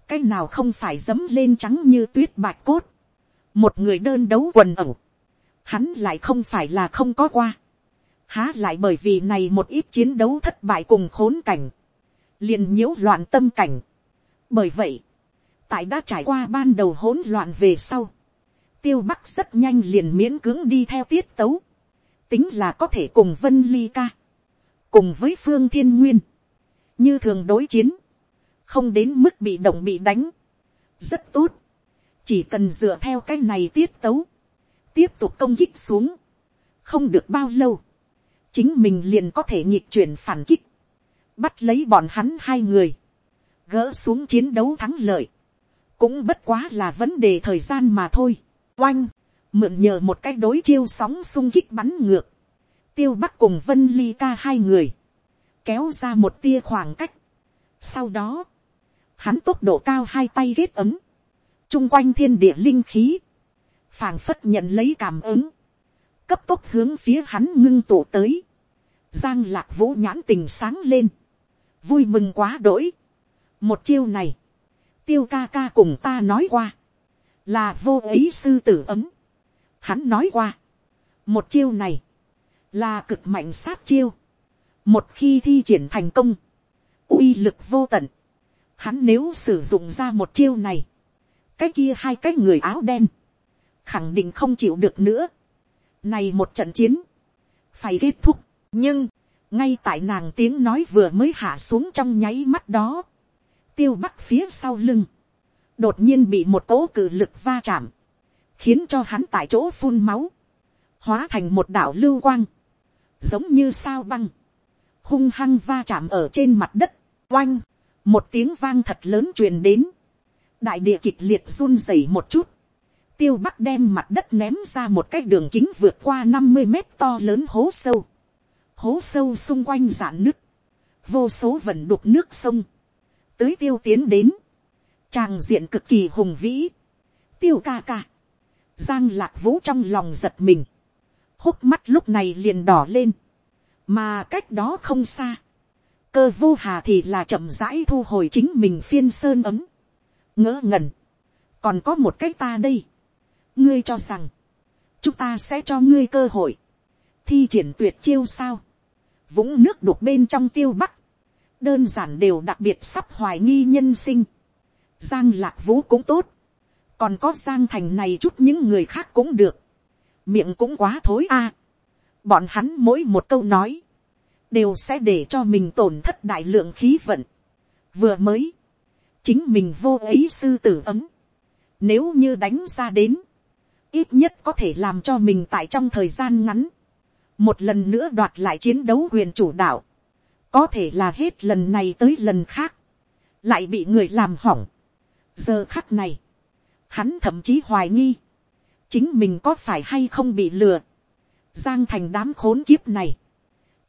cái nào không phải dấm lên trắng như tuyết bạch cốt, một người đơn đấu quần ẩu, hắn lại không phải là không có qua, há lại bởi vì này một ít chiến đấu thất bại cùng khốn cảnh, liền nhiễu loạn tâm cảnh. bởi vậy, tại đã trải qua ban đầu hỗn loạn về sau, tiêu bắc rất nhanh liền miễn cưỡng đi theo tiết tấu, tính là có thể cùng vân ly ca, cùng với phương thiên nguyên, như thường đối chiến, không đến mức bị động bị đánh, rất tốt, chỉ cần dựa theo cái này tiết tấu, tiếp tục công kích xuống, không được bao lâu, chính mình liền có thể nhịp chuyển phản kích, bắt lấy bọn hắn hai người, gỡ xuống chiến đấu thắng lợi, cũng bất quá là vấn đề thời gian mà thôi. Oanh, mượn nhờ một cái đối chiêu sóng sung kích bắn ngược, tiêu bắc cùng vân ly ca hai người, kéo ra một tia khoảng cách. Sau đó, hắn tốc độ cao hai tay ghét ấm, chung quanh thiên địa linh khí, phảng phất nhận lấy cảm ứng, cấp tốc hướng phía hắn ngưng tụ tới, giang lạc vũ nhãn tình sáng lên, vui mừng quá đỗi. một chiêu này, tiêu ca ca cùng ta nói qua, là vô ấy sư tử ấm. Hắn nói qua, một chiêu này, là cực mạnh sát chiêu. một khi thi triển thành công, uy lực vô tận. Hắn nếu sử dụng ra một chiêu này, cái kia hai cái người áo đen, khẳng định không chịu được nữa. Này một trận chiến, phải kết thúc, nhưng, ngay tại nàng tiếng nói vừa mới hạ xuống trong nháy mắt đó, tiêu bắc phía sau lưng, đột nhiên bị một cỗ cử lực va chạm, khiến cho hắn tại chỗ phun máu, hóa thành một đảo lưu quang, giống như sao băng, hung hăng va chạm ở trên mặt đất, oanh, một tiếng vang thật lớn truyền đến, đại địa kịch liệt run rẩy một chút, tiêu bắc đem mặt đất ném ra một cái đường kính vượt qua năm mươi mét to lớn hố sâu, hố sâu xung quanh dạn nước, vô số vần đục nước sông, tới tiêu tiến đến, tràng diện cực kỳ hùng vĩ, tiêu ca ca, giang lạc vũ trong lòng giật mình, hốc mắt lúc này liền đỏ lên, mà cách đó không xa, cơ vô hà thì là chậm rãi thu hồi chính mình phiên sơn ấm, ngỡ ngẩn, còn có một cách ta đây, ngươi cho rằng, chúng ta sẽ cho ngươi cơ hội, thi triển tuyệt chiêu sao, vũng nước đục bên trong tiêu bắc, đơn giản đều đặc biệt sắp hoài nghi nhân sinh, giang lạc vũ cũng tốt, còn có giang thành này chút những người khác cũng được, miệng cũng quá thối a, bọn hắn mỗi một câu nói, đều sẽ để cho mình tổn thất đại lượng khí vận, vừa mới, chính mình vô ấy sư tử ấm, nếu như đánh ra đến, ít nhất có thể làm cho mình tại trong thời gian ngắn, một lần nữa đoạt lại chiến đấu quyền chủ đạo, có thể là hết lần này tới lần khác, lại bị người làm hỏng. giờ khắc này, hắn thậm chí hoài nghi, chính mình có phải hay không bị lừa, giang thành đám khốn kiếp này,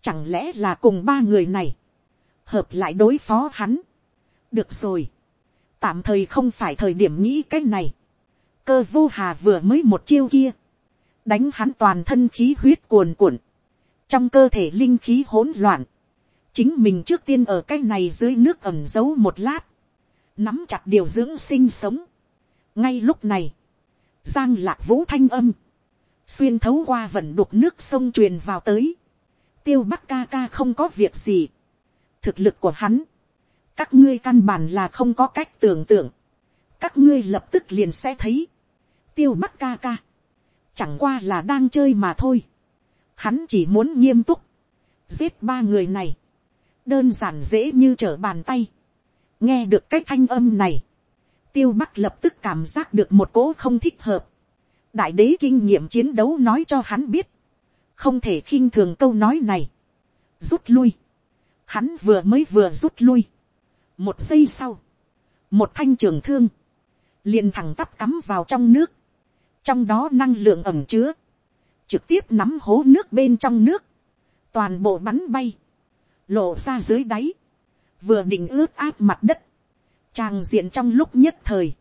chẳng lẽ là cùng ba người này, hợp lại đối phó hắn. được rồi, tạm thời không phải thời điểm nghĩ cái này, cơ vô hà vừa mới một chiêu kia, đánh hắn toàn thân khí huyết cuồn cuộn, trong cơ thể linh khí hỗn loạn, chính mình trước tiên ở cái này dưới nước ẩm giấu một lát, nắm chặt điều dưỡng sinh sống ngay lúc này, giang lạc vũ thanh âm, xuyên thấu qua vận đục nước sông truyền vào tới, tiêu bắc ca ca không có việc gì, thực lực của hắn, các ngươi căn bản là không có cách tưởng tượng, các ngươi lập tức liền sẽ thấy, tiêu bắc ca ca, chẳng qua là đang chơi mà thôi, hắn chỉ muốn nghiêm túc, giết ba người này, đơn giản dễ như trở bàn tay, nghe được cái thanh âm này, tiêu bắc lập tức cảm giác được một cỗ không thích hợp, đại đế kinh nghiệm chiến đấu nói cho hắn biết, không thể khinh thường câu nói này, rút lui, hắn vừa mới vừa rút lui, một giây sau, một thanh trường thương, liền thẳng tắp cắm vào trong nước, trong đó năng lượng ẩm chứa, trực tiếp nắm hố nước bên trong nước, toàn bộ bắn bay, lộ ra dưới đáy, vừa định ướt áp mặt đất, tràng diện trong lúc nhất thời,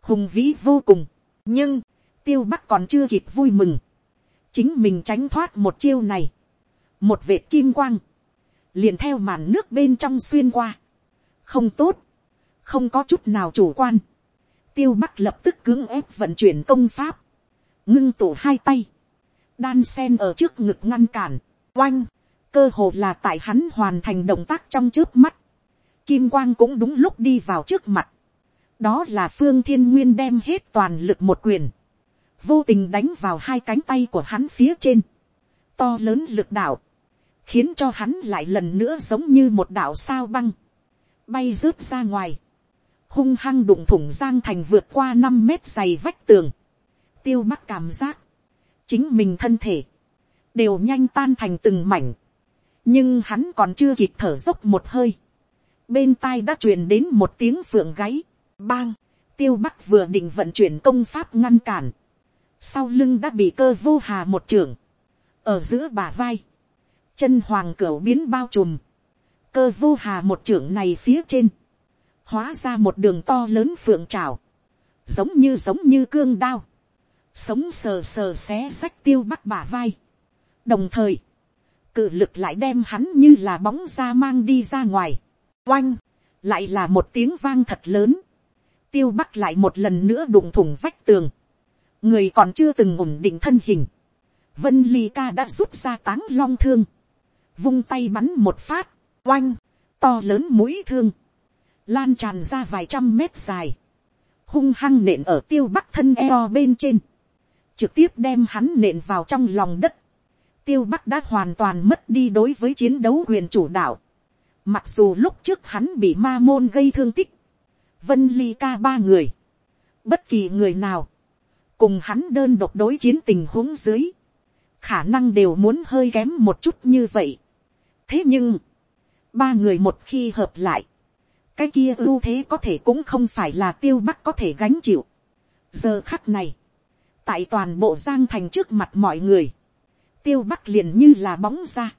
hùng vĩ vô cùng, nhưng, tiêu bắc còn chưa kịp vui mừng, chính mình tránh thoát một chiêu này, một vệt kim quang, liền theo màn nước bên trong xuyên qua, không tốt, không có chút nào chủ quan, tiêu bắc lập tức cưỡng ép vận chuyển công pháp, ngưng tụ hai tay, đan sen ở trước ngực ngăn cản, oanh, cơ hồ là tại hắn hoàn thành động tác trong trước mắt, kim quang cũng đúng lúc đi vào trước mặt, đó là phương thiên nguyên đem hết toàn lực một quyền, vô tình đánh vào hai cánh tay của hắn phía trên, to lớn lực đạo, khiến cho hắn lại lần nữa giống như một đạo sao băng, bay rớt ra ngoài, hung hăng đụng thủng giang thành vượt qua năm mét dày vách tường, tiêu bắc cảm giác, chính mình thân thể, đều nhanh tan thành từng mảnh, nhưng hắn còn chưa kịp thở dốc một hơi, bên tai đã truyền đến một tiếng phượng gáy, bang, tiêu bắc vừa định vận chuyển công pháp ngăn cản, sau lưng đã bị cơ vô hà một trưởng, ở giữa bả vai, chân hoàng cửu biến bao trùm, cơ vô hà một trưởng này phía trên, hóa ra một đường to lớn phượng trào, giống như giống như cương đao, sống sờ sờ xé sách tiêu bắc bả vai, đồng thời, cự lực lại đem hắn như là bóng ra mang đi ra ngoài, oanh, lại là một tiếng vang thật lớn, tiêu bắc lại một lần nữa đụng thủng vách tường, người còn chưa từng ổn định thân hình, vân ly ca đã rút ra táng long thương, vung tay bắn một phát, oanh, to lớn mũi thương, lan tràn ra vài trăm mét dài, hung hăng nện ở tiêu bắc thân eo bên trên, trực tiếp đem hắn nện vào trong lòng đất, tiêu bắc đã hoàn toàn mất đi đối với chiến đấu quyền chủ đạo, mặc dù lúc trước hắn bị ma môn gây thương tích, vân ly ca ba người, bất kỳ người nào, cùng hắn đơn độc đối chiến tình huống dưới, khả năng đều muốn hơi kém một chút như vậy. thế nhưng, ba người một khi hợp lại, cái kia ưu thế có thể cũng không phải là tiêu bắc có thể gánh chịu. giờ khắc này, tại toàn bộ giang thành trước mặt mọi người, tiêu bắc liền như là bóng ra,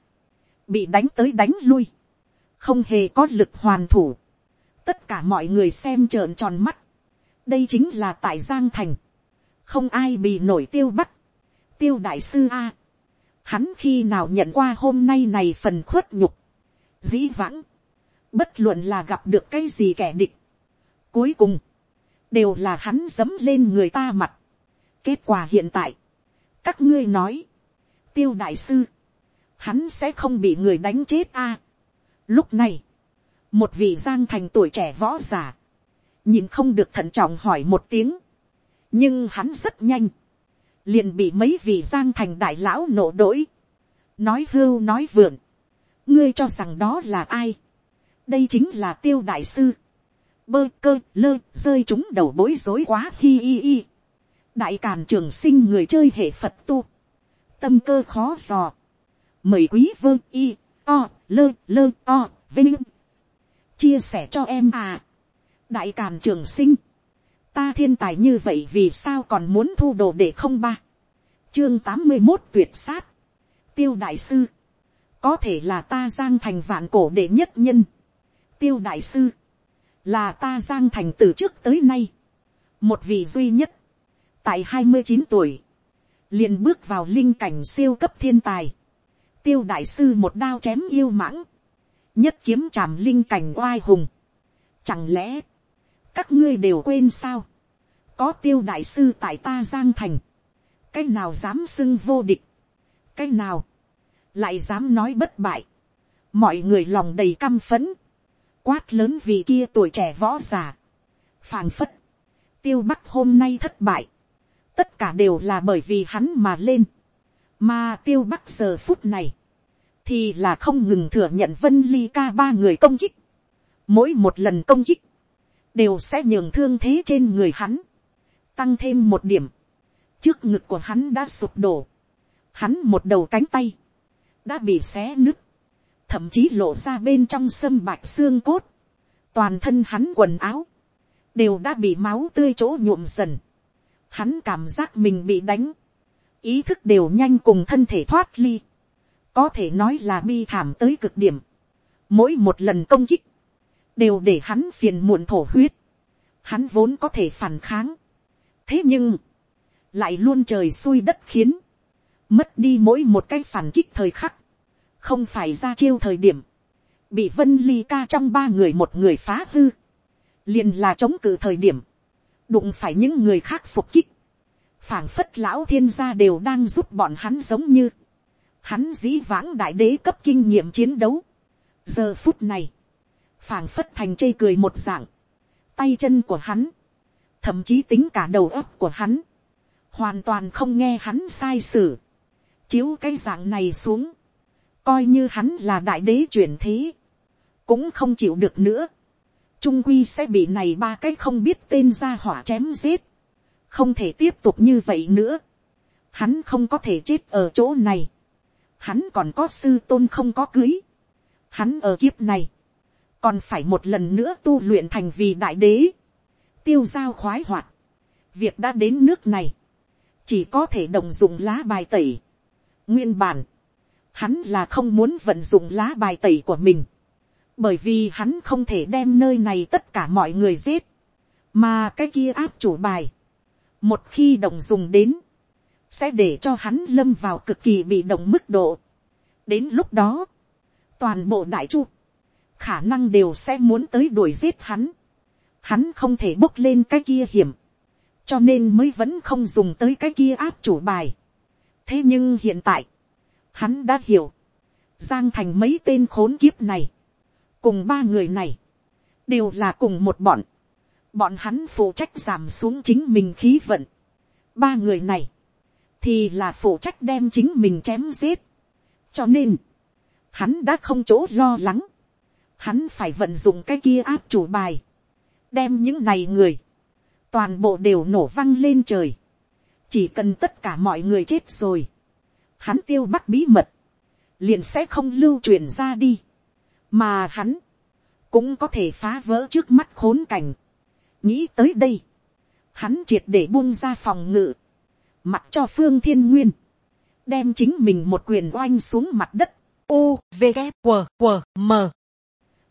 bị đánh tới đánh lui, không hề có lực hoàn thủ, tất cả mọi người xem trợn tròn mắt, đây chính là tại giang thành, không ai bị nổi tiêu bắt. Tiêu đại sư a, hắn khi nào nhận qua hôm nay này phần khuất nhục, dĩ vãng, bất luận là gặp được cái gì kẻ địch, cuối cùng, đều là hắn dấm lên người ta mặt. kết quả hiện tại, các ngươi nói, tiêu đại sư, hắn sẽ không bị người đánh chết a lúc này, một vị giang thành tuổi trẻ võ giả nhìn không được thận trọng hỏi một tiếng, nhưng hắn rất nhanh, liền bị mấy vị giang thành đại lão nổ đỗi, nói hưu nói vượn, ngươi cho rằng đó là ai, đây chính là tiêu đại sư, bơ cơ lơ rơi chúng đầu bối rối quá hi hi hi, đại càn trường sinh người chơi hệ phật tu, tâm cơ khó dò, mời quý vơ y o lơ lơ o vinh. Chia sẻ cho em à, đại càn trường sinh, ta thiên tài như vậy vì sao còn muốn thu đồ để không ba, chương tám mươi một tuyệt sát, tiêu đại sư, có thể là ta giang thành vạn cổ đệ nhất nhân, tiêu đại sư, là ta giang thành từ trước tới nay, một vị duy nhất, tại hai mươi chín tuổi, liền bước vào linh cảnh siêu cấp thiên tài, tiêu đại sư một đao chém yêu mãng, nhất kiếm tràm linh cảnh oai hùng, chẳng lẽ, các ngươi đều quên sao, có tiêu đại sư tại ta giang thành, cái nào dám xưng vô địch, cái nào, lại dám nói bất bại, mọi người lòng đầy căm phấn, quát lớn vì kia tuổi trẻ võ già, phàng phất, tiêu bắc hôm nay thất bại, tất cả đều là bởi vì hắn mà lên, mà tiêu bắc giờ phút này, thì là không ngừng thừa nhận vân ly ca ba người công kích, mỗi một lần công kích, đều sẽ nhường thương thế trên người hắn, tăng thêm một điểm, trước ngực của hắn đã sụp đổ, hắn một đầu cánh tay, đã bị xé nứt, thậm chí lộ ra bên trong sâm bạch xương cốt, toàn thân hắn quần áo, đều đã bị máu tươi chỗ nhuộm dần, hắn cảm giác mình bị đánh, ý thức đều nhanh cùng thân thể thoát ly, có thể nói là bi thảm tới cực điểm, mỗi một lần công kích, đều để hắn phiền muộn thổ huyết, hắn vốn có thể phản kháng, thế nhưng, lại luôn trời xui đất khiến, mất đi mỗi một cái phản kích thời khắc, không phải ra chiêu thời điểm, bị vân ly ca trong ba người một người phá hư, liền là chống cự thời điểm, đụng phải những người khác phục kích, phảng phất lão thiên gia đều đang giúp bọn hắn giống như, hắn dĩ vãng đại đế cấp kinh nghiệm chiến đấu, giờ phút này, phảng phất thành chê cười một dạng, tay chân của hắn, thậm chí tính cả đầu óc của hắn, hoàn toàn không nghe hắn sai sử, chiếu cái dạng này xuống, coi như hắn là đại đế chuyển thế, cũng không chịu được nữa, trung quy sẽ bị này ba cái không biết tên ra hỏa chém giết, không thể tiếp tục như vậy nữa, hắn không có thể chết ở chỗ này, hắn còn có sư tôn không có cưới, hắn ở kiếp này, còn phải một lần nữa tu luyện thành vì đại đế, tiêu giao khoái hoạt, việc đã đến nước này, chỉ có thể đồng dụng lá bài tẩy. nguyên bản, hắn là không muốn vận dụng lá bài tẩy của mình, bởi vì hắn không thể đem nơi này tất cả mọi người giết, mà cái kia áp chủ bài, một khi đồng dùng đến, sẽ để cho hắn lâm vào cực kỳ bị động mức độ. đến lúc đó, toàn bộ đại chu, khả năng đều sẽ muốn tới đuổi giết hắn. hắn không thể bốc lên cái kia hiểm, cho nên mới vẫn không dùng tới cái kia áp chủ bài. thế nhưng hiện tại, hắn đã hiểu, giang thành mấy tên khốn kiếp này, cùng ba người này, đều là cùng một bọn, bọn hắn phụ trách giảm xuống chính mình khí vận, ba người này, thì là phụ trách đem chính mình chém giết, cho nên, hắn đã không chỗ lo lắng, hắn phải vận dụng cái kia áp chủ bài, đem những này người, toàn bộ đều nổ văng lên trời, chỉ cần tất cả mọi người chết rồi, hắn tiêu bắc bí mật, liền sẽ không lưu truyền ra đi, mà hắn cũng có thể phá vỡ trước mắt khốn cảnh nghĩ tới đây, hắn triệt để buông ra phòng ngự, mặc cho phương thiên nguyên, đem chính mình một quyền oanh xuống mặt đất, u v g q q m.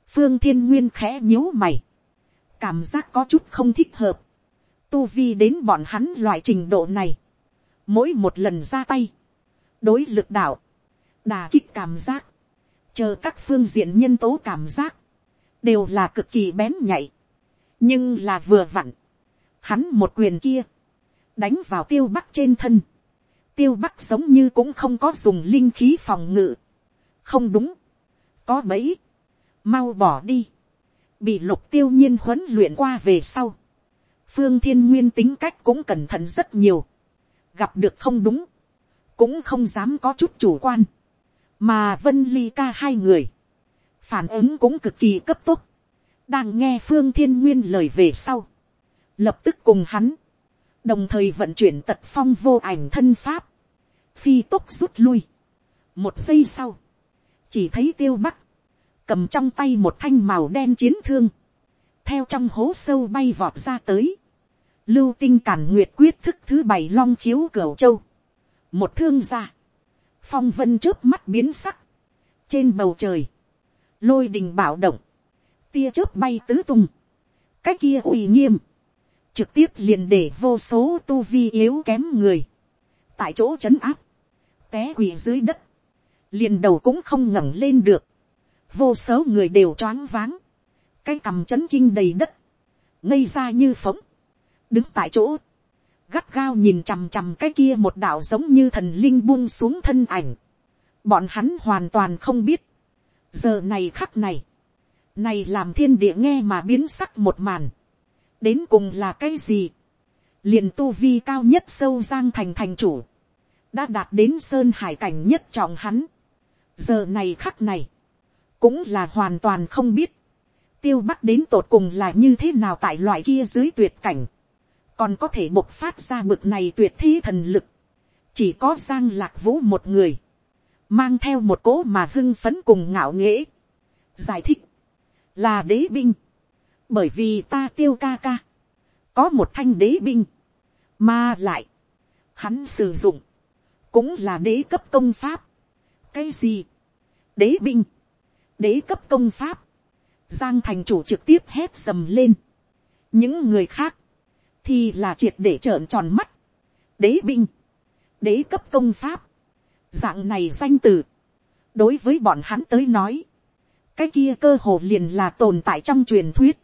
Phương thiên nguyên khẽ nhíu mày, cảm giác có chút không thích hợp, tu vi đến bọn hắn loại trình độ này, mỗi một lần ra tay, đối lực đạo, đà kích cảm giác, chờ các phương diện nhân tố cảm giác, đều là cực kỳ bén nhạy, nhưng là vừa vặn, hắn một quyền kia, đánh vào tiêu bắc trên thân, tiêu bắc giống như cũng không có dùng linh khí phòng ngự, không đúng, có bẫy, mau bỏ đi, bị lục tiêu nhiên huấn luyện qua về sau, phương thiên nguyên tính cách cũng cẩn thận rất nhiều, gặp được không đúng, cũng không dám có chút chủ quan, mà vân ly ca hai người, phản ứng cũng cực kỳ cấp tốc, đang nghe phương thiên nguyên lời về sau, lập tức cùng hắn, đồng thời vận chuyển tật phong vô ảnh thân pháp, phi tốc rút lui. một giây sau, chỉ thấy tiêu bắc, cầm trong tay một thanh màu đen chiến thương, theo trong hố sâu bay vọt ra tới, lưu tinh cản nguyệt quyết thức thứ bảy long khiếu cửa châu, một thương ra, phong vân trước mắt biến sắc, trên bầu trời, lôi đình bảo động, tia chớp bay tứ tung, cái kia uy nghiêm, trực tiếp liền để vô số tu vi yếu kém người, tại chỗ c áp, té quỳ dưới đất, liền đầu cũng không ngẩng lên được, vô số người đều choáng váng, cái cằm c kinh đầy đất, ngây ra như phóng, đứng tại chỗ, gắt gao nhìn chằm chằm cái kia một đạo giống như thần linh buông xuống thân ảnh, bọn hắn hoàn toàn không biết, giờ này khắc này, này làm thiên địa nghe mà biến sắc một màn, đến cùng là cái gì, liền tu vi cao nhất sâu giang thành thành chủ, đã đạt đến sơn hải cảnh nhất trọng hắn, giờ này khắc này, cũng là hoàn toàn không biết, tiêu bắc đến tột cùng là như thế nào tại loại kia dưới tuyệt cảnh, còn có thể bộc phát ra bực này tuyệt thi thần lực, chỉ có giang lạc vũ một người, mang theo một cố mà hưng phấn cùng ngạo nghễ, giải thích, là đế binh, bởi vì ta tiêu ca ca, có một thanh đế binh, mà lại, hắn sử dụng, cũng là đế cấp công pháp, cái gì, đế binh, đế cấp công pháp, giang thành chủ trực tiếp hét sầm lên, những người khác, thì là triệt để trợn tròn mắt, đế binh, đế cấp công pháp, dạng này danh từ, đối với bọn hắn tới nói, cái kia cơ hồ liền là tồn tại trong truyền thuyết,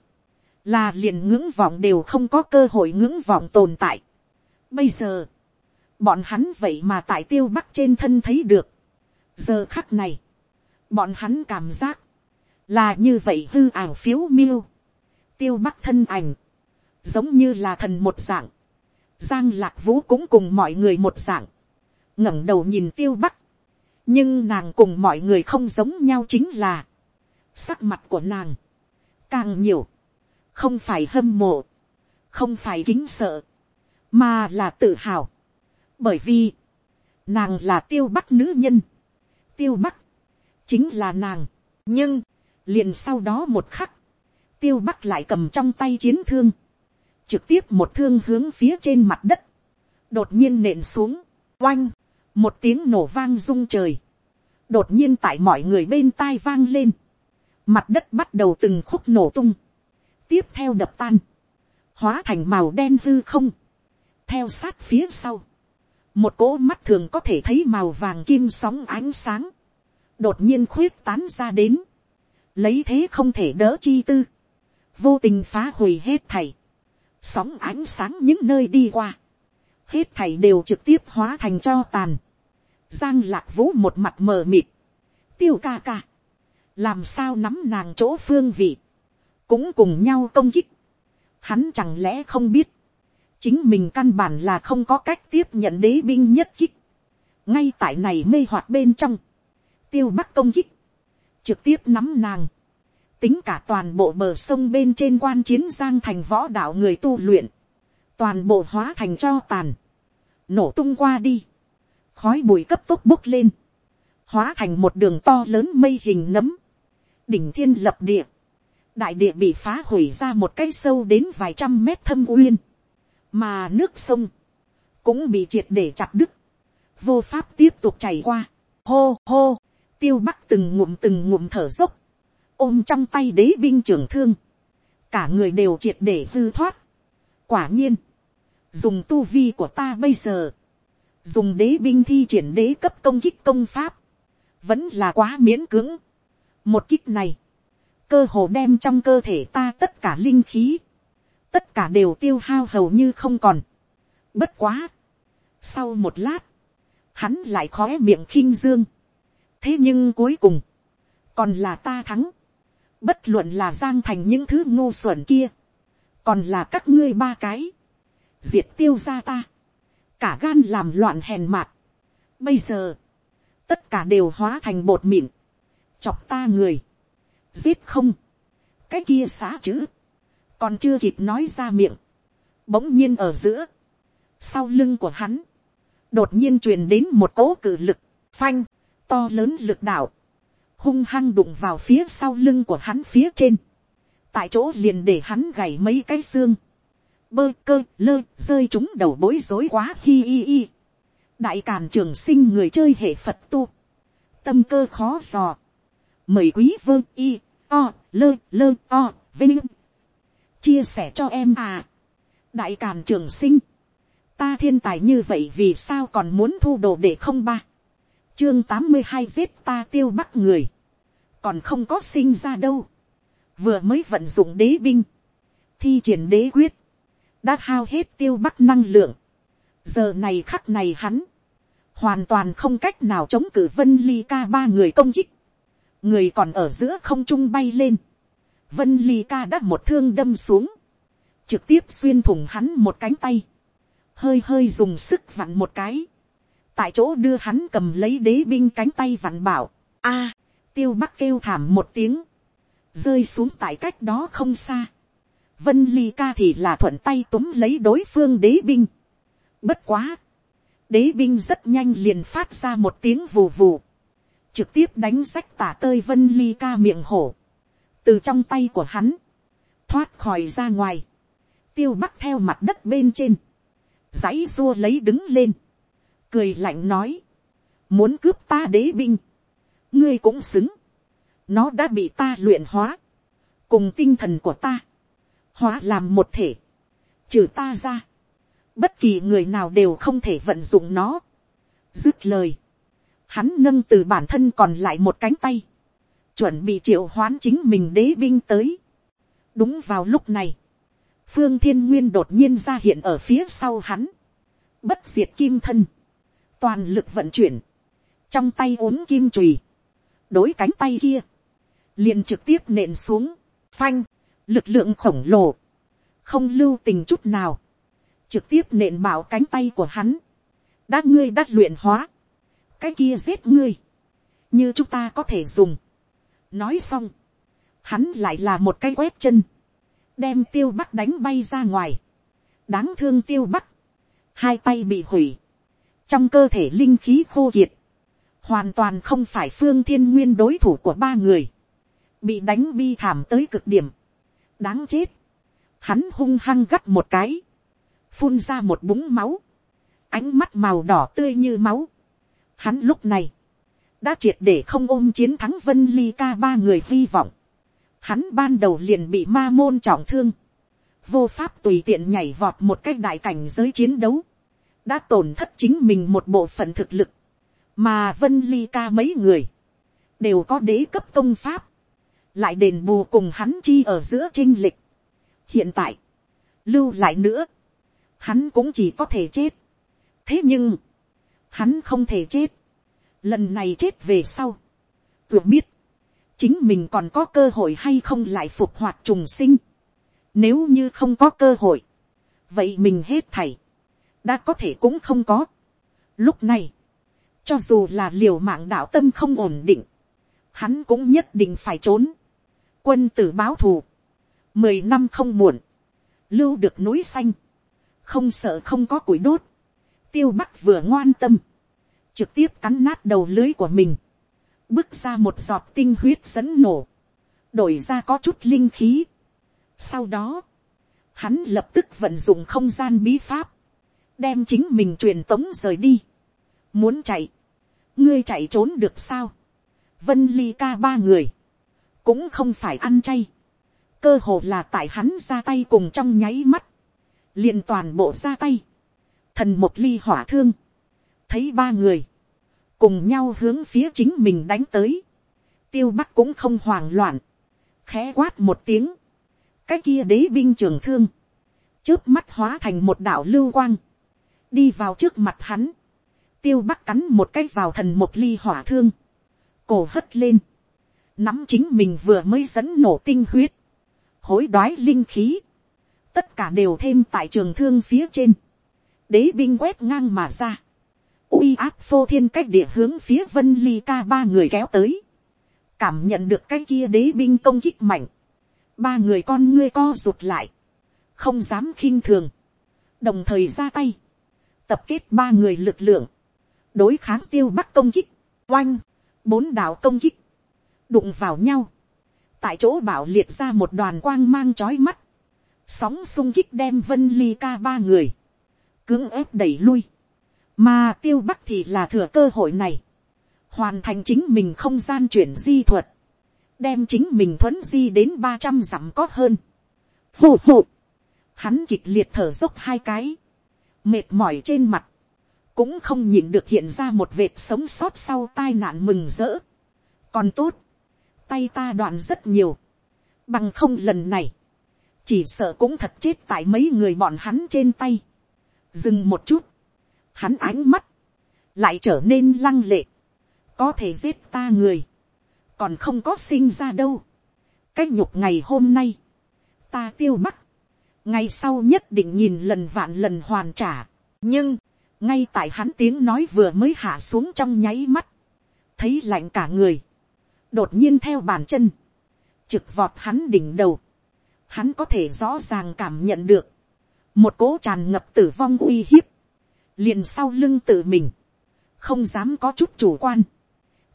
là liền ngưỡng vọng đều không có cơ hội ngưỡng vọng tồn tại. Bây giờ, bọn hắn vậy mà tại tiêu bắc trên thân thấy được. giờ khắc này, bọn hắn cảm giác, là như vậy hư ảo phiếu miêu, tiêu bắc thân ảnh, giống như là thần một dạng, giang lạc vũ cũng cùng mọi người một dạng, ngẩng đầu nhìn tiêu bắc, nhưng nàng cùng mọi người không giống nhau chính là, sắc mặt của nàng, càng nhiều, không phải hâm mộ, không phải kính sợ, mà là tự hào, bởi vì, nàng là tiêu bắc nữ nhân, tiêu bắc, chính là nàng, nhưng, liền sau đó một khắc, tiêu bắc lại cầm trong tay chiến thương, trực tiếp một thương hướng phía trên mặt đất, đột nhiên nện xuống, oanh, một tiếng nổ vang rung trời, đột nhiên tại mọi người bên tai vang lên, mặt đất bắt đầu từng khúc nổ tung, tiếp theo đập tan, hóa thành màu đen hư không, theo sát phía sau, một cỗ mắt thường có thể thấy màu vàng kim sóng ánh sáng, đột nhiên khuyết tán ra đến, lấy thế không thể đỡ chi tư, vô tình phá hủy hết thảy, sóng ánh sáng những nơi đi qua, hết thảy đều trực tiếp hóa thành cho tàn, giang lạc vũ một mặt mờ mịt, tiêu ca ca, làm sao nắm nàng chỗ phương vị, cũng cùng nhau công kích, hắn chẳng lẽ không biết, chính mình căn bản là không có cách tiếp nhận đế binh nhất kích, ngay tại này mê hoạt bên trong, tiêu bắc công kích, trực tiếp nắm nàng, tính cả toàn bộ bờ sông bên trên quan chiến giang thành võ đạo người tu luyện, toàn bộ hóa thành cho tàn, nổ tung qua đi, khói bụi cấp tốc bốc lên, hóa thành một đường to lớn mây hình nấm, đỉnh thiên lập địa, đại địa bị phá hủy ra một cái sâu đến vài trăm mét thâm uyên, mà nước sông cũng bị triệt để chặt đứt, vô pháp tiếp tục chảy qua, hô hô, tiêu bắc từng ngụm từng ngụm thở dốc, ôm trong tay đế binh trưởng thương, cả người đều triệt để hư thoát. quả nhiên, dùng tu vi của ta bây giờ, dùng đế binh thi triển đế cấp công kích công pháp, vẫn là quá miễn cưỡng một kích này, cơ hồ đem trong cơ thể ta tất cả linh khí, tất cả đều tiêu hao hầu như không còn. bất quá, sau một lát, hắn lại khói miệng khinh dương. thế nhưng cuối cùng, còn là ta thắng. bất luận là giang thành những thứ ngu xuẩn kia, còn là các ngươi ba cái, diệt tiêu ra ta, cả gan làm loạn hèn mạt. bây giờ, tất cả đều hóa thành bột mịn, chọc ta người, giết không, cái kia xá chữ, còn chưa kịp nói ra miệng, bỗng nhiên ở giữa, sau lưng của hắn, đột nhiên truyền đến một cỗ cử lực, phanh, to lớn lực đạo, hung hăng đụng vào phía sau lưng của hắn phía trên, tại chỗ liền để hắn gảy mấy cái xương, bơ cơ lơ rơi chúng đầu bối rối quá hi hi hi. đại càn trường sinh người chơi hệ phật tu, tâm cơ khó dò, mời quý vơ y o lơ lơ o vinh. Chia sẻ cho em à. đại càn trường sinh, ta thiên tài như vậy vì sao còn muốn thu đồ để không ba, chương tám mươi hai giết ta tiêu bắt người, còn không có sinh ra đâu, vừa mới vận dụng đế binh, thi triển đế quyết, đã hao hết tiêu bắc năng lượng, giờ này khắc này hắn, hoàn toàn không cách nào chống cử vân ly ca ba người công kích, người còn ở giữa không trung bay lên, vân ly ca đã một thương đâm xuống, trực tiếp xuyên thủng hắn một cánh tay, hơi hơi dùng sức vặn một cái, tại chỗ đưa hắn cầm lấy đế binh cánh tay vặn bảo, a, tiêu bắc kêu thảm một tiếng, rơi xuống tại cách đó không xa, vân ly ca thì là thuận tay túm lấy đối phương đế binh, bất quá, đế binh rất nhanh liền phát ra một tiếng vù vù, trực tiếp đánh rách tả tơi vân ly ca miệng hổ, từ trong tay của hắn, thoát khỏi ra ngoài, tiêu bắc theo mặt đất bên trên, dãy dua lấy đứng lên, cười lạnh nói, muốn cướp ta đế binh, ngươi cũng xứng, nó đã bị ta luyện hóa, cùng tinh thần của ta, hóa làm một thể, trừ ta ra, bất kỳ người nào đều không thể vận dụng nó. dứt lời, hắn nâng từ bản thân còn lại một cánh tay, chuẩn bị triệu hoán chính mình đế binh tới. đúng vào lúc này, phương thiên nguyên đột nhiên ra hiện ở phía sau hắn, bất diệt kim thân, toàn lực vận chuyển, trong tay ốm kim chùy, đối cánh tay kia, liền trực tiếp nện xuống, phanh, lực lượng khổng lồ, không lưu tình chút nào, trực tiếp nện bảo cánh tay của hắn, đã ngươi đắt luyện hóa, cái kia giết ngươi, như chúng ta có thể dùng. nói xong, hắn lại là một cái quét chân, đem tiêu bắc đánh bay ra ngoài, đáng thương tiêu bắc, hai tay bị hủy, trong cơ thể linh khí khô kiệt, hoàn toàn không phải phương thiên nguyên đối thủ của ba người, bị đánh bi thảm tới cực điểm, đáng chết, hắn hung hăng gắt một cái, phun ra một búng máu, ánh mắt màu đỏ tươi như máu. Hắn lúc này, đã triệt để không ôm chiến thắng vân ly ca ba người hy vọng. Hắn ban đầu liền bị ma môn trọng thương, vô pháp tùy tiện nhảy vọt một cách đại cảnh giới chiến đấu, đã tổn thất chính mình một bộ phận thực lực, mà vân ly ca mấy người, đều có đế cấp công pháp, lại đền bù cùng hắn chi ở giữa trinh lịch. hiện tại, lưu lại nữa, hắn cũng chỉ có thể chết. thế nhưng, hắn không thể chết. lần này chết về sau, tưởng biết, chính mình còn có cơ hội hay không lại phục hoạt trùng sinh. nếu như không có cơ hội, vậy mình hết thảy, đã có thể cũng không có. lúc này, cho dù là liều mạng đạo tâm không ổn định, hắn cũng nhất định phải trốn. quân tử báo thù, mười năm không muộn, lưu được núi xanh, không sợ không có củi đốt, tiêu bắc vừa ngoan tâm, trực tiếp cắn nát đầu lưới của mình, bước ra một giọt tinh huyết dẫn nổ, đổi ra có chút linh khí. Sau đó, hắn lập tức vận dụng không gian bí pháp, đem chính mình truyền tống rời đi. Muốn chạy, ngươi chạy trốn được sao? Vân ly ca ba người, cũng không phải ăn chay. Cơ hồ là tại hắn ra tay cùng trong nháy mắt, liền toàn bộ ra tay, thần một ly hỏa thương, thấy ba người, cùng nhau hướng phía chính mình đánh tới, tiêu bắc cũng không hoảng loạn, khẽ quát một tiếng, cái kia đế binh trường thương, trước mắt hóa thành một đạo lưu quang, đi vào trước mặt hắn, tiêu bắc cắn một cái vào thần một ly hỏa thương, cổ hất lên, nắm chính mình vừa mới dẫn nổ tinh huyết, hối đoái linh khí, tất cả đều thêm tại trường thương phía trên, đế binh quét ngang mà ra, uy áp phô thiên cách địa hướng phía vân ly ca ba người kéo tới, cảm nhận được cái kia đế binh công kích mạnh, ba người con ngươi co rụt lại, không dám khinh thường, đồng thời ra tay, tập kết ba người lực lượng, đối kháng tiêu bắc công kích, oanh, bốn đạo công kích, đụng vào nhau, tại chỗ bảo liệt ra một đoàn quang mang trói mắt, sóng sung kích đem vân ly ca ba người, cưỡng ép đẩy lui, mà tiêu bắc thì là thừa cơ hội này, hoàn thành chính mình không gian chuyển di thuật, đem chính mình thuấn di đến ba trăm dặm có hơn. phụ phụ hắn kịch liệt thở dốc hai cái, mệt mỏi trên mặt, cũng không nhìn được hiện ra một vệt sống sót sau tai nạn mừng rỡ. còn tốt, tay ta đoạn rất nhiều, bằng không lần này, chỉ sợ cũng thật chết tại mấy người bọn hắn trên tay dừng một chút, hắn ánh mắt, lại trở nên lăng lệ, có thể giết ta người, còn không có sinh ra đâu. cái nhục ngày hôm nay, ta tiêu mắt, ngày sau nhất định nhìn lần vạn lần hoàn trả, nhưng, ngay tại hắn tiếng nói vừa mới hạ xuống trong nháy mắt, thấy lạnh cả người, đột nhiên theo bàn chân, trực vọt hắn đỉnh đầu, hắn có thể rõ ràng cảm nhận được, một cố tràn ngập tử vong uy hiếp, liền sau lưng tự mình, không dám có chút chủ quan,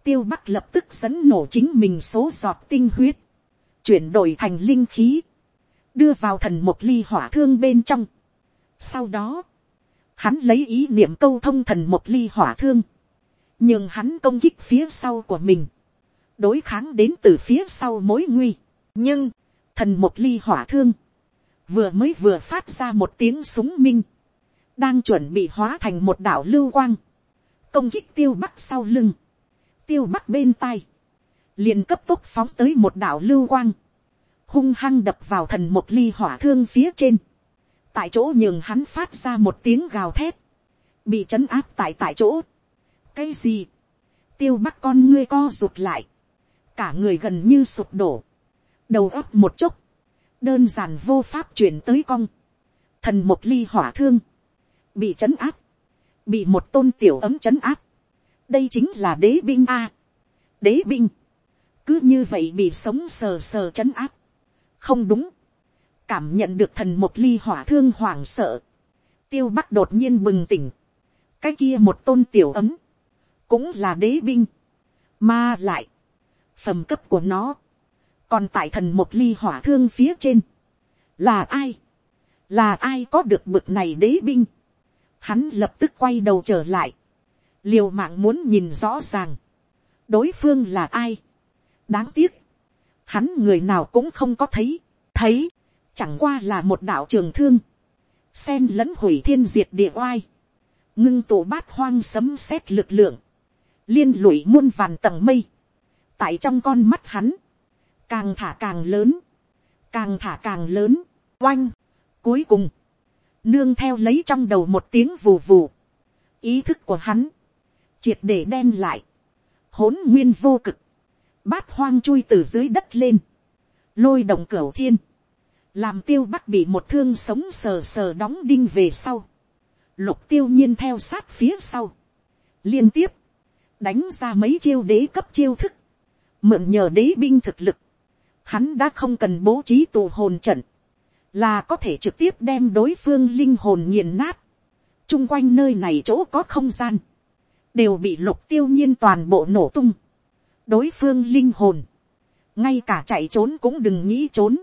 tiêu bắc lập tức dẫn nổ chính mình số giọt tinh huyết, chuyển đổi thành linh khí, đưa vào thần một ly hỏa thương bên trong. Sau đó, hắn lấy ý niệm câu thông thần một ly hỏa thương, nhưng hắn công kích phía sau của mình, đối kháng đến từ phía sau mối nguy. nhưng, thần một ly hỏa thương, vừa mới vừa phát ra một tiếng súng minh, đang chuẩn bị hóa thành một đảo lưu quang, công kích tiêu bắc sau lưng, tiêu bắc bên tai, liền cấp tốc phóng tới một đảo lưu quang, hung hăng đập vào thần một ly hỏa thương phía trên, tại chỗ nhường hắn phát ra một tiếng gào thét, bị trấn áp tại tại chỗ. cái gì, tiêu bắc con ngươi co rụt lại, cả người gần như sụp đổ, đầu óc một chốc, đơn giản vô pháp chuyển tới cong, thần một ly hỏa thương, bị trấn áp, bị một tôn tiểu ấm trấn áp, đây chính là đế binh a, đế binh, cứ như vậy bị sống sờ sờ trấn áp, không đúng, cảm nhận được thần một ly hỏa thương hoảng sợ, tiêu bắc đột nhiên bừng tỉnh, cái kia một tôn tiểu ấm, cũng là đế binh, mà lại, phẩm cấp của nó, còn tại thần một ly hỏa thương phía trên, là ai, là ai có được bực này đế binh, hắn lập tức quay đầu trở lại, liều mạng muốn nhìn rõ ràng, đối phương là ai, đáng tiếc, hắn người nào cũng không có thấy, thấy, chẳng qua là một đạo trường thương, sen lẫn hủy thiên diệt địa oai, ngưng tụ bát hoang sấm sét lực lượng, liên lụy muôn vàn tầng mây, tại trong con mắt hắn, càng thả càng lớn, càng thả càng lớn, oanh, cuối cùng, nương theo lấy trong đầu một tiếng vù vù, ý thức của hắn, triệt để đen lại, hỗn nguyên vô cực, bát hoang chui từ dưới đất lên, lôi động cửa thiên, làm tiêu bắc bị một thương sống sờ sờ đóng đinh về sau, lục tiêu nhiên theo sát phía sau, liên tiếp, đánh ra mấy chiêu đế cấp chiêu thức, mượn nhờ đế binh thực lực, hắn đã không cần bố trí tù hồn trận, là có thể trực tiếp đem đối phương linh hồn nghiền nát, trung quanh nơi này chỗ có không gian, đều bị lục tiêu nhiên toàn bộ nổ tung, đối phương linh hồn, ngay cả chạy trốn cũng đừng nghĩ trốn,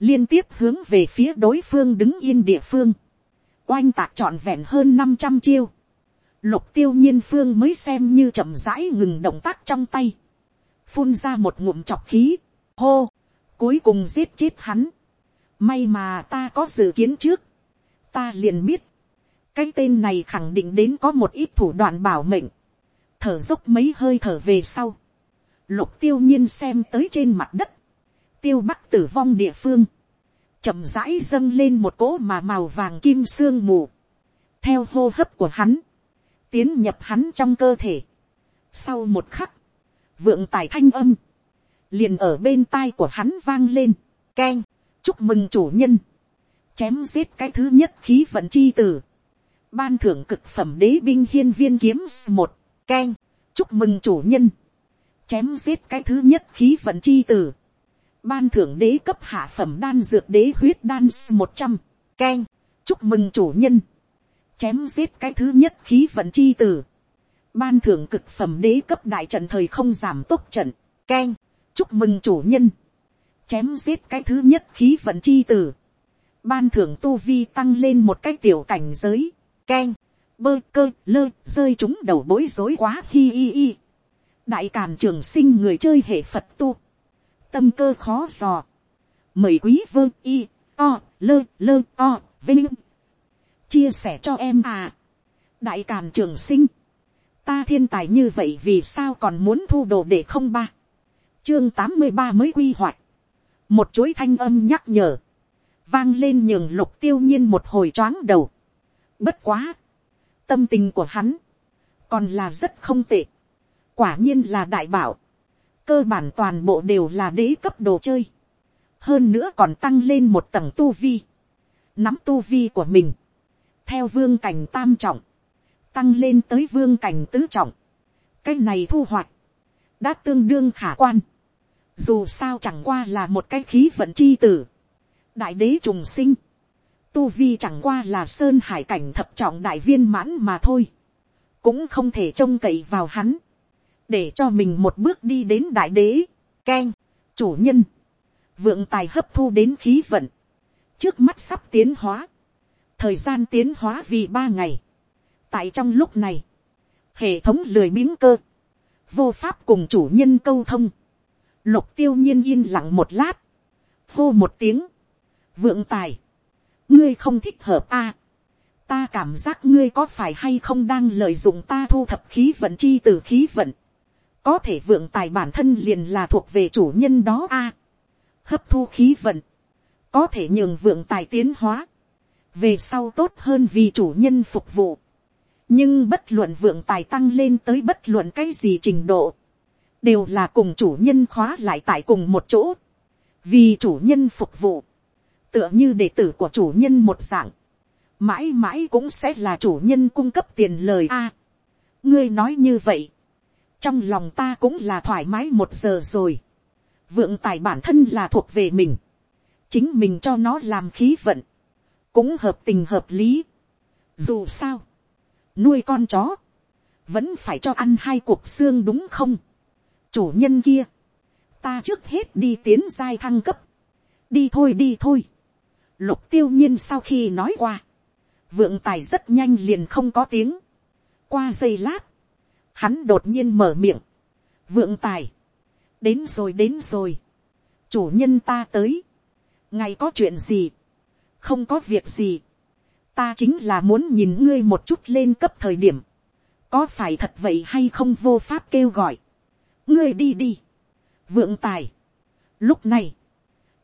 liên tiếp hướng về phía đối phương đứng yên địa phương, oanh tạc trọn vẹn hơn năm trăm chiêu, lục tiêu nhiên phương mới xem như chậm rãi ngừng động tác trong tay, phun ra một ngụm chọc khí, hô, cuối cùng giết chết hắn, may mà ta có dự kiến trước, ta liền biết, cái tên này khẳng định đến có một ít thủ đoạn bảo mệnh, thở dốc mấy hơi thở về sau, lục tiêu nhiên xem tới trên mặt đất, tiêu bắc tử vong địa phương, chậm rãi dâng lên một cỗ mà màu vàng kim sương mù, theo hô hấp của hắn, tiến nhập hắn trong cơ thể. Sau một khắc, vượng tài thanh âm, liền ở bên tai của hắn vang lên, keng, chúc mừng chủ nhân, chém giết cái thứ nhất khí vận chi tử, ban thưởng cực phẩm đế binh hiên viên kiếm một, keng, chúc mừng chủ nhân, chém giết cái thứ nhất khí vận chi tử, ban thưởng đế cấp hạ phẩm đan dược đế huyết đan một trăm, keng, chúc mừng chủ nhân, chém giết cái thứ nhất khí vận chi tử, ban thưởng cực phẩm đế cấp đại trận thời không giảm tốc trận, keng, chúc mừng chủ nhân, chém giết cái thứ nhất khí vận chi tử, ban thưởng tu vi tăng lên một cái tiểu cảnh giới, keng, bơ cơ lơ rơi chúng đầu bối rối quá hi hi hi. đại càn trường sinh người chơi hệ phật tu, tâm cơ khó dò, mời quý vơ y, o, lơ lơ o, vinh, chia sẻ cho em à, đại càn trường sinh, ta thiên tài như vậy vì sao còn muốn thu đồ để không ba, chương tám mươi ba mới quy hoạch, một chuỗi thanh âm nhắc nhở, vang lên nhường lục tiêu nhiên một hồi choáng đầu, bất quá, tâm tình của hắn, còn là rất không tệ, quả nhiên là đại bảo, cơ bản toàn bộ đều là đế cấp đồ chơi, hơn nữa còn tăng lên một tầng tu vi, nắm tu vi của mình, theo vương cảnh tam trọng, tăng lên tới vương cảnh tứ trọng, cái này thu hoạch, đã tương đương khả quan, dù sao chẳng qua là một cái khí vận chi tử, đại đế trùng sinh, tu vi chẳng qua là sơn hải cảnh thập trọng đại viên mãn mà thôi, cũng không thể trông cậy vào hắn, để cho mình một bước đi đến đại đế, keng, chủ nhân, vượng tài hấp thu đến khí vận, trước mắt sắp tiến hóa, thời gian tiến hóa vì ba ngày, tại trong lúc này, hệ thống lười miếng cơ, vô pháp cùng chủ nhân câu thông, lục tiêu nhiên yên lặng một lát, hô một tiếng, vượng tài, ngươi không thích hợp a. ta cảm giác ngươi có phải hay không đang lợi dụng ta thu thập khí vận chi từ khí vận. có thể vượng tài bản thân liền là thuộc về chủ nhân đó a. hấp thu khí vận. có thể nhường vượng tài tiến hóa. về sau tốt hơn vì chủ nhân phục vụ. nhưng bất luận vượng tài tăng lên tới bất luận cái gì trình độ đều là cùng chủ nhân khóa lại tại cùng một chỗ. vì chủ nhân phục vụ tựa như đệ tử của chủ nhân một dạng, mãi mãi cũng sẽ là chủ nhân cung cấp tiền lời a. ngươi nói như vậy, trong lòng ta cũng là thoải mái một giờ rồi, vượng tài bản thân là thuộc về mình, chính mình cho nó làm khí vận, cũng hợp tình hợp lý. dù sao, nuôi con chó, vẫn phải cho ăn hai cuộc xương đúng không, chủ nhân kia, ta trước hết đi tiến giai thăng cấp, đi thôi đi thôi, Lục tiêu nhiên sau khi nói qua. Vượng tài rất nhanh liền không có tiếng. Qua giây lát. Hắn đột nhiên mở miệng. Vượng tài. Đến rồi đến rồi. Chủ nhân ta tới. Ngày có chuyện gì. Không có việc gì. Ta chính là muốn nhìn ngươi một chút lên cấp thời điểm. Có phải thật vậy hay không vô pháp kêu gọi. Ngươi đi đi. Vượng tài. Lúc này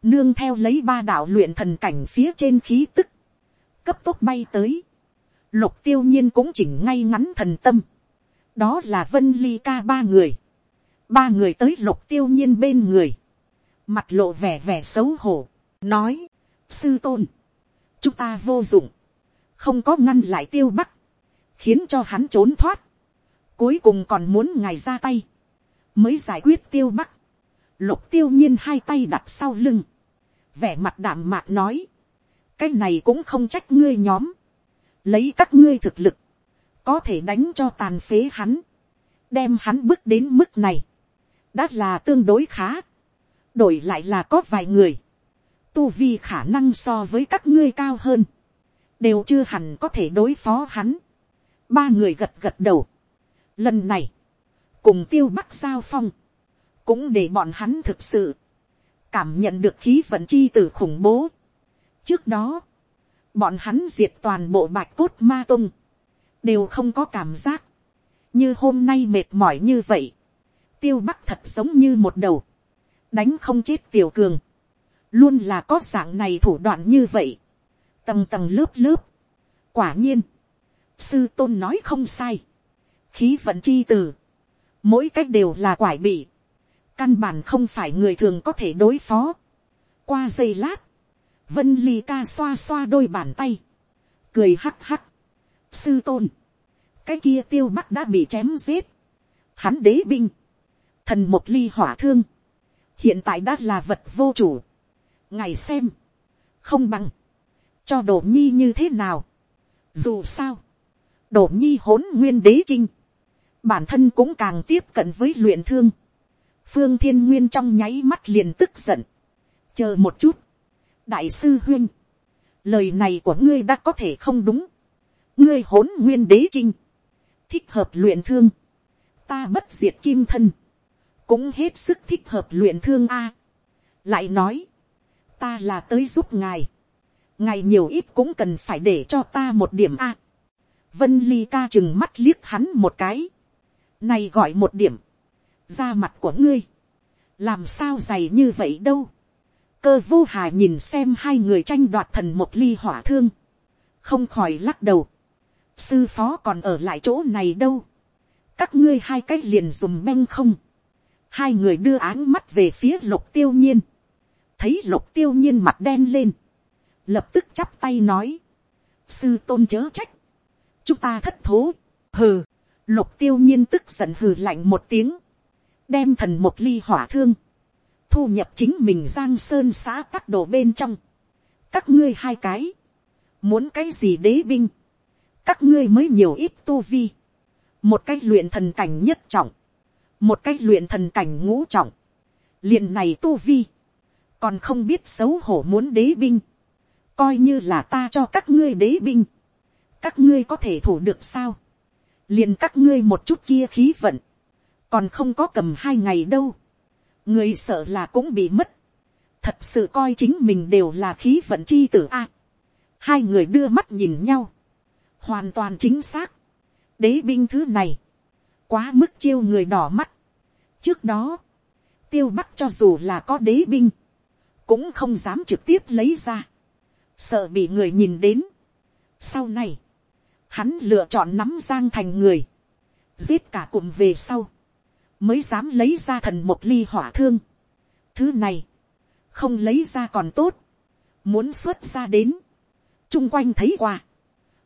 nương theo lấy ba đạo luyện thần cảnh phía trên khí tức, cấp tốc bay tới, lục tiêu nhiên cũng chỉnh ngay ngắn thần tâm, đó là vân ly ca ba người, ba người tới lục tiêu nhiên bên người, mặt lộ vẻ vẻ xấu hổ, nói, sư tôn, chúng ta vô dụng, không có ngăn lại tiêu bắc, khiến cho hắn trốn thoát, cuối cùng còn muốn ngài ra tay, mới giải quyết tiêu bắc, lục tiêu nhiên hai tay đặt sau lưng, vẻ mặt đảm mạc nói, cái này cũng không trách ngươi nhóm, lấy các ngươi thực lực, có thể đánh cho tàn phế hắn, đem hắn bước đến mức này, đã là tương đối khá, đổi lại là có vài người, tu vi khả năng so với các ngươi cao hơn, đều chưa hẳn có thể đối phó hắn, ba người gật gật đầu, lần này, cùng tiêu bắc giao phong, cũng để bọn hắn thực sự cảm nhận được khí vận chi từ khủng bố. trước đó, bọn hắn diệt toàn bộ bạch cốt ma tung, đều không có cảm giác, như hôm nay mệt mỏi như vậy, tiêu bắc thật giống như một đầu, đánh không chết tiểu cường, luôn là có dạng này thủ đoạn như vậy, tầng tầng lớp lớp, quả nhiên, sư tôn nói không sai, khí vận chi từ, mỗi cách đều là quải bị, căn bản không phải người thường có thể đối phó. qua giây lát, vân ly ca xoa xoa đôi bàn tay, cười hắc hắc, sư tôn, cái kia tiêu bắc đã bị chém giết, hắn đế binh, thần một ly hỏa thương, hiện tại đã là vật vô chủ, ngày xem, không bằng, cho đổ nhi như thế nào, dù sao, đổ nhi hỗn nguyên đế kinh, bản thân cũng càng tiếp cận với luyện thương, phương thiên nguyên trong nháy mắt liền tức giận. chờ một chút. đại sư huyên. lời này của ngươi đã có thể không đúng. ngươi hỗn nguyên đế kinh. thích hợp luyện thương. ta bất diệt kim thân. cũng hết sức thích hợp luyện thương a. lại nói. ta là tới giúp ngài. ngài nhiều ít cũng cần phải để cho ta một điểm a. vân ly ca chừng mắt liếc hắn một cái này gọi một điểm da mặt của ngươi, làm sao dày như vậy đâu. cơ vô hà nhìn xem hai người tranh đoạt thần một ly hỏa thương, không khỏi lắc đầu. sư phó còn ở lại chỗ này đâu. các ngươi hai cách liền dùng beng không. hai người đưa áng mắt về phía lục tiêu nhiên. thấy lục tiêu nhiên mặt đen lên. lập tức chắp tay nói. sư tôn chớ trách. chúng ta thất thố. hừ lục tiêu nhiên tức giận hừ lạnh một tiếng. Đem thần một ly hỏa thương, thu nhập chính mình giang sơn xã các đồ bên trong, các ngươi hai cái, muốn cái gì đế binh, các ngươi mới nhiều ít tu vi, một cái luyện thần cảnh nhất trọng, một cái luyện thần cảnh ngũ trọng, liền này tu vi, còn không biết xấu hổ muốn đế binh, coi như là ta cho các ngươi đế binh, các ngươi có thể thủ được sao, liền các ngươi một chút kia khí vận, còn không có cầm hai ngày đâu, người sợ là cũng bị mất, thật sự coi chính mình đều là khí vận chi tử a, hai người đưa mắt nhìn nhau, hoàn toàn chính xác, đế binh thứ này, quá mức chiêu người đỏ mắt. trước đó, tiêu bắc cho dù là có đế binh, cũng không dám trực tiếp lấy ra, sợ bị người nhìn đến. sau này, hắn lựa chọn nắm giang thành người, giết cả cụm về sau, mới dám lấy ra thần một ly hỏa thương. thứ này, không lấy ra còn tốt, muốn xuất ra đến, chung quanh thấy qua,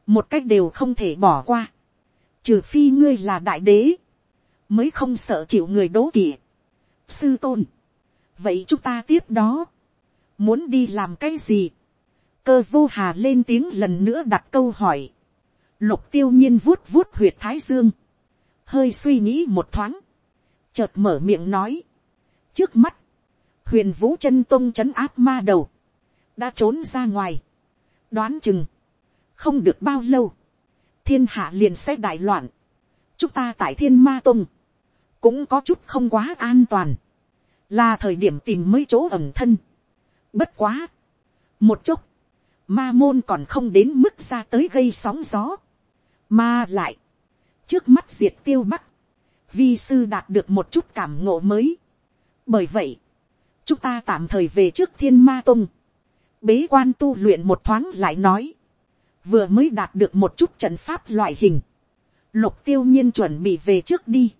một cách đều không thể bỏ qua, trừ phi ngươi là đại đế, mới không sợ chịu người đố kỵ. sư tôn, vậy chúng ta tiếp đó, muốn đi làm cái gì, cơ vô hà lên tiếng lần nữa đặt câu hỏi, lục tiêu nhiên vuốt vuốt huyệt thái dương, hơi suy nghĩ một thoáng, chợt mở miệng nói, trước mắt, huyền vũ chân tông trấn áp ma đầu, đã trốn ra ngoài, đoán chừng, không được bao lâu, thiên hạ liền sẽ đại loạn, chúng ta tại thiên ma tông, cũng có chút không quá an toàn, là thời điểm tìm mấy chỗ ẩm thân. Bất quá, một chút, ma môn còn không đến mức ra tới gây sóng gió, mà lại, trước mắt diệt tiêu bắc, vi sư đạt được một chút cảm ngộ mới. bởi vậy, chúng ta tạm thời về trước thiên ma tông, bế quan tu luyện một thoáng lại nói, vừa mới đạt được một chút trận pháp loại hình, lục tiêu nhiên chuẩn bị về trước đi,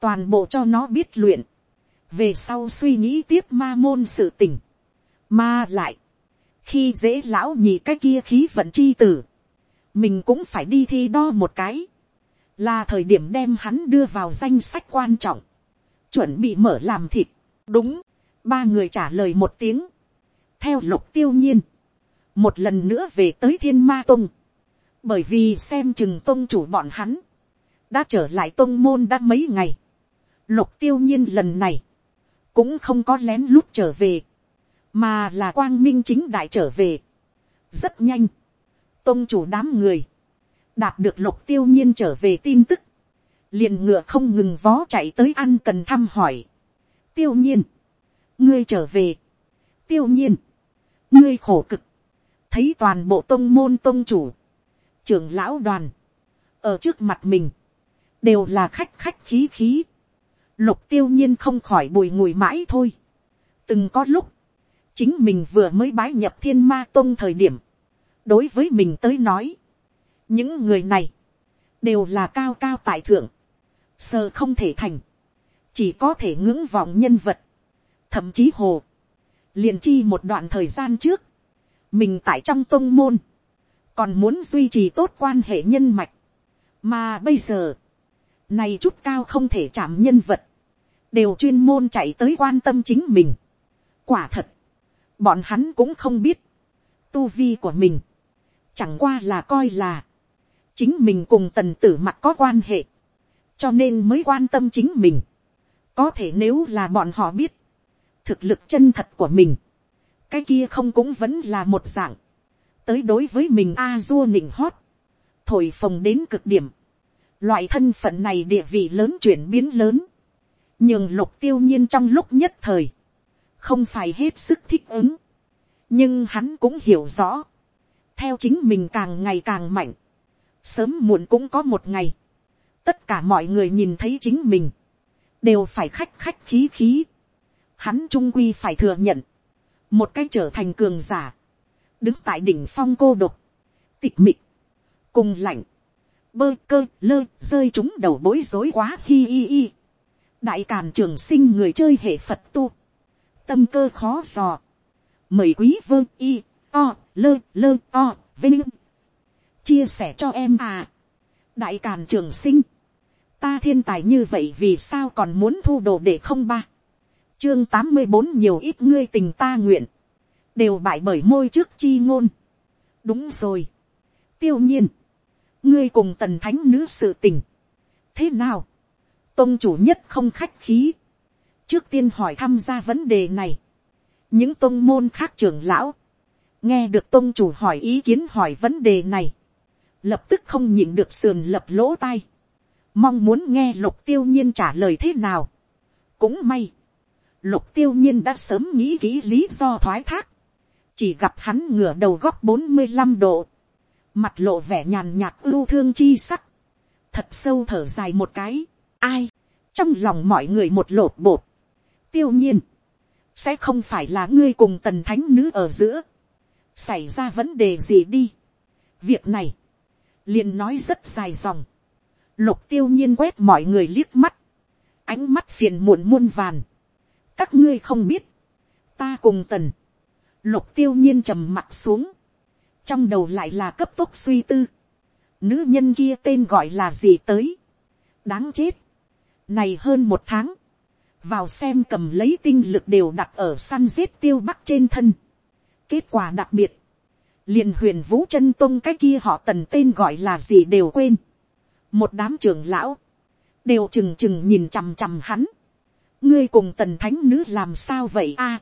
toàn bộ cho nó biết luyện, về sau suy nghĩ tiếp ma môn sự tình, ma lại, khi dễ lão nhị cái kia khí vận chi tử, mình cũng phải đi thi đo một cái, là thời điểm đem hắn đưa vào danh sách quan trọng, chuẩn bị mở làm thịt, đúng, ba người trả lời một tiếng, theo lục tiêu nhiên, một lần nữa về tới thiên ma tông, bởi vì xem chừng tông chủ bọn hắn, đã trở lại tông môn đã mấy ngày, lục tiêu nhiên lần này, cũng không có lén lút trở về, mà là quang minh chính đại trở về. rất nhanh, tông chủ đám người, đạt được lục tiêu nhiên trở về tin tức, liền ngựa không ngừng vó chạy tới ăn cần thăm hỏi. tiêu nhiên, ngươi trở về, tiêu nhiên, ngươi khổ cực, thấy toàn bộ tông môn tông chủ, trưởng lão đoàn, ở trước mặt mình, đều là khách khách khí khí, lục tiêu nhiên không khỏi bùi ngùi mãi thôi. từng có lúc, chính mình vừa mới bái nhập thiên ma tông thời điểm, đối với mình tới nói, những người này, đều là cao cao tại thượng, sờ không thể thành, chỉ có thể ngưỡng vọng nhân vật, thậm chí hồ, liền chi một đoạn thời gian trước, mình tại trong tôn môn, còn muốn duy trì tốt quan hệ nhân mạch, mà bây giờ, này chút cao không thể chạm nhân vật, đều chuyên môn chạy tới quan tâm chính mình. quả thật, bọn hắn cũng không biết, tu vi của mình, chẳng qua là coi là, chính mình cùng tần tử mặt có quan hệ, cho nên mới quan tâm chính mình. có thể nếu là bọn họ biết, thực lực chân thật của mình, cái kia không cũng vẫn là một dạng, tới đối với mình a dua nịnh hót, thổi phồng đến cực điểm, loại thân phận này địa vị lớn chuyển biến lớn, nhưng lục tiêu nhiên trong lúc nhất thời, không phải hết sức thích ứng, nhưng hắn cũng hiểu rõ, theo chính mình càng ngày càng mạnh, sớm muộn cũng có một ngày, tất cả mọi người nhìn thấy chính mình, đều phải khách khách khí khí, hắn trung quy phải thừa nhận, một cái trở thành cường giả, đứng tại đỉnh phong cô độc, tịch mịch, cùng lạnh, bơ cơ lơ rơi chúng đầu bối rối quá hi hi hi. đại càn trường sinh người chơi hệ phật tu, tâm cơ khó dò, mời quý vương y o lơ lơ o vinh chia sẻ cho em à đại càn trường sinh ta thiên tài như vậy vì sao còn muốn thu đồ để không ba chương tám mươi bốn nhiều ít ngươi tình ta nguyện, đều bại bởi môi trước chi ngôn. đúng rồi. tiêu nhiên, ngươi cùng tần thánh nữ sự tình. thế nào, tôn chủ nhất không khách khí. trước tiên hỏi tham gia vấn đề này. những tôn môn khác trưởng lão, nghe được tôn chủ hỏi ý kiến hỏi vấn đề này, lập tức không nhịn được sườn lập lỗ tai, mong muốn nghe lục tiêu nhiên trả lời thế nào. cũng may, lục tiêu nhiên đã sớm nghĩ kỹ lý do thoái thác, chỉ gặp hắn ngửa đầu góc bốn mươi lăm độ, mặt lộ vẻ nhàn nhạt ưu thương chi sắc, thật sâu thở dài một cái, ai, trong lòng mọi người một lột bột, tiêu nhiên, sẽ không phải là ngươi cùng tần thánh nữ ở giữa, xảy ra vấn đề gì đi. việc này, liền nói rất dài dòng, lục tiêu nhiên quét mọi người liếc mắt, ánh mắt phiền muộn muôn vàn, các ngươi không biết, ta cùng tần, lục tiêu nhiên trầm mặt xuống, trong đầu lại là cấp tốc suy tư, nữ nhân kia tên gọi là gì tới, đáng chết, này hơn một tháng, vào xem cầm lấy tinh lực đều đặt ở săn giết tiêu bắc trên thân kết quả đặc biệt, liền huyền vũ chân tôn cái kia họ tần tên gọi là gì đều quên. một đám trưởng lão, đều trừng trừng nhìn chằm chằm hắn. ngươi cùng tần thánh nữ làm sao vậy a.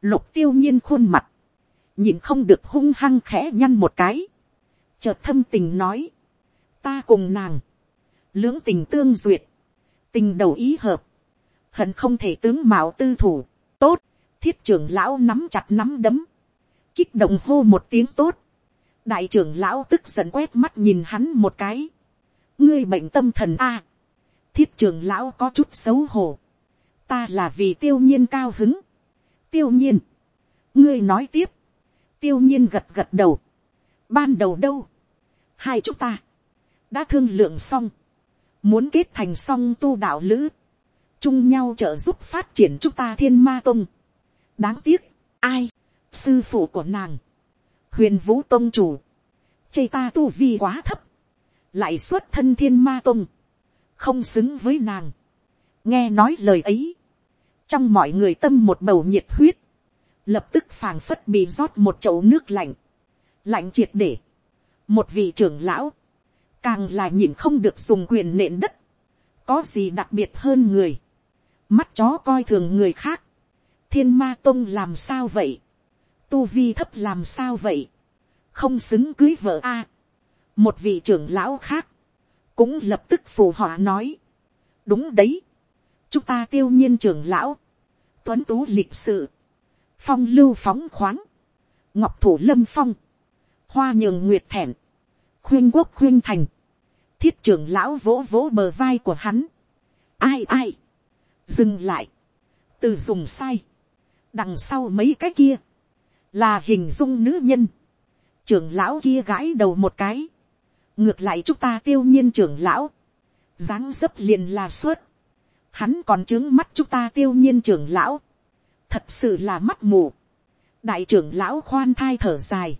lục tiêu nhiên khuôn mặt, nhìn không được hung hăng khẽ nhăn một cái. chợt thâm tình nói, ta cùng nàng, lưỡng tình tương duyệt, tình đầu ý hợp, hận không thể tướng mạo tư thủ, tốt, thiết trưởng lão nắm chặt nắm đấm, kích động hô một tiếng tốt, đại trưởng lão tức giận quét mắt nhìn hắn một cái, ngươi bệnh tâm thần a, thiết trưởng lão có chút xấu hổ, ta là vì tiêu nhiên cao hứng, tiêu nhiên, ngươi nói tiếp, tiêu nhiên gật gật đầu, ban đầu đâu, hai chúng ta, đã thương lượng xong, muốn kết thành song tu đạo lữ, chung nhau trợ giúp phát triển chúng ta thiên ma tông. đáng tiếc, ai, sư phụ của nàng, huyền vũ tông chủ, chê ta tu vi quá thấp, lại xuất thân thiên ma tông, không xứng với nàng. nghe nói lời ấy, trong mọi người tâm một bầu nhiệt huyết, lập tức phàng phất bị rót một chậu nước lạnh, lạnh triệt để, một vị trưởng lão, càng là nhìn không được dùng quyền nện đất, có gì đặc biệt hơn người, mắt chó coi thường người khác, thiên ma tông làm sao vậy, tu vi thấp làm sao vậy, không xứng cưới vợ a, một vị trưởng lão khác, cũng lập tức phù họa nói, đúng đấy, chúng ta tiêu nhiên trưởng lão, tuấn tú lịch sự, phong lưu phóng khoáng, ngọc thủ lâm phong, hoa nhường nguyệt thẹn, khuyên quốc khuyên thành, thiết trưởng lão vỗ vỗ bờ vai của hắn, ai ai, dừng lại, từ dùng sai, đằng sau mấy cái kia, là hình dung nữ nhân, trưởng lão kia gãi đầu một cái, ngược lại chúng ta tiêu nhiên trưởng lão, dáng dấp liền là suốt, hắn còn trướng mắt chúng ta tiêu nhiên trưởng lão, thật sự là mắt mù, đại trưởng lão khoan thai thở dài,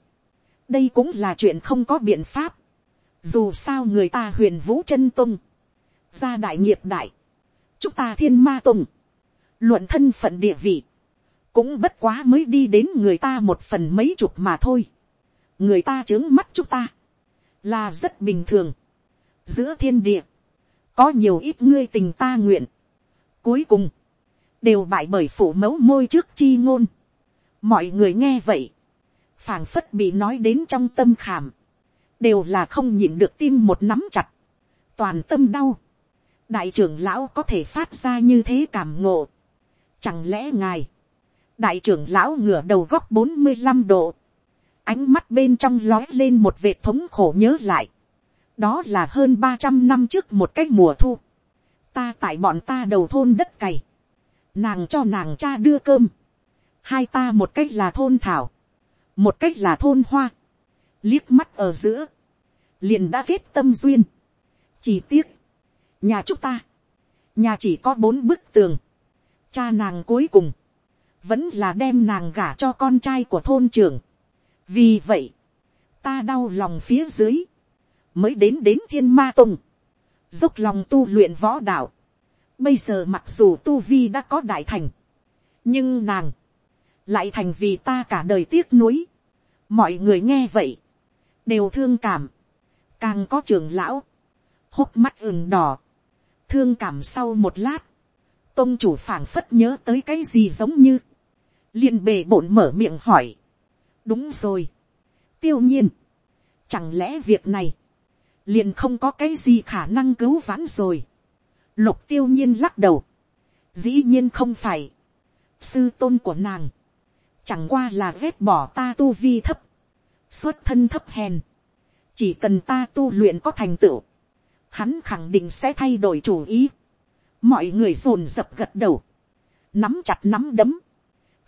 đây cũng là chuyện không có biện pháp, dù sao người ta huyền vũ chân tung, gia đại nghiệp đại, chúng ta thiên ma tùng, luận thân phận địa vị, cũng bất quá mới đi đến người ta một phần mấy chục mà thôi. người ta trướng mắt chúng ta, là rất bình thường. giữa thiên địa, có nhiều ít ngươi tình ta nguyện. cuối cùng, đều bại bởi phủ mẫu môi trước chi ngôn. mọi người nghe vậy, phảng phất bị nói đến trong tâm khảm, đều là không nhịn được tim một nắm chặt, toàn tâm đau đại trưởng lão có thể phát ra như thế cảm ngộ. Chẳng lẽ ngài, đại trưởng lão ngửa đầu góc bốn mươi 45 độ, ánh mắt bên trong lói lên một vệt thống khổ nhớ lại. đó là hơn ba trăm năm trước một cái mùa thu. ta tại bọn ta đầu thôn đất cày. nàng cho nàng cha đưa cơm. hai ta một cách là thôn thảo, một cách là thôn hoa. liếc mắt ở giữa, liền đã kết tâm duyên. chỉ tiếc, nhà chúng ta, nhà chỉ có bốn bức tường, cha nàng cuối cùng, vẫn là đem nàng gả cho con trai của thôn trưởng. vì vậy, ta đau lòng phía dưới, mới đến đến thiên ma tùng, dốc lòng tu luyện võ đạo. bây giờ mặc dù tu vi đã có đại thành, nhưng nàng, lại thành vì ta cả đời tiếc nuối. mọi người nghe vậy, đều thương cảm, càng có trưởng lão, hốc mắt ửng đỏ, thương cảm sau một lát, tôn chủ phảng phất nhớ tới cái gì giống như, liền bề bổn mở miệng hỏi, đúng rồi, tiêu nhiên, chẳng lẽ việc này, liền không có cái gì khả năng cứu vãn rồi, lục tiêu nhiên lắc đầu, dĩ nhiên không phải, sư tôn của nàng, chẳng qua là vết bỏ ta tu vi thấp, xuất thân thấp hèn, chỉ cần ta tu luyện có thành tựu, hắn khẳng định sẽ thay đổi chủ ý, mọi người dồn dập gật đầu, nắm chặt nắm đấm,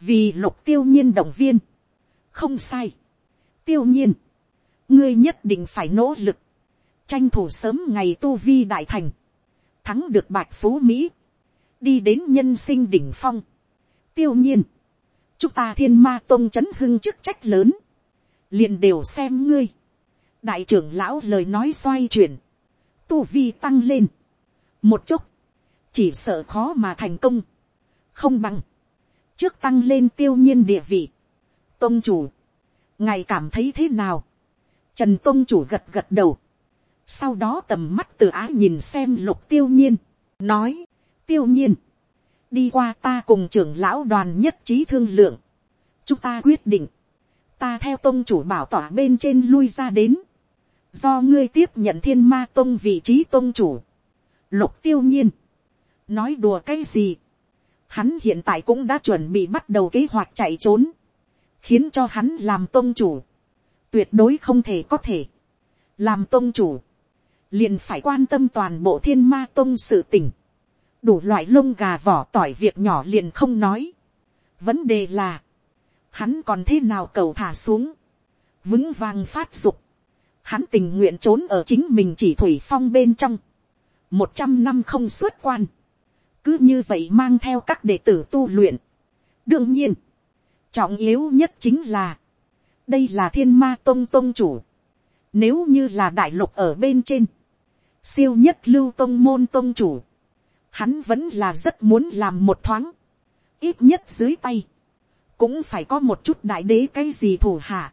vì lục tiêu nhiên động viên, không sai, tiêu nhiên, ngươi nhất định phải nỗ lực, tranh thủ sớm ngày tu vi đại thành, thắng được bạch phú mỹ, đi đến nhân sinh đỉnh phong, tiêu nhiên, chúng ta thiên ma tôn c h ấ n hưng chức trách lớn, liền đều xem ngươi, đại trưởng lão lời nói xoay chuyển, tu vi tăng lên, một chút, chỉ sợ khó mà thành công, không bằng, trước tăng lên tiêu nhiên địa vị, tôn chủ, ngài cảm thấy thế nào, trần tôn chủ gật gật đầu, sau đó tầm mắt từ á nhìn xem lục tiêu nhiên, nói, tiêu nhiên, đi qua ta cùng trưởng lão đoàn nhất trí thương lượng, chúng ta quyết định, ta theo tôn chủ bảo tỏa bên trên lui ra đến, do ngươi tiếp nhận thiên ma tôn vị trí tôn chủ, lục tiêu nhiên, nói đùa cái gì, hắn hiện tại cũng đã chuẩn bị bắt đầu kế hoạch chạy trốn, khiến cho hắn làm tôn chủ, tuyệt đối không thể có thể, làm tôn chủ, liền phải quan tâm toàn bộ thiên ma tôn sự tỉnh, đủ loại lông gà vỏ tỏi việc nhỏ liền không nói. vấn đề là, hắn còn thế nào cầu thả xuống, vững vàng phát dục, hắn tình nguyện trốn ở chính mình chỉ thủy phong bên trong, một trăm năm không xuất quan, cứ như vậy mang theo các đệ tử tu luyện. đương nhiên, trọng yếu nhất chính là, đây là thiên ma tông tông chủ, nếu như là đại lục ở bên trên, siêu nhất lưu tông môn tông chủ, hắn vẫn là rất muốn làm một thoáng, ít nhất dưới tay, cũng phải có một chút đại đế cái gì thủ hạ.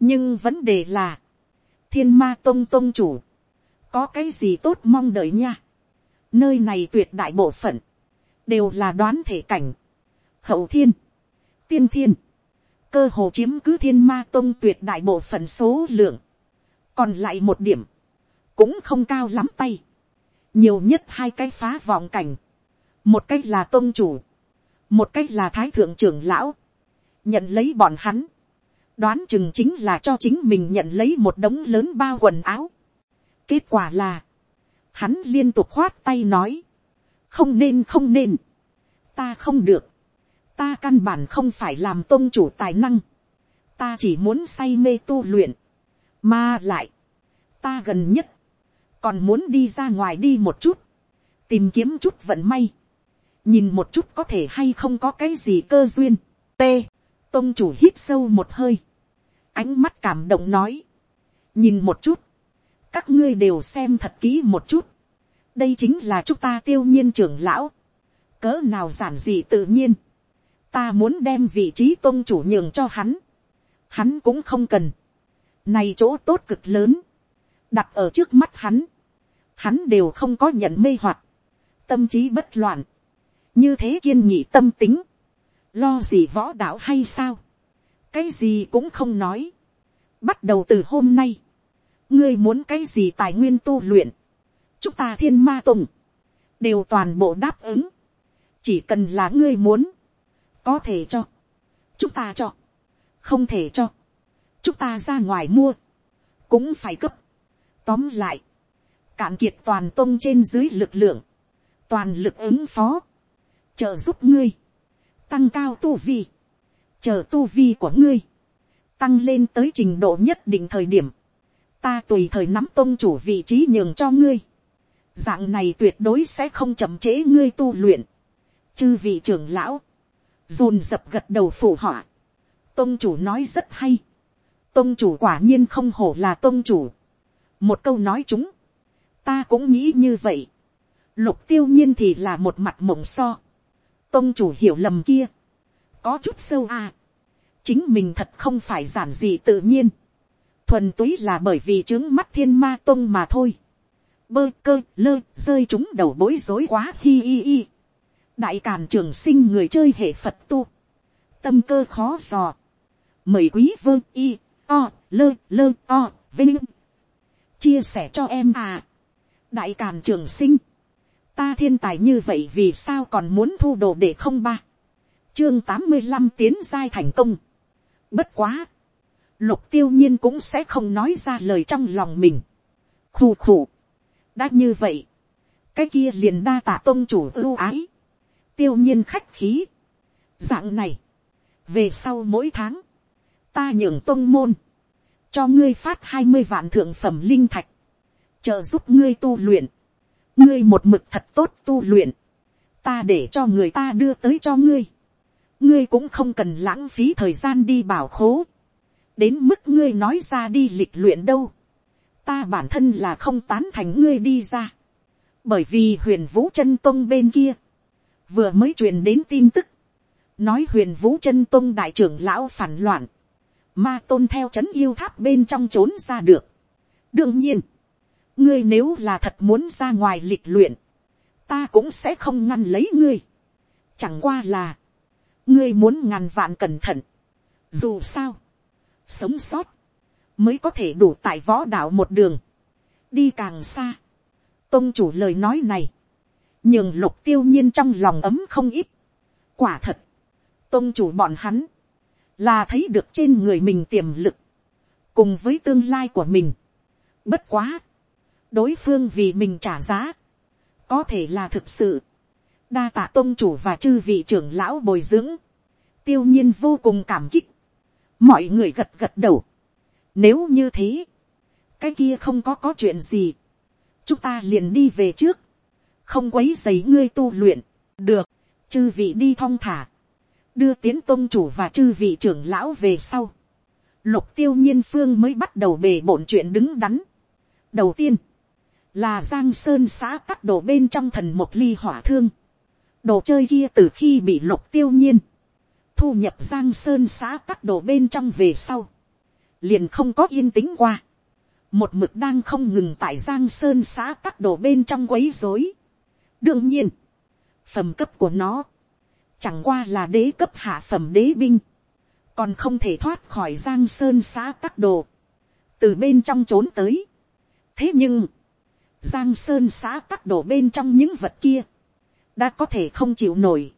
nhưng vấn đề là, thiên ma tông tông chủ, có cái gì tốt mong đợi nha nơi này tuyệt đại bộ phận, đều là đoán thể cảnh, hậu thiên, tiên thiên, cơ hồ chiếm cứ thiên ma tông tuyệt đại bộ phận số lượng, còn lại một điểm, cũng không cao lắm tay. Nhiều nhất hai cái phá vọng cảnh, một cái là tôn chủ, một cái là thái thượng trưởng lão, nhận lấy bọn hắn, đoán chừng chính là cho chính mình nhận lấy một đống lớn bao quần áo. kết quả là, hắn liên tục khoát tay nói, không nên không nên, ta không được, ta căn bản không phải làm tôn chủ tài năng, ta chỉ muốn say mê tu luyện, mà lại, ta gần nhất, còn muốn đi ra ngoài đi một chút, tìm kiếm chút vận may, nhìn một chút có thể hay không có cái gì cơ duyên. T. Tông chủ hít sâu một hơi, ánh mắt cảm động nói, nhìn một chút, các ngươi đều xem thật kỹ một chút, đây chính là chúng ta tiêu nhiên trưởng lão, cỡ nào giản dị tự nhiên, ta muốn đem vị trí tôn chủ nhường cho hắn, hắn cũng không cần, này chỗ tốt cực lớn, đặt ở trước mắt hắn, hắn đều không có nhận mê hoặc, tâm trí bất loạn, như thế kiên nhị tâm tính, lo gì võ đạo hay sao, cái gì cũng không nói, bắt đầu từ hôm nay, ngươi muốn cái gì tài nguyên tu luyện, chúng ta thiên ma tùng, đều toàn bộ đáp ứng, chỉ cần là ngươi muốn, có thể cho, chúng ta cho, không thể cho, chúng ta ra ngoài mua, cũng phải cấp, tóm lại, cạn kiệt toàn tông trên dưới lực lượng, toàn lực ứng phó, trợ giúp ngươi, tăng cao tu vi, chờ tu vi của ngươi, tăng lên tới trình độ nhất định thời điểm, ta tùy thời nắm tôn chủ vị trí nhường cho ngươi, dạng này tuyệt đối sẽ không chậm trễ ngươi tu luyện, chư vị trưởng lão, dồn dập gật đầu phủ họa, tôn chủ nói rất hay, tôn chủ quả nhiên không hổ là tôn chủ, một câu nói chúng, ta cũng nghĩ như vậy. lục tiêu nhiên thì là một mặt mộng so. tôn chủ hiểu lầm kia. có chút sâu à. chính mình thật không phải giản dị tự nhiên thuần túy là bởi vì trướng mắt thiên ma tông mà thôi. bơ cơ lơ rơi chúng đầu bối rối quá hi hi hi. đại càn trường sinh người chơi hệ phật tu. tâm cơ khó dò. mời quý vương y o lơ lơ o vinh chia sẻ cho em à đại càn trường sinh, ta thiên tài như vậy vì sao còn muốn thu đồ để không ba, chương tám mươi năm tiến giai thành công. bất quá, lục tiêu nhiên cũng sẽ không nói ra lời trong lòng mình. khù khù. đã như vậy, cái kia liền đa tạ tôn chủ ưu ái. tiêu nhiên khách khí. dạng này, về sau mỗi tháng, ta nhường tôn môn, cho ngươi phát hai mươi vạn thượng phẩm linh thạch, trợ giúp ngươi tu luyện, ngươi một mực thật tốt tu luyện, ta để cho người ta đưa tới cho ngươi, ngươi cũng không cần lãng phí thời gian đi bảo khố, đến mức ngươi nói ra đi lịch luyện đâu, ta bản thân là không tán thành ngươi đi ra, bởi vì huyền vũ chân tông bên kia, vừa mới truyền đến tin tức, nói huyền vũ chân tông đại trưởng lão phản loạn, ma tôn theo c h ấ n yêu tháp bên trong trốn ra được. đương nhiên, ngươi nếu là thật muốn ra ngoài lịch luyện, ta cũng sẽ không ngăn lấy ngươi. chẳng qua là, ngươi muốn ngàn vạn cẩn thận. dù sao, sống sót, mới có thể đủ tại võ đạo một đường, đi càng xa. tôn chủ lời nói này, nhường lục tiêu nhiên trong lòng ấm không ít. quả thật, tôn chủ bọn hắn, là thấy được trên người mình tiềm lực, cùng với tương lai của mình. Bất quá, đối phương vì mình trả giá, có thể là thực sự, đa tạ tôn chủ và chư vị trưởng lão bồi dưỡng, tiêu nhiên vô cùng cảm kích, mọi người gật gật đầu. Nếu như thế, cái kia không có có chuyện gì, chúng ta liền đi về trước, không quấy dày ngươi tu luyện, được, chư vị đi thong thả, đưa tiến tôn chủ và chư vị trưởng lão về sau. Lục tiêu nhiên phương mới bắt đầu bề bộn chuyện đứng đắn. Đầu tiên, là giang sơn xã các đổ bên trong thần một ly hỏa thương. Đồ chơi kia từ khi bị lục tiêu nhiên, thu nhập giang sơn xã các đồ bên trong về sau. Liền không có yên tĩnh qua. Một mực đang không ngừng tại giang sơn xã các đồ bên trong quấy rối. Đương nhiên, phẩm cấp của nó chẳng qua là đế cấp hạ phẩm đế binh, còn không thể thoát khỏi giang sơn xã các đồ, từ bên trong trốn tới. thế nhưng, giang sơn xã các đồ bên trong những vật kia, đã có thể không chịu nổi,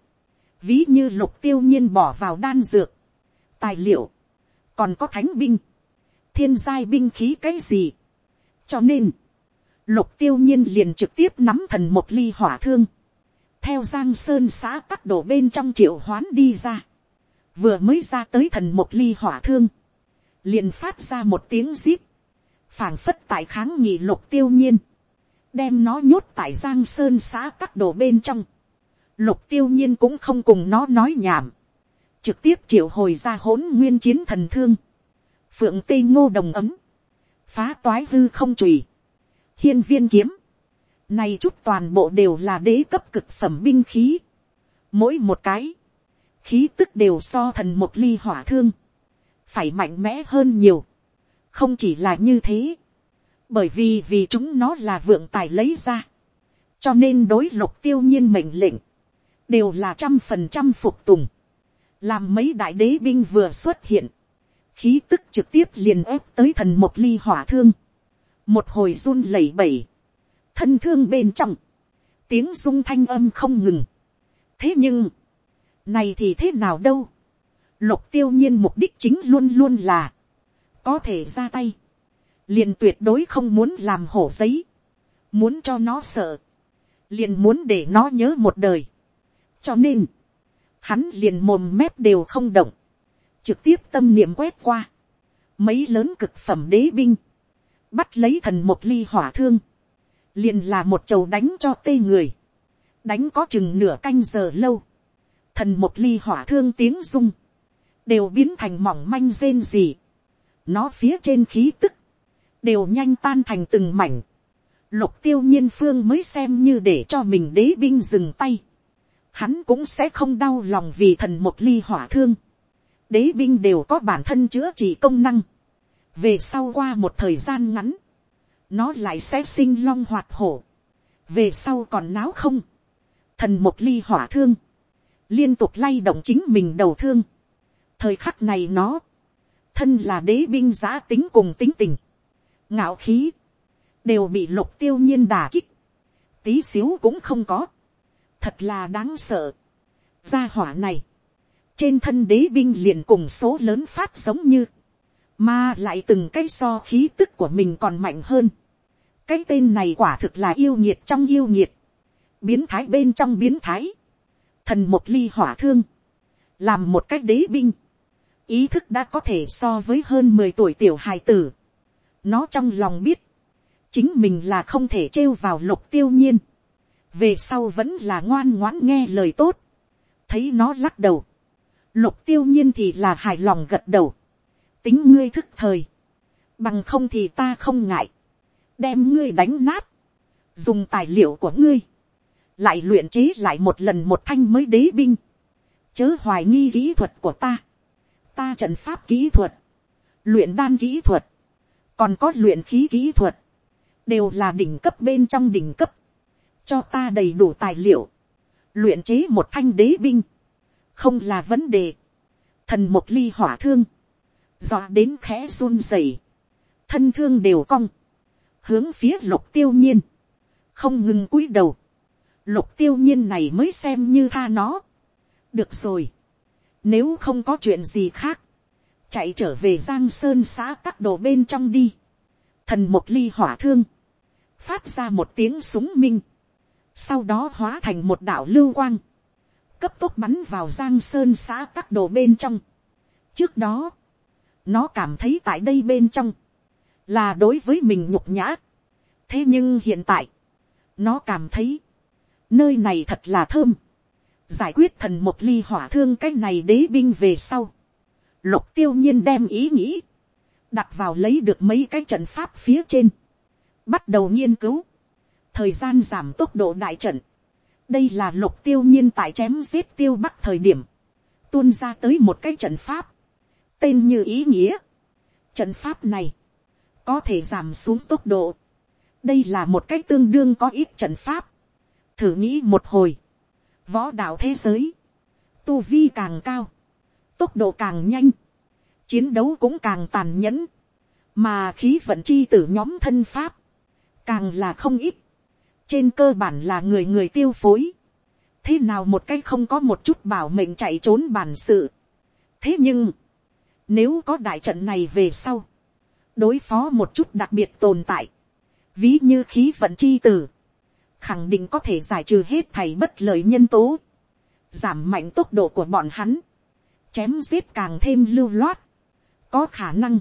ví như lục tiêu nhiên bỏ vào đan dược, tài liệu, còn có thánh binh, thiên giai binh khí cái gì. cho nên, lục tiêu nhiên liền trực tiếp nắm thần một ly hỏa thương, theo giang sơn xã các đổ bên trong triệu hoán đi ra, vừa mới ra tới thần một ly hỏa thương, liền phát ra một tiếng zip, phảng phất tại kháng nghị lục tiêu nhiên, đem nó nhốt tại giang sơn xã các đổ bên trong, lục tiêu nhiên cũng không cùng nó nói nhảm, trực tiếp triệu hồi ra hỗn nguyên chiến thần thương, phượng tây ngô đồng ấm, phá toái hư không trùy, hiên viên kiếm, này chút toàn bộ đều là đế cấp cực phẩm binh khí. Mỗi một cái. Khí tức đều so thần một ly hỏa thương. Phải mạnh mẽ hơn nhiều. Không chỉ là như thế. Bởi vì vì chúng nó là vượng tài lấy ra. Cho nên đối lục tiêu nhiên mệnh lệnh. Đều là trăm phần trăm phục tùng. Làm mấy đại đế binh vừa xuất hiện. Khí tức trực tiếp liền ép tới thần một ly hỏa thương. Một hồi run lẩy bẩy thân thương bên trong, tiếng rung thanh âm không ngừng. thế nhưng, này thì thế nào đâu, lục tiêu nhiên mục đích chính luôn luôn là, có thể ra tay, liền tuyệt đối không muốn làm hổ giấy, muốn cho nó sợ, liền muốn để nó nhớ một đời cho nên, hắn liền mồm mép đều không động, trực tiếp tâm niệm quét qua, mấy lớn cực phẩm đế binh, bắt lấy thần một ly hỏa thương, liền là một chầu đánh cho tê người, đánh có chừng nửa canh giờ lâu, thần một ly hỏa thương tiếng rung, đều biến thành mỏng manh rên gì, nó phía trên khí tức, đều nhanh tan thành từng mảnh, lục tiêu nhiên phương mới xem như để cho mình đế binh dừng tay, hắn cũng sẽ không đau lòng vì thần một ly hỏa thương, đế binh đều có bản thân chữa trị công năng, về sau qua một thời gian ngắn, nó lại sẽ sinh long hoạt hổ, về sau còn náo không, thần một ly hỏa thương, liên tục lay động chính mình đầu thương, thời khắc này nó, thân là đế binh giã tính cùng tính tình, ngạo khí, đều bị lục tiêu nhiên đà kích, tí xíu cũng không có, thật là đáng sợ, gia hỏa này, trên thân đế binh liền cùng số lớn phát giống như, mà lại từng cái so khí tức của mình còn mạnh hơn. cái tên này quả thực là yêu nhiệt trong yêu nhiệt, biến thái bên trong biến thái, thần một ly hỏa thương, làm một cái đế binh, ý thức đã có thể so với hơn mười tuổi tiểu hài tử. nó trong lòng biết, chính mình là không thể trêu vào lục tiêu nhiên, về sau vẫn là ngoan ngoãn nghe lời tốt, thấy nó lắc đầu, lục tiêu nhiên thì là hài lòng gật đầu, tính ngươi thức thời, bằng không thì ta không ngại, đem ngươi đánh nát, dùng tài liệu của ngươi, lại luyện chế lại một lần một thanh mới đế binh, chớ hoài nghi kỹ thuật của ta, ta trận pháp kỹ thuật, luyện đan kỹ thuật, còn có luyện khí kỹ thuật, đều là đỉnh cấp bên trong đỉnh cấp, cho ta đầy đủ tài liệu, luyện chế một thanh đế binh, không là vấn đề, thần một ly hỏa thương, dọa đến khẽ run rẩy, thân thương đều cong, hướng phía lục tiêu nhiên, không ngừng cúi đầu, lục tiêu nhiên này mới xem như tha nó. được rồi, nếu không có chuyện gì khác, chạy trở về giang sơn xã các đồ bên trong đi, thần một ly hỏa thương, phát ra một tiếng súng minh, sau đó hóa thành một đạo lưu quang, cấp tốc bắn vào giang sơn xã các đồ bên trong. trước đó, nó cảm thấy tại đây bên trong, là đối với mình nhục nhã. thế nhưng hiện tại, nó cảm thấy, nơi này thật là thơm, giải quyết thần một ly hỏa thương cái này đế binh về sau, lục tiêu nhiên đem ý nghĩ, đặt vào lấy được mấy cái trận pháp phía trên, bắt đầu nghiên cứu, thời gian giảm tốc độ đại trận, đây là lục tiêu nhiên tại chém giết tiêu bắc thời điểm, tuôn ra tới một cái trận pháp, tên như ý nghĩa. Trận pháp này, có thể giảm xuống tốc độ. đây là một cái tương đương có ít trận pháp. thử nghĩ một hồi, võ đạo thế giới, tu vi càng cao, tốc độ càng nhanh, chiến đấu cũng càng tàn nhẫn, mà khí vận chi t ử nhóm thân pháp, càng là không ít, trên cơ bản là người người tiêu phối, thế nào một cái không có một chút bảo mệnh chạy trốn bản sự. thế nhưng, nếu có đại trận này về sau, đối phó một chút đặc biệt tồn tại, ví như khí vận chi tử, khẳng định có thể giải trừ hết thầy bất lợi nhân tố, giảm mạnh tốc độ của bọn hắn, chém giết càng thêm lưu loát, có khả năng,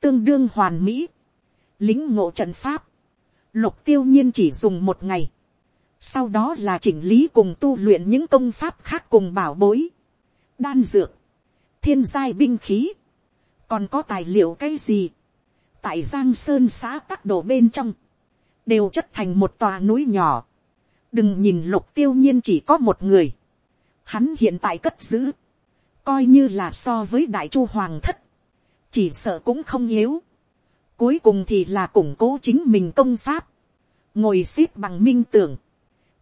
tương đương hoàn mỹ, lính ngộ trận pháp, lục tiêu nhiên chỉ dùng một ngày, sau đó là chỉnh lý cùng tu luyện những công pháp khác cùng bảo bối, đan dược, thiên giai binh khí, còn có tài liệu cái gì, tại giang sơn xã các đồ bên trong, đều chất thành một tòa núi nhỏ. đừng nhìn lục tiêu nhiên chỉ có một người, hắn hiện tại cất giữ, coi như là so với đại chu hoàng thất, chỉ sợ cũng không yếu cuối cùng thì là củng cố chính mình công pháp, ngồi xếp bằng minh tưởng,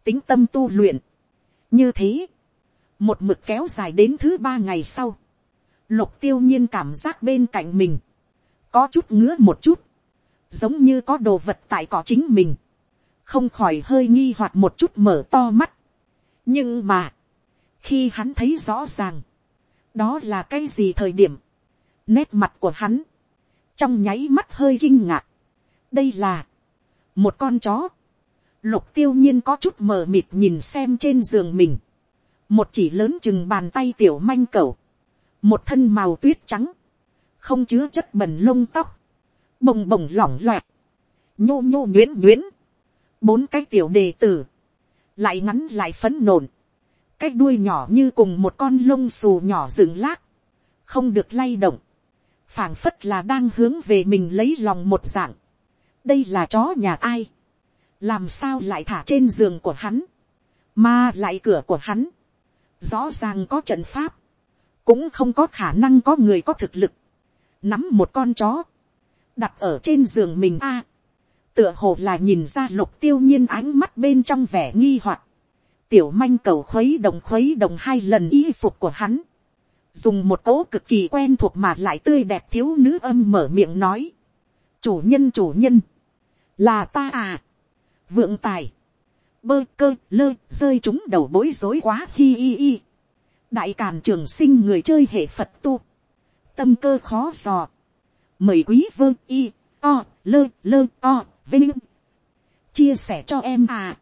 tính tâm tu luyện. như thế, một mực kéo dài đến thứ ba ngày sau, lục tiêu nhiên cảm giác bên cạnh mình, có chút ngứa một chút, giống như có đồ vật tại cỏ chính mình, không khỏi hơi nghi hoặc một chút mở to mắt. nhưng mà, khi hắn thấy rõ ràng, đó là cái gì thời điểm, nét mặt của hắn, trong nháy mắt hơi kinh ngạc. đây là, một con chó, lục tiêu nhiên có chút mờ mịt nhìn xem trên giường mình, một chỉ lớn chừng bàn tay tiểu manh cẩu, một thân màu tuyết trắng, không chứa chất bẩn lông tóc, bồng bồng lỏng loẹt, nhô nhô nhuyễn nhuyễn, bốn cái tiểu đề tử, lại ngắn lại phấn nộn, cái đuôi nhỏ như cùng một con lông xù nhỏ dựng lác, không được lay động, phảng phất là đang hướng về mình lấy lòng một dạng, đây là chó nhà ai, làm sao lại thả trên giường của hắn, mà lại cửa của hắn, rõ ràng có trận pháp, cũng không có khả năng có người có thực lực, nắm một con chó, đặt ở trên giường mình a, tựa hồ là nhìn ra lục tiêu nhiên ánh mắt bên trong vẻ nghi hoặc, tiểu manh cầu khuấy đồng khuấy đồng hai lần y phục của hắn, dùng một cỗ cực kỳ quen thuộc mà lại tươi đẹp thiếu nữ âm mở miệng nói, chủ nhân chủ nhân, là ta à, vượng tài, bơ cơ lơ rơi chúng đầu bối rối quá hi hi hi, đại càn trường sinh người chơi hệ phật tu, tâm cơ khó dò, mời quý vơ y, o, lơ lơ o, vinh, chia sẻ cho em à,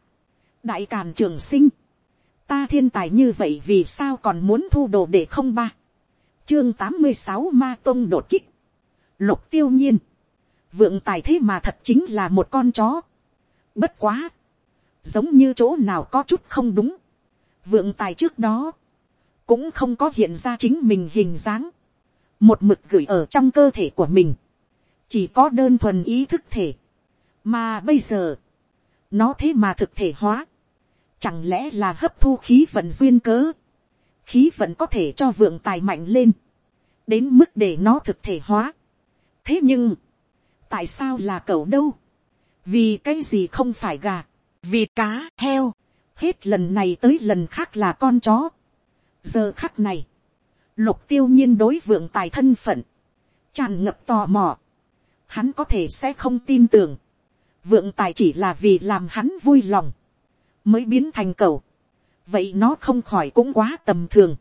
đại càn trường sinh, ta thiên tài như vậy vì sao còn muốn thu đồ để không ba, chương tám mươi sáu ma tông đột kích, lục tiêu nhiên, vượng tài thế mà thật chính là một con chó, bất quá, giống như chỗ nào có chút không đúng, vượng tài trước đó, cũng không có hiện ra chính mình hình dáng, một mực gửi ở trong cơ thể của mình, chỉ có đơn thuần ý thức thể, mà bây giờ, nó thế mà thực thể hóa, chẳng lẽ là hấp thu khí vận duyên cớ, khí vận có thể cho vượng tài mạnh lên, đến mức để nó thực thể hóa. thế nhưng, tại sao là cậu đâu, vì cái gì không phải gà, vì cá, heo, hết lần này tới lần khác là con chó. giờ khắc này, lục tiêu nhiên đối vượng tài thân phận, tràn ngập tò mò, hắn có thể sẽ không tin tưởng, vượng tài chỉ là vì làm hắn vui lòng, mới biến thành cầu, vậy nó không khỏi cũng quá tầm thường,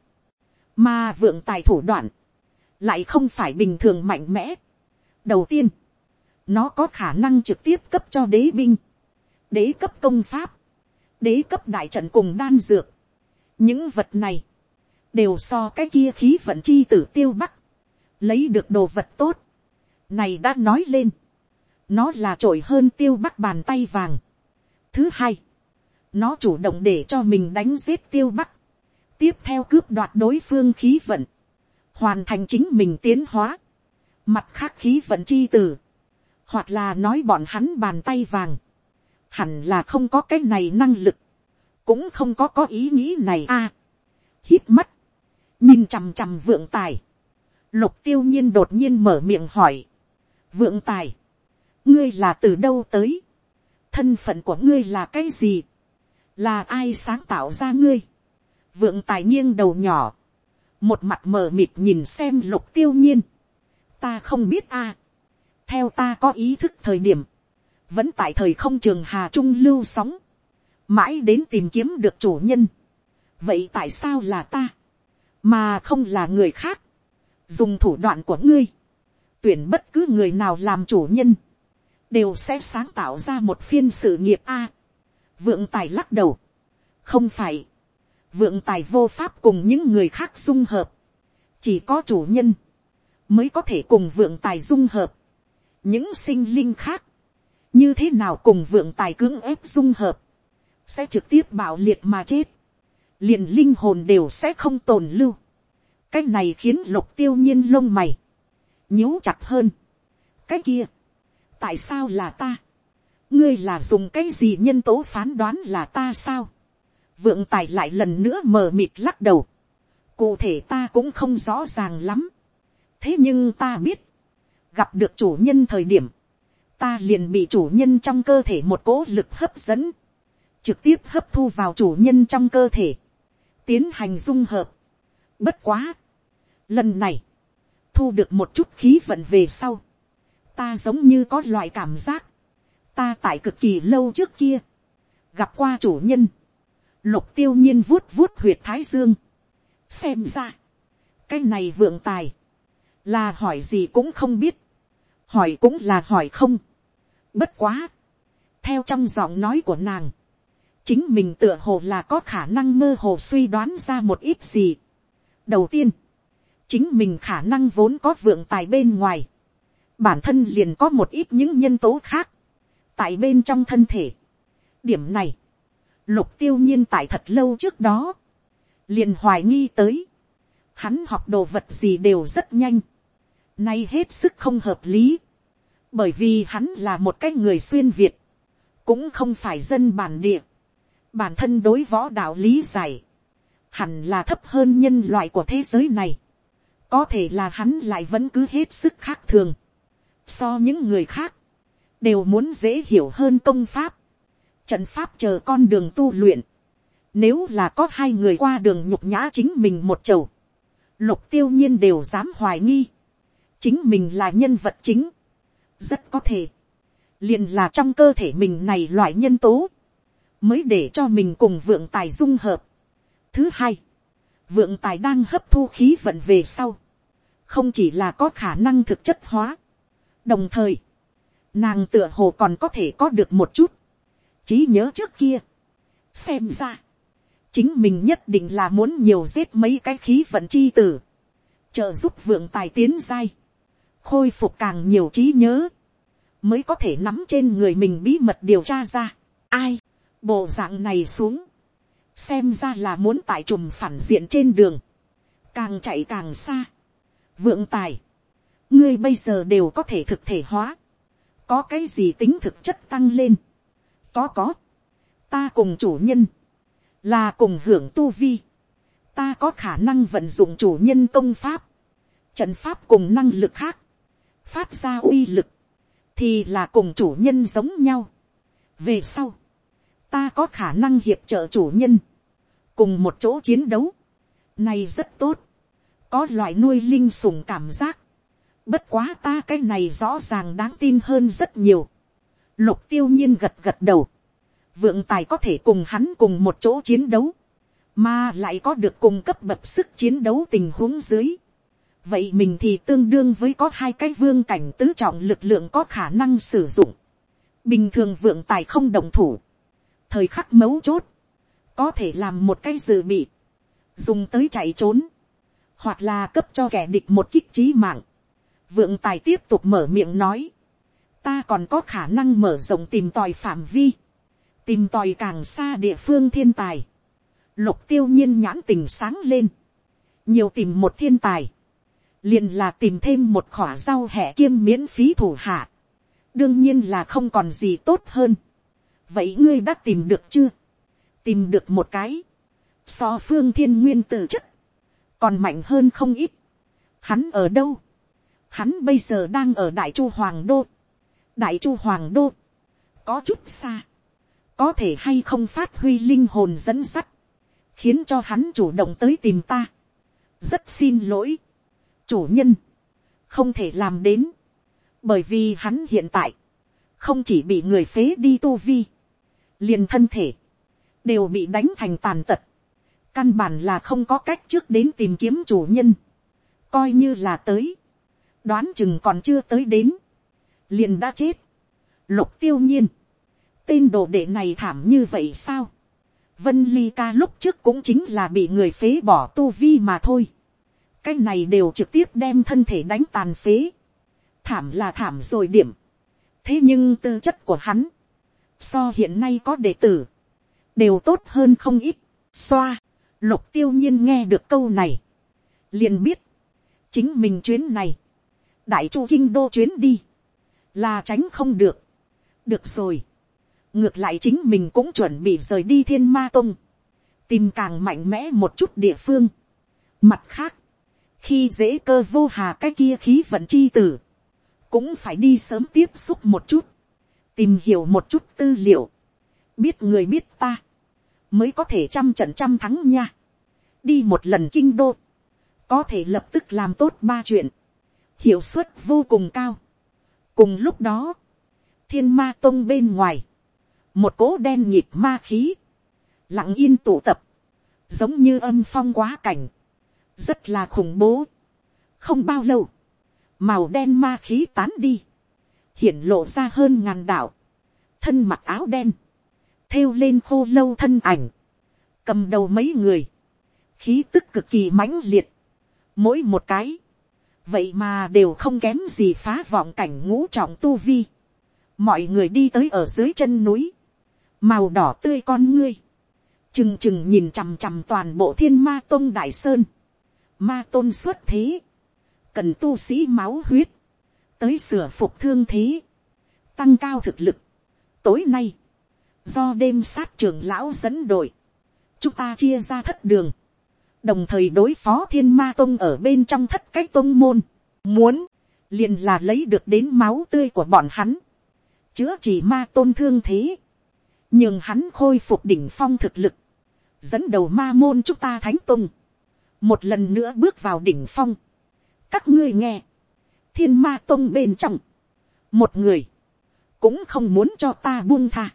mà vượng tài thủ đoạn, lại không phải bình thường mạnh mẽ. đầu tiên, nó có khả năng trực tiếp cấp cho đế binh, đế cấp công pháp, đế cấp đại trận cùng đan dược. những vật này, đều so cái kia khí vận chi tử tiêu bắc, lấy được đồ vật tốt. này đã nói lên, nó là trội hơn tiêu bắc bàn tay vàng. thứ hai, nó chủ động để cho mình đánh giết tiêu bắc, tiếp theo cướp đoạt đối phương khí vận, hoàn thành chính mình tiến hóa, mặt khác khí vận chi tử, hoặc là nói bọn hắn bàn tay vàng, hẳn là không có cái này năng lực, cũng không có có ý nghĩ này a. À, hít mắt, nhìn chằm chằm vượng tài, lục tiêu nhiên đột nhiên mở miệng hỏi, vượng tài, ngươi là từ đâu tới, thân phận của ngươi là cái gì, là ai sáng tạo ra ngươi, vượng tài nghiêng đầu nhỏ, một mặt mờ mịt nhìn xem lục tiêu nhiên, ta không biết a, theo ta có ý thức thời điểm, vẫn tại thời không trường hà trung lưu sóng, mãi đến tìm kiếm được chủ nhân. vậy tại sao là ta, mà không là người khác, dùng thủ đoạn của ngươi, tuyển bất cứ người nào làm chủ nhân, đều sẽ sáng tạo ra một phiên sự nghiệp a. vượng tài lắc đầu, không phải, vượng tài vô pháp cùng những người khác dung hợp, chỉ có chủ nhân, mới có thể cùng vượng tài dung hợp, những sinh linh khác, như thế nào cùng vượng tài cưỡng ép dung hợp, sẽ trực tiếp bạo liệt mà chết, liền linh hồn đều sẽ không tồn lưu. cái này khiến lục tiêu nhiên lông mày, nhíu chặt hơn. cái kia, tại sao là ta, ngươi là dùng cái gì nhân tố phán đoán là ta sao, vượng tài lại lần nữa mờ mịt lắc đầu, cụ thể ta cũng không rõ ràng lắm, thế nhưng ta biết, gặp được chủ nhân thời điểm, ta liền bị chủ nhân trong cơ thể một cố lực hấp dẫn, trực tiếp hấp thu vào chủ nhân trong cơ thể, tiến hành dung hợp. Bất quá, lần này, thu được một chút khí vận về sau, ta giống như có loại cảm giác, ta tại cực kỳ lâu trước kia, gặp qua chủ nhân, lục tiêu nhiên vuốt vuốt huyệt thái dương, xem ra, cái này vượng tài, là hỏi gì cũng không biết, hỏi cũng là hỏi không, bất quá, theo trong giọng nói của nàng, chính mình tựa hồ là có khả năng mơ hồ suy đoán ra một ít gì. đầu tiên, chính mình khả năng vốn có vượng tài bên ngoài, bản thân liền có một ít những nhân tố khác, tại bên trong thân thể. điểm này, lục tiêu nhiên tại thật lâu trước đó, liền hoài nghi tới, hắn học đồ vật gì đều rất nhanh, nay hết sức không hợp lý, bởi vì hắn là một cái người xuyên việt, cũng không phải dân bản địa, bản thân đối võ đạo lý giải, hẳn là thấp hơn nhân loại của thế giới này, có thể là hắn lại vẫn cứ hết sức khác thường, so những người khác, đều muốn dễ hiểu hơn công pháp, trận pháp chờ con đường tu luyện, nếu là có hai người qua đường nhục nhã chính mình một chầu, lục tiêu nhiên đều dám hoài nghi, chính mình là nhân vật chính, rất có thể, liền là trong cơ thể mình này loại nhân tố, mới để cho mình cùng vượng tài dung hợp. Thứ hai, vượng tài đang hấp thu khí vận về sau, không chỉ là có khả năng thực chất hóa, đồng thời, nàng tựa hồ còn có thể có được một chút, trí nhớ trước kia, xem ra, chính mình nhất định là muốn nhiều giết mấy cái khí vận chi tử, trợ giúp vượng tài tiến giai, khôi phục càng nhiều trí nhớ, mới có thể nắm trên người mình bí mật điều tra ra. Ai, bộ dạng này xuống, xem ra là muốn tại trùm phản diện trên đường, càng chạy càng xa. Vượng tài, ngươi bây giờ đều có thể thực thể hóa, có cái gì tính thực chất tăng lên, có có, ta cùng chủ nhân, là cùng hưởng tu vi, ta có khả năng vận dụng chủ nhân công pháp, trận pháp cùng năng lực khác, phát ra uy lực, thì là cùng chủ nhân giống nhau. về sau, ta có khả năng hiệp trợ chủ nhân, cùng một chỗ chiến đấu, này rất tốt, có loại nuôi linh sùng cảm giác, bất quá ta cái này rõ ràng đáng tin hơn rất nhiều, lục tiêu nhiên gật gật đầu, vượng tài có thể cùng hắn cùng một chỗ chiến đấu, mà lại có được cùng cấp bậc sức chiến đấu tình huống dưới. vậy mình thì tương đương với có hai cái vương cảnh tứ trọng lực lượng có khả năng sử dụng. bình thường vượng tài không đồng thủ. thời khắc mấu chốt, có thể làm một cái dự bị, dùng tới chạy trốn, hoặc là cấp cho kẻ địch một kích trí mạng. vượng tài tiếp tục mở miệng nói, ta còn có khả năng mở rộng tìm tòi phạm vi, tìm tòi càng xa địa phương thiên tài, lục tiêu nhiên nhãn tình sáng lên, nhiều tìm một thiên tài, liền là tìm thêm một khỏa rau hẹ kiêm miễn phí thủ hạ, đương nhiên là không còn gì tốt hơn. vậy ngươi đã tìm được chưa, tìm được một cái, so phương thiên nguyên tự chất, còn mạnh hơn không ít. Hắn ở đâu, hắn bây giờ đang ở đại chu hoàng đô, đại chu hoàng đô, có chút xa, có thể hay không phát huy linh hồn dẫn sắt, khiến cho hắn chủ động tới tìm ta. rất xin lỗi, chủ nhân, không thể làm đến, bởi vì hắn hiện tại, không chỉ bị người phế đi tu vi, liền thân thể, đều bị đánh thành tàn tật, căn bản là không có cách trước đến tìm kiếm chủ nhân, coi như là tới, đoán chừng còn chưa tới đến, liền đã chết, lục tiêu nhiên, tên đồ đệ này thảm như vậy sao, vân ly ca lúc trước cũng chính là bị người phế bỏ tu vi mà thôi, cái này đều trực tiếp đem thân thể đánh tàn phế, thảm là thảm rồi điểm, thế nhưng tư chất của hắn, so hiện nay có đệ tử, đều tốt hơn không ít, xoa, lục tiêu nhiên nghe được câu này, liền biết, chính mình chuyến này, đại chu kinh đô chuyến đi, là tránh không được, được rồi, ngược lại chính mình cũng chuẩn bị rời đi thiên ma tông, tìm càng mạnh mẽ một chút địa phương. Mặt khác, khi dễ cơ vô hà cái kia khí vận chi tử, cũng phải đi sớm tiếp xúc một chút, tìm hiểu một chút tư liệu, biết người biết ta, mới có thể trăm trận trăm thắng nha. đi một lần kinh đô, có thể lập tức làm tốt ba chuyện, hiệu suất vô cùng cao cùng lúc đó, thiên ma tông bên ngoài, một cỗ đen nhịp ma khí, lặng yên tụ tập, giống như âm phong quá cảnh, rất là khủng bố. không bao lâu, màu đen ma khí tán đi, hiển lộ ra hơn ngàn đạo, thân mặc áo đen, thêu lên khô lâu thân ảnh, cầm đầu mấy người, khí tức cực kỳ mãnh liệt, mỗi một cái, vậy mà đều không kém gì phá vọng cảnh ngũ trọng tu vi, mọi người đi tới ở dưới chân núi, màu đỏ tươi con ngươi, trừng trừng nhìn chằm chằm toàn bộ thiên ma tôn đại sơn, ma tôn xuất thế, cần tu sĩ máu huyết, tới sửa phục thương thế, tăng cao thực lực. tối nay, do đêm sát trường lão dẫn đội, chúng ta chia ra thất đường, đồng thời đối phó thiên ma tôn ở bên trong thất cách tôn môn, muốn, liền là lấy được đến máu tươi của bọn hắn, chữa chỉ ma tôn thương thế, nhưng hắn khôi phục đỉnh phong thực lực, dẫn đầu ma môn chúng ta thánh tùng, một lần nữa bước vào đỉnh phong. các ngươi nghe, thiên ma tông bên trong, một người, cũng không muốn cho ta buông tha,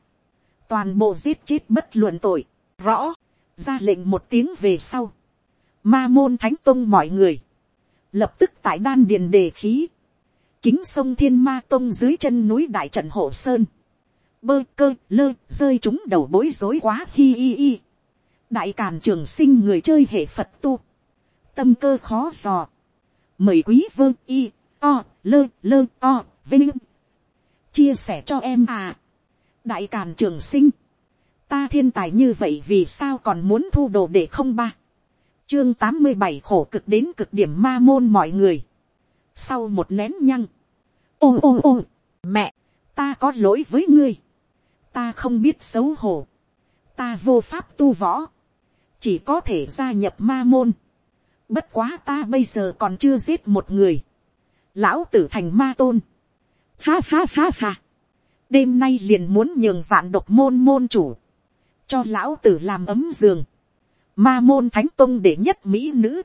toàn bộ giết chết bất luận tội, rõ, ra lệnh một tiếng về sau, ma môn thánh tông mọi người, lập tức tại đan điền đề khí, kính sông thiên ma tông dưới chân núi đại trận hộ sơn, bơ cơ lơ rơi chúng đầu bối rối quá hi hi hi. đại càn trường sinh người chơi hệ phật tu, tâm cơ khó dò, mời quý vơ y o lơ lơ o vinh. Chia sẻ cho em à. đại càn trường sinh, ta thiên tài như vậy vì sao còn muốn thu đồ để không ba chương tám mươi bảy khổ cực đến cực điểm ma môn mọi người. sau một nén nhăng, ô ô ô, mẹ, ta có lỗi với ngươi, ta không biết xấu hổ, ta vô pháp tu võ, chỉ có thể gia nhập ma môn. Bất quá ta bây giờ còn chưa giết một người, lão tử thành ma tôn. Ha ha ha ha, đêm nay liền muốn nhường vạn độc môn môn chủ, cho lão tử làm ấm giường, ma môn thánh tông để nhất mỹ nữ,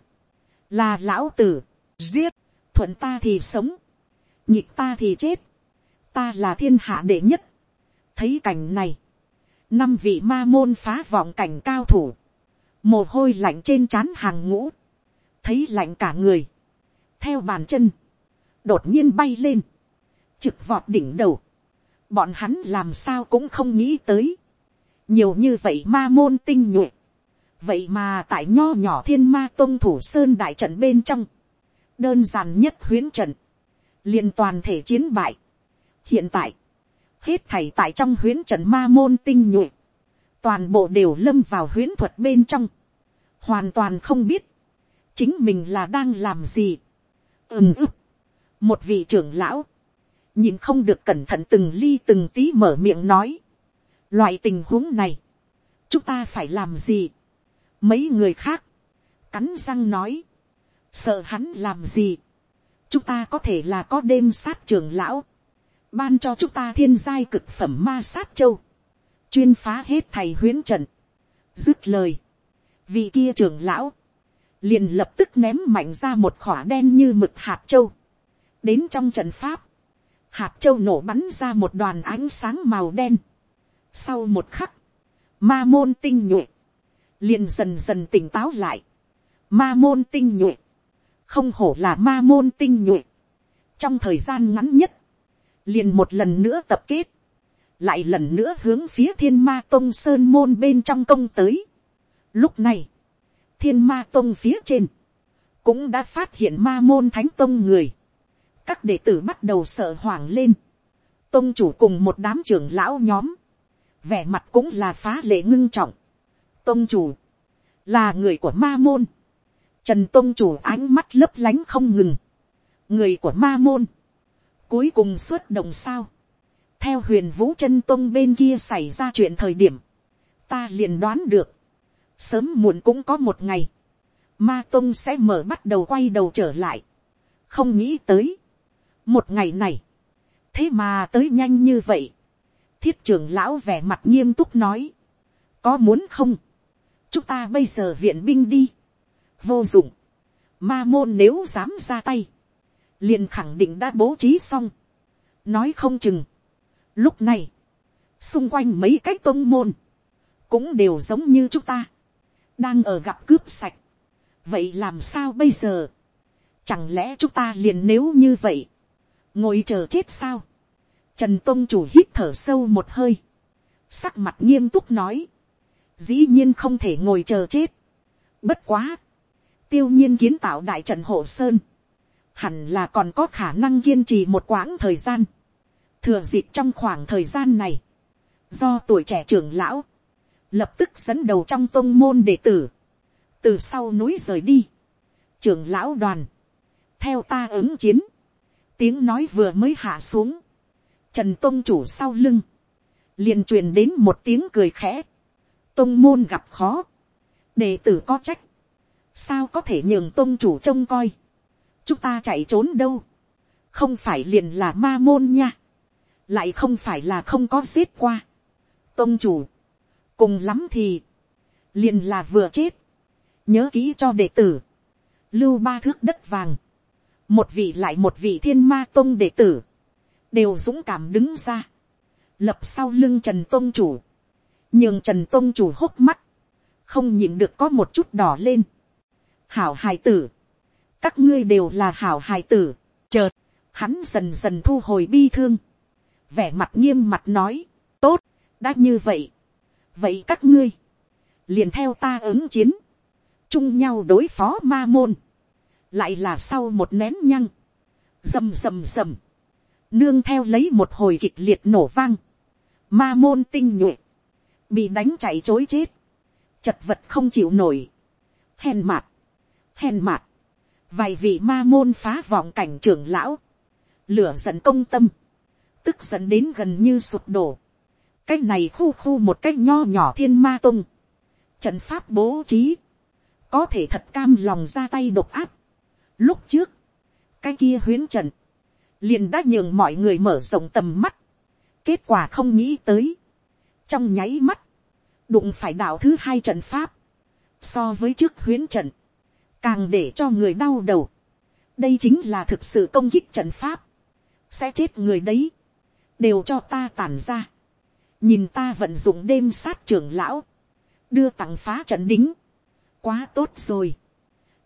là lão tử, giết, thuận ta thì sống, nhịp ta thì chết, ta là thiên hạ đệ nhất, thấy cảnh này, năm vị ma môn phá vọng cảnh cao thủ, mồ hôi lạnh trên trán hàng ngũ, thấy lạnh cả người, theo bàn chân, đột nhiên bay lên, trực vọt đỉnh đầu, bọn hắn làm sao cũng không nghĩ tới, nhiều như vậy ma môn tinh nhuệ, vậy mà tại nho nhỏ thiên ma tôn thủ sơn đại trận bên trong, đơn giản nhất huyến trận, liền toàn thể chiến bại. hiện tại, hết thảy tại trong huyến trận ma môn tinh nhuệ, toàn bộ đều lâm vào huyến thuật bên trong, hoàn toàn không biết, chính mình là đang làm gì. ừm ức, một vị trưởng lão, nhìn không được cẩn thận từng ly từng tí mở miệng nói, loại tình huống này, chúng ta phải làm gì mấy người khác, cắn răng nói, sợ hắn làm gì, chúng ta có thể là có đêm sát trường lão, ban cho chúng ta thiên giai cực phẩm ma sát châu, chuyên phá hết thầy huyến trận, dứt lời, vị kia trường lão, liền lập tức ném mạnh ra một khỏa đen như mực hạt châu, đến trong trận pháp, hạt châu nổ bắn ra một đoàn ánh sáng màu đen, sau một khắc, ma môn tinh nhuệ, liền dần dần tỉnh táo lại, ma môn tinh nhuệ, không hổ là ma môn tinh nhuệ, trong thời gian ngắn nhất, liền một lần nữa tập kết, lại lần nữa hướng phía thiên ma tông sơn môn bên trong công tới. Lúc này, thiên ma tông phía trên, cũng đã phát hiện ma môn thánh tông người, các đệ tử bắt đầu sợ hoảng lên, tông chủ cùng một đám trưởng lão nhóm, vẻ mặt cũng là phá lệ ngưng trọng. Tông chủ, là người của ma môn. Trần tông chủ ánh mắt lấp lánh không ngừng. Người của ma môn. Cuối cùng xuất động sao. Theo huyền vũ chân tông bên kia xảy ra chuyện thời điểm. Ta liền đoán được. Sớm muộn cũng có một ngày. Ma tông sẽ mở bắt đầu quay đầu trở lại. Không nghĩ tới. Một ngày này. Thế mà tới nhanh như vậy thiết trưởng lão vẻ mặt nghiêm túc nói, có muốn không, chúng ta bây giờ viện binh đi, vô dụng, ma môn nếu dám ra tay, liền khẳng định đã bố trí xong, nói không chừng, lúc này, xung quanh mấy cái tôn môn, cũng đều giống như chúng ta, đang ở gặp cướp sạch, vậy làm sao bây giờ, chẳng lẽ chúng ta liền nếu như vậy, ngồi chờ chết sao, Trần Tông chủ hít thở sâu một hơi. Sắc mặt nghiêm túc nói. Dĩ nhiên không thể ngồi chờ chết. Bất quá. Tiêu nhiên kiến tạo đại trận hộ sơn. Hẳn là còn có khả năng kiên trì một quãng thời gian. Thừa dịp trong khoảng thời gian này. Do tuổi trẻ trưởng lão. Lập tức dẫn đầu trong tông môn đệ tử. Từ sau núi rời đi. Trưởng lão đoàn. Theo ta ứng chiến. Tiếng nói vừa mới hạ xuống, Trần tôn chủ sau lưng. liền truyền đến một tiếng cười khẽ. Tông môn gặp khó. Đệ tử có trách. Sao có thể nhường tông chủ trông coi. Chúng ta chạy trốn đâu. Không phải liền là ma môn nha. Lại không phải là không có giết qua. Tông chủ. Cùng lắm thì. Liền là vừa chết. Nhớ kỹ cho đệ tử. Lưu ba thước đất vàng. Một vị lại một vị thiên ma tông đệ tử đều dũng cảm đứng ra, lập sau lưng trần tôn chủ, nhường trần tôn chủ hốc mắt, không nhịn được có một chút đỏ lên. hảo hài tử, các ngươi đều là hảo hài tử, chợt, hắn dần dần thu hồi bi thương, vẻ mặt nghiêm mặt nói, tốt, đã như vậy, vậy các ngươi, liền theo ta ứng chiến, chung nhau đối phó ma môn, lại là sau một nén nhăng, rầm rầm rầm, nương theo lấy một hồi kịch liệt nổ vang, ma môn tinh nhuệ, bị đánh chạy chối chết, chật vật không chịu nổi, hèn mạt, hèn mạt, vài vị ma môn phá vọng cảnh trưởng lão, lửa giận công tâm, tức giận đến gần như sụp đổ, cái này khu khu một cái nho nhỏ thiên ma tung, trận pháp bố trí, có thể thật cam lòng ra tay độc áp. Lúc trước, cái kia huyến trận, liền đã nhường mọi người mở rộng tầm mắt, kết quả không nghĩ tới, trong nháy mắt, đụng phải đạo thứ hai trận pháp, so với trước huyến trận, càng để cho người đau đầu. đây chính là thực sự công kích trận pháp, sẽ chết người đấy, đều cho ta tàn ra, nhìn ta vận dụng đêm sát trưởng lão, đưa tặng phá trận đính, quá tốt rồi,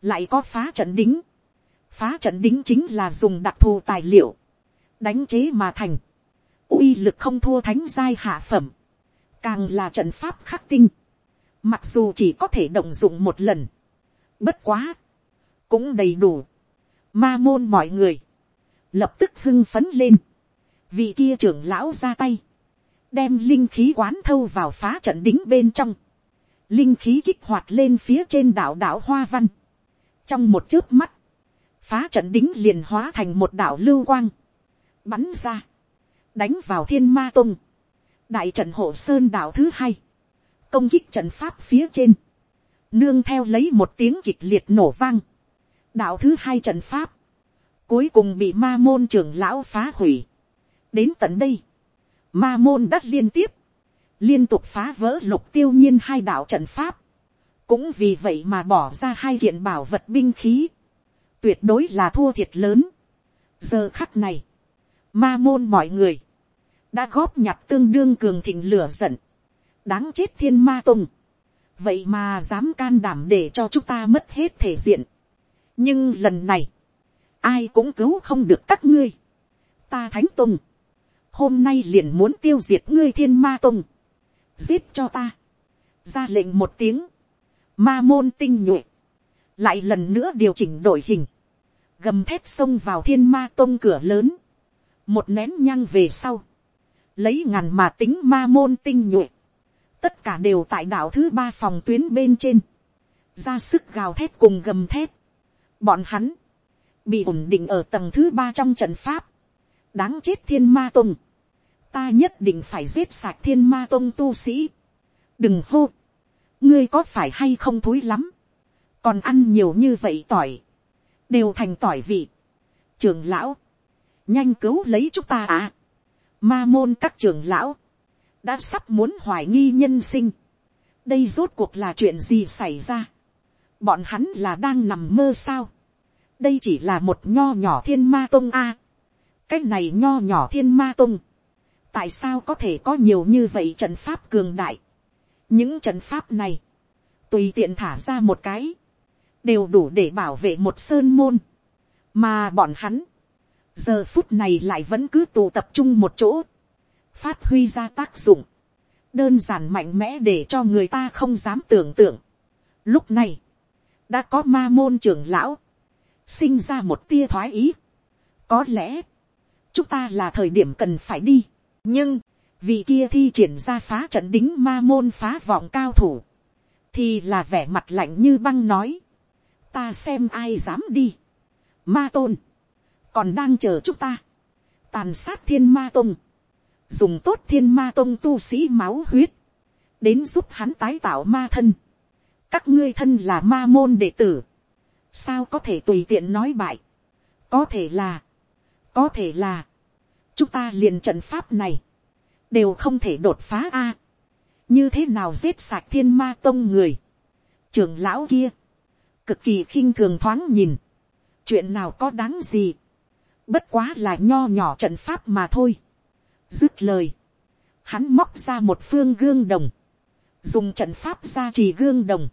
lại có phá trận đính, phá trận đính chính là dùng đặc thù tài liệu, đánh chế mà thành, uy lực không thua thánh giai hạ phẩm, càng là trận pháp khắc tinh, mặc dù chỉ có thể động dụng một lần, bất quá, cũng đầy đủ, ma môn mọi người, lập tức hưng phấn lên, vị kia trưởng lão ra tay, đem linh khí quán thâu vào phá trận đính bên trong, linh khí kích hoạt lên phía trên đảo đảo hoa văn, trong một chớp mắt, phá trận đính liền hóa thành một đảo lưu quang, bắn ra, đánh vào thiên ma tung, đại trận hộ sơn đảo thứ hai, công kích trận pháp phía trên, nương theo lấy một tiếng kịch liệt nổ vang, đạo thứ hai trận pháp, cuối cùng bị ma môn trưởng lão phá hủy. đến tận đây, ma môn đã liên tiếp, liên tục phá vỡ lục tiêu nhiên hai đạo trận pháp, cũng vì vậy mà bỏ ra hai kiện bảo vật binh khí, tuyệt đối là thua thiệt lớn. giờ khắc này, ma môn mọi người, đã góp nhặt tương đương cường thịnh lửa giận, đáng chết thiên ma tùng, vậy mà dám can đảm để cho chúng ta mất hết thể diện. nhưng lần này, ai cũng cứu không được các ngươi. ta thánh tùng, hôm nay liền muốn tiêu diệt ngươi thiên ma tùng, giết cho ta, ra lệnh một tiếng, ma môn tinh nhuệ, lại lần nữa điều chỉnh đội hình, gầm thép xông vào thiên ma tông cửa lớn, một nén nhăng về sau, lấy ngàn mà tính ma môn tinh nhuệ, tất cả đều tại đảo thứ ba phòng tuyến bên trên, ra sức gào thét cùng gầm thét, bọn hắn, bị ổn định ở tầng thứ ba trong trận pháp, đáng chết thiên ma tông, ta nhất định phải giết sạch thiên ma tông tu sĩ, đừng hô, ngươi có phải hay không thối lắm, còn ăn nhiều như vậy tỏi, đều thành tỏi vị, trường lão, nhanh cứu lấy chúng ta à, ma môn các trưởng lão, đã sắp muốn hoài nghi nhân sinh, đây rốt cuộc là chuyện gì xảy ra, bọn hắn là đang nằm mơ sao, đây chỉ là một nho nhỏ thiên ma tông a, cái này nho nhỏ thiên ma tông, tại sao có thể có nhiều như vậy trận pháp cường đại, những trận pháp này, tùy tiện thả ra một cái, đều đủ để bảo vệ một sơn môn, mà bọn hắn, giờ phút này lại vẫn cứ tụ tập trung một chỗ, phát huy ra tác dụng, đơn giản mạnh mẽ để cho người ta không dám tưởng tượng. Lúc này, đã có ma môn trưởng lão, sinh ra một tia thoái ý. Có lẽ, chúng ta là thời điểm cần phải đi, nhưng, vì kia thi triển ra phá trận đính ma môn phá vọng cao thủ, thì là vẻ mặt lạnh như băng nói, ta xem ai dám đi. Ma tôn, còn đang chờ chúng ta, tàn sát thiên ma tông. Dùng tốt thiên ma tông tu sĩ máu huyết, đến giúp hắn tái tạo ma thân. các ngươi thân là ma môn đệ tử, sao có thể tùy tiện nói bại, có thể là, có thể là, chúng ta liền trận pháp này, đều không thể đột phá a, như thế nào giết sạch thiên ma tông người, trưởng lão kia, cực kỳ khinh thường thoáng nhìn, chuyện nào có đáng gì, bất quá là nho nhỏ trận pháp mà thôi, dứt lời, hắn móc ra một phương gương đồng, dùng trận pháp ra trì gương đồng,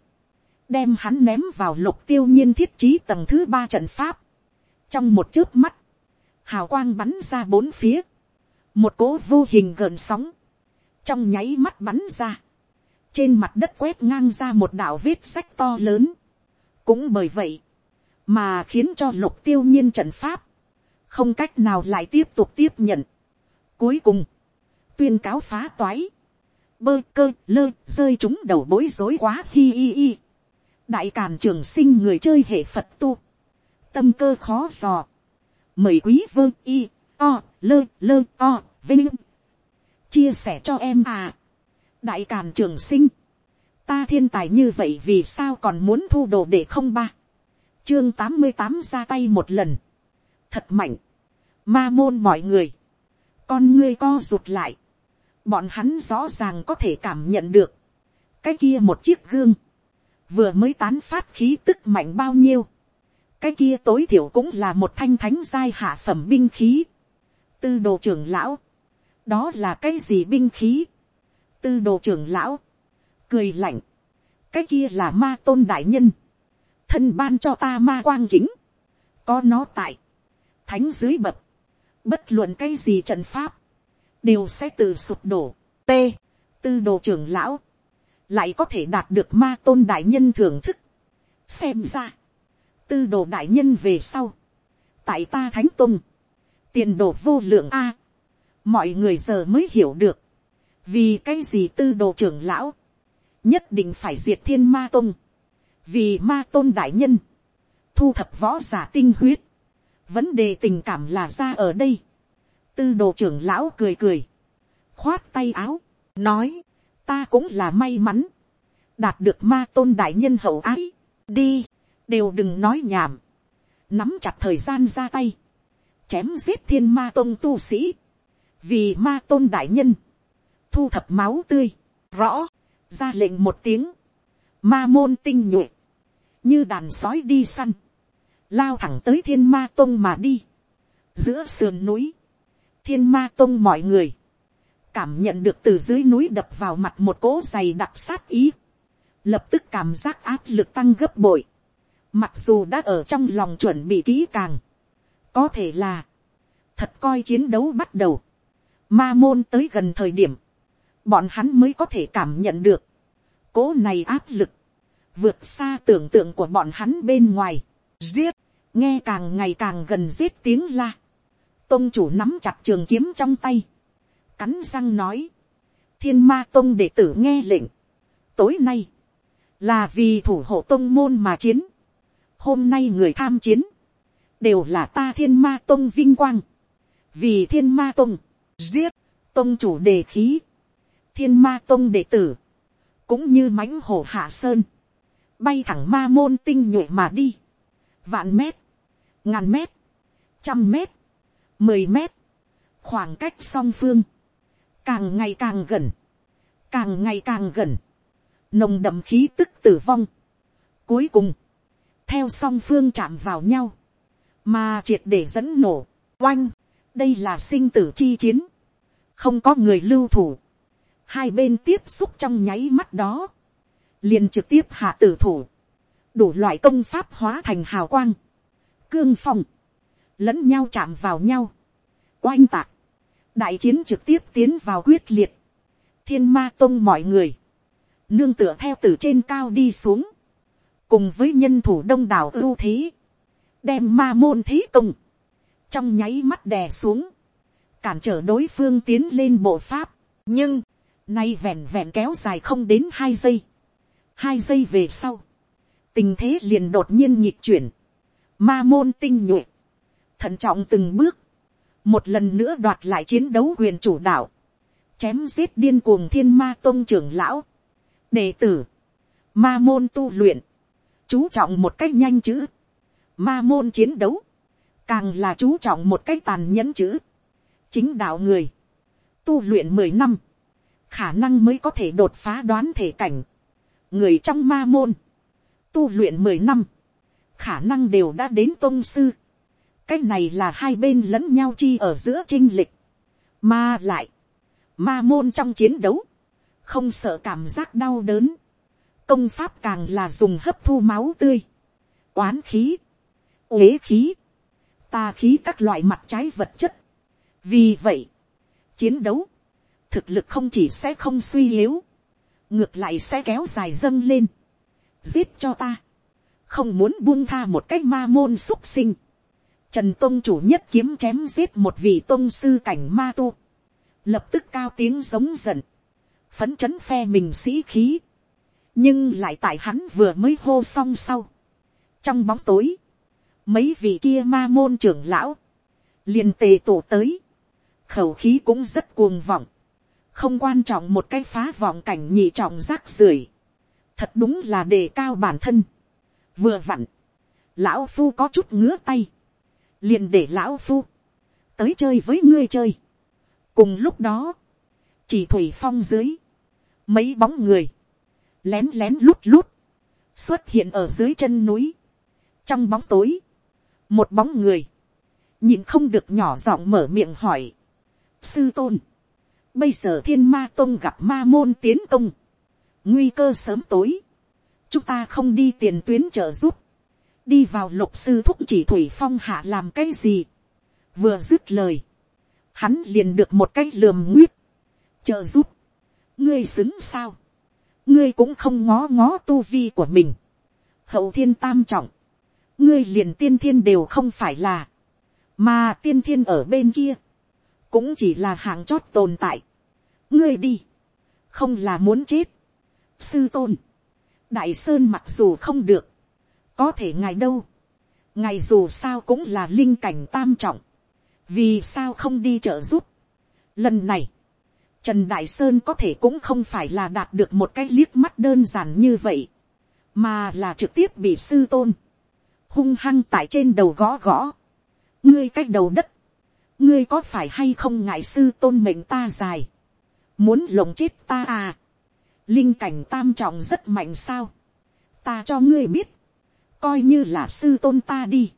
đem hắn ném vào lục tiêu nhiên thiết trí tầng thứ ba trận pháp. trong một chớp mắt, hào quang bắn ra bốn phía, một cỗ vô hình gợn sóng, trong nháy mắt bắn ra, trên mặt đất quét ngang ra một đạo vết sách to lớn, cũng bởi vậy, mà khiến cho lục tiêu nhiên trận pháp, không cách nào lại tiếp tục tiếp nhận. Cuối cùng, tuyên cáo phá toái, bơ cơ lơ rơi chúng đầu bối rối quá hi hi hi. đại càn trường sinh người chơi hệ phật tu, tâm cơ khó dò, mời quý vơ y o lơ lơ o vinh. Chia sẻ cho em à. Đại càn trường sinh. Ta thiên tài như vậy vì sao còn muốn thu đồ để không ba? Chương tám mươi tám ra tay một lần thật mạnh. Ma môn mọi người. Con ngươi co rụt lại. Bọn hắn rõ ràng có thể cảm nhận được. Cái kia một chiếc gương. Vừa mới tán phát khí tức mạnh bao nhiêu. Cái kia tối thiểu cũng là một thanh thánh giai hạ phẩm binh khí. Tư đồ trưởng lão. Đó là cái gì binh khí? Tư đồ trưởng lão. Cười lạnh, cái kia là ma tôn đại nhân, thân ban cho ta ma quang kính, có nó tại, thánh dưới bậc, bất luận cái gì trận pháp, đều sẽ tự sụp đổ, t, tư đồ trưởng lão, lại có thể đạt được ma tôn đại nhân thưởng thức, xem ra, tư đồ đại nhân về sau, tại ta thánh tung, tiền đồ vô lượng a, mọi người giờ mới hiểu được, vì cái gì tư đồ trưởng lão, nhất định phải diệt thiên ma tôn, vì ma tôn đại nhân, thu thập võ giả tinh huyết, vấn đề tình cảm là ra ở đây, tư đồ trưởng lão cười cười, khoát tay áo, nói, ta cũng là may mắn, đạt được ma tôn đại nhân hậu ái, đi, đều đừng nói nhảm, nắm chặt thời gian ra tay, chém giết thiên ma tôn tu sĩ, vì ma tôn đại nhân, thu thập máu tươi, rõ, ra lệnh một tiếng, ma môn tinh nhuệ, như đàn sói đi săn, lao thẳng tới thiên ma tông mà đi, giữa sườn núi, thiên ma tông mọi người, cảm nhận được từ dưới núi đập vào mặt một cỗ dày đặc sát ý, lập tức cảm giác áp lực tăng gấp bội, mặc dù đã ở trong lòng chuẩn bị kỹ càng, có thể là, thật coi chiến đấu bắt đầu, ma môn tới gần thời điểm, bọn hắn mới có thể cảm nhận được, cỗ này áp lực, vượt xa tưởng tượng của bọn hắn bên ngoài, giết, nghe càng ngày càng gần giết tiếng la, tôn chủ nắm chặt trường kiếm trong tay, cắn răng nói, thiên ma tôn đệ tử nghe lệnh, tối nay, là vì thủ hộ tôn môn mà chiến, hôm nay người tham chiến, đều là ta thiên ma tôn vinh quang, vì thiên ma tôn, giết, tôn chủ đề khí, thiên ma tông đệ tử, cũng như mãnh hổ hạ sơn, bay thẳng ma môn tinh nhuệ mà đi, vạn mét, ngàn mét, trăm mét, mười mét, khoảng cách song phương, càng ngày càng gần, càng ngày càng gần, nồng đậm khí tức tử vong. Cuối cùng, theo song phương chạm vào nhau, mà triệt để dẫn nổ, oanh, đây là sinh tử chi chiến, không có người lưu thủ, hai bên tiếp xúc trong nháy mắt đó, liền trực tiếp hạ tử thủ, đủ loại công pháp hóa thành hào quang, cương phong, lẫn nhau chạm vào nhau, oanh tạc, đại chiến trực tiếp tiến vào quyết liệt, thiên ma tông mọi người, nương tựa theo từ trên cao đi xuống, cùng với nhân thủ đông đảo ưu thế, đem ma môn thế công, trong nháy mắt đè xuống, cản trở đối phương tiến lên bộ pháp, nhưng, Nay vẹn vẹn kéo dài không đến hai giây. Hai giây về sau. Tình thế liền đột nhiên nhịp chuyển. Ma môn tinh nhuệ. Thận trọng từng bước. Một lần nữa đoạt lại chiến đấu quyền chủ đạo. Chém giết điên cuồng thiên ma tôn trưởng lão. Đệ tử. Ma môn tu luyện. Chú trọng một cách nhanh chữ. Ma môn chiến đấu. Càng là chú trọng một cách tàn nhẫn chữ. Chính đạo người. Tu luyện mười năm khả năng mới có thể đột phá đoán thể cảnh. người trong ma môn, tu luyện mười năm, khả năng đều đã đến tôn sư. cái này là hai bên lẫn nhau chi ở giữa trinh lịch. mà lại, ma môn trong chiến đấu, không sợ cảm giác đau đớn, công pháp càng là dùng hấp thu máu tươi, oán khí, uế khí, tà khí các loại mặt trái vật chất. vì vậy, chiến đấu, thực lực không chỉ sẽ không suy yếu, ngược lại sẽ kéo dài dâng lên, giết cho ta, không muốn buông tha một cái ma môn xúc sinh, trần tôn chủ nhất kiếm chém giết một vị tôn sư cảnh ma tu, lập tức cao tiếng giống giận, phấn chấn phe mình sĩ khí, nhưng lại tại hắn vừa mới hô xong sau, trong bóng tối, mấy vị kia ma môn trưởng lão, liền tề tổ tới, khẩu khí cũng rất cuồng vọng, không quan trọng một cái phá vọng cảnh nhị trọng rác rưởi, thật đúng là đề cao bản thân, vừa vặn, lão phu có chút ngứa tay, liền để lão phu, tới chơi với ngươi chơi. cùng lúc đó, chỉ thủy phong dưới, mấy bóng người, lén lén lút lút, xuất hiện ở dưới chân núi, trong bóng tối, một bóng người, nhìn không được nhỏ giọng mở miệng hỏi, sư tôn, bây giờ thiên ma tôn gặp ma môn tiến công, nguy cơ sớm tối, chúng ta không đi tiền tuyến trợ giúp, đi vào lục sư thúc chỉ thủy phong hạ làm cái gì, vừa dứt lời, hắn liền được một cái lườm nguyết, trợ giúp, ngươi xứng sao, ngươi cũng không ngó ngó tu vi của mình, hậu thiên tam trọng, ngươi liền tiên thiên đều không phải là, mà tiên thiên ở bên kia, cũng chỉ là hạng chót tồn tại, ngươi đi, không là muốn chết, sư tôn, đại sơn mặc dù không được, có thể ngài đâu, ngài dù sao cũng là linh cảnh tam trọng, vì sao không đi trợ giúp. Lần này, Trần Đại Sơn có thể cũng không phải là đạt được một cái liếc mắt đơn giản như vậy, mà là trực tiếp bị sư tôn, hung hăng tại trên đầu gõ gõ, ngươi cách đầu đất, ngươi có phải hay không ngại sư tôn mệnh ta dài, muốn lồng chết ta à, linh cảnh tam trọng rất mạnh sao, ta cho ngươi biết, coi như là sư tôn ta đi,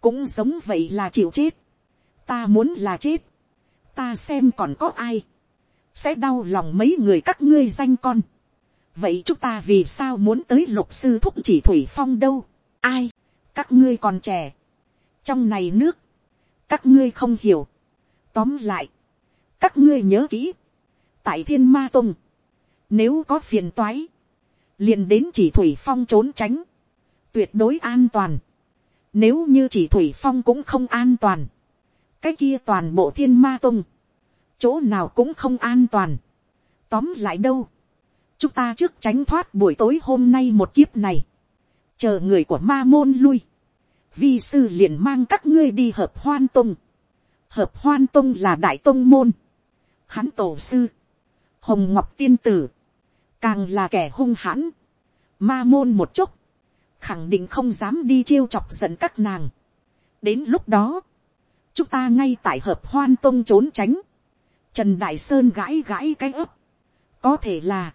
cũng giống vậy là chịu chết, ta muốn là chết, ta xem còn có ai, sẽ đau lòng mấy người các ngươi danh con, vậy chúng ta vì sao muốn tới lục sư thúc chỉ thủy phong đâu, ai, các ngươi còn trẻ, trong này nước, các ngươi không hiểu, tóm lại, các ngươi nhớ kỹ, tại thiên ma tông, nếu có phiền toái, liền đến chỉ thủy phong trốn tránh, tuyệt đối an toàn. Nếu như chỉ thủy phong cũng không an toàn, cái kia toàn bộ thiên ma tông, chỗ nào cũng không an toàn. Tóm lại đâu, chúng ta trước tránh thoát buổi tối hôm nay một kiếp này, chờ người của ma môn lui, vi sư liền mang các ngươi đi hợp hoan tông. Hợp hoan tông là đại tông môn, hắn tổ sư, hồng ngọc tiên tử, càng là kẻ hung hãn, ma môn một chút, khẳng định không dám đi chiêu chọc giận các nàng. đến lúc đó, chúng ta ngay tại hợp hoan tông trốn tránh, trần đại sơn gãi gãi cái ấp, có thể là,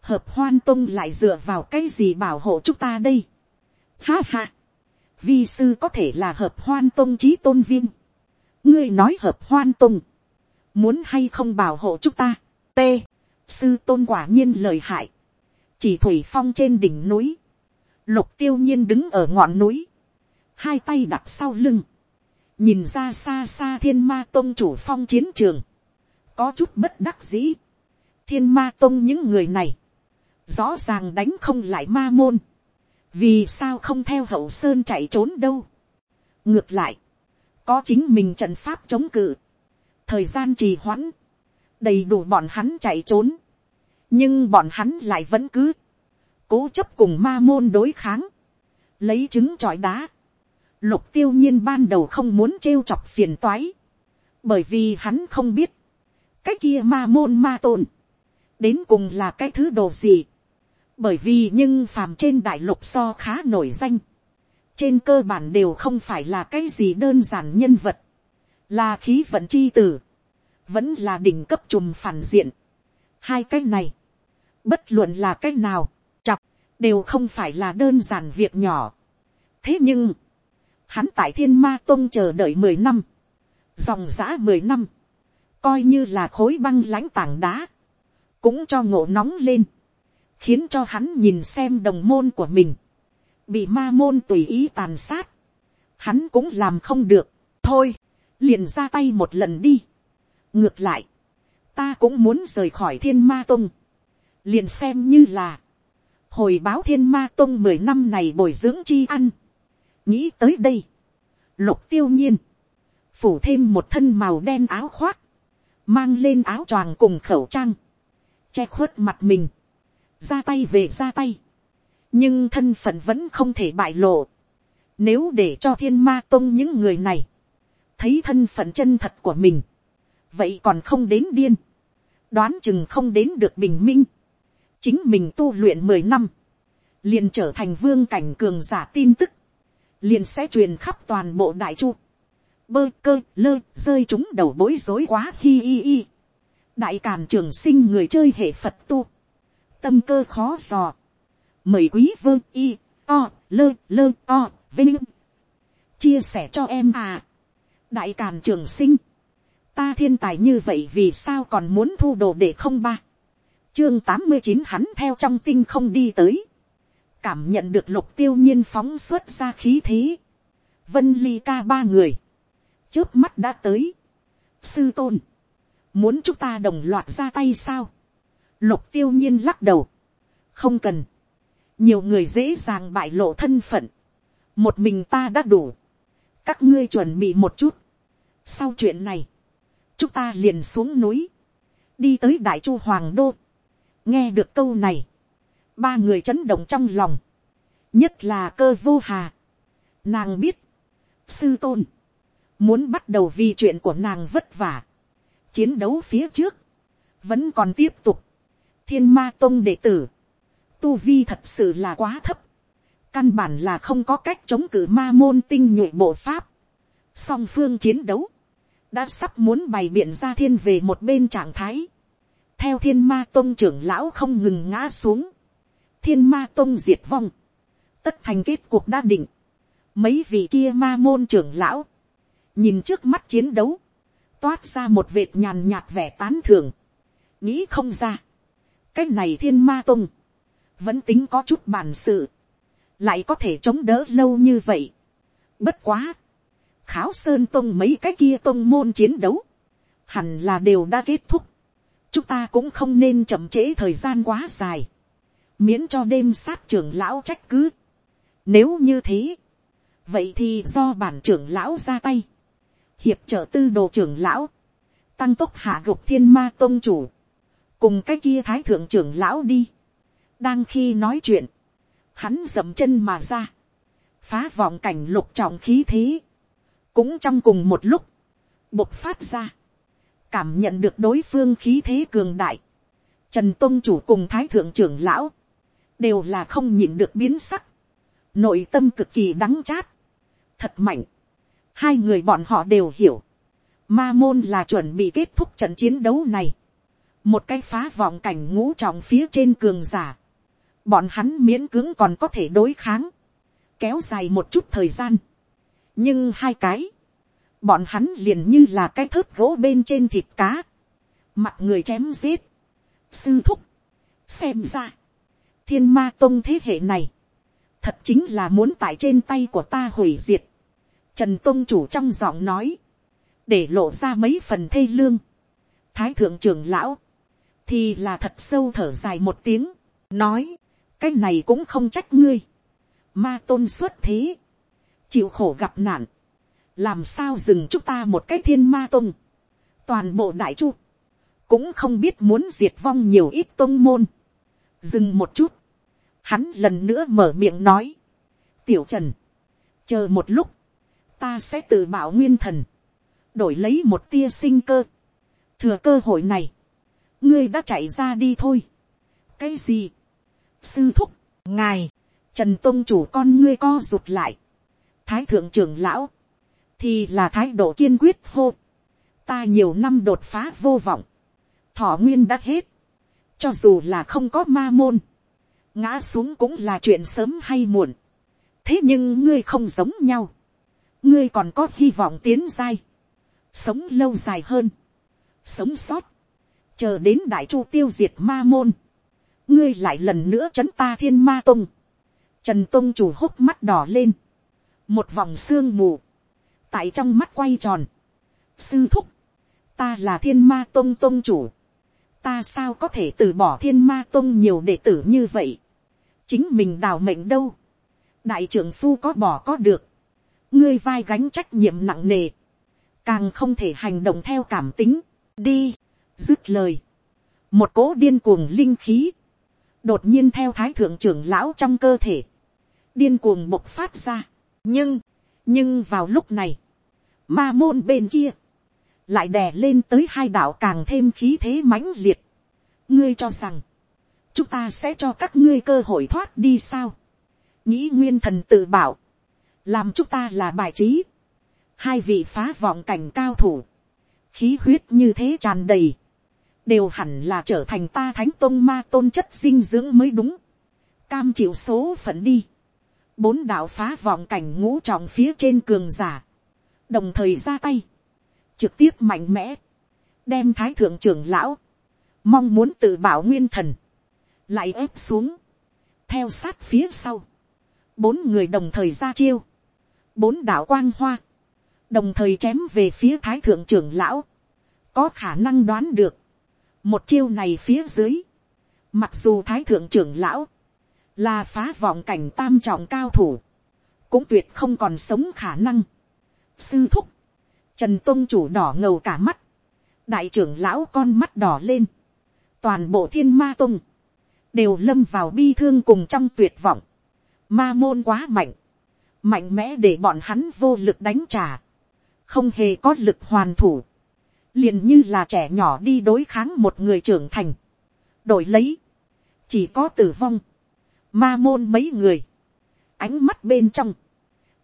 hợp hoan tông lại dựa vào cái gì bảo hộ chúng ta đây. ha ha, vi sư có thể là hợp hoan tông trí tôn viên, ngươi nói hợp hoan tông, muốn hay không bảo hộ chúng ta, t, sư tôn quả nhiên lời hại, chỉ thủy phong trên đỉnh núi, lục tiêu nhiên đứng ở ngọn núi, hai tay đặt sau lưng, nhìn ra xa xa thiên ma tôn chủ phong chiến trường, có chút bất đắc dĩ, thiên ma tôn những người này, rõ ràng đánh không lại ma môn, vì sao không theo hậu sơn chạy trốn đâu. ngược lại, có chính mình trận pháp chống cự, thời gian trì hoãn, đầy đủ bọn hắn chạy trốn, nhưng bọn hắn lại vẫn cứ cố chấp cùng ma môn đối kháng, lấy trứng trọi đá, lục tiêu nhiên ban đầu không muốn trêu chọc phiền toái, bởi vì hắn không biết, cái kia ma môn ma tồn, đến cùng là cái thứ đồ gì, bởi vì nhưng phàm trên đại lục so khá nổi danh, trên cơ bản đều không phải là cái gì đơn giản nhân vật, là khí vận chi tử, vẫn là đỉnh cấp trùm phản diện. Hai cái này, bất luận là cái nào, chọc đều không phải là đơn giản việc nhỏ. thế nhưng, hắn tại thiên ma tông chờ đợi mười năm, dòng giã mười năm, coi như là khối băng lãnh tảng đá, cũng cho ngộ nóng lên. khiến cho hắn nhìn xem đồng môn của mình, bị ma môn tùy ý tàn sát, hắn cũng làm không được, thôi, liền ra tay một lần đi ngược lại, ta cũng muốn rời khỏi thiên ma tông, liền xem như là, hồi báo thiên ma tông mười năm này bồi dưỡng chi ăn, nghĩ tới đây, lục tiêu nhiên, phủ thêm một thân màu đen áo khoác, mang lên áo choàng cùng khẩu trang, che khuất mặt mình, ra tay về ra tay, nhưng thân phận vẫn không thể bại lộ, nếu để cho thiên ma tông những người này, thấy thân phận chân thật của mình, vậy còn không đến điên, đoán chừng không đến được bình minh, chính mình tu luyện mười năm, liền trở thành vương cảnh cường giả tin tức, liền sẽ truyền khắp toàn bộ đại chu, bơ cơ lơ rơi chúng đầu bối rối quá hi hi hi, đại càn trường sinh người chơi hệ phật tu, tâm cơ khó dò, mời quý vương y o lơ lơ o vinh. Chia sẻ cho em à. Đại càn trường sinh ta thiên tài như vậy vì sao còn muốn thu đồ để không ba? Chương tám mươi chín hắn theo trong tinh không đi tới. Cảm nhận được lục tiêu nhiên phóng xuất ra khí thế. Vân ly ca ba người. Trước mắt đã tới. Sư tôn. Muốn chúng ta đồng loạt ra tay sao? Lục tiêu nhiên lắc đầu. Không cần. Nhiều người dễ dàng bại lộ thân phận. Một mình ta đã đủ, các ngươi chuẩn bị một chút. sau chuyện này, chúng ta liền xuống núi, đi tới đại chu hoàng đô, nghe được câu này, ba người chấn động trong lòng, nhất là cơ vô hà. Nàng biết, sư tôn, muốn bắt đầu vì chuyện của nàng vất vả, chiến đấu phía trước, vẫn còn tiếp tục, thiên ma tông đệ tử, tu vi thật sự là quá thấp, căn bản là không có cách chống cự ma môn tinh nhuệ bộ pháp, song phương chiến đấu, đã sắp muốn bày biện ra thiên về một bên trạng thái, theo thiên ma tôn trưởng lão không ngừng ngã xuống, thiên ma tôn diệt vong, tất thành kết cuộc đã định, mấy vị kia ma môn trưởng lão, nhìn trước mắt chiến đấu, toát ra một vệt nhàn nhạt vẻ tán thường, nghĩ không ra, cái này thiên ma tôn, vẫn tính có chút bản sự, lại có thể chống đỡ lâu như vậy. Bất quá, kháo sơn tông mấy cái kia tông môn chiến đấu, hẳn là đều đã kết thúc. chúng ta cũng không nên chậm trễ thời gian quá dài, miễn cho đêm sát trưởng lão trách cứ. Nếu như thế, vậy thì do bản trưởng lão ra tay, hiệp trợ tư đồ trưởng lão, tăng tốc hạ gục thiên ma tôn chủ, cùng cái kia thái thượng trưởng lão đi. đang khi nói chuyện, hắn dậm chân mà ra, phá vọng cảnh lục trọng khí thế, cũng trong cùng một lúc, bộc phát ra, cảm nhận được đối phương khí thế cường đại, trần tôn chủ cùng thái thượng trưởng lão, đều là không nhìn được biến sắc, nội tâm cực kỳ đắng chát, thật mạnh, hai người bọn họ đều hiểu, ma môn là chuẩn bị kết thúc trận chiến đấu này, một cái phá vọng cảnh ngũ trọng phía trên cường giả, bọn hắn miễn cưỡng còn có thể đối kháng, kéo dài một chút thời gian nhưng hai cái, bọn hắn liền như là cái thớt gỗ bên trên thịt cá, mặt người chém giết, sư thúc, xem ra, thiên ma tông thế hệ này, thật chính là muốn tại trên tay của ta hủy diệt. Trần tông chủ trong giọng nói, để lộ ra mấy phần thê lương. Thái thượng trưởng lão, thì là thật sâu thở dài một tiếng, nói, cái này cũng không trách ngươi. Ma tôn xuất thế, chịu khổ gặp nạn, làm sao dừng chúng ta một cái thiên ma tôn. Toàn bộ đại chu, cũng không biết muốn diệt vong nhiều ít tôn môn. Dừng một chút, hắn lần nữa mở miệng nói. Tiểu trần, chờ một lúc, ta sẽ tự bảo nguyên thần, đổi lấy một tia sinh cơ. Thừa cơ hội này, ngươi đã chạy ra đi thôi. cái gì, sư thúc, ngài, trần tôn chủ con ngươi co rụt lại, thái thượng trưởng lão, thì là thái độ kiên quyết hô, ta nhiều năm đột phá vô vọng, thọ nguyên đã hết, cho dù là không có ma môn, ngã xuống cũng là chuyện sớm hay muộn, thế nhưng ngươi không giống nhau, ngươi còn có hy vọng tiến dai, sống lâu dài hơn, sống sót, chờ đến đại chu tiêu diệt ma môn, ngươi lại lần nữa chấn ta thiên ma tông, trần tông chủ húc mắt đỏ lên, một vòng sương mù, tại trong mắt quay tròn, sư thúc, ta là thiên ma tông tông chủ, ta sao có thể từ bỏ thiên ma tông nhiều đệ tử như vậy, chính mình đào mệnh đâu, đại trưởng phu có bỏ có được, ngươi vai gánh trách nhiệm nặng nề, càng không thể hành động theo cảm tính, đi, dứt lời, một cố điên cuồng linh khí, đột nhiên theo thái thượng trưởng lão trong cơ thể, điên cuồng bộc phát ra, nhưng, nhưng vào lúc này, ma môn bên kia, lại đè lên tới hai đạo càng thêm khí thế mãnh liệt. ngươi cho rằng, chúng ta sẽ cho các ngươi cơ hội thoát đi sao. nghĩ nguyên thần tự bảo, làm chúng ta là bài trí. hai vị phá vọng cảnh cao thủ, khí huyết như thế tràn đầy, đều hẳn là trở thành ta thánh tôn ma tôn chất dinh dưỡng mới đúng. cam chịu số phận đi bốn đạo phá vọng cảnh ngũ trọng phía trên cường giả, đồng thời ra tay, trực tiếp mạnh mẽ, đem thái thượng trưởng lão, mong muốn tự bảo nguyên thần, lại ép xuống, theo sát phía sau, bốn người đồng thời ra chiêu, bốn đạo quang hoa, đồng thời chém về phía thái thượng trưởng lão, có khả năng đoán được, một chiêu này phía dưới, mặc dù thái thượng trưởng lão, là phá vọng cảnh tam trọng cao thủ, cũng tuyệt không còn sống khả năng. Sư thúc, Trần tôn chủ đỏ ngầu cả mắt. Đại trưởng lão con mắt đỏ lên. Toàn bộ thiên ma tông. Đều lâm vào bi thương cùng trong tuyệt vọng. Ma môn quá mạnh. Mạnh mẽ để bọn hắn vô lực đánh trả. Không hề có lực hoàn thủ. liền như là trẻ nhỏ đi đối kháng một người trưởng thành. Đổi lấy. Chỉ có tử vong. Ma môn mấy người. Ánh mắt bên trong.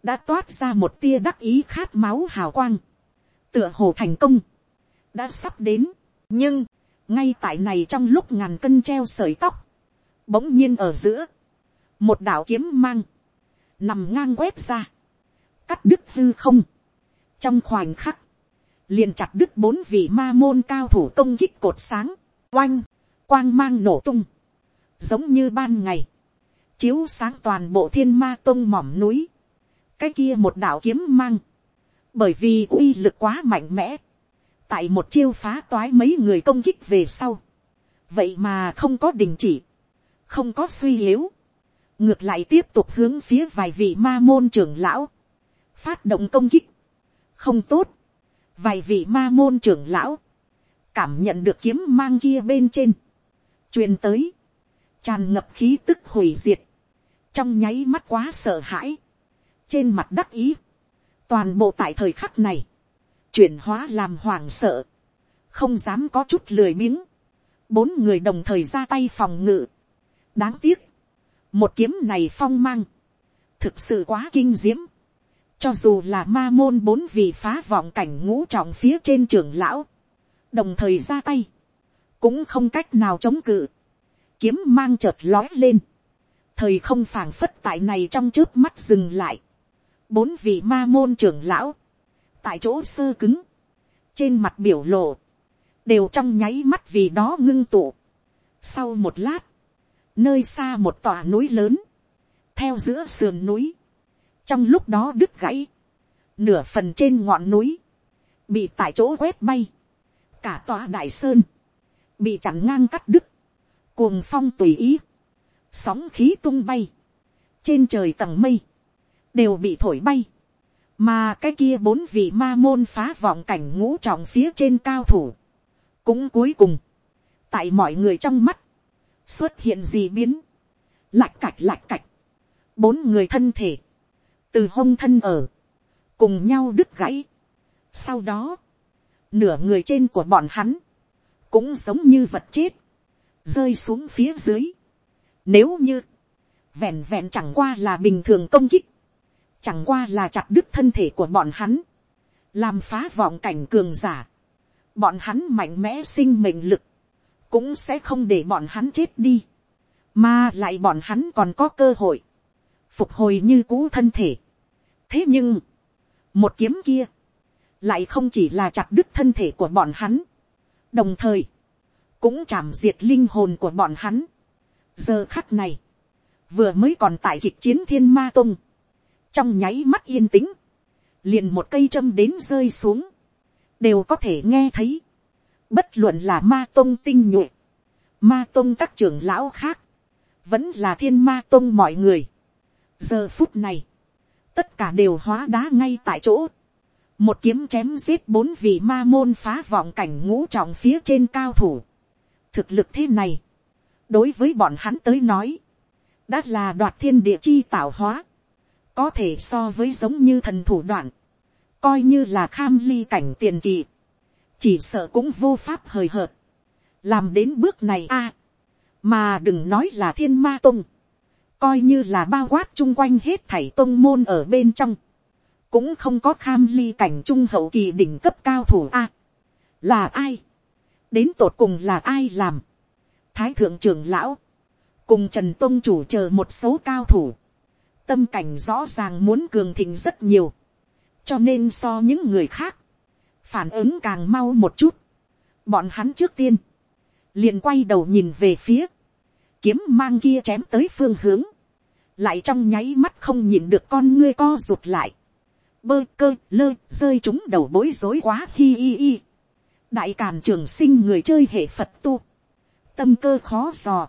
Đã toát ra một tia đắc ý khát máu hào quang. Tựa hồ thành công, đã sắp đến, nhưng, ngay tại này trong lúc ngàn cân treo sợi tóc, bỗng nhiên ở giữa, một đạo kiếm mang, nằm ngang quét ra, cắt đứt hư không, trong khoảnh khắc, liền chặt đứt bốn vị ma môn cao thủ công kích cột sáng, oanh, quang mang nổ tung, giống như ban ngày, chiếu sáng toàn bộ thiên ma tông mỏm núi, cái kia một đạo kiếm mang, bởi vì uy lực quá mạnh mẽ, tại một chiêu phá toái mấy người công kích về sau, vậy mà không có đình chỉ, không có suy yếu, ngược lại tiếp tục hướng phía vài vị ma môn trưởng lão, phát động công kích, không tốt, vài vị ma môn trưởng lão, cảm nhận được kiếm mang kia bên trên, truyền tới, tràn ngập khí tức hủy diệt, trong nháy mắt quá sợ hãi, trên mặt đắc ý, toàn bộ tại thời khắc này, chuyển hóa làm hoàng sợ, không dám có chút lười biếng, bốn người đồng thời ra tay phòng ngự. đáng tiếc, một kiếm này phong mang, thực sự quá kinh diễm, cho dù là ma môn bốn vị phá vọng cảnh ngũ trọng phía trên trường lão, đồng thời ra tay, cũng không cách nào chống cự, kiếm mang chợt lói lên, thời không phảng phất tại này trong trước mắt dừng lại, bốn vị ma môn trưởng lão, tại chỗ sơ cứng, trên mặt biểu lộ, đều trong nháy mắt vì đó ngưng tụ. Sau một lát, nơi xa một tòa núi lớn, theo giữa sườn núi, trong lúc đó đứt gãy, nửa phần trên ngọn núi, bị tại chỗ quét bay, cả tòa đại sơn, bị chặn ngang cắt đứt, cuồng phong tùy ý, sóng khí tung bay, trên trời tầng mây, đều bị thổi bay. Mà cái kia bốn vị ma môn phá vọng cảnh ngũ trọng phía trên cao thủ. Cũng cuối cùng, tại mọi người trong mắt, xuất hiện gì biến. Lạch cạch lạch cạch. Bốn người thân thể, từ hông thân ở, cùng nhau đứt gãy. Sau đó, nửa người trên của bọn hắn, cũng giống như vật chết, rơi xuống phía dưới. Nếu như, vẹn vẹn chẳng qua là bình thường công kích, chẳng qua là chặt đứt thân thể của bọn hắn, làm phá vọng cảnh cường giả, bọn hắn mạnh mẽ sinh mệnh lực, cũng sẽ không để bọn hắn chết đi, mà lại bọn hắn còn có cơ hội, phục hồi như cũ thân thể. thế nhưng, một kiếm kia, lại không chỉ là chặt đứt thân thể của bọn hắn, đồng thời, cũng chạm diệt linh hồn của bọn hắn, giờ khắc này, vừa mới còn tại kịch chiến thiên ma tung, trong nháy mắt yên tĩnh, liền một cây châm đến rơi xuống, đều có thể nghe thấy, bất luận là ma tung tinh nhuệ, ma tung các trưởng lão khác, vẫn là thiên ma tung mọi người. giờ phút này, tất cả đều hóa đá ngay tại chỗ, một kiếm chém giết bốn vị ma môn phá vọng cảnh ngũ trọng phía trên cao thủ. thực lực thế này, đối với bọn hắn tới nói, đã là đoạt thiên địa chi tạo hóa, có thể so với giống như thần thủ đoạn, coi như là kham ly cảnh tiền kỳ, chỉ sợ cũng vô pháp hời hợt, làm đến bước này a, mà đừng nói là thiên ma tông, coi như là bao quát chung quanh hết thảy tông môn ở bên trong, cũng không có kham ly cảnh trung hậu kỳ đỉnh cấp cao thủ a, là ai, đến tột cùng là ai làm, thái thượng trưởng lão, cùng trần tôn chủ chờ một số cao thủ, tâm cảnh rõ ràng muốn cường thịnh rất nhiều, cho nên so những người khác, phản ứng càng mau một chút, bọn hắn trước tiên, liền quay đầu nhìn về phía, kiếm mang kia chém tới phương hướng, lại trong nháy mắt không nhìn được con ngươi co rụt lại, bơ cơ lơ rơi chúng đầu bối rối quá hi hi hi, đại càn trường sinh người chơi hệ phật tu, tâm cơ khó dò,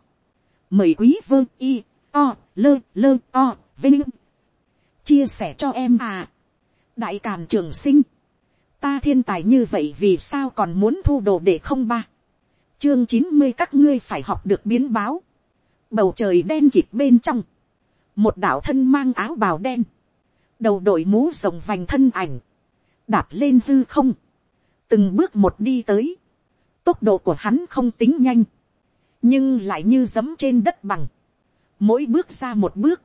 mời quý vương y o lơ lơ o vinh. Chia sẻ cho em à. Đại càn trường sinh. Ta thiên tài như vậy vì sao còn muốn thu đồ để không ba? Chương chín mươi các ngươi phải học được biến báo. Bầu trời đen kịt bên trong. Một đạo thân mang áo bào đen. Đầu đội mũ rồng vành thân ảnh. Đạp lên hư không. Từng bước một đi tới. Tốc độ của hắn không tính nhanh nhưng lại như giấm trên đất bằng. Mỗi bước ra một bước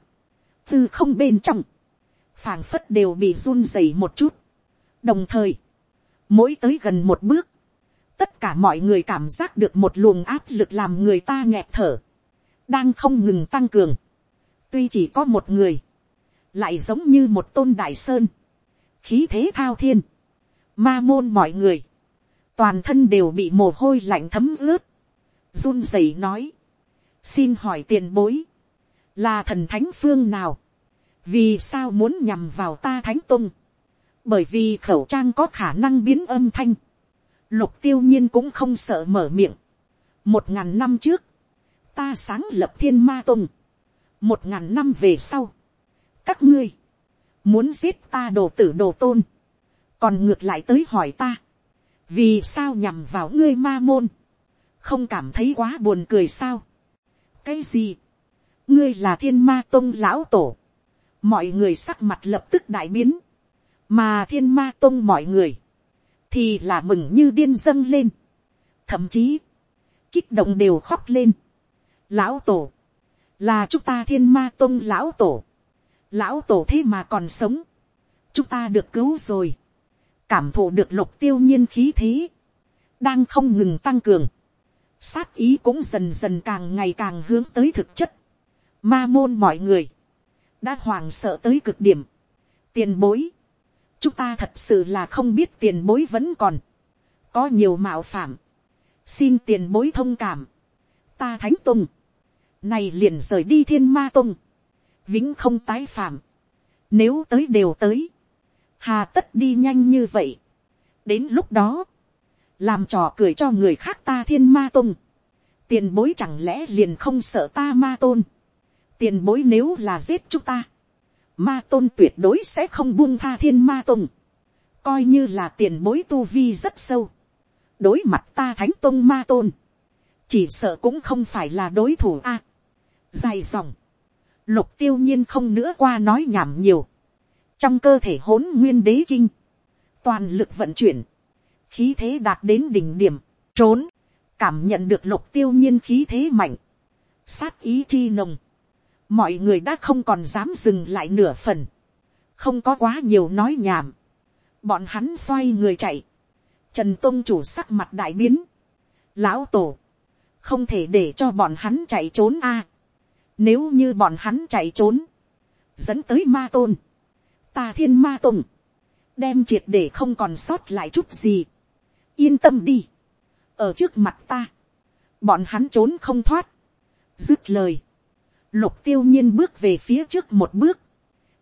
tư không bên trong phảng phất đều bị run rẩy một chút. Đồng thời mỗi tới gần một bước, tất cả mọi người cảm giác được một luồng áp lực làm người ta nghẹt thở, đang không ngừng tăng cường. tuy chỉ có một người, lại giống như một tôn đại sơn, khí thế thao thiên, ma môn mọi người, toàn thân đều bị mồ hôi lạnh thấm ướt, run rẩy nói, xin hỏi tiền bối, là thần thánh phương nào, vì sao muốn nhằm vào ta thánh tung, bởi vì khẩu trang có khả năng biến âm thanh, lục tiêu nhiên cũng không sợ mở miệng. một ngàn năm trước, ta sáng lập thiên ma tung, một ngàn năm về sau, các ngươi, muốn giết ta đồ tử đồ tôn, còn ngược lại tới hỏi ta, vì sao nhằm vào ngươi ma môn, không cảm thấy quá buồn cười sao. cái gì, ngươi là thiên ma tôn lão tổ, mọi người sắc mặt lập tức đại biến, mà thiên ma tôn mọi người, thì là mừng như điên dâng lên, thậm chí, kích động đều khóc lên. Lão tổ, là chúng ta thiên ma tôn lão tổ, lão tổ thế mà còn sống, chúng ta được cứu rồi, cảm thụ được lục tiêu nhiên khí thế, đang không ngừng tăng cường, sát ý cũng dần dần càng ngày càng hướng tới thực chất, ma môn mọi người, đã hoàng sợ tới cực điểm, tiền bối, chúng ta thật sự là không biết tiền bối vẫn còn, có nhiều mạo phạm, xin tiền bối thông cảm, ta thánh tùng, này liền rời đi thiên ma tùng, vĩnh không tái phạm, nếu tới đều tới, hà tất đi nhanh như vậy, đến lúc đó, làm trò cười cho người khác ta thiên ma tôn. Tiền bối chẳng lẽ liền không sợ ta ma tôn, tiền bối nếu là giết chúng ta, ma tôn tuyệt đối sẽ không buông tha thiên ma tôn, coi như là tiền bối tu vi rất sâu, đối mặt ta thánh tôn ma tôn, chỉ sợ cũng không phải là đối thủ a. dài dòng, lục tiêu nhiên không nữa qua nói nhảm nhiều, trong cơ thể hỗn nguyên đế kinh, toàn lực vận chuyển, khí thế đạt đến đỉnh điểm, trốn, cảm nhận được lục tiêu nhiên khí thế mạnh, sát ý chi nồng, mọi người đã không còn dám dừng lại nửa phần, không có quá nhiều nói nhảm, bọn hắn xoay người chạy, trần tôn chủ sắc mặt đại biến, lão tổ, không thể để cho bọn hắn chạy trốn a, nếu như bọn hắn chạy trốn, dẫn tới ma tôn, ta thiên ma tùng, đem triệt để không còn sót lại chút gì, yên tâm đi, ở trước mặt ta, bọn hắn trốn không thoát, dứt lời, lục tiêu nhiên bước về phía trước một bước,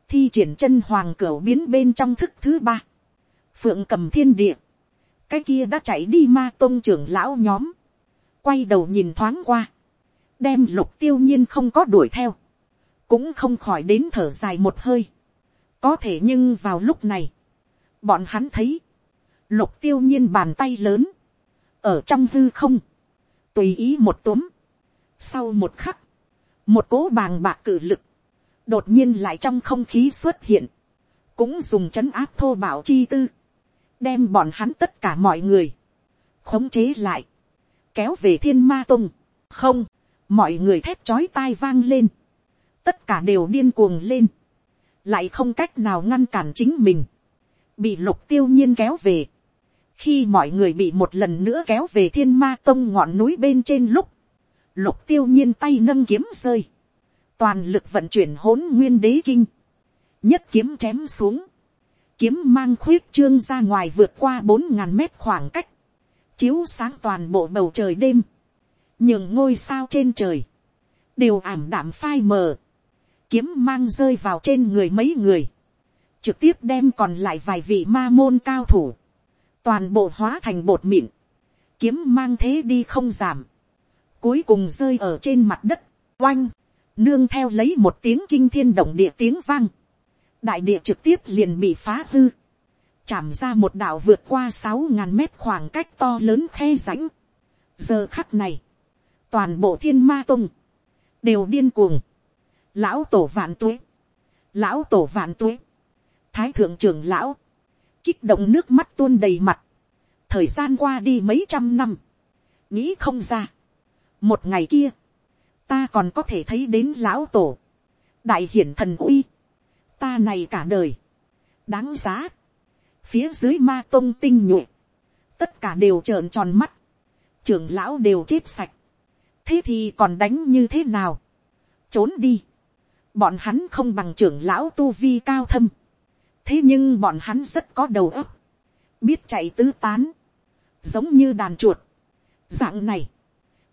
thi triển chân hoàng cửa biến bên trong thức thứ ba, phượng cầm thiên địa, cái kia đã chạy đi ma tôn trưởng lão nhóm, quay đầu nhìn thoáng qua, đem lục tiêu nhiên không có đuổi theo, cũng không khỏi đến thở dài một hơi, có thể nhưng vào lúc này, bọn hắn thấy, lục tiêu nhiên bàn tay lớn, ở trong hư không, tùy ý một túm, sau một khắc, một cố bàng bạc cử lực, đột nhiên lại trong không khí xuất hiện, cũng dùng chấn áp thô bảo chi tư, đem bọn hắn tất cả mọi người, khống chế lại, kéo về thiên ma tung, không, mọi người thét chói tai vang lên, tất cả đều điên cuồng lên, lại không cách nào ngăn cản chính mình, bị lục tiêu nhiên kéo về, khi mọi người bị một lần nữa kéo về thiên ma tông ngọn núi bên trên lúc, lục tiêu nhiên tay nâng kiếm rơi, toàn lực vận chuyển hỗn nguyên đế kinh, nhất kiếm chém xuống, kiếm mang khuyết trương ra ngoài vượt qua bốn ngàn mét khoảng cách, chiếu sáng toàn bộ bầu trời đêm, nhường ngôi sao trên trời, đều ảm đạm phai mờ, kiếm mang rơi vào trên người mấy người, trực tiếp đem còn lại vài vị ma môn cao thủ, toàn bộ hóa thành bột mịn, kiếm mang thế đi không giảm, cuối cùng rơi ở trên mặt đất, oanh, nương theo lấy một tiếng kinh thiên động địa tiếng vang, đại địa trực tiếp liền bị phá hư, chạm ra một đạo vượt qua sáu ngàn mét khoảng cách to lớn khe rãnh. giờ khắc này, toàn bộ thiên ma tung, đều điên cuồng, lão tổ vạn tuế, lão tổ vạn tuế, thái thượng trưởng lão, kích động nước mắt tuôn đầy mặt, thời gian qua đi mấy trăm năm, nghĩ không ra, một ngày kia, ta còn có thể thấy đến lão tổ, đại hiển thần uy, ta này cả đời, đáng giá, phía dưới ma tôn tinh nhuệ, tất cả đều trợn tròn mắt, trưởng lão đều chết sạch, thế thì còn đánh như thế nào, trốn đi, bọn hắn không bằng trưởng lão tu vi cao thâm, thế nhưng bọn hắn rất có đầu óc, biết chạy tứ tán, giống như đàn chuột. Dạng này,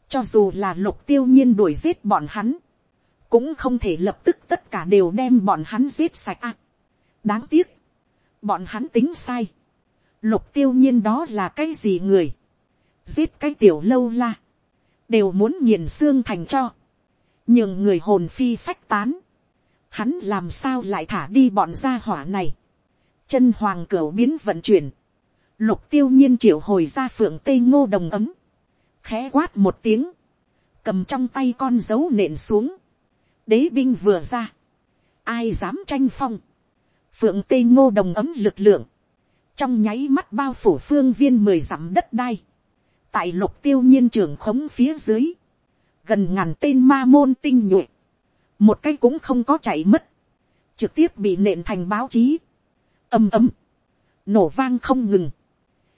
cho dù là lục tiêu nhiên đuổi giết bọn hắn, cũng không thể lập tức tất cả đều đem bọn hắn giết sạch à. đáng tiếc, bọn hắn tính sai. lục tiêu nhiên đó là cái gì người, giết cái tiểu lâu la, đều muốn nghiền xương thành cho, nhưng người hồn phi phách tán, hắn làm sao lại thả đi bọn gia hỏa này, chân hoàng cửu biến vận chuyển, lục tiêu nhiên triệu hồi ra phượng tây ngô đồng ấm, khẽ quát một tiếng, cầm trong tay con dấu nện xuống, đế binh vừa ra, ai dám tranh phong, phượng tây ngô đồng ấm lực lượng, trong nháy mắt bao phủ phương viên mười dặm đất đai, tại lục tiêu nhiên trưởng khống phía dưới, gần ngàn tên ma môn tinh nhuệ, một cái cũng không có chạy mất, trực tiếp bị nện thành báo chí, ầm ầm, nổ vang không ngừng,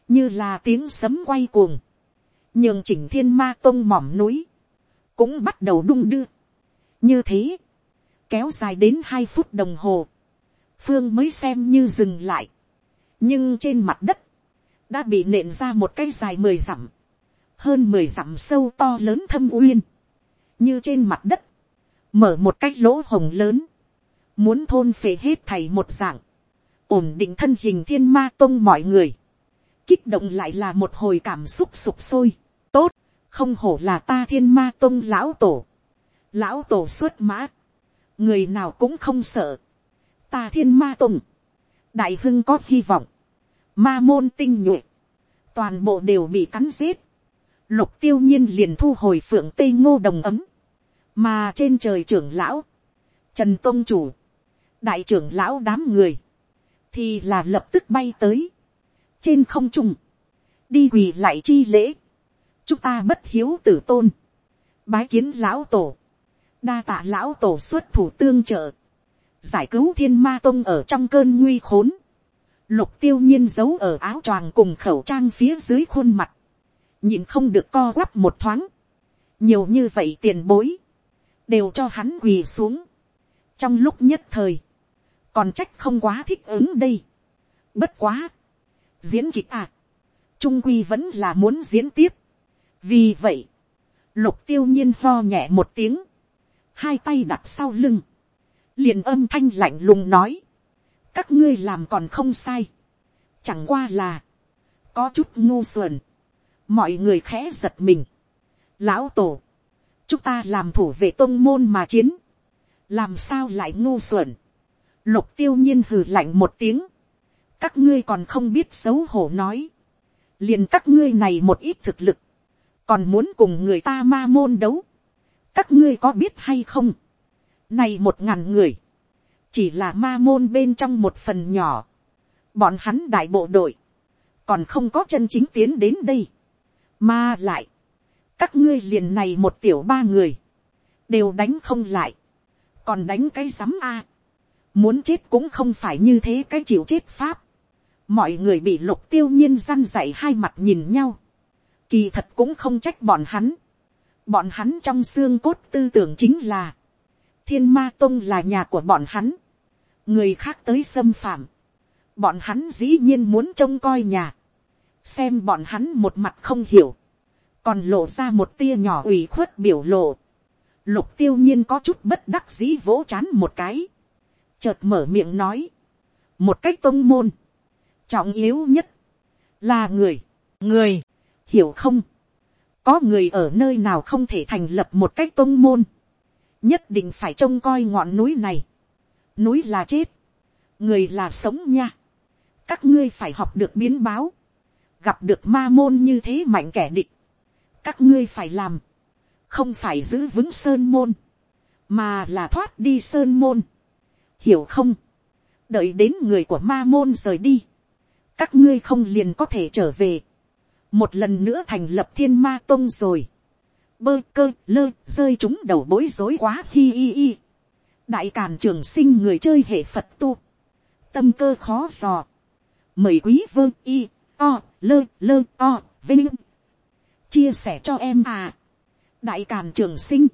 như là tiếng sấm quay cuồng, nhường chỉnh thiên ma tông mỏm núi, cũng bắt đầu đung đưa. như thế, kéo dài đến hai phút đồng hồ, phương mới xem như dừng lại, nhưng trên mặt đất, đã bị nện ra một cái dài mười dặm, hơn mười dặm sâu to lớn thâm uyên, như trên mặt đất, mở một cái lỗ hồng lớn, muốn thôn phệ hết thầy một dạng, ổn định thân hình thiên ma tông mọi người, kích động lại là một hồi cảm xúc sụp sôi, tốt, không hổ là ta thiên ma tông lão tổ, lão tổ xuất mã, người nào cũng không sợ, ta thiên ma tông, đại hưng có hy vọng, ma môn tinh nhuệ, toàn bộ đều bị cắn giết, lục tiêu nhiên liền thu hồi phượng tây ngô đồng ấm, mà trên trời trưởng lão, trần tông chủ, đại trưởng lão đám người, thì là lập tức bay tới, trên không trung, đi quỳ lại chi lễ, chúng ta bất hiếu tử tôn, bái kiến lão tổ, đa tạ lão tổ xuất thủ tương trợ, giải cứu thiên ma tông ở trong cơn nguy khốn, lục tiêu nhiên giấu ở áo choàng cùng khẩu trang phía dưới khuôn mặt, nhìn không được co quắp một thoáng, nhiều như vậy tiền bối, đều cho hắn quỳ xuống, trong lúc nhất thời, còn trách không quá thích ứng đây, bất quá, diễn kịch à, trung quy vẫn là muốn diễn tiếp, vì vậy, lục tiêu nhiên lo nhẹ một tiếng, hai tay đặt sau lưng, liền âm thanh lạnh lùng nói, các ngươi làm còn không sai, chẳng qua là, có chút ngu xuẩn, mọi người khẽ giật mình, lão tổ, chúng ta làm thủ vệ tôn môn mà chiến, làm sao lại ngu xuẩn, lục tiêu nhiên hừ lạnh một tiếng, các ngươi còn không biết xấu hổ nói, liền các ngươi này một ít thực lực, còn muốn cùng người ta ma môn đấu, các ngươi có biết hay không, này một ngàn người, chỉ là ma môn bên trong một phần nhỏ, bọn hắn đại bộ đội, còn không có chân chính tiến đến đây, mà lại, các ngươi liền này một tiểu ba người, đều đánh không lại, còn đánh cái sắm a, muốn chết cũng không phải như thế cái chịu chết pháp, mọi người bị lục tiêu nhiên răn dạy hai mặt nhìn nhau, kỳ thật cũng không trách bọn hắn, bọn hắn trong xương cốt tư tưởng chính là, thiên ma tông là nhà của bọn hắn, người khác tới xâm phạm, bọn hắn dĩ nhiên muốn trông coi nhà, xem bọn hắn một mặt không hiểu, còn lộ ra một tia nhỏ ủy khuất biểu lộ, lục tiêu nhiên có chút bất đắc dĩ vỗ chán một cái, chợt mở miệng nói, một cách tôn môn, trọng yếu nhất, là người, người, hiểu không, có người ở nơi nào không thể thành lập một cách tôn môn, nhất định phải trông coi ngọn núi này, núi là chết, người là sống nha, các ngươi phải học được biến báo, gặp được ma môn như thế mạnh kẻ địch, các ngươi phải làm, không phải giữ vững sơn môn, mà là thoát đi sơn môn, hiểu không, đợi đến người của ma môn rời đi, các ngươi không liền có thể trở về, một lần nữa thành lập thiên ma tông rồi, bơ cơ lơ rơi chúng đầu bối rối quá hi hi hi, đại càn trường sinh người chơi hệ phật tu, tâm cơ khó dò, mời quý vơ y, o, lơ lơ o, vinh, chia sẻ cho em à, đại càn trường sinh,